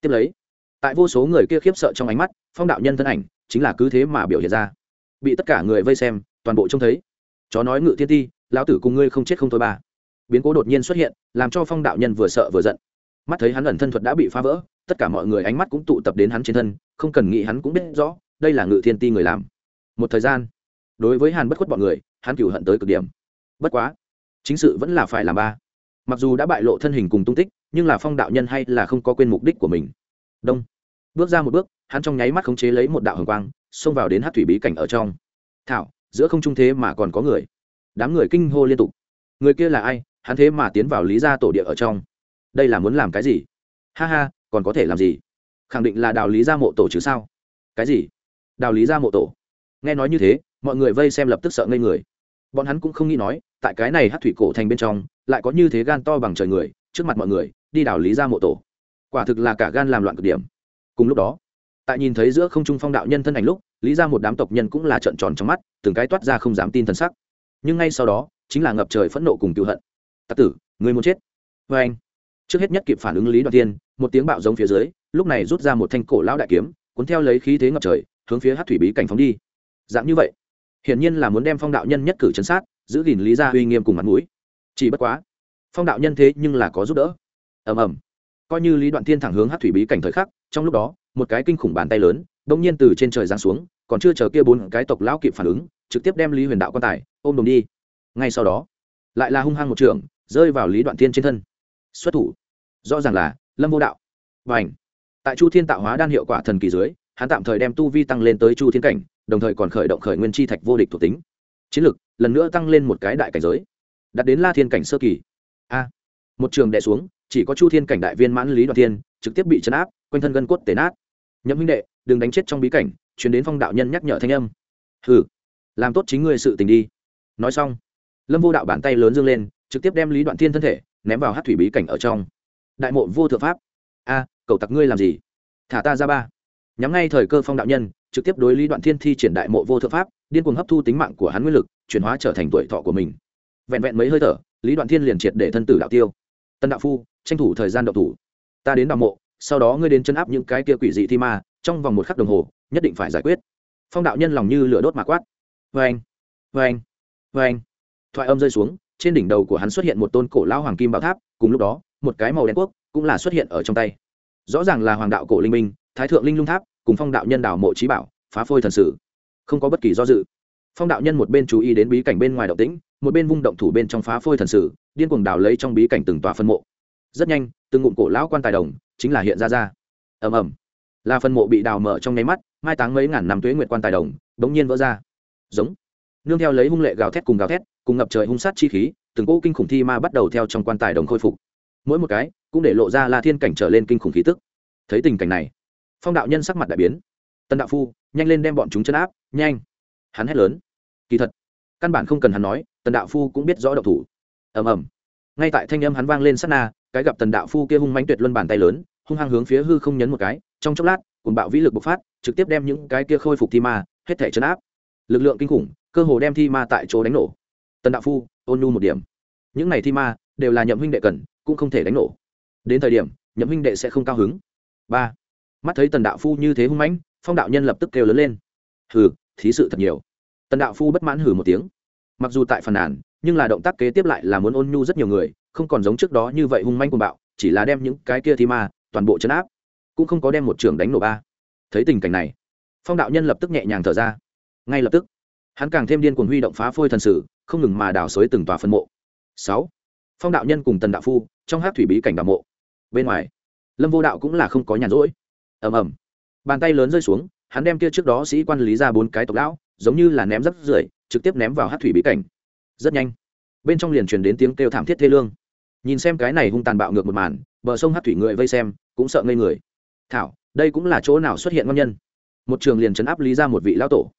Tiếp lấy tại vô số người kia khiếp sợ trong ánh mắt, phong đạo nhân thân ảnh chính là cứ thế mà biểu hiện ra. Bị tất cả người vây xem, toàn bộ trông thấy. Chó nói ngự thiên ti, lão tử cùng ngươi không chết không thôi ba. Biến cố đột nhiên xuất hiện, làm cho phong đạo nhân vừa sợ vừa giận. Mắt thấy hắn ẩn thân thuật đã bị phá vỡ, tất cả mọi người ánh mắt cũng tụ tập đến hắn trên thân, không cần nghĩ hắn cũng biết rõ, đây là ngự thiên ti người làm. Một thời gian, đối với hàn bất khuất bọn người, hắn cựu hận tới cực điểm. Bất quá, chính sự vẫn là phải làm ba. Mặc dù đã bại lộ thân hình cùng tung tích, nhưng là phong đạo nhân hay là không có quên mục đích của mình đông. Bước ra một bước, hắn trong nháy mắt khống chế lấy một đạo hồng quang, xông vào đến hát thủy bí cảnh ở trong. Thảo, giữa không trung thế mà còn có người. Đám người kinh hô liên tục. Người kia là ai? Hắn thế mà tiến vào lý gia tổ địa ở trong. Đây là muốn làm cái gì? Ha ha, còn có thể làm gì? Khẳng định là đào lý gia mộ tổ chứ sao? Cái gì? Đào lý gia mộ tổ? Nghe nói như thế, mọi người vây xem lập tức sợ ngây người. Bọn hắn cũng không nghĩ nói, tại cái này hát thủy cổ thành bên trong, lại có như thế gan to bằng trời người, trước mặt mọi người, đi đào lý gia mộ tổ quả thực là cả gan làm loạn cực điểm. Cùng lúc đó, tại nhìn thấy giữa không trung phong đạo nhân thân ảnh lúc, lý ra một đám tộc nhân cũng là trợn tròn trong mắt, từng cái toát ra không dám tin t sắc. Nhưng ngay sau đó, chính là ngập trời phẫn nộ cùng cựu hận. Tặc tử, người muốn chết. Vê anh, trước hết nhất kịp phản ứng lý đoạt tiên một tiếng bạo giống phía dưới, lúc này rút ra một thanh cổ lão đại kiếm, cuốn theo lấy khí thế ngập trời, hướng phía hát thủy bí cảnh phóng đi. Dạng như vậy, hiển nhiên là muốn đem phong đạo nhân nhất cử chấn sát, giữ gìn lý ra uy nghiêm cùng mặt mũi. Chỉ bất quá, phong đạo nhân thế nhưng là có giúp đỡ. Ầm ầm coi như lý đoạn thiên thẳng hướng hát thủy bí cảnh thời khắc, trong lúc đó, một cái kinh khủng bàn tay lớn, đông nhiên từ trên trời giáng xuống, còn chưa chờ kia bốn cái tộc lão kịp phản ứng, trực tiếp đem lý huyền đạo quan tài, ôm đồng đi. Ngay sau đó, lại là hung hăng một trường, rơi vào lý đoạn thiên trên thân. Xuất thủ. Rõ ràng là, lâm vô đạo. Và ảnh tại chu thiên tạo hóa đan hiệu quả thần kỳ dưới, hắn tạm thời đem tu vi tăng lên tới chu thiên cảnh, đồng thời còn khởi động khởi nguyên chi thạch vô địch thuộc tính. Chiến lực, lần nữa tăng lên một cái đại cảnh giới. Đặt đến la thiên cảnh sơ kỳ. A. Một trường đệ xuống chỉ có chu thiên cảnh đại viên mãn lý đoạn thiên, trực tiếp bị chấn áp, quanh thân gân cốt tể nát. Nhậm huynh đệ, đừng đánh chết trong bí cảnh chuyển đến phong đạo nhân nhắc nhở thanh âm. Hừ, làm tốt chính ngươi sự tình đi. Nói xong, lâm vô đạo bàn tay lớn dương lên, trực tiếp đem lý đoạn thiên thân thể ném vào hát thủy bí cảnh ở trong. Đại mộ vô thượng pháp. A cậu tặc ngươi làm gì? Thả ta ra ba. Nhắm ngay thời cơ phong đạo nhân, trực tiếp đối lý đoạn thiên thi triển đại mộ vô thượng pháp, điên cuồng hấp thu tính mạng của hắn nguyên lực, chuyển hóa trở thành tuổi thọ của mình. Vẹn vẹn mấy hơi thở, lý đoạn thiên liền triệt để thân tử đạo tiêu. Tân đạo phu tranh thủ thời gian động thủ. Ta đến đạo mộ, sau đó ngươi đến chân áp những cái kia quỷ dị thi ma, trong vòng một khắc đồng hồ, nhất định phải giải quyết. Phong đạo nhân lòng như lửa đốt mà quát. Vê anh vê anh vê anh thoại âm rơi xuống, trên đỉnh đầu của hắn xuất hiện một tôn cổ lao hoàng kim bảo tháp, cùng lúc đó, một cái màu đen quốc cũng là xuất hiện ở trong tay. Rõ ràng là hoàng đạo cổ linh minh, thái thượng linh lung tháp, cùng phong đạo nhân đảo mộ trí bảo, phá phôi thần sử. Không có bất kỳ do dự. Phong đạo nhân một bên chú ý đến bí cảnh bên ngoài động tĩnh, một bên vung động thủ bên trong phá phôi thần sử, điên cuồng đào lấy trong bí cảnh từng tòa phân mộ rất nhanh, từng ngụm cổ lão quan tài đồng chính là hiện ra ra. Ầm ầm. Là phần mộ bị đào mở trong nháy mắt, mai táng mấy ngàn năm tuế nguyệt quan tài đồng bỗng nhiên vỡ ra. Giống. Nương theo lấy hung lệ gào thét cùng gào thét, cùng ngập trời hung sát chi khí, từng cỗ kinh khủng thi ma bắt đầu theo trong quan tài đồng khôi phục. Mỗi một cái cũng để lộ ra la thiên cảnh trở lên kinh khủng khí tức. Thấy tình cảnh này, phong đạo nhân sắc mặt đại biến. Tân đạo phu, nhanh lên đem bọn chúng chân áp, nhanh. Hắn hét lớn. Kỳ thật, căn bản không cần hắn nói, tần đạo phu cũng biết rõ độc thủ. Ầm ầm. Ngay tại thanh âm hắn vang lên sát na cái gặp tần đạo phu kia hung mánh tuyệt luân bàn tay lớn, hung hăng hướng phía hư không nhấn một cái, trong chốc lát cùng bạo vĩ lực bộc phát, trực tiếp đem những cái kia khôi phục thi ma, hết thể chấn áp. Lực lượng kinh khủng, cơ hồ đem thi ma tại chỗ đánh nổ. Tần đạo phu, ôn nhu một điểm. Những này thi ma đều là nhậm huynh đệ cần, cũng không thể đánh nổ. Đến thời điểm, nhậm huynh đệ sẽ không cao hứng. Ba. Mắt thấy tần đạo phu như thế hung mãnh, phong đạo nhân lập tức kêu lớn lên. Hừ, thí sự thật nhiều. Tần đạo phu bất mãn hừ một tiếng. Mặc dù tại phần nàn, nhưng là động tác kế tiếp lại là muốn ôn nhu rất nhiều người không còn giống trước đó như vậy hung manh cuồng bạo, chỉ là đem những cái kia thi ma toàn bộ chấn áp, cũng không có đem một trường đánh nổ ba. Thấy tình cảnh này, phong đạo nhân lập tức nhẹ nhàng thở ra. Ngay lập tức, hắn càng thêm điên cuồng huy động phá phôi thần sử, không ngừng mà đào xới từng tòa phân mộ. Sáu, phong đạo nhân cùng tần đạo phu, trong hát thủy bí cảnh đạo mộ. Bên ngoài, lâm vô đạo cũng là không có nhàn rỗi. Ầm ầm. Bàn tay lớn rơi xuống, hắn đem kia trước đó sĩ quan lý ra bốn cái tộc lão, giống như là ném rắc rưởi, trực tiếp ném vào hát thủy bí cảnh. Rất nhanh, bên trong liền truyền đến tiếng kêu thảm thiết thê lương nhìn xem cái này hung tàn bạo ngược một màn, bờ sông hát thủy người vây xem, cũng sợ ngây người. Thảo, đây cũng là chỗ nào xuất hiện ngon nhân? Một trường liền chấn áp lý ra một vị lão tổ.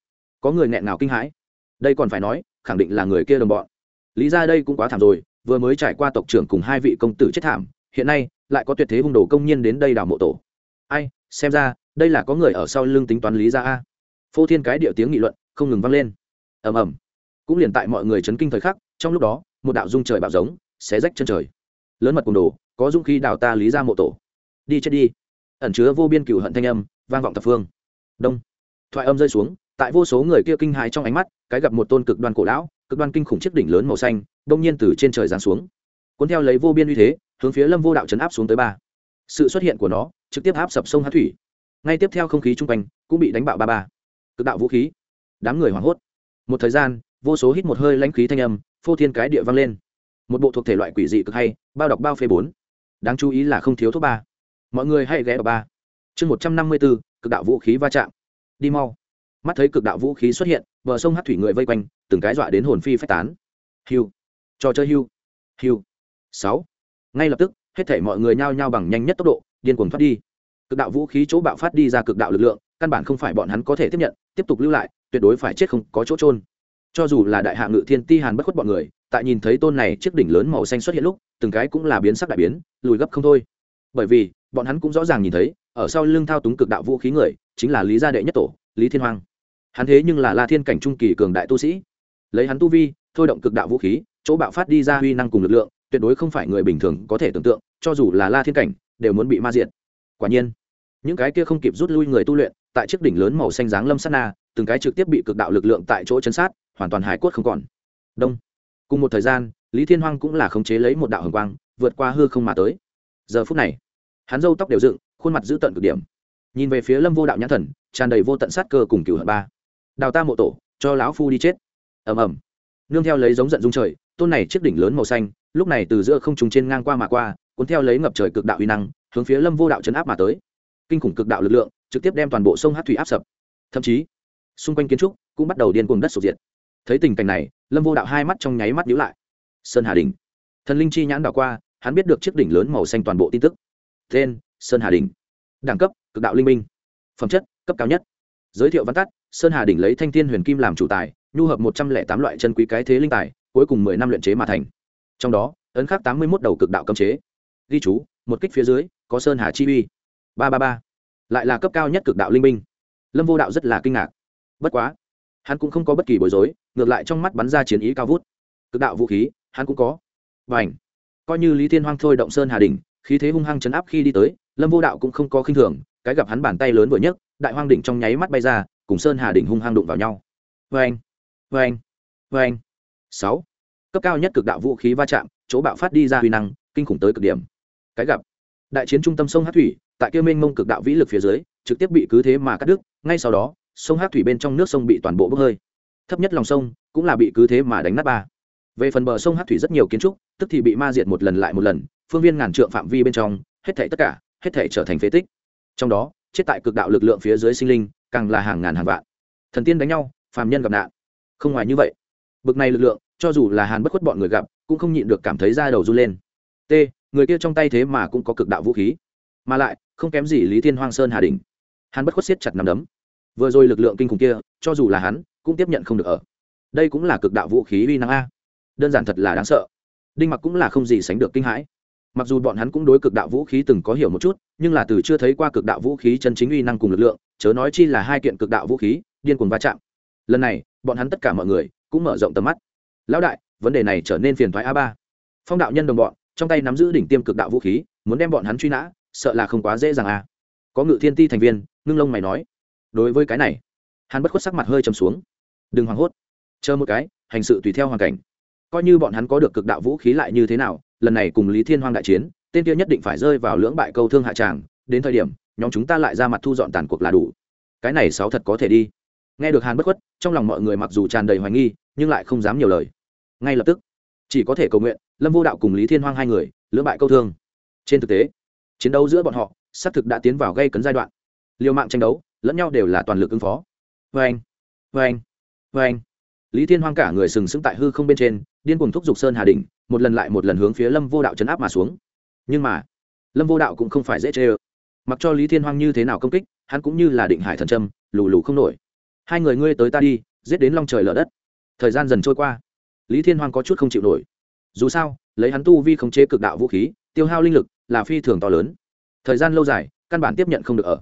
Có người nghẹn nào kinh hãi. Đây còn phải nói, khẳng định là người kia đồng bọn. Lý ra đây cũng quá thảm rồi, vừa mới trải qua tộc trưởng cùng hai vị công tử chết thảm, hiện nay lại có tuyệt thế hung đồ công nhiên đến đây đào mộ tổ. Ai, xem ra, đây là có người ở sau lưng tính toán lý ra a. Phô thiên cái điệu tiếng nghị luận không ngừng vang lên. Ầm ầm. Cũng liền tại mọi người chấn kinh thời khắc, trong lúc đó, một đạo dung trời bạo giống xé rách chân trời. Lớn mật cùng đồ, có dung khí đào ta lý ra mộ tổ. Đi chết đi. Ẩn chứa vô biên cửu hận thanh âm, vang vọng thập phương. Đông. Thoại âm rơi xuống, tại vô số người kia kinh hãi trong ánh mắt, cái gặp một tôn cực đoan cổ lão, cực đoan kinh khủng chiếc đỉnh lớn màu xanh, đông nhiên từ trên trời giáng xuống. Cuốn theo lấy vô biên uy thế, hướng phía lâm vô đạo chấn áp xuống tới ba. Sự xuất hiện của nó, trực tiếp áp sập sông hát thủy. Ngay tiếp theo không khí chung quanh, cũng bị đánh bạo ba ba. Cực đạo vũ khí. Đám người hoảng hốt. Một thời gian, vô số hít một hơi lãnh khí thanh âm, phô thiên cái địa vang lên một bộ thuộc thể loại quỷ dị cực hay, bao đọc bao phê bốn. Đáng chú ý là không thiếu thuốc ba. Mọi người hãy ghé vào ba. Chương một trăm năm mươi bốn, cực đạo vũ khí va chạm. Đi mau. Mắt thấy cực đạo vũ khí xuất hiện, bờ sông hát thủy người vây quanh, từng cái dọa đến hồn phi phách tán. Hiu. Trò chơi hiu. Hiu. Sáu. Ngay lập tức, hết thể mọi người nhao nhao bằng nhanh nhất tốc độ, điên cuồng thoát đi. Cực đạo vũ khí chỗ bạo phát đi ra cực đạo lực lượng, căn bản không phải bọn hắn có thể tiếp nhận, tiếp tục lưu lại, tuyệt đối phải chết không có chỗ trôn cho dù là đại hạ ngự thiên ti hàn bất khuất bọn người tại nhìn thấy tôn này chiếc đỉnh lớn màu xanh xuất hiện lúc, từng cái cũng là biến sắc đại biến, lùi gấp không thôi. Bởi vì, bọn hắn cũng rõ ràng nhìn thấy, ở sau lưng thao túng cực đạo vũ khí người, chính là lý gia đệ nhất tổ, lý thiên hoàng hắn thế nhưng là la thiên cảnh trung kỳ cường đại tu sĩ. Lấy hắn tu vi, thôi động cực đạo vũ khí, chỗ bạo phát đi ra huy năng cùng lực lượng, tuyệt đối không phải người bình thường có thể tưởng tượng, cho dù là la thiên cảnh, đều muốn bị ma diện quả nhiên, những cái kia không kịp rút lui người tu luyện, tại chiếc đỉnh lớn màu xanh dáng lâm sát na, từng cái trực tiếp bị cực đạo lực lượng tại chỗ chấn sát, hoàn toàn hải cốt không còn. Đông cùng một thời gian, lý thiên hoang cũng là khống chế lấy một đạo hồng quang, vượt qua hư không mà tới. Giờ phút này, hắn râu tóc đều dựng, khuôn mặt giữ tận cực điểm. Nhìn về phía lâm vô đạo nhãn thần, tràn đầy vô tận sát cơ cùng cửu hận ba. Đào ta mộ tổ, cho lão phu đi chết. Ầm ầm. Nương theo lấy giống giận dung trời, tôn này chiếc đỉnh lớn màu xanh, lúc này từ giữa không trùng trên ngang qua mà qua, cuốn theo lấy ngập trời cực đạo uy năng, hướng phía lâm vô đạo chấn áp mà tới. Kinh khủng cực đạo lực lượng, trực tiếp đem toàn bộ sông hát thủy áp sập. Thậm chí, xung quanh kiến trúc cũng bắt đầu điên cuồng đất sụp diệt. Thấy tình cảnh này lâm vô đạo hai mắt trong nháy mắt nhíu lại. Sơn hà đình thần linh chi nhãn đảo qua, hắn biết được chiếc đỉnh lớn màu xanh toàn bộ tin tức. Tên, sơn hà đình đẳng cấp, cực đạo linh minh. Phẩm chất, cấp cao nhất. Giới thiệu văn tắt, sơn hà đỉnh lấy thanh thiên huyền kim làm chủ tài, nhu hợp một trăm lẻ tám loại chân quý cái thế linh tài, cuối cùng mười năm luyện chế mà thành. Trong đó, ấn khắc tám mươi một đầu cực đạo cấm chế. Ghi chú, một kích phía dưới, có sơn hà chi uy. Ba ba ba. Lại là cấp cao nhất cực đạo linh minh. Lâm vô đạo rất là kinh ngạc. Bất quá, hắn cũng không có bất kỳ bối rối ngược lại trong mắt bắn ra chiến ý cao vút. Cực đạo vũ khí, hắn cũng có. Và ảnh coi như lý thiên hoang thôi động sơn hà đình khí thế hung hăng chấn áp khi đi tới, lâm vô đạo cũng không có khinh thường, cái gặp hắn bàn tay lớn vừa nhấc, đại hoang đỉnh trong nháy mắt bay ra, cùng sơn hà đỉnh hung hăng đụng vào nhau. Vê anh vê anh vê anh sáu! Cấp cao nhất cực đạo vũ khí va chạm, chỗ bạo phát đi ra huy năng, kinh khủng tới cực điểm. Cái gặp, đại chiến trung tâm sông hát thủy, tại kia mênh mông cực đạo vĩ lực phía dưới, trực tiếp bị cứ thế mà cắt đứt, ngay sau đó, sông hát thủy bên trong nước sông bị toàn bộ bốc hơi thấp nhất lòng sông cũng là bị cứ thế mà đánh nát ba. Về phần bờ sông hát thủy rất nhiều kiến trúc, tức thì bị ma diệt một lần lại một lần, phương viên ngàn trượng phạm vi bên trong, hết thể tất cả, hết thể trở thành phế tích. Trong đó, chết tại cực đạo lực lượng phía dưới sinh linh, càng là hàng ngàn hàng vạn. Thần tiên đánh nhau, phàm nhân gặp nạn. Không ngoài như vậy. Bực này lực lượng, cho dù là hàn bất khuất bọn người gặp, cũng không nhịn được cảm thấy da đầu run lên. T, người kia trong tay thế mà cũng có cực đạo vũ khí. Mà lại, không kém gì lý thiên hoang sơn hà đình hàn bất khuất siết chặt nằm đấm. Vừa rồi lực lượng kinh khủng kia, cho dù là hắn cũng tiếp nhận không được ở. Đây cũng là cực đạo vũ khí uy năng a. Đơn giản thật là đáng sợ. Đinh mặc cũng là không gì sánh được kinh hãi. Mặc dù bọn hắn cũng đối cực đạo vũ khí từng có hiểu một chút, nhưng là từ chưa thấy qua cực đạo vũ khí chân chính uy năng cùng lực lượng, chớ nói chi là hai kiện cực đạo vũ khí, điên cuồng va chạm. Lần này, bọn hắn tất cả mọi người cũng mở rộng tầm mắt. Lão đại, vấn đề này trở nên phiền thoái a ba. Phong đạo nhân đồng bọn, trong tay nắm giữ đỉnh tiêm cực đạo vũ khí, muốn đem bọn hắn truy nã, sợ là không quá dễ dàng a. Có ngự thiên ti thành viên, ngưng lông mày nói. Đối với cái này hắn bất khuất sắc mặt hơi trầm xuống đừng hoảng hốt. Chờ một cái, hành sự tùy theo hoàn cảnh. Coi như bọn hắn có được cực đạo vũ khí lại như thế nào, lần này cùng lý thiên hoang đại chiến, tên kia nhất định phải rơi vào lưỡng bại câu thương hạ tràng, đến thời điểm, nhóm chúng ta lại ra mặt thu dọn tàn cuộc là đủ. Cái này sáu thật có thể đi. Nghe được hàn bất khuất, trong lòng mọi người mặc dù tràn đầy hoài nghi, nhưng lại không dám nhiều lời. Ngay lập tức, chỉ có thể cầu nguyện, lâm vô đạo cùng lý thiên hoang hai người, lưỡng bại câu thương. Trên thực tế, chiến đấu giữa bọn họ, xác thực đã tiến vào gây cấn giai đoạn. Liều mạng tranh đấu, lẫn nhau đều là toàn lực ứng phó. Vê anh vê anh vê anh. Lý thiên hoang cả người sừng sững tại hư không bên trên, điên cuồng thúc giục sơn hà đình một lần lại một lần hướng phía lâm vô đạo chấn áp mà xuống. Nhưng mà, lâm vô đạo cũng không phải dễ chê ơ. Mặc cho lý thiên hoang như thế nào công kích, hắn cũng như là định hải thần trâm lù lù không nổi. Hai người ngươi tới ta đi, giết đến long trời lở đất. Thời gian dần trôi qua, lý thiên hoang có chút không chịu nổi. Dù sao, lấy hắn tu vi khống chế cực đạo vũ khí, tiêu hao linh lực là phi thường to lớn. Thời gian lâu dài, căn bản tiếp nhận không được ở.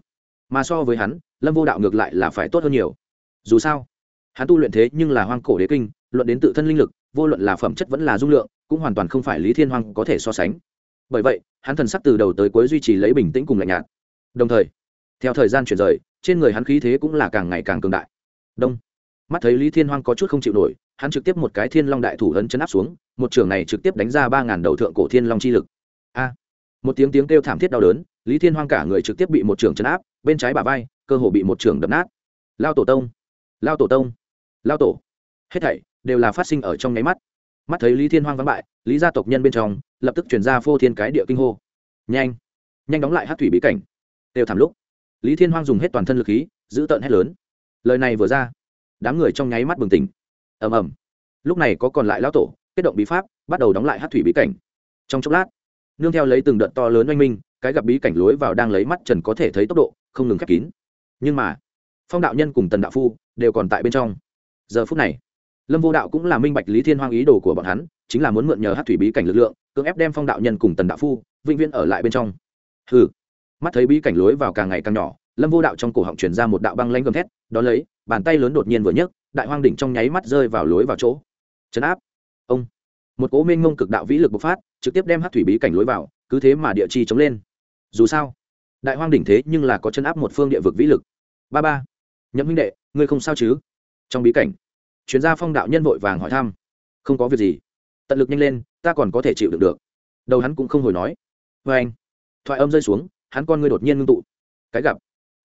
Mà so với hắn, lâm vô đạo ngược lại là phải tốt hơn nhiều. Dù sao hắn tu luyện thế nhưng là hoang cổ đế kinh, luận đến tự thân linh lực, vô luận là phẩm chất vẫn là dung lượng, cũng hoàn toàn không phải lý thiên hoang có thể so sánh. Bởi vậy, hắn thần sắc từ đầu tới cuối duy trì lấy bình tĩnh cùng lạnh nhạt. Đồng thời, theo thời gian chuyển rời, trên người hắn khí thế cũng là càng ngày càng cường đại. Đông. Mắt thấy lý thiên hoang có chút không chịu nổi, hắn trực tiếp một cái thiên long đại thủ ấn chấn áp xuống, một trường này trực tiếp đánh ra ba ngàn đầu thượng cổ thiên long chi lực. A. Một tiếng tiếng kêu thảm thiết đau đớn, lý thiên hoang cả người trực tiếp bị một trường chấn áp, bên trái bả vai, cơ hồ bị một trường đập nát. Lao tổ tông. Lao tổ tông lao tổ. Hết thảy đều là phát sinh ở trong nháy mắt. Mắt thấy lý thiên hoang vắng bại, lý gia tộc nhân bên trong lập tức chuyển ra phô thiên cái địa kinh hô. Nhanh nhanh đóng lại hát thủy bí cảnh. Đều thảm lúc, lý thiên hoang dùng hết toàn thân lực khí, giữ tợn hét lớn. Lời này vừa ra, đám người trong nháy mắt bừng tỉnh. Ầm ầm. Lúc này có còn lại lão tổ, kết động bí pháp, bắt đầu đóng lại hát thủy bí cảnh. Trong chốc lát, nương theo lấy từng đợt to lớn oanh minh, cái gặp bí cảnh lối vào đang lấy mắt trần có thể thấy tốc độ không ngừng khép kín. Nhưng mà, phong đạo nhân cùng tần đạo phu đều còn tại bên trong giờ phút này, lâm vô đạo cũng là minh bạch lý thiên hoang ý đồ của bọn hắn, chính là muốn mượn nhờ hát thủy bí cảnh lực lượng, cưỡng ép đem phong đạo nhân cùng tần đạo phu, vĩnh viễn ở lại bên trong. Hừ. Mắt thấy bí cảnh lối vào càng ngày càng nhỏ, lâm vô đạo trong cổ họng truyền ra một đạo băng lanh gầm thét đón lấy, bàn tay lớn đột nhiên vừa nhấc, đại hoang đỉnh trong nháy mắt rơi vào lối vào chỗ. Chấn áp. Ông. Một cố minh ngông cực đạo vĩ lực bộc phát, trực tiếp đem hát thủy bí cảnh lối vào, cứ thế mà địa chi chống lên. Dù sao, đại hoang đỉnh thế nhưng là có chân áp một phương địa vực vĩ lực. Ba ba. Nhậm huynh đệ, ngươi không sao chứ? Trong bí cảnh, chuyên gia phong đạo nhân vội vàng hỏi thăm. Không có việc gì. Tận lực nhanh lên, ta còn có thể chịu được được. Đầu hắn cũng không hồi nói. Vê anh, thoại âm rơi xuống, hắn con ngươi đột nhiên ngưng tụ. Cái gặp.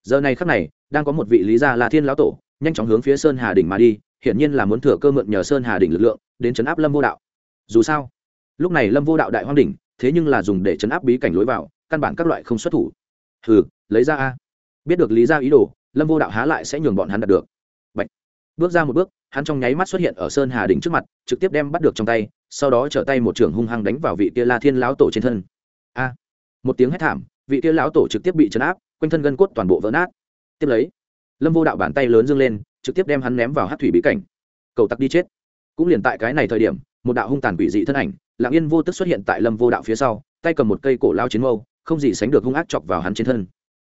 Giờ này khắc này, đang có một vị lý gia là thiên lão tổ, nhanh chóng hướng phía sơn hà đỉnh mà đi, hiển nhiên là muốn thừa cơ mượn nhờ sơn hà đỉnh lực lượng, đến chấn áp lâm vô đạo. Dù sao, lúc này lâm vô đạo đại hoang đỉnh, thế nhưng là dùng để chấn áp bí cảnh lối vào, căn bản các loại không xuất thủ. Hừ, lấy ra a. Biết được lý ra ý đồ, lâm vô đạo há lại sẽ nhường bọn hắn đạt được bước ra một bước, hắn trong nháy mắt xuất hiện ở sơn hà đỉnh trước mặt, trực tiếp đem bắt được trong tay, sau đó trở tay một trưởng hung hăng đánh vào vị tia la thiên lão tổ trên thân. A! Một tiếng hét thảm, vị tia lão tổ trực tiếp bị chấn áp, quanh thân gân cốt toàn bộ vỡ nát. Tiếp lấy, lâm vô đạo bàn tay lớn dâng lên, trực tiếp đem hắn ném vào hát thủy bí cảnh. Cầu tặc đi chết. Cũng liền tại cái này thời điểm, một đạo hung tàn quỷ dị thân ảnh lạng yên vô tức xuất hiện tại lâm vô đạo phía sau, tay cầm một cây cổ lao chiến mâu, không gì sánh được hung ác chọc vào hắn trên thân.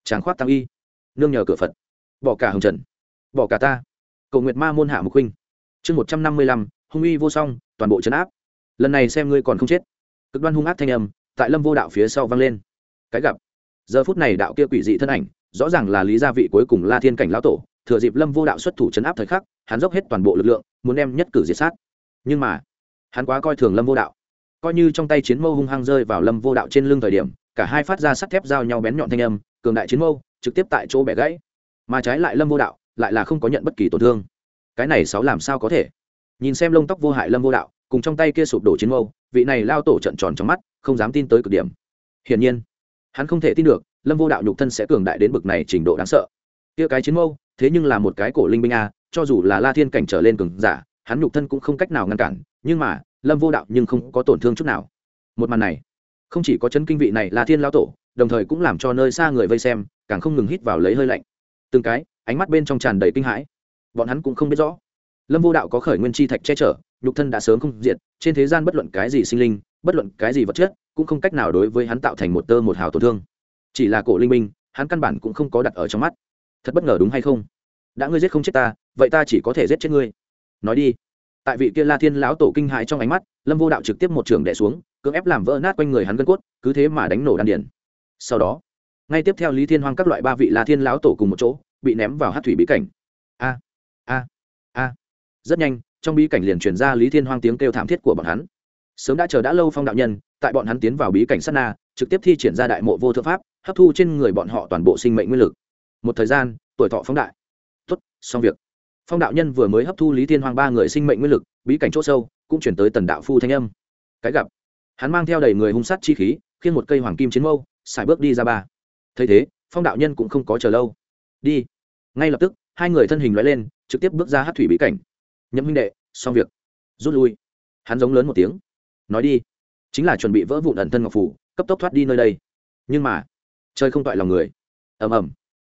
Tráng khoát tăng y. Nương nhờ cửa phật. Bỏ cả hồng trần. Bỏ cả ta cầu nguyệt ma môn hạ mục huynh. Chương một trăm năm mươi lăm, hung uy vô song, toàn bộ trấn áp. Lần này xem ngươi còn không chết. Cực đoan hung ác thanh âm tại lâm vô đạo phía sau vang lên. Cái gặp. Giờ phút này đạo kia quỷ dị thân ảnh, rõ ràng là lý gia vị cuối cùng la thiên cảnh lão tổ, thừa dịp lâm vô đạo xuất thủ chấn áp thời khắc, hắn dốc hết toàn bộ lực lượng, muốn đem nhất cử diệt sát. Nhưng mà, hắn quá coi thường lâm vô đạo. Coi như trong tay chiến mâu hung hăng rơi vào lâm vô đạo trên lưng thời điểm, cả hai phát ra sắt thép giao nhau bén nhọn thanh âm, cường đại chiến mâu, trực tiếp tại chỗ bẻ gãy. Mà trái lại lâm vô đạo lại là không có nhận bất kỳ tổn thương. Cái này sáu làm sao có thể? Nhìn xem lông tóc vô hại lâm vô đạo, cùng trong tay kia sụp đổ chiến mâu, vị này lao tổ trận tròn trong mắt, không dám tin tới cực điểm. Hiển nhiên, hắn không thể tin được, lâm vô đạo nhục thân sẽ cường đại đến bực này trình độ đáng sợ. Kia cái chiến mâu, thế nhưng là một cái cổ linh binh a, cho dù là la thiên cảnh trở lên cường giả, hắn nhục thân cũng không cách nào ngăn cản, nhưng mà, lâm vô đạo nhưng không có tổn thương chút nào. Một màn này, không chỉ có chân kinh vị này là thiên lão tổ, đồng thời cũng làm cho nơi xa người vây xem, càng không ngừng hít vào lấy hơi lạnh. Từng cái ánh mắt bên trong tràn đầy kinh hãi. Bọn hắn cũng không biết rõ. Lâm vô đạo có khởi nguyên chi thạch che chở, nhục thân đã sớm không diệt, trên thế gian bất luận cái gì sinh linh, bất luận cái gì vật chất, cũng không cách nào đối với hắn tạo thành một tơ một hào tổn thương. Chỉ là cổ linh minh hắn căn bản cũng không có đặt ở trong mắt. Thật bất ngờ đúng hay không? Đã ngươi giết không chết ta, vậy ta chỉ có thể giết chết ngươi. Nói đi. Tại vị kia la thiên lão tổ kinh hãi trong ánh mắt, lâm vô đạo trực tiếp một trường đẻ xuống, cưỡng ép làm vỡ nát quanh người hắn gân cốt, cứ thế mà đánh nổ đan điển. sau đó, ngay tiếp theo lý thiên hoang các loại ba vị la thiên lão tổ cùng một chỗ bị ném vào hát thủy bí cảnh. A a a. Rất nhanh, trong bí cảnh liền truyền ra lý thiên hoang tiếng kêu thảm thiết của bọn hắn. Sớm đã chờ đã lâu phong đạo nhân, tại bọn hắn tiến vào bí cảnh sát na, trực tiếp thi triển ra đại mộ vô thượng pháp, hấp thu trên người bọn họ toàn bộ sinh mệnh nguyên lực. Một thời gian, tuổi thọ phóng đại. Tuất xong việc. Phong đạo nhân vừa mới hấp thu lý thiên hoàng ba người sinh mệnh nguyên lực, bí cảnh c h ỗ sâu, cũng chuyển tới tần đạo phu thanh âm. Cái gặp. Hắn mang theo đầy người hung sát chi khí khiến một cây hoàng kim chiến mâu, xài bước đi ra ba. Thấy thế, phong đạo nhân cũng không có chờ lâu đi. Ngay lập tức, hai người thân hình loại lên, trực tiếp bước ra hát thủy bí cảnh. Nhậm huynh đệ, xong việc. Rút lui. Hắn giống lớn một tiếng. Nói đi. Chính là chuẩn bị vỡ vụn ẩn thân ngọc phủ, cấp tốc thoát đi nơi đây. Nhưng mà chơi không toại lòng người. Ầm ầm.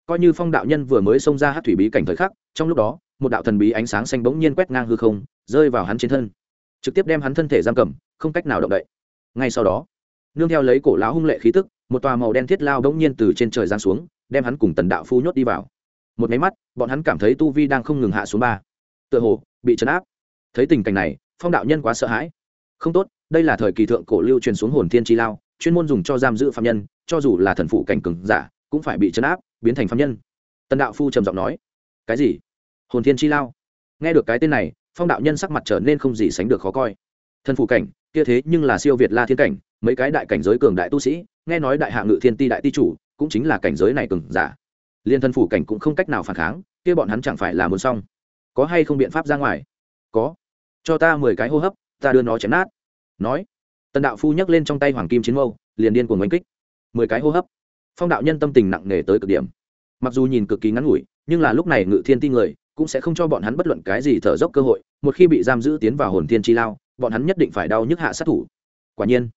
Coi như phong đạo nhân vừa mới xông ra hát thủy bí cảnh thời khắc, trong lúc đó, một đạo thần bí ánh sáng xanh bỗng nhiên quét ngang hư không, rơi vào hắn trên thân. Trực tiếp đem hắn thân thể giam cầm, không cách nào động đậy. Ngay sau đó, nương theo lấy cổ lão hung lệ khí tức, một tòa màu đen thiết lao bỗng nhiên từ trên trời giáng xuống đem hắn cùng tần đạo phu nhốt đi vào. Một máy mắt, bọn hắn cảm thấy tu vi đang không ngừng hạ xuống ba. Tựa hồ, bị chấn áp. Thấy tình cảnh này, phong đạo nhân quá sợ hãi. Không tốt, đây là thời kỳ thượng cổ lưu truyền xuống hồn thiên chi lao, chuyên môn dùng cho giam giữ phạm nhân, cho dù là thần phụ cảnh cừng giả, cũng phải bị chấn áp, biến thành phạm nhân. Tần đạo phu trầm giọng nói, cái gì? Hồn thiên chi lao? Nghe được cái tên này, phong đạo nhân sắc mặt trở nên không gì sánh được khó coi. Thần phụ cảnh, kia thế nhưng là siêu việt la thiên cảnh, mấy cái đại cảnh giới cường đại tu sĩ, nghe nói đại hạ ngự thiên ti đại ti chủ cũng chính là cảnh giới này cường giả. Liên thân phủ cảnh cũng không cách nào phản kháng, kia bọn hắn chẳng phải là muốn xong. Có hay không biện pháp ra ngoài? Có. Cho ta mười cái hô hấp, ta đưa nó chém nát. Nói. Tần đạo phu nhấc lên trong tay hoàng kim chiến mâu, liền điên cuồng oanh kích. Mười cái hô hấp. Phong đạo nhân tâm tình nặng nề tới cực điểm. Mặc dù nhìn cực kỳ ngắn ngủi, nhưng là lúc này ngự thiên ti người cũng sẽ không cho bọn hắn bất luận cái gì thở dốc cơ hội. Một khi bị giam giữ tiến vào hồn thiên chi lao, bọn hắn nhất định phải đau nhức hạ sát thủ. Quả nhiên,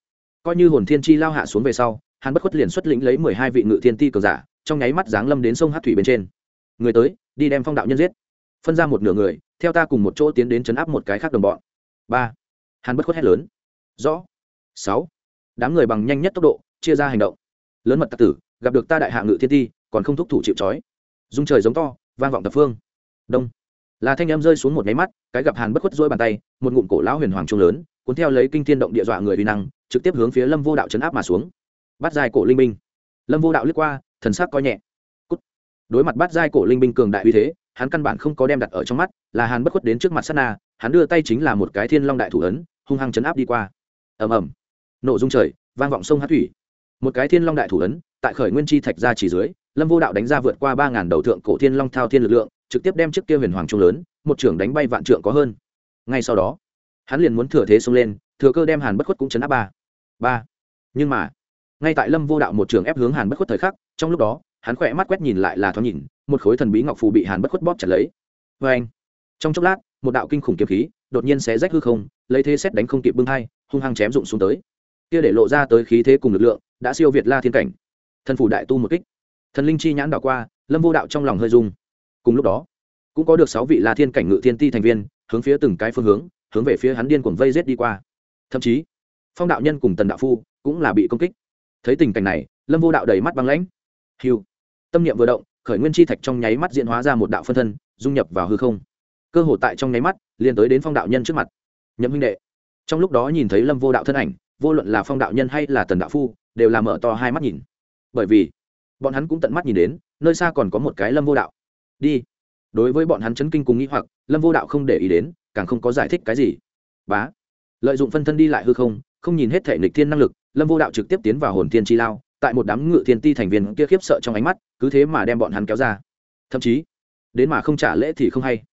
coi như hồn thiên chi lao hạ xuống về sau hắn bất khuất liền xuất lĩnh lấy mười hai vị ngự thiên ti cường giả, trong nháy mắt giáng lâm đến sông hát thủy bên trên. Người tới, đi đem phong đạo nhân giết. Phân ra một nửa người, theo ta cùng một chỗ tiến đến chấn áp một cái khác đồng bọn. Ba. Hắn bất khuất hét lớn. Rõ. Sáu. Đám người bằng nhanh nhất tốc độ, chia ra hành động. Lớn mật tặc tử, gặp được ta đại hạ ngự thiên ti, còn không thúc thủ chịu trói. Dung trời giống to, vang vọng tập phương. Đông. Là thanh em rơi xuống một nháy mắt, cái gặp hàn bất khuất rỗi bàn tay, một ngụm cổ lão huyền hoàng trung lớn, cuốn theo lấy kinh thiên động địa dọa người vi năng, trực tiếp hướng phía lâm vô đạo chấn áp mà xuống bắt giai cổ linh binh. Lâm vô đạo lướt qua, thần sắc coi nhẹ. Cút. đối mặt bắt giai cổ linh binh cường đại uy thế, hắn căn bản không có đem đặt ở trong mắt, là hắn bất khuất đến trước mặt sát na, hắn đưa tay chính là một cái thiên long đại thủ ấn, hung hăng chấn áp đi qua. Ầm ầm. Nổ dung trời, vang vọng sông hát thủy. Một cái thiên long đại thủ ấn, tại khởi nguyên chi thạch ra chỉ dưới, lâm vô đạo đánh ra vượt qua ba ngàn đầu thượng cổ thiên long thao thiên lực lượng, trực tiếp đem chiếc kia huyền hoàng trung lớn, một trưởng đánh bay vạn trượng có hơn. Ngay sau đó, hắn liền muốn thừa thế xông lên, thừa cơ đem hàn bất khuất cũng chấn áp ba. Ba. Nhưng mà ngay tại lâm vô đạo một trường ép hướng hàn bất khuất thời khắc, trong lúc đó, hắn khỏe mắt quét nhìn lại là thoáng nhìn, một khối thần bí ngọc phù bị hàn bất khuất bóp chặt lấy. Vê anh trong chốc lát, một đạo kinh khủng kiếm khí đột nhiên sẽ rách hư không, lấy thế xét đánh không kịp bưng hai, hung hăng chém rụng xuống tới. Kia để lộ ra tới khí thế cùng lực lượng, đã siêu việt la thiên cảnh. Thần phủ đại tu một kích. Thần linh chi nhãn đảo qua, lâm vô đạo trong lòng hơi dung cùng lúc đó, cũng có được sáu vị la thiên cảnh ngự thiên ti thành viên, hướng phía từng cái phương hướng hướng về phía hắn điên cuồng vây rết đi qua. Thậm chí, phong đạo nhân cùng tần đạo phu cũng là bị công kích thấy tình cảnh này, lâm vô đạo đầy mắt băng lãnh. Hiu tâm niệm vừa động, khởi nguyên chi thạch trong nháy mắt diễn hóa ra một đạo phân thân, dung nhập vào hư không. Cơ hội tại trong nháy mắt, liền tới đến phong đạo nhân trước mặt. Nhậm huynh đệ. Trong lúc đó nhìn thấy lâm vô đạo thân ảnh, vô luận là phong đạo nhân hay là tần đạo phu, đều là mở to hai mắt nhìn. Bởi vì, bọn hắn cũng tận mắt nhìn đến, nơi xa còn có một cái lâm vô đạo. Đi. Đối với bọn hắn chấn kinh cùng nghĩ hoặc, lâm vô đạo không để ý đến, càng không có giải thích cái gì. Bá. Lợi dụng phân thân đi lại hư không không nhìn hết thể nghịch thiên năng lực lâm vô đạo trực tiếp tiến vào hồn thiên chi lao, tại một đám ngự thiên ti thành viên kia khiếp sợ trong ánh mắt, cứ thế mà đem bọn hắn kéo ra. Thậm chí, đến mà không trả lễ thì không hay.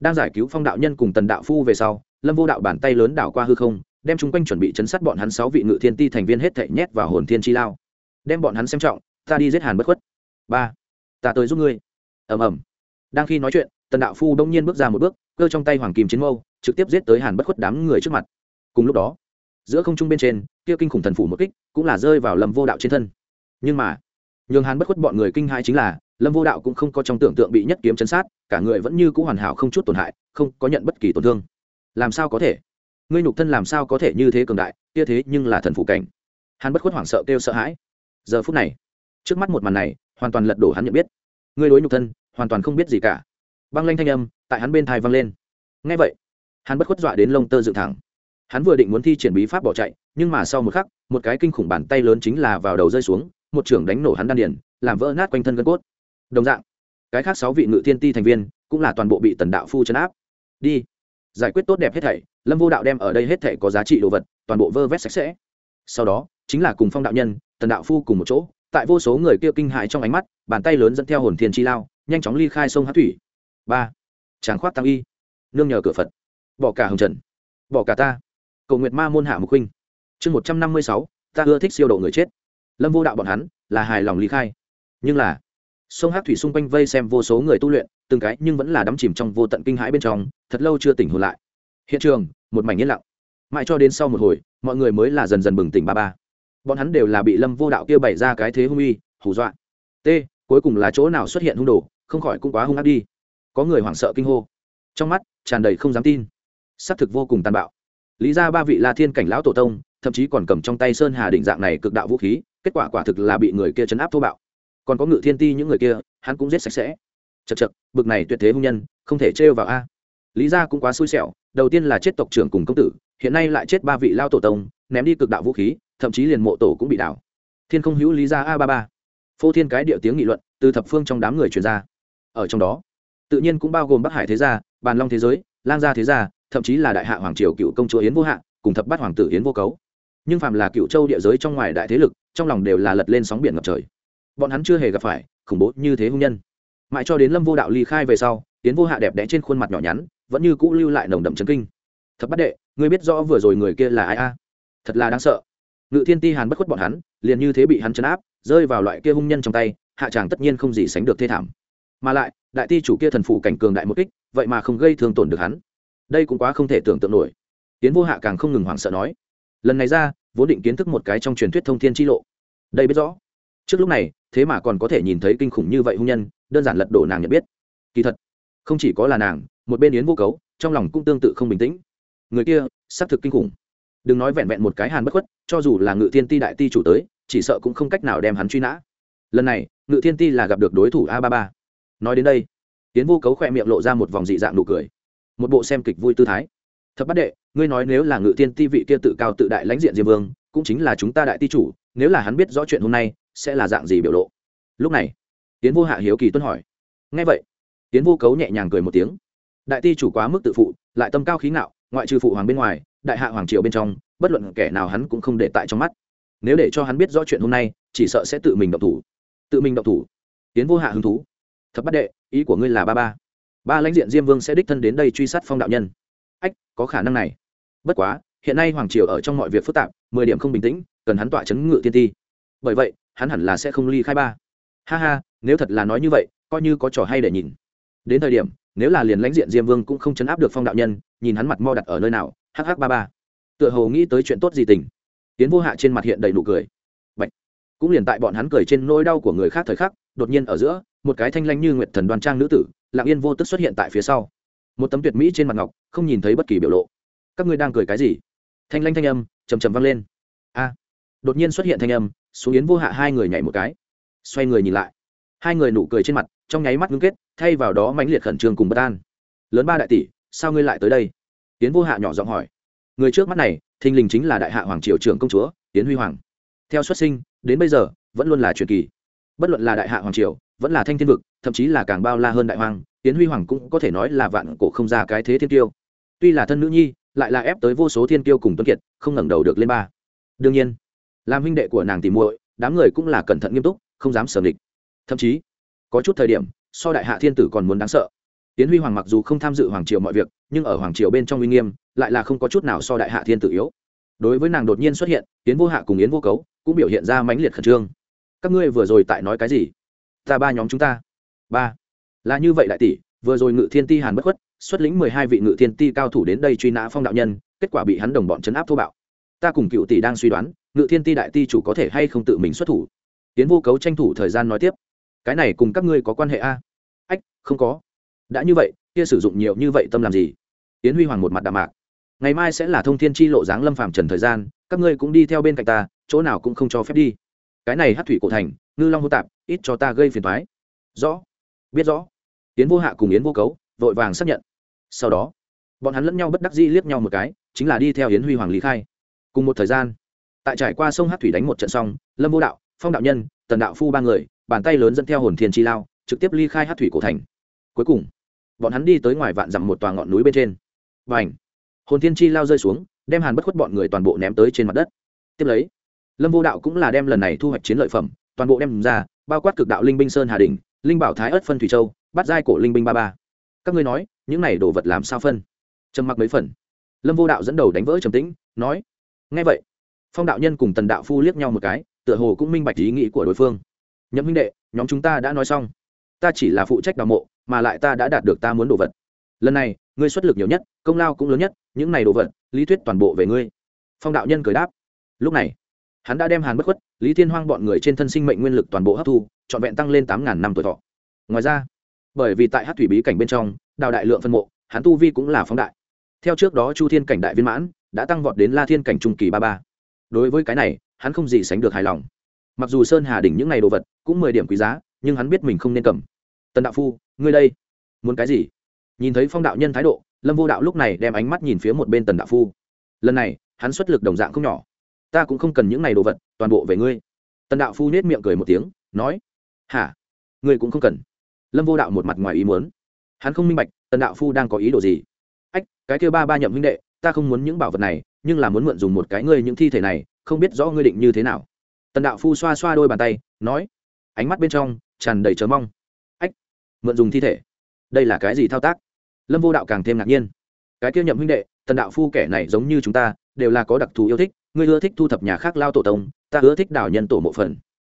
Đang giải cứu phong đạo nhân cùng tần đạo phu về sau, lâm vô đạo bàn tay lớn đảo qua hư không, đem chung quanh chuẩn bị chấn sát bọn hắn sáu vị ngự thiên ti thành viên hết thảy nhét vào hồn thiên chi lao. Đem bọn hắn xem trọng, ta đi giết hàn bất khuất. Ba, ta tới giúp ngươi. Ầm ầm. Đang khi nói chuyện, tần đạo phu đông nhiên bước ra một bước, cơ trong tay hoàng kim chiến mâu, trực tiếp giết tới hàn bất khuất đám người trước mặt. Cùng lúc đó, giữa không trung bên trên kia kinh khủng thần phủ một kích cũng là rơi vào lầm vô đạo trên thân nhưng mà nhường hàn bất khuất bọn người kinh hai chính là lâm vô đạo cũng không có trong tưởng tượng bị nhất kiếm chấn sát cả người vẫn như c ũ hoàn hảo không chút tổn hại không có nhận bất kỳ tổn thương làm sao có thể ngươi nhục thân làm sao có thể như thế cường đại kia thế nhưng là thần phủ cảnh hàn bất khuất hoảng sợ kêu sợ hãi giờ phút này trước mắt một màn này hoàn toàn lật đổ hắn nhận biết ngươi đối nhục thân hoàn toàn không biết gì cả băng lanh thanh âm tại hắn bên thai văng lên ngay vậy hắn bất khuất dọa đến lông tơ dựng thẳng hắn vừa định muốn thi triển bí pháp bỏ chạy, nhưng mà sau một khắc, một cái kinh khủng bàn tay lớn chính là vào đầu rơi xuống, một trưởng đánh nổ hắn đan điền, làm vỡ nát quanh thân gân cốt. Đồng dạng, cái khác sáu vị ngự thiên ti thành viên cũng là toàn bộ bị tần đạo phu chấn áp. Đi, giải quyết tốt đẹp hết thảy, lâm vô đạo đem ở đây hết thảy có giá trị đồ vật, toàn bộ vơ vét sạch sẽ. Sau đó, chính là cùng phong đạo nhân, tần đạo phu cùng một chỗ, tại vô số người kia kinh hại trong ánh mắt, bàn tay lớn dẫn theo hồn thiên chi lao, nhanh chóng ly khai sông hát thủy. Ba tràng khoát tăng y, nương nhờ cửa phật. Bỏ cả hồng trần, bỏ cả ta cầu nguyệt ma môn hạ mục huynh. Chương một trăm năm mươi sáu, ta ưa thích siêu độ người chết. Lâm vô đạo bọn hắn là hài lòng ly khai. Nhưng là, sông hát thủy xung quanh vây xem vô số người tu luyện, từng cái nhưng vẫn là đắm chìm trong vô tận kinh hãi bên trong, thật lâu chưa tỉnh hồn lại. Hiện trường, một mảnh yên lặng. Mãi cho đến sau một hồi, mọi người mới là dần dần bừng tỉnh ba ba. Bọn hắn đều là bị lâm vô đạo kia bày ra cái thế hung uy, hù dọa. T, cuối cùng là chỗ nào xuất hiện hung đồ, không khỏi cũng quá hung ác đi. Có người hoảng sợ kinh hô. Trong mắt tràn đầy không dám tin. Xác thực vô cùng tàn bạo lý ra ba vị la thiên cảnh lão tổ tông, thậm chí còn cầm trong tay sơn hà định dạng này cực đạo vũ khí, kết quả quả thực là bị người kia chấn áp thô bạo. Còn có ngự thiên ti những người kia, hắn cũng giết sạch sẽ. Chật chật bực này tuyệt thế hung nhân, không thể trêu vào a. Lý ra cũng quá xui xẻo, đầu tiên là chết tộc trưởng cùng công tử, hiện nay lại chết ba vị lao tổ tông, ném đi cực đạo vũ khí, thậm chí liền mộ tổ cũng bị đảo. Thiên không hữu lý ra a ba ba. Phô thiên cái địa tiếng nghị luận, từ thập phương trong đám người truyền ra. Ở trong đó, tự nhiên cũng bao gồm bắc hải thế gia, bàn long thế giới, lang gia thế gia thậm chí là đại hạ hoàng triều cựu công chúa yến vô hạ cùng thập bát hoàng tử yến vô cấu. Nhưng phàm là cựu châu địa giới trong ngoài đại thế lực, trong lòng đều là lật lên sóng biển ngập trời. Bọn hắn chưa hề gặp phải khủng bố như thế hung nhân. Mãi cho đến lâm vô đạo ly khai về sau, yến vô hạ đẹp đẽ trên khuôn mặt nhỏ nhắn, vẫn như cũ lưu lại nồng đậm chấn kinh. Thập bát đệ, ngươi biết rõ vừa rồi người kia là ai a? Thật là đáng sợ. Ngự thiên ti hàn bất khuất bọn hắn, liền như thế bị hắn chấn áp, rơi vào loại kia hung nhân trong tay, hạ tràng tất nhiên không gì sánh được thê thảm. Mà lại, đại ti chủ kia thần phụ cảnh cường đại một kích, vậy mà không gây thương tổn được hắn đây cũng quá không thể tưởng tượng nổi. Tiến vô hạ càng không ngừng hoảng sợ nói, lần này ra, vốn định kiến thức một cái trong truyền thuyết thông thiên chi lộ. Đây biết rõ. Trước lúc này, thế mà còn có thể nhìn thấy kinh khủng như vậy hung nhân, đơn giản lật đổ nàng nhận biết. Kỳ thật, không chỉ có là nàng, một bên yến vô cấu, trong lòng cũng tương tự không bình tĩnh. Người kia, xác thực kinh khủng. Đừng nói vẹn vẹn một cái hàn bất khuất, cho dù là ngự thiên ti đại ti chủ tới, chỉ sợ cũng không cách nào đem hắn truy nã. Lần này, ngự thiên ti là gặp được đối thủ a ba ba. Nói đến đây tiến vô cấu khỏe miệng lộ ra một vòng dị dạng nụ cười một bộ xem kịch vui tư thái. Thập bắt đệ, ngươi nói nếu là ngự tiên ti vị kia tự cao tự đại lãnh diện diêm vương, cũng chính là chúng ta đại ti chủ, nếu là hắn biết rõ chuyện hôm nay, sẽ là dạng gì biểu lộ? Lúc này tiến vô hạ hiếu kỳ tuân hỏi. Ngay vậy tiến vô cấu nhẹ nhàng cười một tiếng. Đại ti chủ quá mức tự phụ, lại tâm cao khí ngạo, ngoại trừ phụ hoàng bên ngoài, đại hạ hoàng triều bên trong, bất luận kẻ nào hắn cũng không để tại trong mắt. Nếu để cho hắn biết rõ chuyện hôm nay, chỉ sợ sẽ tự mình động thủ. Tự mình động thủ. Tiến vô hạ hứng thú. Thập bắt đệ, ý của ngươi là ba ba ba lãnh diện diêm vương sẽ đích thân đến đây truy sát phong đạo nhân. Ách, có khả năng này. Bất quá, hiện nay hoàng triều ở trong mọi việc phức tạp, mười điểm không bình tĩnh, cần hắn tọa chấn ngự tiên ti. Bởi vậy, hắn hẳn là sẽ không ly khai ba. Ha ha, nếu thật là nói như vậy, coi như có trò hay để nhìn. Đến thời điểm, nếu là liền lãnh diện diêm vương cũng không chấn áp được phong đạo nhân, nhìn hắn mặt mo đặt ở nơi nào hh ba ba. Tựa hồ nghĩ tới chuyện tốt gì tình. Tiến vô hạ trên mặt hiện đầy nụ cười. Bạch. cũng liền tại bọn hắn cười trên nỗi đau của người khác thời khắc, đột nhiên ở giữa, một cái thanh lanh như nguyệt thần đoan trang nữ tử lặng yên vô tức xuất hiện tại phía sau. Một tấm tuyệt mỹ trên mặt ngọc, không nhìn thấy bất kỳ biểu lộ. Các ngươi đang cười cái gì? Thanh lanh thanh âm chầm chầm vang lên. A. Đột nhiên xuất hiện thanh âm, xuống yến vô hạ hai người nhảy một cái. Xoay người nhìn lại. Hai người nụ cười trên mặt, trong nháy mắt ngưng kết, thay vào đó mãnh liệt khẩn trương cùng bất an. Lớn ba đại tỷ, sao ngươi lại tới đây? Yến vô hạ nhỏ giọng hỏi. Người trước mắt này, thình lình chính là đại hạ hoàng triều trưởng công chúa, yến huy hoàng. Theo xuất sinh, đến bây giờ, vẫn luôn là truyền kỳ. Bất luận là đại hạ hoàng triều vẫn là thanh thiên vực, thậm chí là càng bao la hơn đại hoàng tiến huy hoàng cũng có thể nói là vạn cổ không ra cái thế thiên tiêu tuy là thân nữ nhi, lại là ép tới vô số thiên tiêu cùng tuấn kiệt, không ngẩng đầu được lên ba. Đương nhiên, làm huynh đệ của nàng tìm muội, đám người cũng là cẩn thận nghiêm túc, không dám sờ địch thậm chí, có chút thời điểm, so đại hạ thiên tử còn muốn đáng sợ. Tiến huy hoàng mặc dù không tham dự hoàng triều mọi việc, nhưng ở hoàng triều bên trong uy nghiêm, lại là không có chút nào so đại hạ thiên tử yếu. Đối với nàng đột nhiên xuất hiện tiến vô hạ cùng yến vô cấu cũng biểu hiện ra mãnh liệt khẩn trương. Các ngươi vừa rồi tại nói cái gì? Ta ba nhóm chúng ta. Ba. Là như vậy đại tỷ, vừa rồi ngự thiên ti hàn bất khuất, xuất lĩnh mười hai vị ngự thiên ti cao thủ đến đây truy nã phong đạo nhân, kết quả bị hắn đồng bọn chấn áp thô bạo. Ta cùng cựu tỷ đang suy đoán, ngự thiên ti đại ti chủ có thể hay không tự mình xuất thủ. Tiến vô cấu tranh thủ thời gian nói tiếp. Cái này cùng các ngươi có quan hệ a? Ách, không có. Đã như vậy, kia sử dụng nhiều như vậy tâm làm gì? Tiến huy hoàng một mặt đạm mạc. Ngày mai sẽ là thông thiên chi lộ dáng lâm phàm trần thời gian, các ngươi cũng đi theo bên cạnh ta, chỗ nào cũng không cho phép đi. Cái này hát thủy cổ thành, ngư long hô tạp ít cho ta gây phiền thoái. Rõ. Biết rõ. Tiến vô hạ cùng yến vô cấu vội vàng xác nhận. Sau đó, bọn hắn lẫn nhau bất đắc dĩ liếc nhau một cái, chính là đi theo yến huy hoàng lý khai. Cùng một thời gian, tại trải qua sông hát thủy đánh một trận xong, lâm vô đạo, phong đạo nhân, tần đạo phu ba người, bàn tay lớn dẫn theo hồn thiên chi lao, trực tiếp ly khai hát thủy cổ thành. Cuối cùng, bọn hắn đi tới ngoài vạn dặm một tòa ngọn núi bên trên. Và ảnh hồn thiên chi lao rơi xuống, đem hàn bất khuất bọn người toàn bộ ném tới trên mặt đất. Tiếp lấy, lâm vô đạo cũng là đem lần này thu hoạch chiến lợi phẩm, toàn bộ đem ra bao quát cực đạo linh binh sơn hà đình linh bảo thái ất phân thủy châu bắt giai cổ linh binh ba ba. Các ngươi nói, những này đồ vật làm sao phân? Trầm mặc mấy phần. Lâm vô đạo dẫn đầu đánh vỡ trầm tĩnh, nói ngay vậy. Phong đạo nhân cùng tần đạo phu liếc nhau một cái, tựa hồ cũng minh bạch ý nghĩ của đối phương. Nhậm huynh đệ, nhóm chúng ta đã nói xong. Ta chỉ là phụ trách đào mộ, mà lại ta đã đạt được ta muốn đồ vật. Lần này, ngươi xuất lực nhiều nhất, công lao cũng lớn nhất, những này đồ vật, lý thuyết toàn bộ về ngươi. Phong đạo nhân cười đáp. Lúc này hắn đã đem hàn bất khuất, lý thiên hoang bọn người trên thân sinh mệnh nguyên lực toàn bộ hấp thu, trọn vẹn tăng lên tám ngàn năm tuổi thọ. Ngoài ra, bởi vì tại hát thủy bí cảnh bên trong, đào đại lượng phân mộ, hắn tu vi cũng là phóng đại. Theo trước đó chu thiên cảnh đại viên mãn, đã tăng vọt đến la thiên cảnh trung kỳ ba ba. Đối với cái này, hắn không gì sánh được hài lòng. Mặc dù sơn hà đỉnh những ngày đồ vật cũng mười điểm quý giá, nhưng hắn biết mình không nên cầm. Tần đạo phu, ngươi đây, muốn cái gì? Nhìn thấy phong đạo nhân thái độ, lâm vô đạo lúc này đem ánh mắt nhìn phía một bên tần đạo phu. Lần này, hắn xuất lực đồng dạng không nhỏ ta cũng không cần những này đồ vật, toàn bộ về ngươi. Tần đạo phu nết miệng cười một tiếng, nói, hả? Ngươi cũng không cần. Lâm vô đạo một mặt ngoài ý muốn. Hắn không minh bạch, tần đạo phu đang có ý đồ gì. Ách, cái kêu ba ba nhậm huynh đệ, ta không muốn những bảo vật này, nhưng là muốn mượn dùng một cái ngươi những thi thể này, không biết rõ ngươi định như thế nào. Tần đạo phu xoa xoa đôi bàn tay, nói, ánh mắt bên trong tràn đầy chờ mong. Ách, mượn dùng thi thể? Đây là cái gì thao tác? Lâm vô đạo càng thêm ngạc nhiên. Cái kia nhậm huynh đệ, tần đạo phu kẻ này giống như chúng ta đều là có đặc thù yêu thích, ngươi ưa thích thu thập nhà khác lao tổ tông, ta ưa thích đảo nhân tổ mộ phần.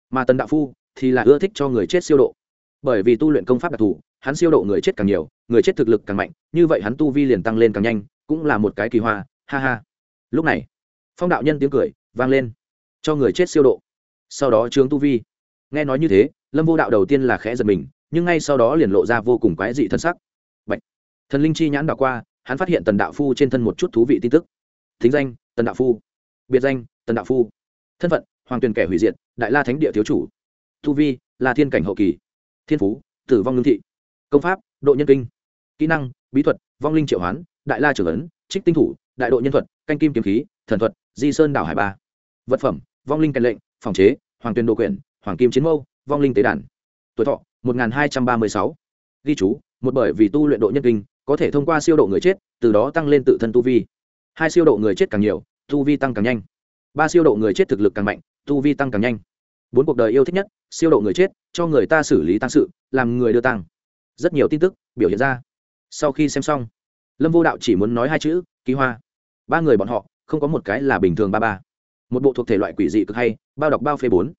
Mà tần đạo phu thì là ưa thích cho người chết siêu độ. Bởi vì tu luyện công pháp đặc thù, hắn siêu độ người chết càng nhiều, người chết thực lực càng mạnh, như vậy hắn tu vi liền tăng lên càng nhanh, cũng là một cái kỳ hoa, ha ha. Lúc này, phong đạo nhân tiếng cười vang lên, cho người chết siêu độ. Sau đó trướng tu vi. Nghe nói như thế, lâm vô đạo đầu tiên là khẽ giật mình, nhưng ngay sau đó liền lộ ra vô cùng quái dị thân sắc. Bạch. thần linh chi nhãn đảo qua, hắn phát hiện tần đạo phu trên thân một chút thú vị tin tức thính danh, tần đạo phu. Biệt danh, tần đạo phu. Thân phận, hoàng tuyền kẻ hủy diệt, đại la thánh địa thiếu chủ. Tu vi, là thiên cảnh hậu kỳ. Thiên phú, tử vong lương thị. Công pháp, độ nhân kinh. Kỹ năng, bí thuật, vong linh triệu hoán, đại la trưởng ấn, trích tinh thủ, đại độ nhân thuật, canh kim kiếm khí, thần thuật, di sơn đảo hải ba. Vật phẩm, vong linh cạnh lệnh, phòng chế, hoàng tuyền đồ quyển, hoàng kim chiến mâu, vong linh tế đàn. Tuổi thọ, một nghìn hai trăm ba mươi sáu. Ghi chú, một bởi vì tu luyện độ nhân kinh, có thể thông qua siêu độ người chết, từ đó tăng lên tự thân tu vi hai siêu độ người chết càng nhiều, tu vi tăng càng nhanh. Ba siêu độ người chết thực lực càng mạnh, tu vi tăng càng nhanh. Bốn cuộc đời yêu thích nhất, siêu độ người chết, cho người ta xử lý tăng sự, làm người đưa tăng rất nhiều tin tức, biểu hiện ra. Sau khi xem xong, lâm vô đạo chỉ muốn nói hai chữ ký hoa. Ba người bọn họ, không có một cái là bình thường ba ba. Một bộ thuộc thể loại quỷ dị cực hay, bao đọc bao phê bốn.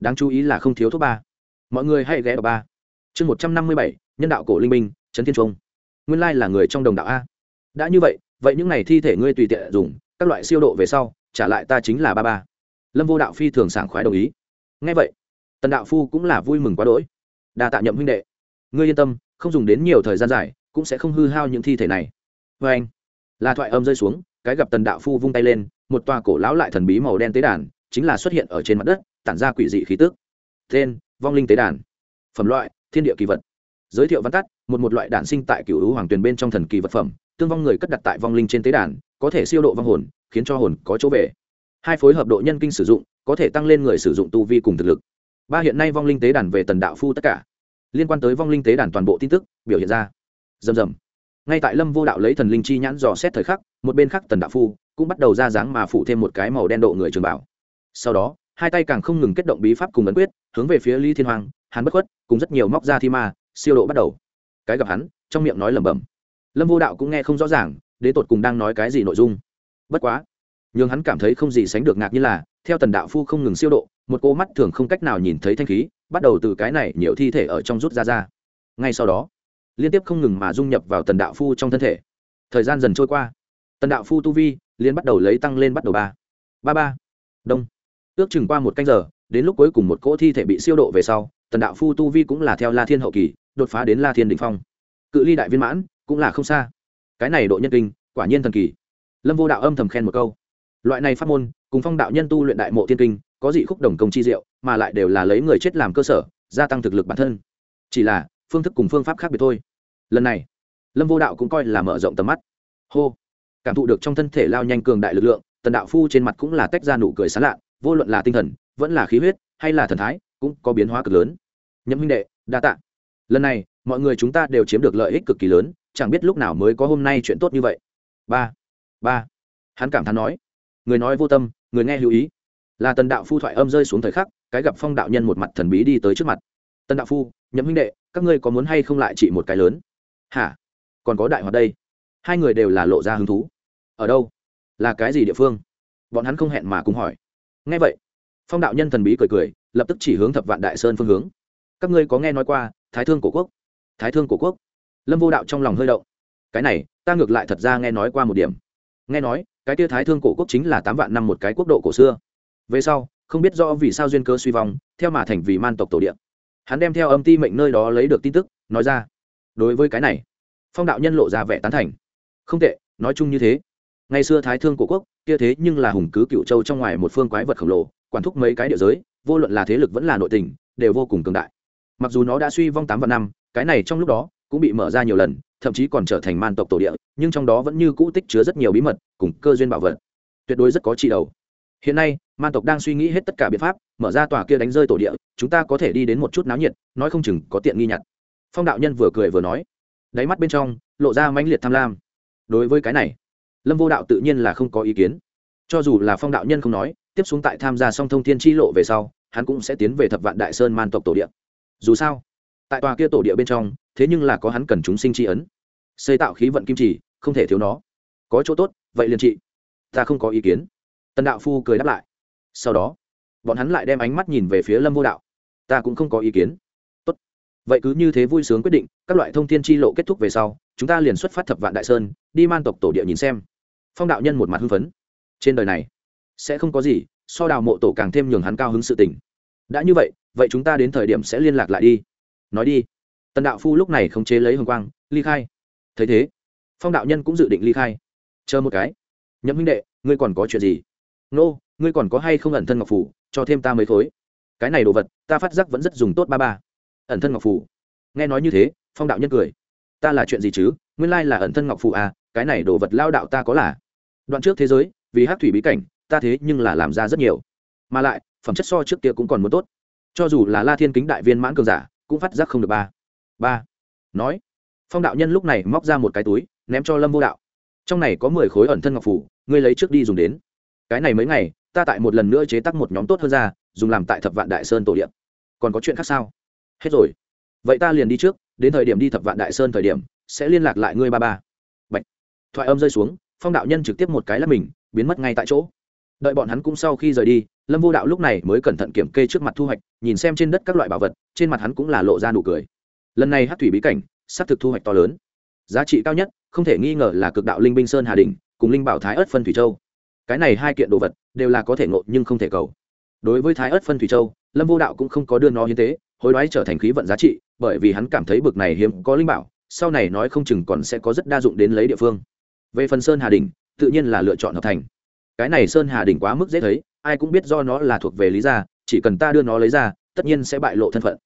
Đáng chú ý là không thiếu thuốc ba. Mọi người hãy ghé vào ba. Chương một trăm năm mươi bảy, nhân đạo cổ linh minh trấn thiên trung. Nguyên lai là người trong đồng đạo a. Đã như vậy vậy những này thi thể ngươi tùy tiện dùng, các loại siêu độ về sau, trả lại ta chính là ba ba. Lâm vô đạo phi thường sảng khoái đồng ý. Ngay vậy, tần đạo phu cũng là vui mừng quá đỗi. Đa tạ nhậm huynh đệ. Ngươi yên tâm, không dùng đến nhiều thời gian dài, cũng sẽ không hư hao những thi thể này. Vê anh, là thoại âm rơi xuống, cái gặp tần đạo phu vung tay lên, một tòa cổ lão lại thần bí màu đen tế đàn, chính là xuất hiện ở trên mặt đất, tản ra quỷ dị khí tức. Tên, vong linh tế đàn. Phẩm loại, thiên địa kỳ vật. Giới thiệu văn tắt, một một loại đản sinh tại cựu hữu hoàng tuyền bên trong thần kỳ vật phẩm tương vong người cất đặt tại vong linh trên tế đàn, có thể siêu độ vong hồn, khiến cho hồn có chỗ về. Hai phối hợp độ nhân kinh sử dụng, có thể tăng lên người sử dụng tu vi cùng thực lực. Ba hiện nay vong linh tế đàn về tần đạo phu tất cả. Liên quan tới vong linh tế đàn toàn bộ tin tức, biểu hiện ra. Rầm rầm. Ngay tại lâm vô đạo lấy thần linh chi nhãn dò xét thời khắc, một bên khác tần đạo phu cũng bắt đầu ra dáng mà phụ thêm một cái màu đen độ người trường bảo. Sau đó, hai tay càng không ngừng kết động bí pháp cùng ấn quyết, hướng về phía ly thiên hoàng hắn bất khuất, cùng rất nhiều móc ra thi ma, siêu độ bắt đầu. Cái gặp hắn, trong miệng nói lẩm bẩm lâm vô đạo cũng nghe không rõ ràng, đế tột cùng đang nói cái gì nội dung. Bất quá nhưng hắn cảm thấy không gì sánh được ngạc như là, theo tần đạo phu không ngừng siêu độ, một cô mắt thường không cách nào nhìn thấy thanh khí, bắt đầu từ cái này nhiều thi thể ở trong rút ra ra. Ngay sau đó, liên tiếp không ngừng mà dung nhập vào tần đạo phu trong thân thể. Thời gian dần trôi qua, tần đạo phu tu vi liên bắt đầu lấy tăng lên bắt đầu ba. Ba ba. Đông. Ước chừng qua một canh giờ, đến lúc cuối cùng một cỗ thi thể bị siêu độ về sau, tần đạo phu tu vi cũng là theo la thiên hậu kỳ, đột phá đến la thiên đình phong. Cự ly đại viên mãn cũng là không xa. Cái này độ nhân kinh, quả nhiên thần kỳ. Lâm vô đạo âm thầm khen một câu. Loại này pháp môn, cùng phong đạo nhân tu luyện đại mộ thiên kinh, có dị khúc đồng công chi diệu, mà lại đều là lấy người chết làm cơ sở, gia tăng thực lực bản thân. Chỉ là, phương thức cùng phương pháp khác biệt thôi. Lần này, lâm vô đạo cũng coi là mở rộng tầm mắt. Hô! Cảm thụ được trong thân thể lao nhanh cường đại lực lượng, tần đạo phu trên mặt cũng là tách ra nụ cười sán lạ, vô luận là tinh thần, vẫn là khí huyết, hay là thần thái, cũng có biến hóa cực lớn. Nhậm huynh đệ, đa tạ. Lần này, mọi người chúng ta đều chiếm được lợi ích cực kỳ lớn chẳng biết lúc nào mới có hôm nay chuyện tốt như vậy. Ba ba. Hắn cảm thán nói, người nói vô tâm, người nghe lưu ý. Là tần đạo phu thoại âm rơi xuống thời khắc, cái gặp phong đạo nhân một mặt thần bí đi tới trước mặt. Tần đạo phu, nhậm huynh đệ, các ngươi có muốn hay không lại trị một cái lớn? Hả? Còn có đại hoạt đây. Hai người đều là lộ ra hứng thú. Ở đâu? Là cái gì địa phương? Bọn hắn không hẹn mà cùng hỏi. Nghe vậy, phong đạo nhân thần bí cười cười, lập tức chỉ hướng thập vạn đại sơn phương hướng. Các ngươi có nghe nói qua thái thương cổ quốc? Thái thương cổ quốc? Lâm vô đạo trong lòng hơi động. Cái này, ta ngược lại thật ra nghe nói qua một điểm. Nghe nói, cái tia thái thương cổ quốc chính là tám vạn năm một cái quốc độ cổ xưa. Về sau, không biết rõ vì sao duyên cơ suy vong, theo mà thành vì man tộc tổ điện hắn đem theo âm ti mệnh nơi đó lấy được tin tức, nói ra. Đối với cái này, phong đạo nhân lộ ra vẻ tán thành. Không tệ, nói chung như thế. Ngày xưa thái thương cổ quốc, kia thế nhưng là hùng cứ cựu châu trong ngoài một phương quái vật khổng lồ, quản thúc mấy cái địa giới, vô luận là thế lực vẫn là nội tình, đều vô cùng cường đại. Mặc dù nó đã suy vong tám vạn năm, cái này trong lúc đó cũng bị mở ra nhiều lần, thậm chí còn trở thành man tộc tổ địa, nhưng trong đó vẫn như cũ tích chứa rất nhiều bí mật cùng cơ duyên bảo vật. Tuyệt đối rất có trị đầu. Hiện nay, man tộc đang suy nghĩ hết tất cả biện pháp, mở ra tòa kia đánh rơi tổ địa, chúng ta có thể đi đến một chút náo nhiệt, nói không chừng có tiện nghi nhặt. Phong đạo nhân vừa cười vừa nói. Đáy mắt bên trong, lộ ra mãnh liệt tham lam. Đối với cái này, lâm vô đạo tự nhiên là không có ý kiến. Cho dù là phong đạo nhân không nói, tiếp xuống tại tham gia song thông thiên tri lộ về sau, hắn cũng sẽ tiến về thập vạn đại sơn man tộc tổ địa. Dù sao, tại tòa kia tổ địa bên trong thế nhưng là có hắn cần chúng sinh tri ấn. Xây tạo khí vận kim trì, không thể thiếu nó. Có chỗ tốt, vậy liền trị. Ta không có ý kiến. Tần đạo phu cười đáp lại. Sau đó, bọn hắn lại đem ánh mắt nhìn về phía lâm vô đạo. Ta cũng không có ý kiến. Tốt. vậy cứ như thế vui sướng quyết định, các loại thông tin chi lộ kết thúc về sau, chúng ta liền xuất phát thập vạn đại sơn, đi man tộc tổ địa nhìn xem. Phong đạo nhân một mặt hưng phấn. Trên đời này, sẽ không có gì, so đào mộ tổ càng thêm nhường hắn cao hứng sự tình. Đã như vậy vậy chúng ta đến thời điểm sẽ liên lạc lại đi. Nói đi tần đạo phu lúc này không chế lấy hồng quang ly khai. Thấy thế phong đạo nhân cũng dự định ly khai. Chờ một cái. Nhậm huynh đệ ngươi còn có chuyện gì? Nô、no, ngươi còn có hay không ẩn thân ngọc phủ cho thêm ta mấy khối? Cái này đồ vật ta phát giác vẫn rất dùng tốt ba ba. Ẩn thân ngọc phủ. Nghe nói như thế phong đạo nhân cười. Ta là chuyện gì chứ? Nguyên lai là ẩn thân ngọc phủ à cái này đồ vật lao đạo ta có là. Đoạn trước thế giới vì hát thủy bí cảnh ta thế nhưng là làm ra rất nhiều. Mà lại phẩm chất so trước kia cũng còn muốn tốt. Cho dù là la thiên kính đại viên mãn cường giả cũng phát giác không được ba ba. Nói. Phong đạo nhân lúc này móc ra một cái túi, ném cho lâm vô đạo. Trong này có mười khối ẩn thân ngọc phủ, ngươi lấy trước đi dùng đến. Cái này mấy ngày, ta tại một lần nữa chế tác một nhóm tốt hơn ra, dùng làm tại thập vạn đại sơn tổ điện. Còn có chuyện khác sao? Hết rồi. Vậy ta liền đi trước, đến thời điểm đi thập vạn đại sơn thời điểm, sẽ liên lạc lại ngươi ba ba. Bạch. thoại âm rơi xuống, phong đạo nhân trực tiếp một cái là mình, biến mất ngay tại chỗ. Đợi bọn hắn cũng sau khi rời đi, lâm vô đạo lúc này mới cẩn thận kiểm kê trước mặt thu hoạch, nhìn xem trên đất các loại bảo vật, trên mặt hắn cũng là lộ ra nụ cười lần này hát thủy bí cảnh xác thực thu hoạch to lớn. Giá trị cao nhất, không thể nghi ngờ là cực đạo linh binh sơn hà đình cùng linh bảo thái ớt phân thủy châu. Cái này hai kiện đồ vật, đều là có thể ngộ nhưng không thể cầu. Đối với thái ớt phân thủy châu, lâm vô đạo cũng không có đưa nó hiến tế, hối đoái trở thành khí vận giá trị, bởi vì hắn cảm thấy bực này hiếm có linh bảo, sau này nói không chừng còn sẽ có rất đa dụng đến lấy địa phương. Về phần sơn hà đình tự nhiên là lựa chọn hợp thành. Cái này sơn hà đình quá mức dễ thấy, ai cũng biết do nó là thuộc về lý gia, chỉ cần ta đưa nó lấy ra, tất nhiên sẽ bại lộ thân phận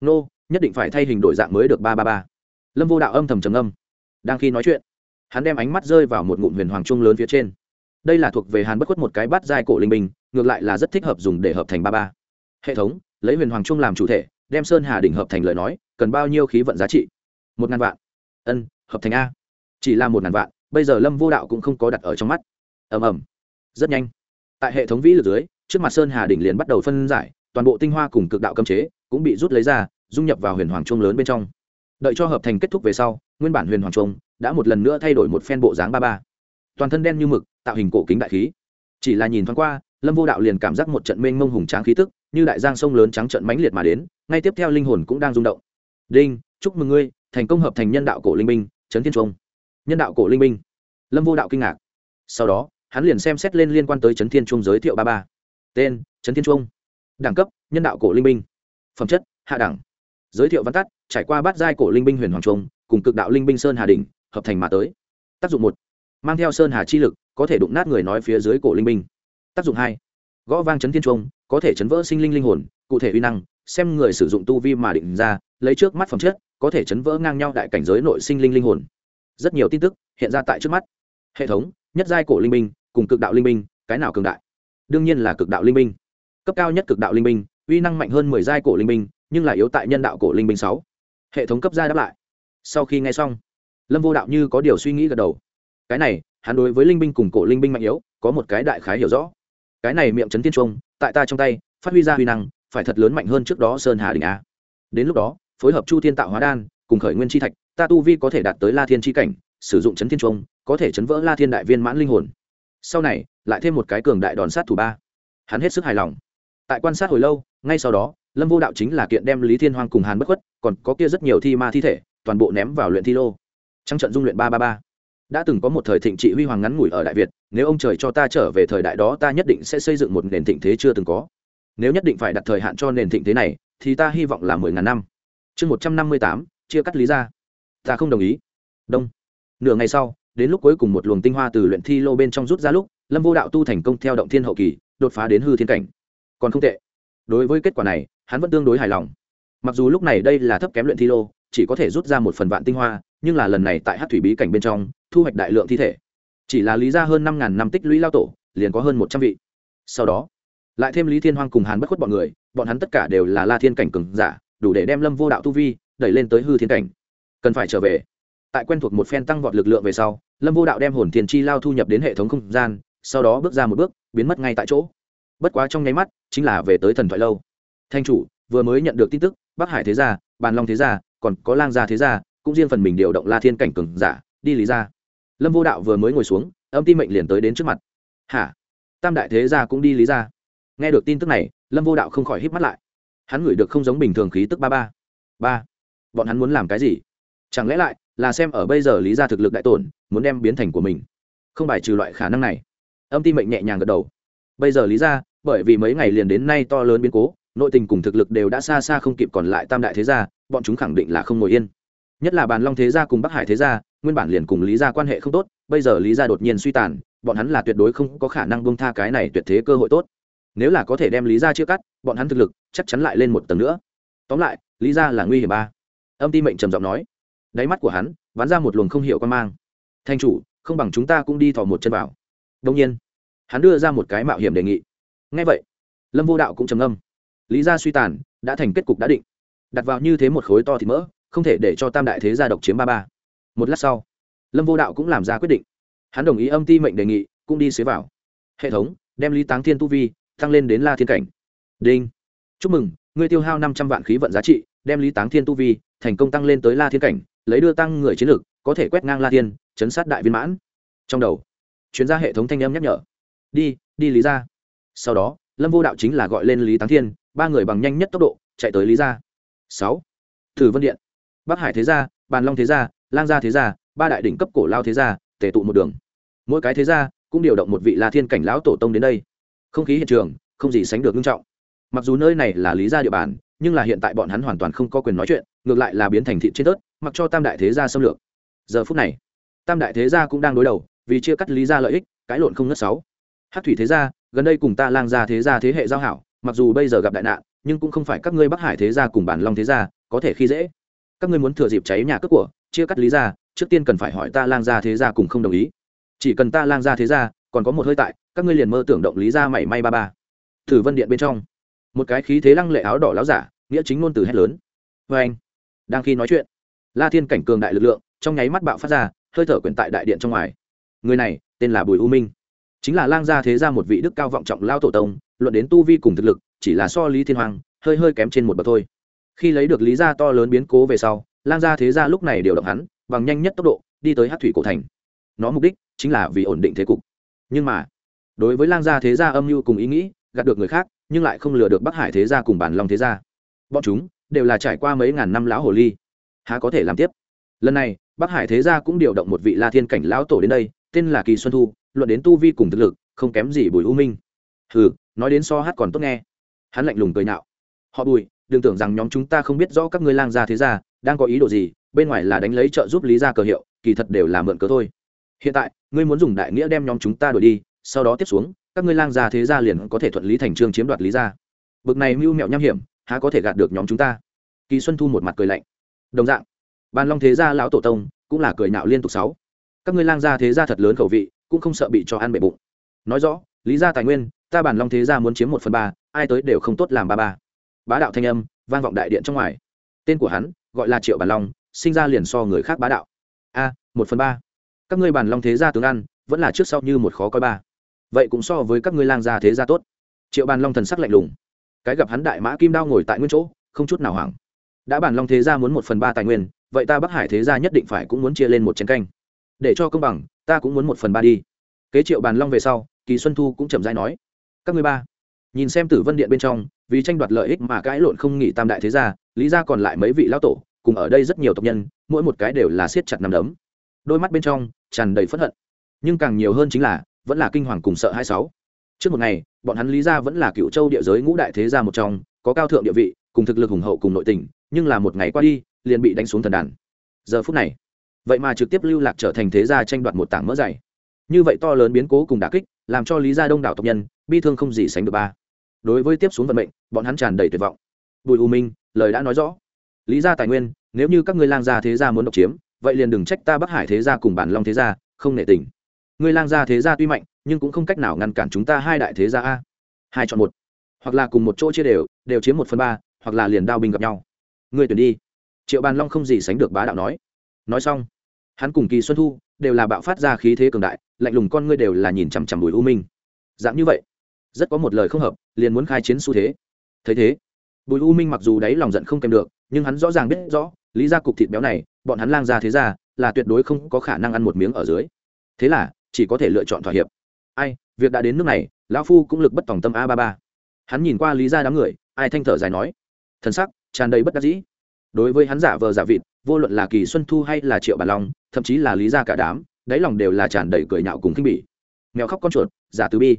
nô nhất định phải thay hình đổi dạng mới được ba ba ba. Lâm vô đạo âm thầm trầm âm đang khi nói chuyện hắn đem ánh mắt rơi vào một ngụm huyền hoàng trung lớn phía trên. Đây là thuộc về hàn bất khuất một cái bát giai cổ linh minh, ngược lại là rất thích hợp dùng để hợp thành ba ba. Hệ thống lấy huyền hoàng trung làm chủ thể đem sơn hà đỉnh hợp thành lời nói cần bao nhiêu khí vận giá trị? Một ngàn vạn. Ân hợp thành a. Chỉ là một ngàn vạn bây giờ lâm vô đạo cũng không có đặt ở trong mắt. Ầm ầm. Rất nhanh. Tại hệ thống vĩ lực dưới trước mặt sơn hà đỉnh liền bắt đầu phân giải toàn bộ tinh hoa cùng cực đạo cấm chế cũng bị rút lấy ra, dung nhập vào huyền hoàng trung lớn bên trong. Đợi cho hợp thành kết thúc về sau, nguyên bản huyền hoàng trung đã một lần nữa thay đổi một phen bộ dáng ba ba. Toàn thân đen như mực, tạo hình cổ kính đại khí. Chỉ là nhìn thoáng qua, lâm vô đạo liền cảm giác một trận mênh mông hùng tráng khí tức, như đại giang sông lớn trắng trận mãnh liệt mà đến, ngay tiếp theo linh hồn cũng đang rung động. Đinh, chúc mừng ngươi, thành công hợp thành nhân đạo cổ linh minh trấn thiên trung nhân đạo cổ linh minh lâm vô đạo kinh ngạc. Sau đó, hắn liền xem xét lên liên quan tới trấn thiên trung giới thiệu ba ba. Tên, trấn thiên trung đẳng cấp, nhân đạo cổ linh minh phẩm chất, hạ đẳng. Giới thiệu văn tắt, trải qua bát giai cổ linh binh huyền hoàng trung, cùng cực đạo linh binh sơn hà đình hợp thành mà tới. Tác dụng một, mang theo sơn hà chi lực, có thể đụng nát người nói phía dưới cổ linh binh. Tác dụng hai, gõ vang chấn thiên trung, có thể chấn vỡ sinh linh linh hồn, cụ thể uy năng, xem người sử dụng tu vi mà định ra, lấy trước mắt phẩm chất, có thể chấn vỡ ngang nhau đại cảnh giới nội sinh linh linh hồn. Rất nhiều tin tức hiện ra tại trước mắt. Hệ thống, nhất giai cổ linh binh, cùng cực đạo linh binh, cái nào cường đại? Đương nhiên là cực đạo linh binh. Cấp cao nhất cực đạo linh binh uy năng mạnh hơn mười giai cổ linh binh, nhưng là yếu tại nhân đạo cổ linh binh sáu. Hệ thống cấp gia đáp lại. Sau khi nghe xong, lâm vô đạo như có điều suy nghĩ gật đầu. Cái này, hắn đối với linh binh cùng cổ linh binh mạnh yếu, có một cái đại khái hiểu rõ. Cái này miệng chấn thiên trung tại ta trong tay, phát huy ra huy năng, phải thật lớn mạnh hơn trước đó sơn hà đình a. Đến lúc đó, phối hợp chu thiên tạo hóa đan, cùng khởi nguyên chi thạch, ta tu vi có thể đạt tới la thiên chi cảnh, sử dụng chấn thiên trung có thể chấn vỡ la thiên đại viên mãn linh hồn. Sau này, lại thêm một cái cường đại đòn sát thủ ba. Hắn hết sức hài lòng. Tại quan sát hồi lâu ngay sau đó, lâm vô đạo chính là kiện đem lý thiên hoang cùng hàn bất khuất, còn có kia rất nhiều thi ma thi thể, toàn bộ ném vào luyện thi lô. Trăng trận dung luyện ba ba ba. Đã từng có một thời thịnh trị huy hoàng ngắn ngủi ở đại việt, nếu ông trời cho ta trở về thời đại đó, ta nhất định sẽ xây dựng một nền thịnh thế chưa từng có. Nếu nhất định phải đặt thời hạn cho nền thịnh thế này, thì ta hy vọng là mười ngàn năm. Chương một trăm năm mươi tám, chia cắt lý ra ta không đồng ý. Đông. Nửa ngày sau, đến lúc cuối cùng một luồng tinh hoa từ luyện thi lô bên trong rút ra lúc, lâm vô đạo tu thành công theo động thiên hậu kỳ, đột phá đến hư thiên cảnh. Còn không tệ đối với kết quả này, hắn vẫn tương đối hài lòng. Mặc dù lúc này đây là thấp kém luyện thi lô, chỉ có thể rút ra một phần vạn tinh hoa, nhưng là lần này tại hát thủy bí cảnh bên trong, thu hoạch đại lượng thi thể. Chỉ là lý ra hơn năm ngàn năm tích lũy lao tổ, liền có hơn một trăm vị. Sau đó, lại thêm lý thiên hoang cùng hàn bất khuất bọn người, bọn hắn tất cả đều là la thiên cảnh cường giả, đủ để đem lâm vô đạo tu vi đẩy lên tới hư thiên cảnh. Cần phải trở về. Tại quen thuộc một phen tăng vọt lực lượng về sau, lâm vô đạo đem hồn thiên chi lao thu nhập đến hệ thống không gian, sau đó bước ra một bước, biến mất ngay tại chỗ bất quá trong nháy mắt, chính là về tới thần thoại lâu. Thanh chủ, vừa mới nhận được tin tức, bắc hải thế gia, bàn long thế gia, còn có lang gia thế gia, cũng riêng phần mình điều động la thiên cảnh cường giả, đi lý ra. Lâm vô đạo vừa mới ngồi xuống, âm ti mệnh liền tới đến trước mặt. Hả? Tam đại thế gia cũng đi lý ra. Nghe được tin tức này, lâm vô đạo không khỏi hít mắt lại. Hắn ngửi được không giống bình thường khí tức ba ba. Ba? Bọn hắn muốn làm cái gì? Chẳng lẽ lại là xem ở bây giờ lý ra thực lực đại tổn, muốn đem biến thành của mình? Không bài trừ loại khả năng này. Âm ti mệnh nhẹ nhàng gật đầu bây giờ lý ra, bởi vì mấy ngày liền đến nay to lớn biến cố, nội tình cùng thực lực đều đã xa xa không kịp còn lại tam đại thế gia, bọn chúng khẳng định là không ngồi yên. Nhất là bàn long thế gia cùng bắc hải thế gia, nguyên bản liền cùng lý gia quan hệ không tốt, bây giờ lý gia đột nhiên suy tàn, bọn hắn là tuyệt đối không có khả năng bông tha cái này tuyệt thế cơ hội tốt. Nếu là có thể đem lý gia chia cắt, bọn hắn thực lực chắc chắn lại lên một tầng nữa. Tóm lại, lý gia là nguy hiểm ba. Âm ti mệnh trầm giọng nói. Đáy mắt của hắn bắn ra một luồng không hiểu quan mang. Thanh chủ, không bằng chúng ta cũng đi thò một chân vào. Đông nhiên hắn đưa ra một cái mạo hiểm đề nghị. Ngay vậy, lâm vô đạo cũng trầm âm lý gia suy tàn, đã thành kết cục đã định. Đặt vào như thế một khối to thì mỡ, không thể để cho tam đại thế gia độc chiếm ba ba. Một lát sau, lâm vô đạo cũng làm ra quyết định. Hắn đồng ý âm ti mệnh đề nghị, cũng đi xế vào. Hệ thống, đem lý táng thiên tu vi, tăng lên đến la thiên cảnh. Đinh. Chúc mừng, ngươi tiêu hao năm trăm vạn khí vận giá trị, đem lý táng thiên tu vi, thành công tăng lên tới la thiên cảnh, lấy đưa tăng người chiến lược, có thể quét ngang la thiên, chấn sát đại viên mãn. Trong đầu chuyên gia hệ thống thanh âm nhắc nhở đi đi lý ra sau đó, lâm vô đạo chính là gọi lên lý táng thiên, ba người bằng nhanh nhất tốc độ, chạy tới lý ra sáu. Thử vân điện. Bắc hải thế gia, bàn long thế gia, lang gia thế gia, ba đại đỉnh cấp cổ lao thế gia, tề tụ một đường. Mỗi cái thế gia cũng điều động một vị la thiên cảnh lão tổ tông đến đây. Không khí hiện trường, không gì sánh được nghiêm trọng. Mặc dù nơi này là lý gia địa bàn, nhưng là hiện tại bọn hắn hoàn toàn không có quyền nói chuyện, ngược lại là biến thành thị trên tớt, mặc cho tam đại thế gia xâm lược. Giờ phút này, tam đại thế gia cũng đang đối đầu, vì chia cắt lý gia lợi ích cãi lộn không ngất sáu hát thủy thế gia, gần đây cùng ta lang gia thế gia thế hệ giao hảo, mặc dù bây giờ gặp đại nạn, nhưng cũng không phải các ngươi bắc hải thế gia cùng bản long thế gia, có thể khi dễ. Các ngươi muốn thừa dịp cháy nhà cướp của, chia cắt lý gia, trước tiên cần phải hỏi ta lang gia thế gia cùng không đồng ý. Chỉ cần ta lang gia thế gia, còn có một hơi tại, các ngươi liền mơ tưởng động lý gia mảy may ba ba. Thử vân điện bên trong, một cái khí thế lăng lệ áo đỏ láo giả, nghĩa chính ngôn từ hét lớn. Vê anh, đang khi nói chuyện, la thiên cảnh cường đại lực lượng, trong nháy mắt bạo phát ra, hơi thở quyển tại đại điện trong ngoài. Người này, tên là bùi u minh chính là lang gia thế gia một vị đức cao vọng trọng lao tổ tông, luận đến tu vi cùng thực lực, chỉ là so lý thiên hoàng hơi hơi kém trên một bậc thôi. Khi lấy được lý gia to lớn biến cố về sau, lang gia thế gia lúc này điều động hắn, bằng nhanh nhất tốc độ, đi tới hát thủy cổ thành. Nó mục đích chính là vì ổn định thế cục. Nhưng mà, đối với lang gia thế gia âm mưu cùng ý nghĩ, gạt được người khác, nhưng lại không lừa được bắc hải thế gia cùng bản long thế gia. Bọn chúng đều là trải qua mấy ngàn năm lão hồ ly. Há có thể làm tiếp? Lần này, bắc hải thế gia cũng điều động một vị la thiên cảnh lão tổ đến đây, tên là kỳ xuân thu luận đến tu vi cùng thực lực, không kém gì bùi u minh. Hừ, nói đến so hát còn tốt nghe. Hắn lạnh lùng cười nhạo họ bùi, đừng tưởng rằng nhóm chúng ta không biết rõ các ngươi lang gia thế gia, đang có ý đồ gì, bên ngoài là đánh lấy trợ giúp lý gia cờ hiệu, kỳ thật đều là mượn cớ thôi. Hiện tại, ngươi muốn dùng đại nghĩa đem nhóm chúng ta đuổi đi, sau đó tiếp xuống, các ngươi lang gia thế gia liền có thể thuận lý thành trương chiếm đoạt lý gia. Bực này mưu mẹo nham hiểm, há có thể gạt được nhóm chúng ta? Kỳ xuân thu một mặt cười lạnh. Đồng dạng Ban long thế gia lão tổ tông cũng là cười nạo liên tục sáu. Các ngươi lang gia thế gia thật lớn khẩu vị cũng không sợ bị cho ăn bể bụng. Nói rõ, lý gia tài nguyên, ta bản long thế gia muốn chiếm một phần ba, ai tới đều không tốt làm ba ba. Bá đạo thanh âm, vang vọng đại điện trong ngoài. Tên của hắn, gọi là triệu bản long, sinh ra liền so người khác bá đạo. A, một phần ba. Các ngươi bản long thế gia tướng ăn, vẫn là trước sau như một khó coi ba. Vậy cũng so với các ngươi lang gia thế gia tốt. Triệu bàn long thần sắc lạnh lùng. Cái gặp hắn đại mã kim đao ngồi tại nguyên chỗ, không chút nào hoảng. Đã bản long thế gia muốn một phần ba tài nguyên, vậy ta bắc hải thế gia nhất định phải cũng muốn chia lên một chén canh để cho công bằng, ta cũng muốn một phần ba đi. Kế triệu bàn long về sau, kỳ xuân thu cũng chậm rãi nói, các ngươi ba, nhìn xem tử vân điện bên trong, vì tranh đoạt lợi ích mà cãi lộn không nghỉ tam đại thế gia, lý ra còn lại mấy vị lão tổ, cùng ở đây rất nhiều tộc nhân, mỗi một cái đều là siết chặt nằm đấm. Đôi mắt bên trong tràn đầy phẫn hận. Nhưng càng nhiều hơn chính là, vẫn là kinh hoàng cùng sợ hai sáu. Trước một ngày, bọn hắn lý ra vẫn là cựu châu địa giới ngũ đại thế gia một trong, có cao thượng địa vị, cùng thực lực hùng hậu cùng nội tình, nhưng là một ngày qua đi, liền bị đánh xuống thần đàn. Giờ phút này vậy mà trực tiếp lưu lạc trở thành thế gia tranh đoạt một tảng mỡ dày. Như vậy to lớn biến cố cùng đà kích, làm cho lý gia đông đảo tộc nhân, bi thương không gì sánh được ba. Đối với tiếp xuống vận mệnh, bọn hắn tràn đầy tuyệt vọng. Bùi u minh, lời đã nói rõ. Lý gia tài nguyên, nếu như các ngươi lang gia thế gia muốn độc chiếm, vậy liền đừng trách ta bắc hải thế gia cùng bản long thế gia, không nể tình. Ngươi lang gia thế gia tuy mạnh, nhưng cũng không cách nào ngăn cản chúng ta hai đại thế gia a. Hai chọn một. Hoặc là cùng một chỗ chia đều đều chiếm một phần ba, hoặc là liền đao binh gặp nhau. Ngươi tuyển đi. Triệu bàn long không gì sánh được bá đạo nói. Nói xong hắn cùng kỳ xuân thu đều là bạo phát ra khí thế cường đại, lạnh lùng con ngươi đều là nhìn chằm chằm bùi u minh. Dạng như vậy, rất có một lời không hợp, liền muốn khai chiến xu thế. Thấy thế, bùi u minh mặc dù đáy lòng giận không kèm được, nhưng hắn rõ ràng biết rõ, lý ra cục thịt béo này, bọn hắn lang ra thế ra là tuyệt đối không có khả năng ăn một miếng ở dưới. Thế là, chỉ có thể lựa chọn thỏa hiệp. Ai, việc đã đến nước này, lão phu cũng lực bất tòng tâm a ba ba. Hắn nhìn qua lý ra đám người, ai thanh thở dài nói. Thân sắc tràn đầy bất đắc dĩ. Đối với hắn giả vờ giả vịt vô luận là kỳ xuân thu hay là triệu bản long, thậm chí là lý ra cả đám, đáy lòng đều là tràn đầy cười nhạo cùng khinh bỉ. Mèo khóc con chuột, giả từ bi.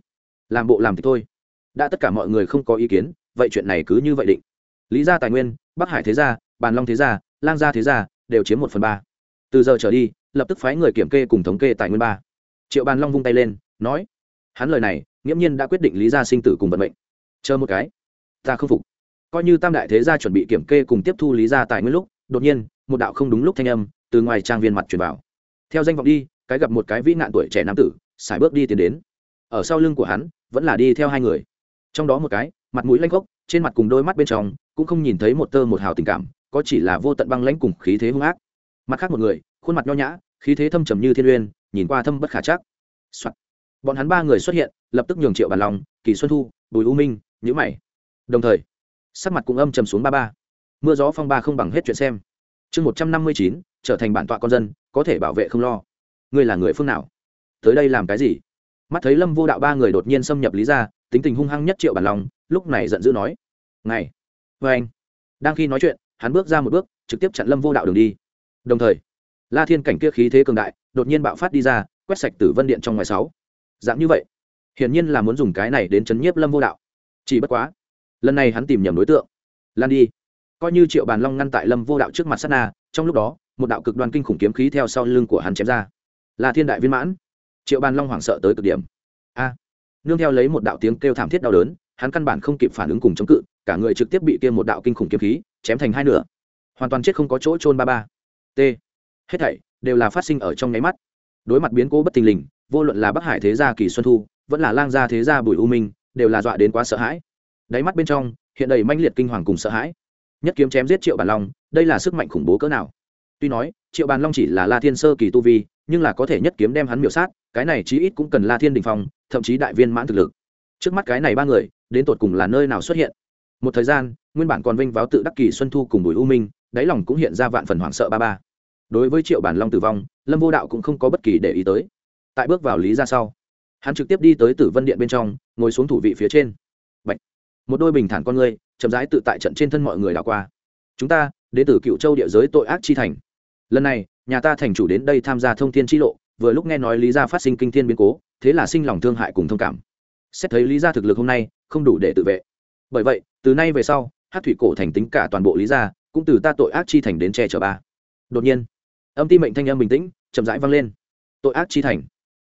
Làm bộ làm thì thôi. Đã tất cả mọi người không có ý kiến, vậy chuyện này cứ như vậy định. Lý gia tài nguyên, bắc hải thế gia bàn long thế gia, lang gia thế gia, đều chiếm một phần ba. Từ giờ trở đi, lập tức phái người kiểm kê cùng thống kê tài nguyên ba. Triệu bàn long vung tay lên, nói, hắn lời này, nghiễm nhiên đã quyết định lý gia sinh tử cùng vận mệnh. Chờ một cái, ta không phục. Coi như tam đại thế gia chuẩn bị kiểm kê cùng tiếp thu lý gia tài nguyên lúc, đột nhiên một đạo không đúng lúc thanh âm từ ngoài trang viên mặt truyền vào. Theo danh vọng đi, cái gặp một cái vĩ nạn tuổi trẻ nam tử xài bước đi tiến đến. Ở sau lưng của hắn, vẫn là đi theo hai người. Trong đó một cái, mặt mũi lanh gốc, trên mặt cùng đôi mắt bên trong, cũng không nhìn thấy một tơ một hào tình cảm, có chỉ là vô tận băng lãnh cùng khí thế hung ác. Mặt khác một người, khuôn mặt nho nhã, khí thế thâm trầm như thiên uyên, nhìn qua thâm bất khả chắc、Soạn. bọn hắn ba người xuất hiện, lập tức nhường triệu bàn lòng kỳ xuân thu, bùi u minh nhữ mày. Đồng thời, sắc mặt cũng âm trầm xuống ba ba. Mưa gió phong ba không bằng hết chuyện xem chương một trăm năm mươi chín, trở thành bản tọa con dân, có thể bảo vệ không lo. Ngươi là người phương nào? Tới đây làm cái gì? Mắt thấy lâm vô đạo ba người đột nhiên xâm nhập lý ra tính tình hung hăng nhất triệu bản lòng lúc này giận dữ nói ngày vê vâng anh. Đang khi nói chuyện, hắn bước ra một bước, trực tiếp chặn lâm vô đạo đường đi. Đồng thời, la thiên cảnh kia khí thế cường đại, đột nhiên bạo phát đi ra, quét sạch tử vân điện trong ngoài sáu. Dạng như vậy, hiển nhiên là muốn dùng cái này đến chấn nhiếp lâm vô đạo. Chỉ bất quá, lần này hắn tìm nhầm đối tượng. Lan đi coi như triệu bàn long ngăn tại lâm vô đạo trước mặt sát na, trong lúc đó, một đạo cực đoan kinh khủng kiếm khí theo sau lưng của hắn chém ra. Là thiên đại viên mãn. Triệu bàn long hoảng sợ tới cực điểm. A! Nương theo lấy một đạo tiếng kêu thảm thiết đau đớn, hắn căn bản không kịp phản ứng cùng chống cự, cả người trực tiếp bị tiêm một đạo kinh khủng kiếm khí chém thành hai nửa. Hoàn toàn chết không có chỗ trôn ba ba. T. Hết thảy đều là phát sinh ở trong nháy mắt. Đối mặt biến cố bất tình lình, vô luận là bắc hải thế gia kỳ xuân thu, vẫn là lang gia thế gia bùi u minh, đều là dọa đến quá sợ hãi. Đáy mắt bên trong hiện đầy manh liệt kinh hoàng cùng sợ hãi nhất kiếm chém giết triệu bản long, đây là sức mạnh khủng bố cỡ nào? Tuy nói, triệu bản long chỉ là la thiên sơ kỳ tu vi, nhưng là có thể nhất kiếm đem hắn miểu sát, cái này chí ít cũng cần la thiên đình phong, thậm chí đại viên mãn thực lực. Trước mắt cái này ba người, đến tột cùng là nơi nào xuất hiện? Một thời gian, nguyên bản còn vinh váo tự đắc kỳ xuân thu cùng bùi u minh, đáy lòng cũng hiện ra vạn phần hoảng sợ ba ba. Đối với triệu bản long tử vong, lâm vô đạo cũng không có bất kỳ để ý tới. Tại bước vào lý ra sau, hắn trực tiếp đi tới tử vân điện bên trong, ngồi xuống thủ vị phía trên. Bạch. một đôi bình thản con người chậm rãi tự tại trận trên thân mọi người đảo qua. Chúng ta, đến từ cựu châu địa giới tội ác chi thành. Lần này, nhà ta thành chủ đến đây tham gia thông thiên chi lộ, vừa lúc nghe nói lý gia phát sinh kinh thiên biến cố, thế là sinh lòng thương hại cùng thông cảm. Xét thấy lý gia thực lực hôm nay, không đủ để tự vệ. Bởi vậy, từ nay về sau, hát thủy cổ thành tính cả toàn bộ lý gia, cũng từ ta tội ác chi thành đến che chở ba. Đột nhiên, âm ti mệnh thanh âm bình tĩnh, chậm rãi vang lên. Tội ác chi thành.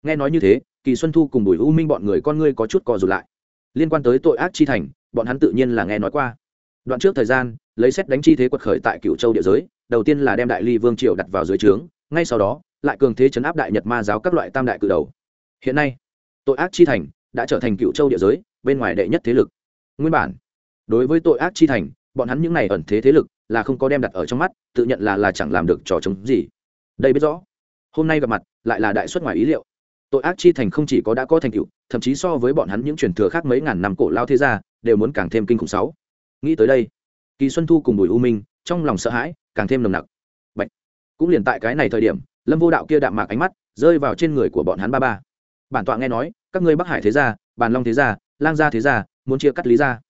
Nghe nói như thế, kỳ xuân thu cùng bùi u minh bọn người con ngươi có chút cò rụt lại liên quan tới tội ác chi thành, bọn hắn tự nhiên là nghe nói qua. Đoạn trước thời gian, lấy xét đánh chi thế quật khởi tại cựu châu địa giới, đầu tiên là đem đại ly vương triều đặt vào dưới trướng, ngay sau đó, lại cường thế chấn áp đại nhật ma giáo các loại tam đại cự đầu. Hiện nay, tội ác chi thành đã trở thành cựu châu địa giới, bên ngoài đệ nhất thế lực. Nguyên bản, đối với tội ác chi thành, bọn hắn những này ẩn thế thế lực là không có đem đặt ở trong mắt, tự nhận là là chẳng làm được trò chống gì. Đây biết rõ, hôm nay gặp mặt lại là đại xuất ngoài ý liệu. Tội ác chi thành không chỉ có đã có thành tựu thậm chí so với bọn hắn những truyền thừa khác mấy ngàn năm cổ lao thế gia, đều muốn càng thêm kinh khủng sáu. Nghĩ tới đây, kỳ xuân thu cùng bùi u minh, trong lòng sợ hãi, càng thêm nồng nặc. Bạch. cũng liền tại cái này thời điểm, lâm vô đạo kia đạm mạc ánh mắt, rơi vào trên người của bọn hắn ba ba. Bản tọa nghe nói, các ngươi bắc hải thế gia, bàn long thế gia, lang gia thế gia, muốn chia cắt lý gia.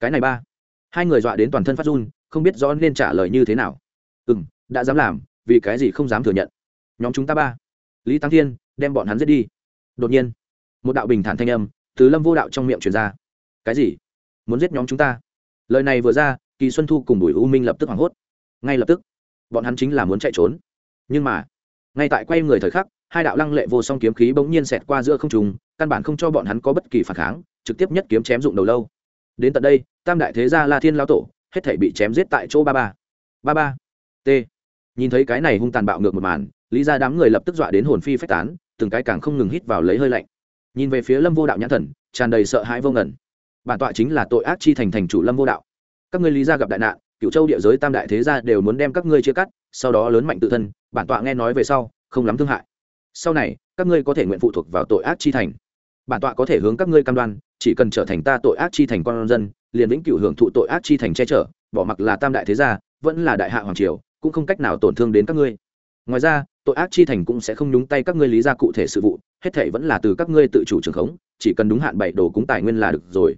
Cái này ba. Hai người dọa đến toàn thân phát run, không biết rõ nên trả lời như thế nào. Ừ m đã dám làm, vì cái gì không dám thừa nhận. Nhóm chúng ta ba. Lý tăng thiên, đem bọn hắn giết đi. Đột nhiên một đạo bình thản thanh âm từ lâm vô đạo trong miệng truyền ra. Cái gì? Muốn giết nhóm chúng ta? Lời này vừa ra, kỳ xuân thu cùng bùi u minh lập tức hoảng hốt. Ngay lập tức, bọn hắn chính là muốn chạy trốn. Nhưng mà, ngay tại quay người thời khắc, hai đạo lăng lệ vô song kiếm khí bỗng nhiên xẹt qua giữa không trùng căn bản không cho bọn hắn có bất kỳ phản kháng, trực tiếp nhất kiếm chém dụng đầu lâu. Đến tận đây, tam đại thế gia la thiên lao tổ hết thể bị chém giết tại chỗ ba ba. Ba ba. T. Nhìn thấy cái này hung tàn bạo ngược một màn, lý ra đám người lập tức dọa đến hồn phi phách tán, từng cái càng không ngừng hít vào lấy hơi lạnh nhìn về phía lâm vô đạo nhãn thần, tràn đầy sợ hãi vô ngẩn bản tọa chính là tội ác chi thành thành chủ lâm vô đạo. Các ngươi lý ra gặp đại nạn cựu châu địa giới tam đại thế gia đều muốn đem các ngươi chia cắt, sau đó lớn mạnh tự thân, bản tọa nghe nói về sau, không lắm thương hại. Sau này, các ngươi có thể nguyện phụ thuộc vào tội ác chi thành. Bản tọa có thể hướng các ngươi cam đoan, chỉ cần trở thành ta tội ác chi thành con dân, liền vĩnh cửu hưởng thụ tội ác chi thành che chở, bỏ mặc là tam đại thế gia, vẫn là đại hạ hoàng triều, cũng không cách nào tổn thương đến các ngươi ngoài ra, tội ác chi thành cũng sẽ không nhúng tay các ngươi lý ra cụ thể sự vụ, hết thể vẫn là từ các ngươi tự chủ trường khống, chỉ cần đúng hạn bảy đồ cúng tài nguyên là được rồi.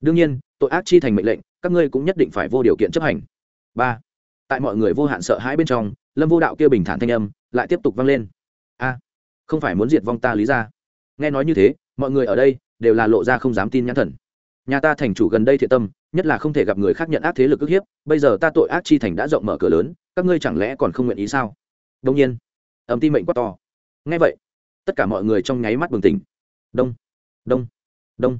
Đương nhiên, tội ác chi thành mệnh lệnh, các ngươi cũng nhất định phải vô điều kiện chấp hành. Ba, tại mọi người vô hạn sợ hãi bên trong, lâm vô đạo kia bình thản thanh âm lại tiếp tục vang lên. A, không phải muốn diệt vong ta lý ra nghe nói như thế, mọi người ở đây đều là lộ ra không dám tin nhãn thần. Nhà ta thành chủ gần đây thiện tâm, nhất là không thể gặp người khác nhận ác thế lực ức hiếp, bây giờ ta tội ác chi thành đã rộng mở cửa lớn, các ngươi chẳng lẽ còn không nguyện ý sao? Đông nhiên ấm ti mệnh quá to. Ngay vậy, tất cả mọi người trong nháy mắt bừng tỉnh. Đông đông đông.